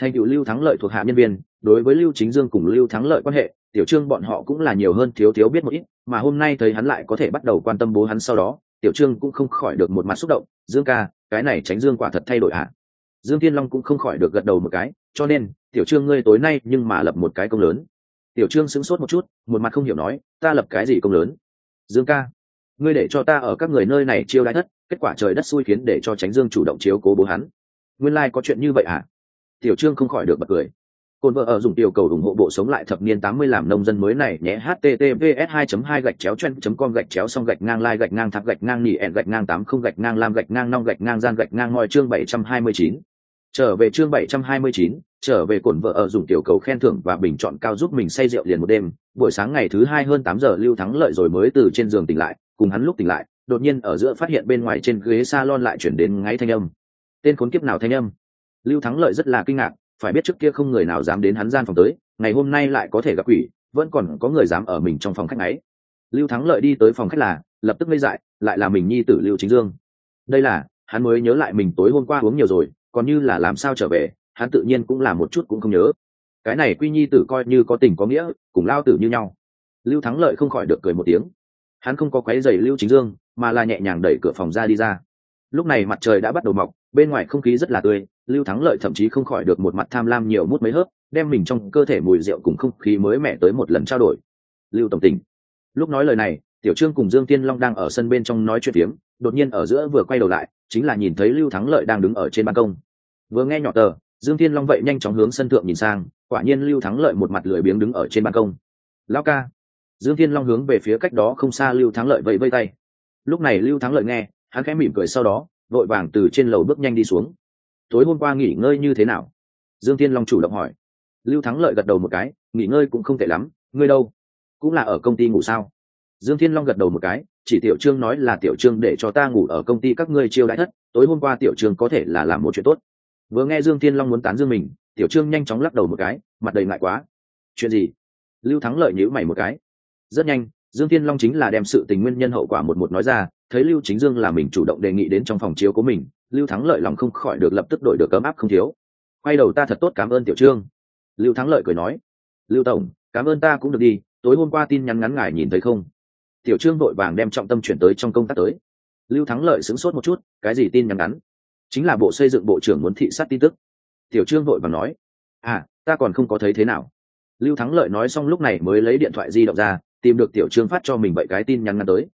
Thành cựu lưu thắng lợi thuộc hạ nhân viên, đối với lưu chính dương cùng lưu thắng lợi quan hệ tiểu trương bọn họ cũng là nhiều hơn thiếu thiếu biết một ít, mà hôm nay thấy hắn lại có thể bắt đầu quan tâm bố hắn sau đó, tiểu trương cũng không khỏi được một mặt xúc động, dương ca, cái này tránh dương quả thật thay đổi ạ. Dương thiên long cũng không khỏi được gật đầu một cái, cho nên, tiểu trương ngươi tối nay nhưng mà lập một cái công lớn. Tiểu trương sững sốt một chút, một mặt không hiểu nói, ta lập cái gì công lớn? Dương ca, ngươi để cho ta ở các người nơi này chiêu đãi thất, kết quả trời đất xui khiến để cho tránh dương chủ động chiếu cố bố hắn. Nguyên lai、like、có chuyện như vậy à tiểu trương không khỏi được bật cười. Côn vợ ở dùng tiểu cầu ủng hộ bộ sống lại thập niên 80 làm nông dân mới này nhé https 2 2 gạch chéo chen com gạch chéo xong gạch ngang lai gạch ngang tháp gạch ngang nỉ ẹn gạch ngang 80 gạch ngang lam gạch ngang nong gạch ngang gian gạch ngang ngoi chương 729. Trở về chương 729, trở về cổn vợ ở dùng tiểu cầu khen thưởng và bình chọn cao giúp mình say rượu liền một đêm, buổi sáng ngày thứ hai hơn 8 giờ Lưu Thắng lợi rồi mới từ trên giường tỉnh lại, cùng hắn lúc tỉnh lại, đột nhiên ở giữa phát hiện bên ngoài trên ghế salon lại chuyển đến ngáy thanh âm. Tên khốn kiếp nào thanh âm? Lưu Thắng lợi rất là kinh ngạc, phải biết trước kia không người nào dám đến hắn gian phòng tới, ngày hôm nay lại có thể gặp quỷ, vẫn còn có người dám ở mình trong phòng khách ấy. Lưu thắng lợi đi tới phòng khách là, lập tức ngây dại, lại là mình nhi tử lưu chính dương. Đây là, hắn mới nhớ lại mình tối hôm qua uống nhiều rồi, còn như là làm sao trở về, hắn tự nhiên cũng là một chút cũng không nhớ. Cái này quy nhi tử coi như có tình có nghĩa, cùng lao tử như nhau. Lưu thắng lợi không khỏi được cười một tiếng. Hắn không có quấy giày lưu chính dương, mà là nhẹ nhàng đẩy cửa phòng ra đi ra. Lúc này mặt trời đã bắt đầu mọc bên ngoài không khí rất là tươi, lưu thắng lợi thậm chí không khỏi được một mặt tham lam nhiều mút mấy hớp, đem mình trong cơ thể mùi rượu cùng không khí mới mẻ tới một lần trao đổi. Lưu tổng tình lúc nói lời này, tiểu trương cùng dương tiên long đang ở sân bên trong nói chuyện tiếng đột nhiên ở giữa vừa quay đầu lại, chính là nhìn thấy lưu thắng lợi đang đứng ở trên ban công. Vừa nghe nhỏ tờ, dương tiên long vậy nhanh chóng hướng sân thượng nhìn sang, quả nhiên lưu thắng lợi một mặt lười biếng đứng ở trên ban công. Lao ca. Dương tiên long hướng về phía cách đó không xa lưu thắng lợi vậy vây tay. Lúc này lưu thắng lợi nghe, hắn khẽ mỉm cười sau đó vội vàng từ trên lầu bước nhanh đi xuống. Tối hôm qua nghỉ ngơi như thế nào? Dương tiên long chủ động hỏi. Lưu thắng lợi gật đầu một cái, nghỉ ngơi cũng không tệ lắm, ngươi đâu? Cũng là ở công ty ngủ sao? Dương thiên long gật đầu một cái, chỉ tiểu trương nói là tiểu trương để cho ta ngủ ở công ty các ngươi chiêu đãi thất, tối hôm qua tiểu trương có thể là làm một chuyện tốt. Vừa nghe dương thiên long muốn tán dương mình, tiểu trương nhanh chóng lắc đầu một cái, mặt đầy ngại quá. Chuyện gì? Lưu thắng lợi nhíu mày một cái. Rất nhanh dương thiên long chính là đem sự tình nguyên nhân hậu quả một một nói ra, thấy lưu chính dương là mình chủ động đề nghị đến trong phòng chiếu của mình, lưu thắng lợi lòng không khỏi được lập tức đổi được ấm áp không thiếu. Quay đầu ta thật tốt, cảm ơn tiểu trương. Lưu thắng lợi cười nói. Lưu tổng, cảm ơn ta cũng được đi, tối hôm qua tin nhắn ngắn ngài nhìn thấy không? Tiểu trương vội vàng đem trọng tâm chuyển tới trong công tác tới. Lưu thắng lợi sửng sốt một chút, cái gì tin nhắn ngắn? Chính là bộ xây dựng bộ trưởng muốn thị sát tin tức. Tiểu trương vội vàng nói. À ta còn không có thấy thế nào. Lưu thắng lợi nói xong lúc này mới lấy điện thoại di động ra tìm được tiểu trương phát cho mình vậy cái tin nhắn ngắn tới.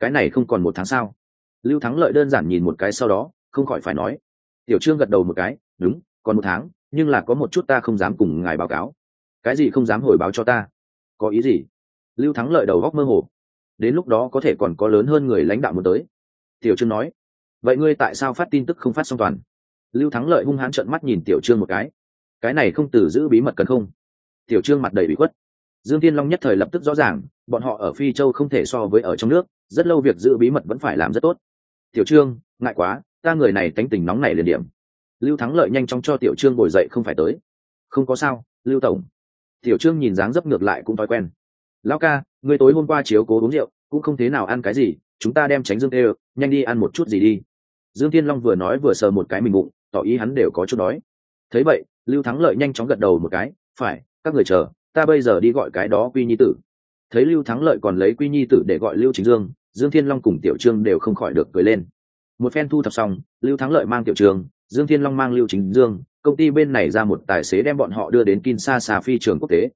Cái này không còn một tháng sao lưu thắng lợi đơn giản nhìn một cái sau đó, không khỏi phải nói. Tiểu trương gật đầu một cái, đúng, còn một tháng, nhưng là có một chút ta không dám cùng ngài báo cáo. Cái gì không dám hồi báo cho ta? Có ý gì? Lưu thắng lợi đầu góc mơ hồ. Đến lúc đó có thể còn có lớn hơn người lãnh đạo muốn tới. Tiểu trương nói. Vậy ngươi tại sao phát tin tức không phát song toàn? Lưu thắng lợi hung hãn trợn mắt nhìn tiểu trương một cái. Cái này không từ giữ bí mật cần không? Tiểu trương mặt đầy bị khuất dương tiên long nhất thời lập tức rõ ràng, bọn họ ở phi châu không thể so với ở trong nước, rất lâu việc giữ bí mật vẫn phải làm rất tốt. Tiểu trương, ngại quá, ta người này tánh tình nóng này liền điểm. Lưu thắng lợi nhanh chóng cho tiểu trương bồi dậy không phải tới. Không có sao, lưu tổng. Tiểu trương nhìn dáng dấp ngược lại cũng thói quen. Lão ca, người tối hôm qua chiếu cố uống rượu, cũng không thế nào ăn cái gì, chúng ta đem tránh dương tê nhanh đi ăn một chút gì đi. Dương thiên long vừa nói vừa sờ một cái mình bụng, tỏ ý hắn đều có chút đói. Thấy vậy, lưu thắng lợi nhanh chóng gật đầu một cái, phải, các người chờ ta bây giờ đi gọi cái đó quy nhi tử. Thấy lưu thắng lợi còn lấy quy nhi tử để gọi lưu chính dương dương thiên long cùng tiểu trương đều không khỏi được cười lên. Một phen thu thập xong, lưu thắng lợi mang tiểu trương, dương thiên long mang lưu chính dương, công ty bên này ra một tài xế đem bọn họ đưa đến kinshasa phi trường quốc tế.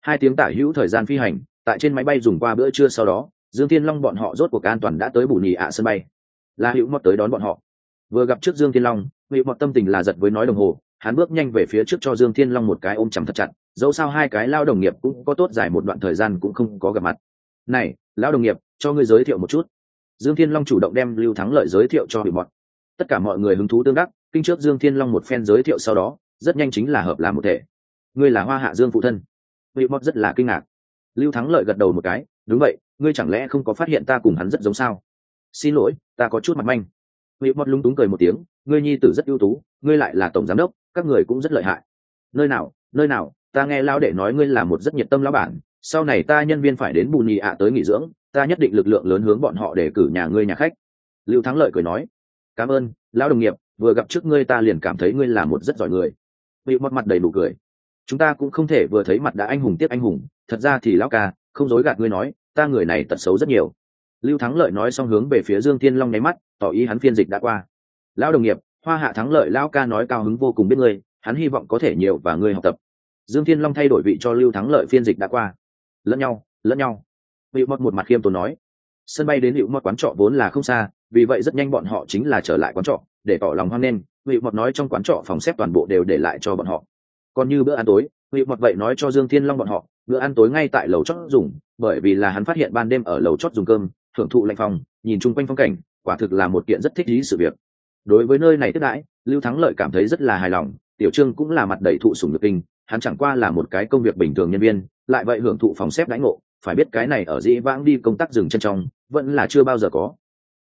Hai tiếng tả hữu thời gian phi hành, tại trên máy bay dùng qua bữa trưa sau đó, dương thiên long bọn họ rốt cuộc an toàn đã tới bù nhì ạ sân bay. Là hữu mọt tới đón bọn họ. Vừa gặp trước dương thiên long, hữu mọt tâm tình là giật với nói đồng hồ hắn bước nhanh về phía trước cho dương thiên long một cái ôm chầm thật chặt, dẫu sao hai cái lao đồng nghiệp cũng có tốt dài một đoạn thời gian cũng không có gặp mặt. Này, lao đồng nghiệp, cho ngươi giới thiệu một chút. Dương thiên long chủ động đem lưu thắng lợi giới thiệu cho hữu mọt. Tất cả mọi người hứng thú tương đắc, kinh trước dương thiên long một phen giới thiệu sau đó, rất nhanh chính là hợp làm một thể. Ngươi là hoa hạ dương phụ thân. Hữu mọt rất là kinh ngạc. Lưu thắng lợi gật đầu một cái, đúng vậy, ngươi chẳng lẽ không có phát hiện ta cùng hắn rất giống sao? Xin lỗi, ta có chút mặt manh. Hữu mọt lúng túng cười một tiếng, ngươi nhi tử rất ưu tú, ngươi lại là tổng giám đốc các người cũng rất lợi hại. Nơi nào nơi nào, ta nghe lao đệ nói ngươi là một rất nhiệt tâm lão bản, sau này ta nhân viên phải đến bù nhì ạ tới nghỉ dưỡng, ta nhất định lực lượng lớn hướng bọn họ để cử nhà ngươi nhà khách. Lưu thắng lợi cười nói, cảm ơn, lão đồng nghiệp, vừa gặp trước ngươi ta liền cảm thấy ngươi là một rất giỏi người. Bị mất mặt đầy đủ cười, chúng ta cũng không thể vừa thấy mặt đã anh hùng tiếp anh hùng, thật ra thì lão ca, không dối gạt ngươi nói, ta người này tật xấu rất nhiều. Lưu thắng lợi nói xong hướng về phía dương tiên long nháy mắt, tỏ ý hắn phiên dịch đã qua. Lão đồng nghiệp hoa hạ thắng lợi lão ca nói cao hứng vô cùng biết ngươi hắn hy vọng có thể nhiều và ngươi học tập. Dương thiên long thay đổi vị cho lưu thắng lợi phiên dịch đã qua. Lẫn nhau lẫn nhau. Hữu mót một mặt khiêm tốn nói. Sân bay đến hữu mót quán trọ vốn là không xa vì vậy rất nhanh bọn họ chính là trở lại quán trọ để tỏ lòng hoan nghênh. Hữu mót nói trong quán trọ phòng xếp toàn bộ đều để lại cho bọn họ. Còn như bữa ăn tối Vị một vậy nói cho Dương Thiên Long bọn họ, bữa ăn tối ngay tại lầu chót dùng, bởi vì là hắn phát hiện ban đêm ở lầu chót dùng cơm, thưởng thụ lạnh phòng, nhìn chung quanh phong cảnh, quả thực là một kiện rất thích lý sự việc. Đối với nơi này tiếp đãi, Lưu Thắng Lợi cảm thấy rất là hài lòng, Tiểu Trương cũng là mặt đầy thụ sủng nhược kinh, hắn chẳng qua là một cái công việc bình thường nhân viên, lại vậy hưởng thụ phòng xếp đãi ngộ, phải biết cái này ở dĩ vãng đi công tác dừng chân trong, vẫn là chưa bao giờ có.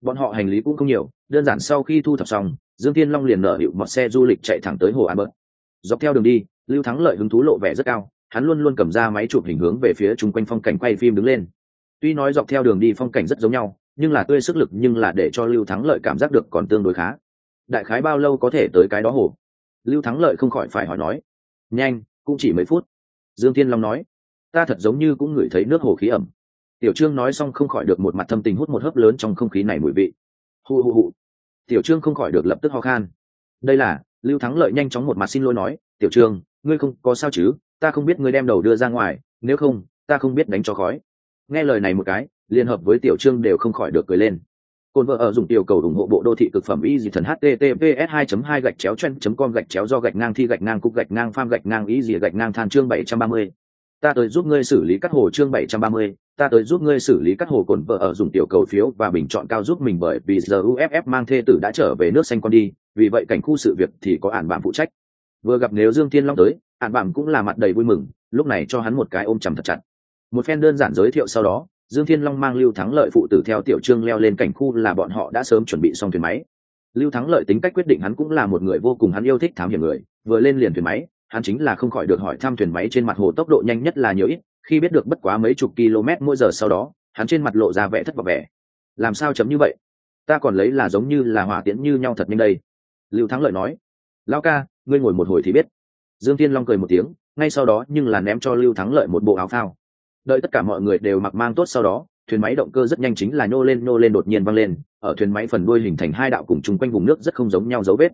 Bọn họ hành lý cũng không nhiều, đơn giản sau khi thu thập xong, Dương Thiên Long liền nở hiệu một xe du lịch chạy thẳng tới hồ An Bớt. Dọc theo đường đi, Lưu Thắng Lợi hứng thú lộ vẻ rất cao, hắn luôn luôn cầm ra máy chụp hình hướng về phía chung quanh phong cảnh quay phim đứng lên tuy nói dọc theo đường đi phong cảnh rất giống nhau nhưng là tươi sức lực nhưng là để cho lưu thắng lợi cảm giác được còn tương đối khá đại khái bao lâu có thể tới cái đó hồ lưu thắng lợi không khỏi phải hỏi nói. Nhanh, cũng chỉ mấy phút. Dương tiên long nói. Ta thật giống như cũng ngửi thấy nước hồ khí ẩm. Tiểu trương nói xong không khỏi được một mặt thâm tình hút một hớp lớn trong không khí này mùi vị. Hu hu hu tiểu trương không khỏi được lập tức ho khan. Đây là, lưu thắng lợi nhanh chóng một mặt xin lỗi nói. Tiểu trương, ngươi không có sao chứ? Ta không biết ngươi đem đầu đưa ra ngoài. Nếu không, ta không biết đánh cho khói. Nghe lời này một cái, liên hợp với tiểu trương đều không khỏi được cười lên. Côn vợ ở dùng tiểu cầu ủng hộ bộ đô thị cực phẩm y dị thần https 2 2 gạch chéo chen com gạch chéo do gạch ngang thi gạch ngang cục gạch ngang pham gạch ngang y dị gạch ngang than chương 730. ta tới giúp ngươi xử lý cắt hồ chương 730, ta tới giúp ngươi xử lý cắt hồ cồn vợ ở dùng tiểu cầu phiếu và bình chọn cao giúp mình bởi vì giờ uff mang thê tử đã trở về nước xanh con đi. Vì vậy cảnh khu sự việc thì có ản bạn phụ trách. Vừa gặp nếu dương thiên long tới ản bạn cũng là mặt đầy vui mừng lúc này cho hắn một cái ôm chầm thật chặt. Một phen đơn giản giới thiệu sau đó dương thiên long mang lưu thắng lợi phụ tử theo tiểu trương leo lên cảnh khu là bọn họ đã sớm chuẩn bị xong thuyền máy. Lưu thắng lợi tính cách quyết định hắn cũng là một người vô cùng hắn yêu thích thám hiểm người, vừa lên liền thuyền máy, hắn chính là không khỏi được hỏi thăm thuyền máy trên mặt hồ tốc độ nhanh nhất là nhiều ít, khi biết được bất quá mấy chục km mỗi giờ sau đó, hắn trên mặt lộ ra vẻ thất vọng vẻ. Làm sao chấm như vậy? Ta còn lấy là giống như là hỏa tiễn như nhau thật nhanh đây. Lưu thắng lợi nói lao ca, ngươi ngồi một hồi thì biết. Dương thiên long cười một tiếng, ngay sau đó nhưng là ném cho lưu thắng lợi một bộ áo phao đợi tất cả mọi người đều mặc mang tốt sau đó, thuyền máy động cơ rất nhanh chính là nhô lên nhô lên đột nhiên văng lên, ở thuyền máy phần đuôi hình thành hai đạo cùng chung quanh vùng nước rất không giống nhau dấu vết.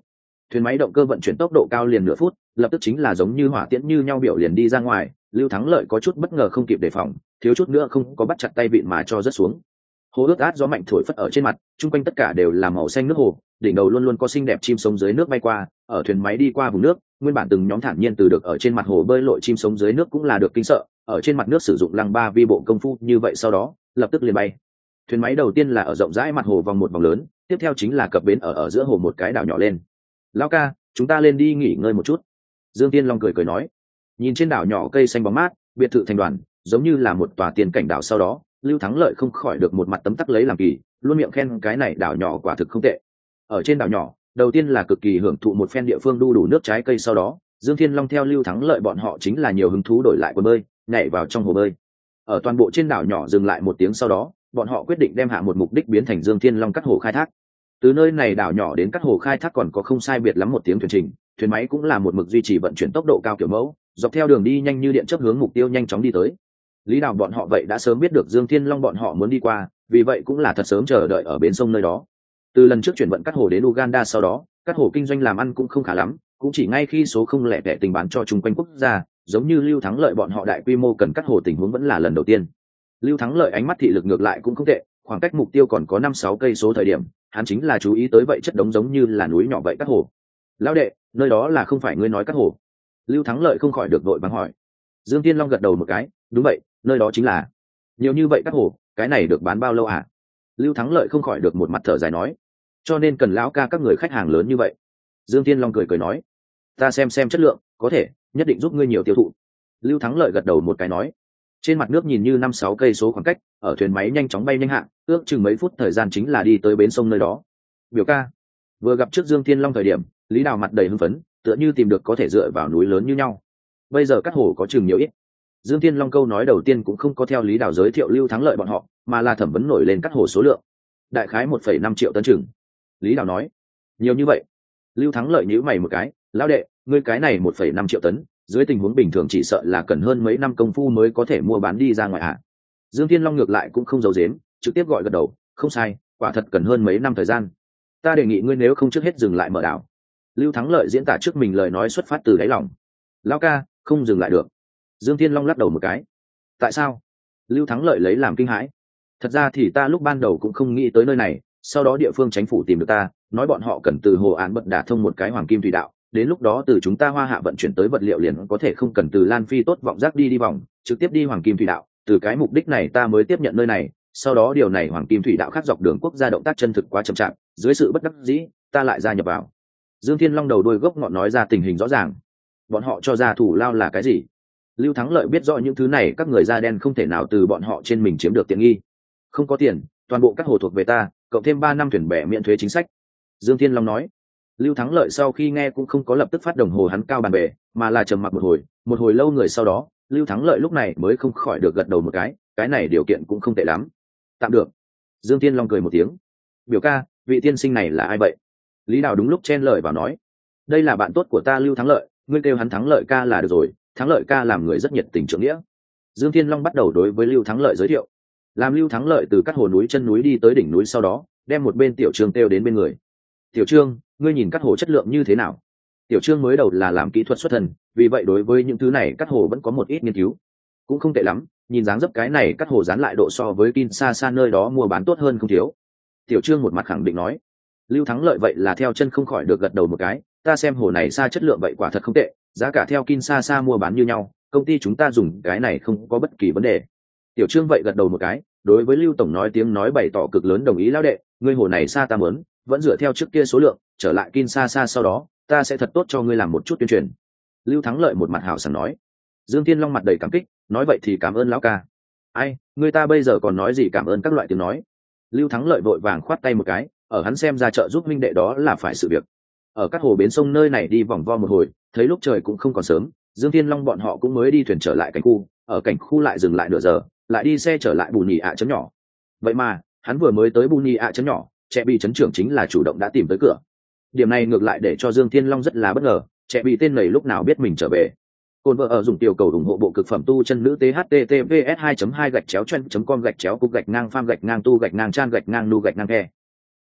Thuyền máy động cơ vận chuyển tốc độ cao liền nửa phút, lập tức chính là giống như hỏa tiễn như nhau biểu liền đi ra ngoài, lưu thắng lợi có chút bất ngờ không kịp đề phòng, thiếu chút nữa không có bắt chặt tay vịn mà cho rất xuống. Hồ ướt át gió mạnh thổi phất ở trên mặt, chung quanh tất cả đều là màu xanh nước hồ, đỉnh đầu luôn luôn có xinh đẹp chim sống dưới nước bay qua, ở thuyền máy đi qua vùng nước nguyên bản từng nhóm thản nhiên từ được ở trên mặt hồ bơi lội chim sống dưới nước cũng là được kinh sợ, ở trên mặt nước sử dụng lăng ba vi bộ công phu như vậy sau đó, lập tức liền bay. Thuyền máy đầu tiên là ở rộng rãi mặt hồ vòng một vòng lớn, tiếp theo chính là cập bến ở ở giữa hồ một cái đảo nhỏ lên. Lao ca, chúng ta lên đi nghỉ ngơi một chút. Dương tiên long cười cười nói. Nhìn trên đảo nhỏ cây xanh bóng mát, biệt thự thành đoàn, giống như là một tòa tiền cảnh đảo sau đó, lưu thắng lợi không khỏi được một mặt tấm tắc lấy làm kỳ, luôn miệng khen cái này đảo nhỏ quả thực không tệ. Ở trên đảo nhỏ đầu tiên là cực kỳ hưởng thụ một phen địa phương đu đủ nước trái cây sau đó, dương thiên long theo lưu thắng lợi bọn họ chính là nhiều hứng thú đổi lại quần bơi, nhảy vào trong hồ bơi. Ở toàn bộ trên đảo nhỏ dừng lại một tiếng sau đó, bọn họ quyết định đem hạ một mục đích biến thành dương thiên long cắt hồ khai thác. Từ nơi này đảo nhỏ đến cắt hồ khai thác còn có không sai biệt lắm một tiếng thuyền trình, thuyền máy cũng là một mực duy trì vận chuyển tốc độ cao kiểu mẫu, dọc theo đường đi nhanh như điện chấp hướng mục tiêu nhanh chóng đi tới. Lý đào bọn họ vậy đã sớm biết được dương thiên long bọn họ muốn đi qua, vì vậy cũng là thật sớm chờ đợi ở bến sông nơi đó từ lần trước chuyển vận cắt hồ đến uganda sau đó, cắt hồ kinh doanh làm ăn cũng không khá lắm, cũng chỉ ngay khi số không lẻ tẻ tình bán cho chung quanh quốc gia, giống như lưu thắng lợi bọn họ đại quy mô cần cắt hồ tình huống vẫn là lần đầu tiên. Lưu thắng lợi ánh mắt thị lực ngược lại cũng không tệ, khoảng cách mục tiêu còn có năm sáu cây số thời điểm, hắn chính là chú ý tới vậy chất đống giống như là núi nhỏ vậy cắt hồ. Lão đệ, nơi đó là không phải ngươi nói cắt hồ? Lưu thắng lợi không khỏi được đội bằng hỏi. Dương tiên long gật đầu một cái, đúng vậy, nơi đó chính là. Nhiều như vậy cắt hồ, cái này được bán bao lâu à lưu thắng lợi không khỏi được một mặt thở dài nói cho nên cần lão ca các người khách hàng lớn như vậy. Dương tiên long cười cười nói, ta xem xem chất lượng, có thể, nhất định giúp ngươi nhiều tiêu thụ. Lưu thắng lợi gật đầu một cái nói, trên mặt nước nhìn như năm sáu cây số khoảng cách, ở thuyền máy nhanh chóng bay nhanh hạn ước chừng mấy phút thời gian chính là đi tới bến sông nơi đó. Biểu ca, vừa gặp trước dương thiên long thời điểm, lý đào mặt đầy hưng phấn, tựa như tìm được có thể dựa vào núi lớn như nhau. Bây giờ các hồ có chừng nhiều ít. Dương thiên long câu nói đầu tiên cũng không có theo lý đào giới thiệu lưu thắng lợi bọn họ, mà là thẩm vấn nổi lên các hồ số lượng. Đại khái một phẩy năm triệu tấn chừng lý đào nói, nhiều như vậy? Lưu thắng lợi nhữ mày một cái, lão đệ, ngươi cái này một phẩy năm triệu tấn, dưới tình huống bình thường chỉ sợ là cần hơn mấy năm công phu mới có thể mua bán đi ra ngoài ạ. Dương thiên long ngược lại cũng không giấu dếm trực tiếp gọi gật đầu, không sai, quả thật cần hơn mấy năm thời gian. Ta đề nghị ngươi nếu không trước hết dừng lại mở đảo. Lưu thắng lợi diễn tả trước mình lời nói xuất phát từ đáy lòng. Lão ca, không dừng lại được. Dương thiên long lắc đầu một cái. Tại sao? Lưu thắng lợi lấy làm kinh hãi. Thật ra thì ta lúc ban đầu cũng không nghĩ tới nơi này sau đó địa phương chính phủ tìm được ta, nói bọn họ cần từ hồ án bận đả thông một cái hoàng kim thủy đạo, đến lúc đó từ chúng ta hoa hạ vận chuyển tới vật liệu liền có thể không cần từ lan phi tốt vọng giác đi đi vòng, trực tiếp đi hoàng kim thủy đạo, từ cái mục đích này ta mới tiếp nhận nơi này, sau đó điều này hoàng kim thủy đạo khác dọc đường quốc gia động tác chân thực quá chậm chạp, dưới sự bất đắc dĩ, ta lại gia nhập vào. Dương thiên long đầu đôi gốc ngọn nói ra tình hình rõ ràng. Bọn họ cho ra thủ lao là cái gì? Lưu thắng lợi biết rõ những thứ này, các người da đen không thể nào từ bọn họ trên mình chiếm được tiện nghi. Không có tiền, toàn bộ các hồ thuộc về ta cộng thêm ba năm thuyền bè miễn thuế chính sách. Dương thiên long nói, lưu thắng lợi sau khi nghe cũng không có lập tức phát đồng hồ hắn cao bàn bể mà là trầm mặc một hồi một hồi lâu người sau đó, lưu thắng lợi lúc này mới không khỏi được gật đầu một cái cái này điều kiện cũng không tệ lắm. Tạm được. Dương Thiên long cười một tiếng, biểu ca, vị tiên sinh này là ai vậy? Lý đào đúng lúc chen lời vào nói, đây là bạn tốt của ta lưu thắng lợi, ngươi kêu hắn thắng lợi ca là được rồi, thắng lợi ca làm người rất nhiệt tình trưởng nghĩa. Dương thiên long bắt đầu đối với lưu thắng lợi giới thiệu làm lưu thắng lợi từ các hồ núi chân núi đi tới đỉnh núi sau đó, đem một bên tiểu trương kêu đến bên người. Tiểu trương, ngươi nhìn cắt hồ chất lượng như thế nào? Tiểu trương mới đầu là làm kỹ thuật xuất thần, vì vậy đối với những thứ này cắt hồ vẫn có một ít nghiên cứu. Cũng không tệ lắm, nhìn dáng dấp cái này cắt hồ dán lại độ so với kin xa xa nơi đó mua bán tốt hơn không thiếu. Tiểu trương một mặt khẳng định nói. Lưu thắng lợi vậy là theo chân không khỏi được gật đầu một cái, ta xem hồ này xa chất lượng vậy quả thật không tệ, giá cả theo kin xa xa mua bán như nhau, công ty chúng ta dùng cái này không có bất kỳ vấn đề tiểu trương vậy gật đầu một cái, đối với lưu tổng nói tiếng nói bày tỏ cực lớn đồng ý lao đệ, ngươi hồ này xa ta mớn vẫn dựa theo trước kia số lượng, trở lại kin xa xa sau đó, ta sẽ thật tốt cho ngươi làm một chút tuyên truyền. Lưu thắng lợi một mặt hào sảng nói. Dương tiên long mặt đầy cảm kích, nói vậy thì cảm ơn lão ca. Ai, người ta bây giờ còn nói gì cảm ơn các loại tiếng nói. Lưu thắng lợi vội vàng khoát tay một cái, ở hắn xem ra chợ giúp minh đệ đó là phải sự việc. Ở các hồ bến sông nơi này đi vòng vo một hồi, thấy lúc trời cũng không còn sớm, dương thiên long bọn họ cũng mới đi thuyền trở lại cảnh khu, ở cảnh khu lại dừng lại nửa giờ lại đi xe trở lại bù nhì ạ chấm nhỏ. Vậy mà, hắn vừa mới tới bù nhì ạ chấm nhỏ, trẻ bị chấn trưởng chính là chủ động đã tìm tới cửa. Điểm này ngược lại để cho dương thiên long rất là bất ngờ, trẻ bị tên này lúc nào biết mình trở về. Cồn vợ ở dùng tiểu cầu ủng hộ bộ cực phẩm tu chân nữ thttps 2 2 gạch chéo chân com gạch chéo cục gạch ngang pham gạch ngang tu gạch ngang chan gạch ngang nu gạch ngang khe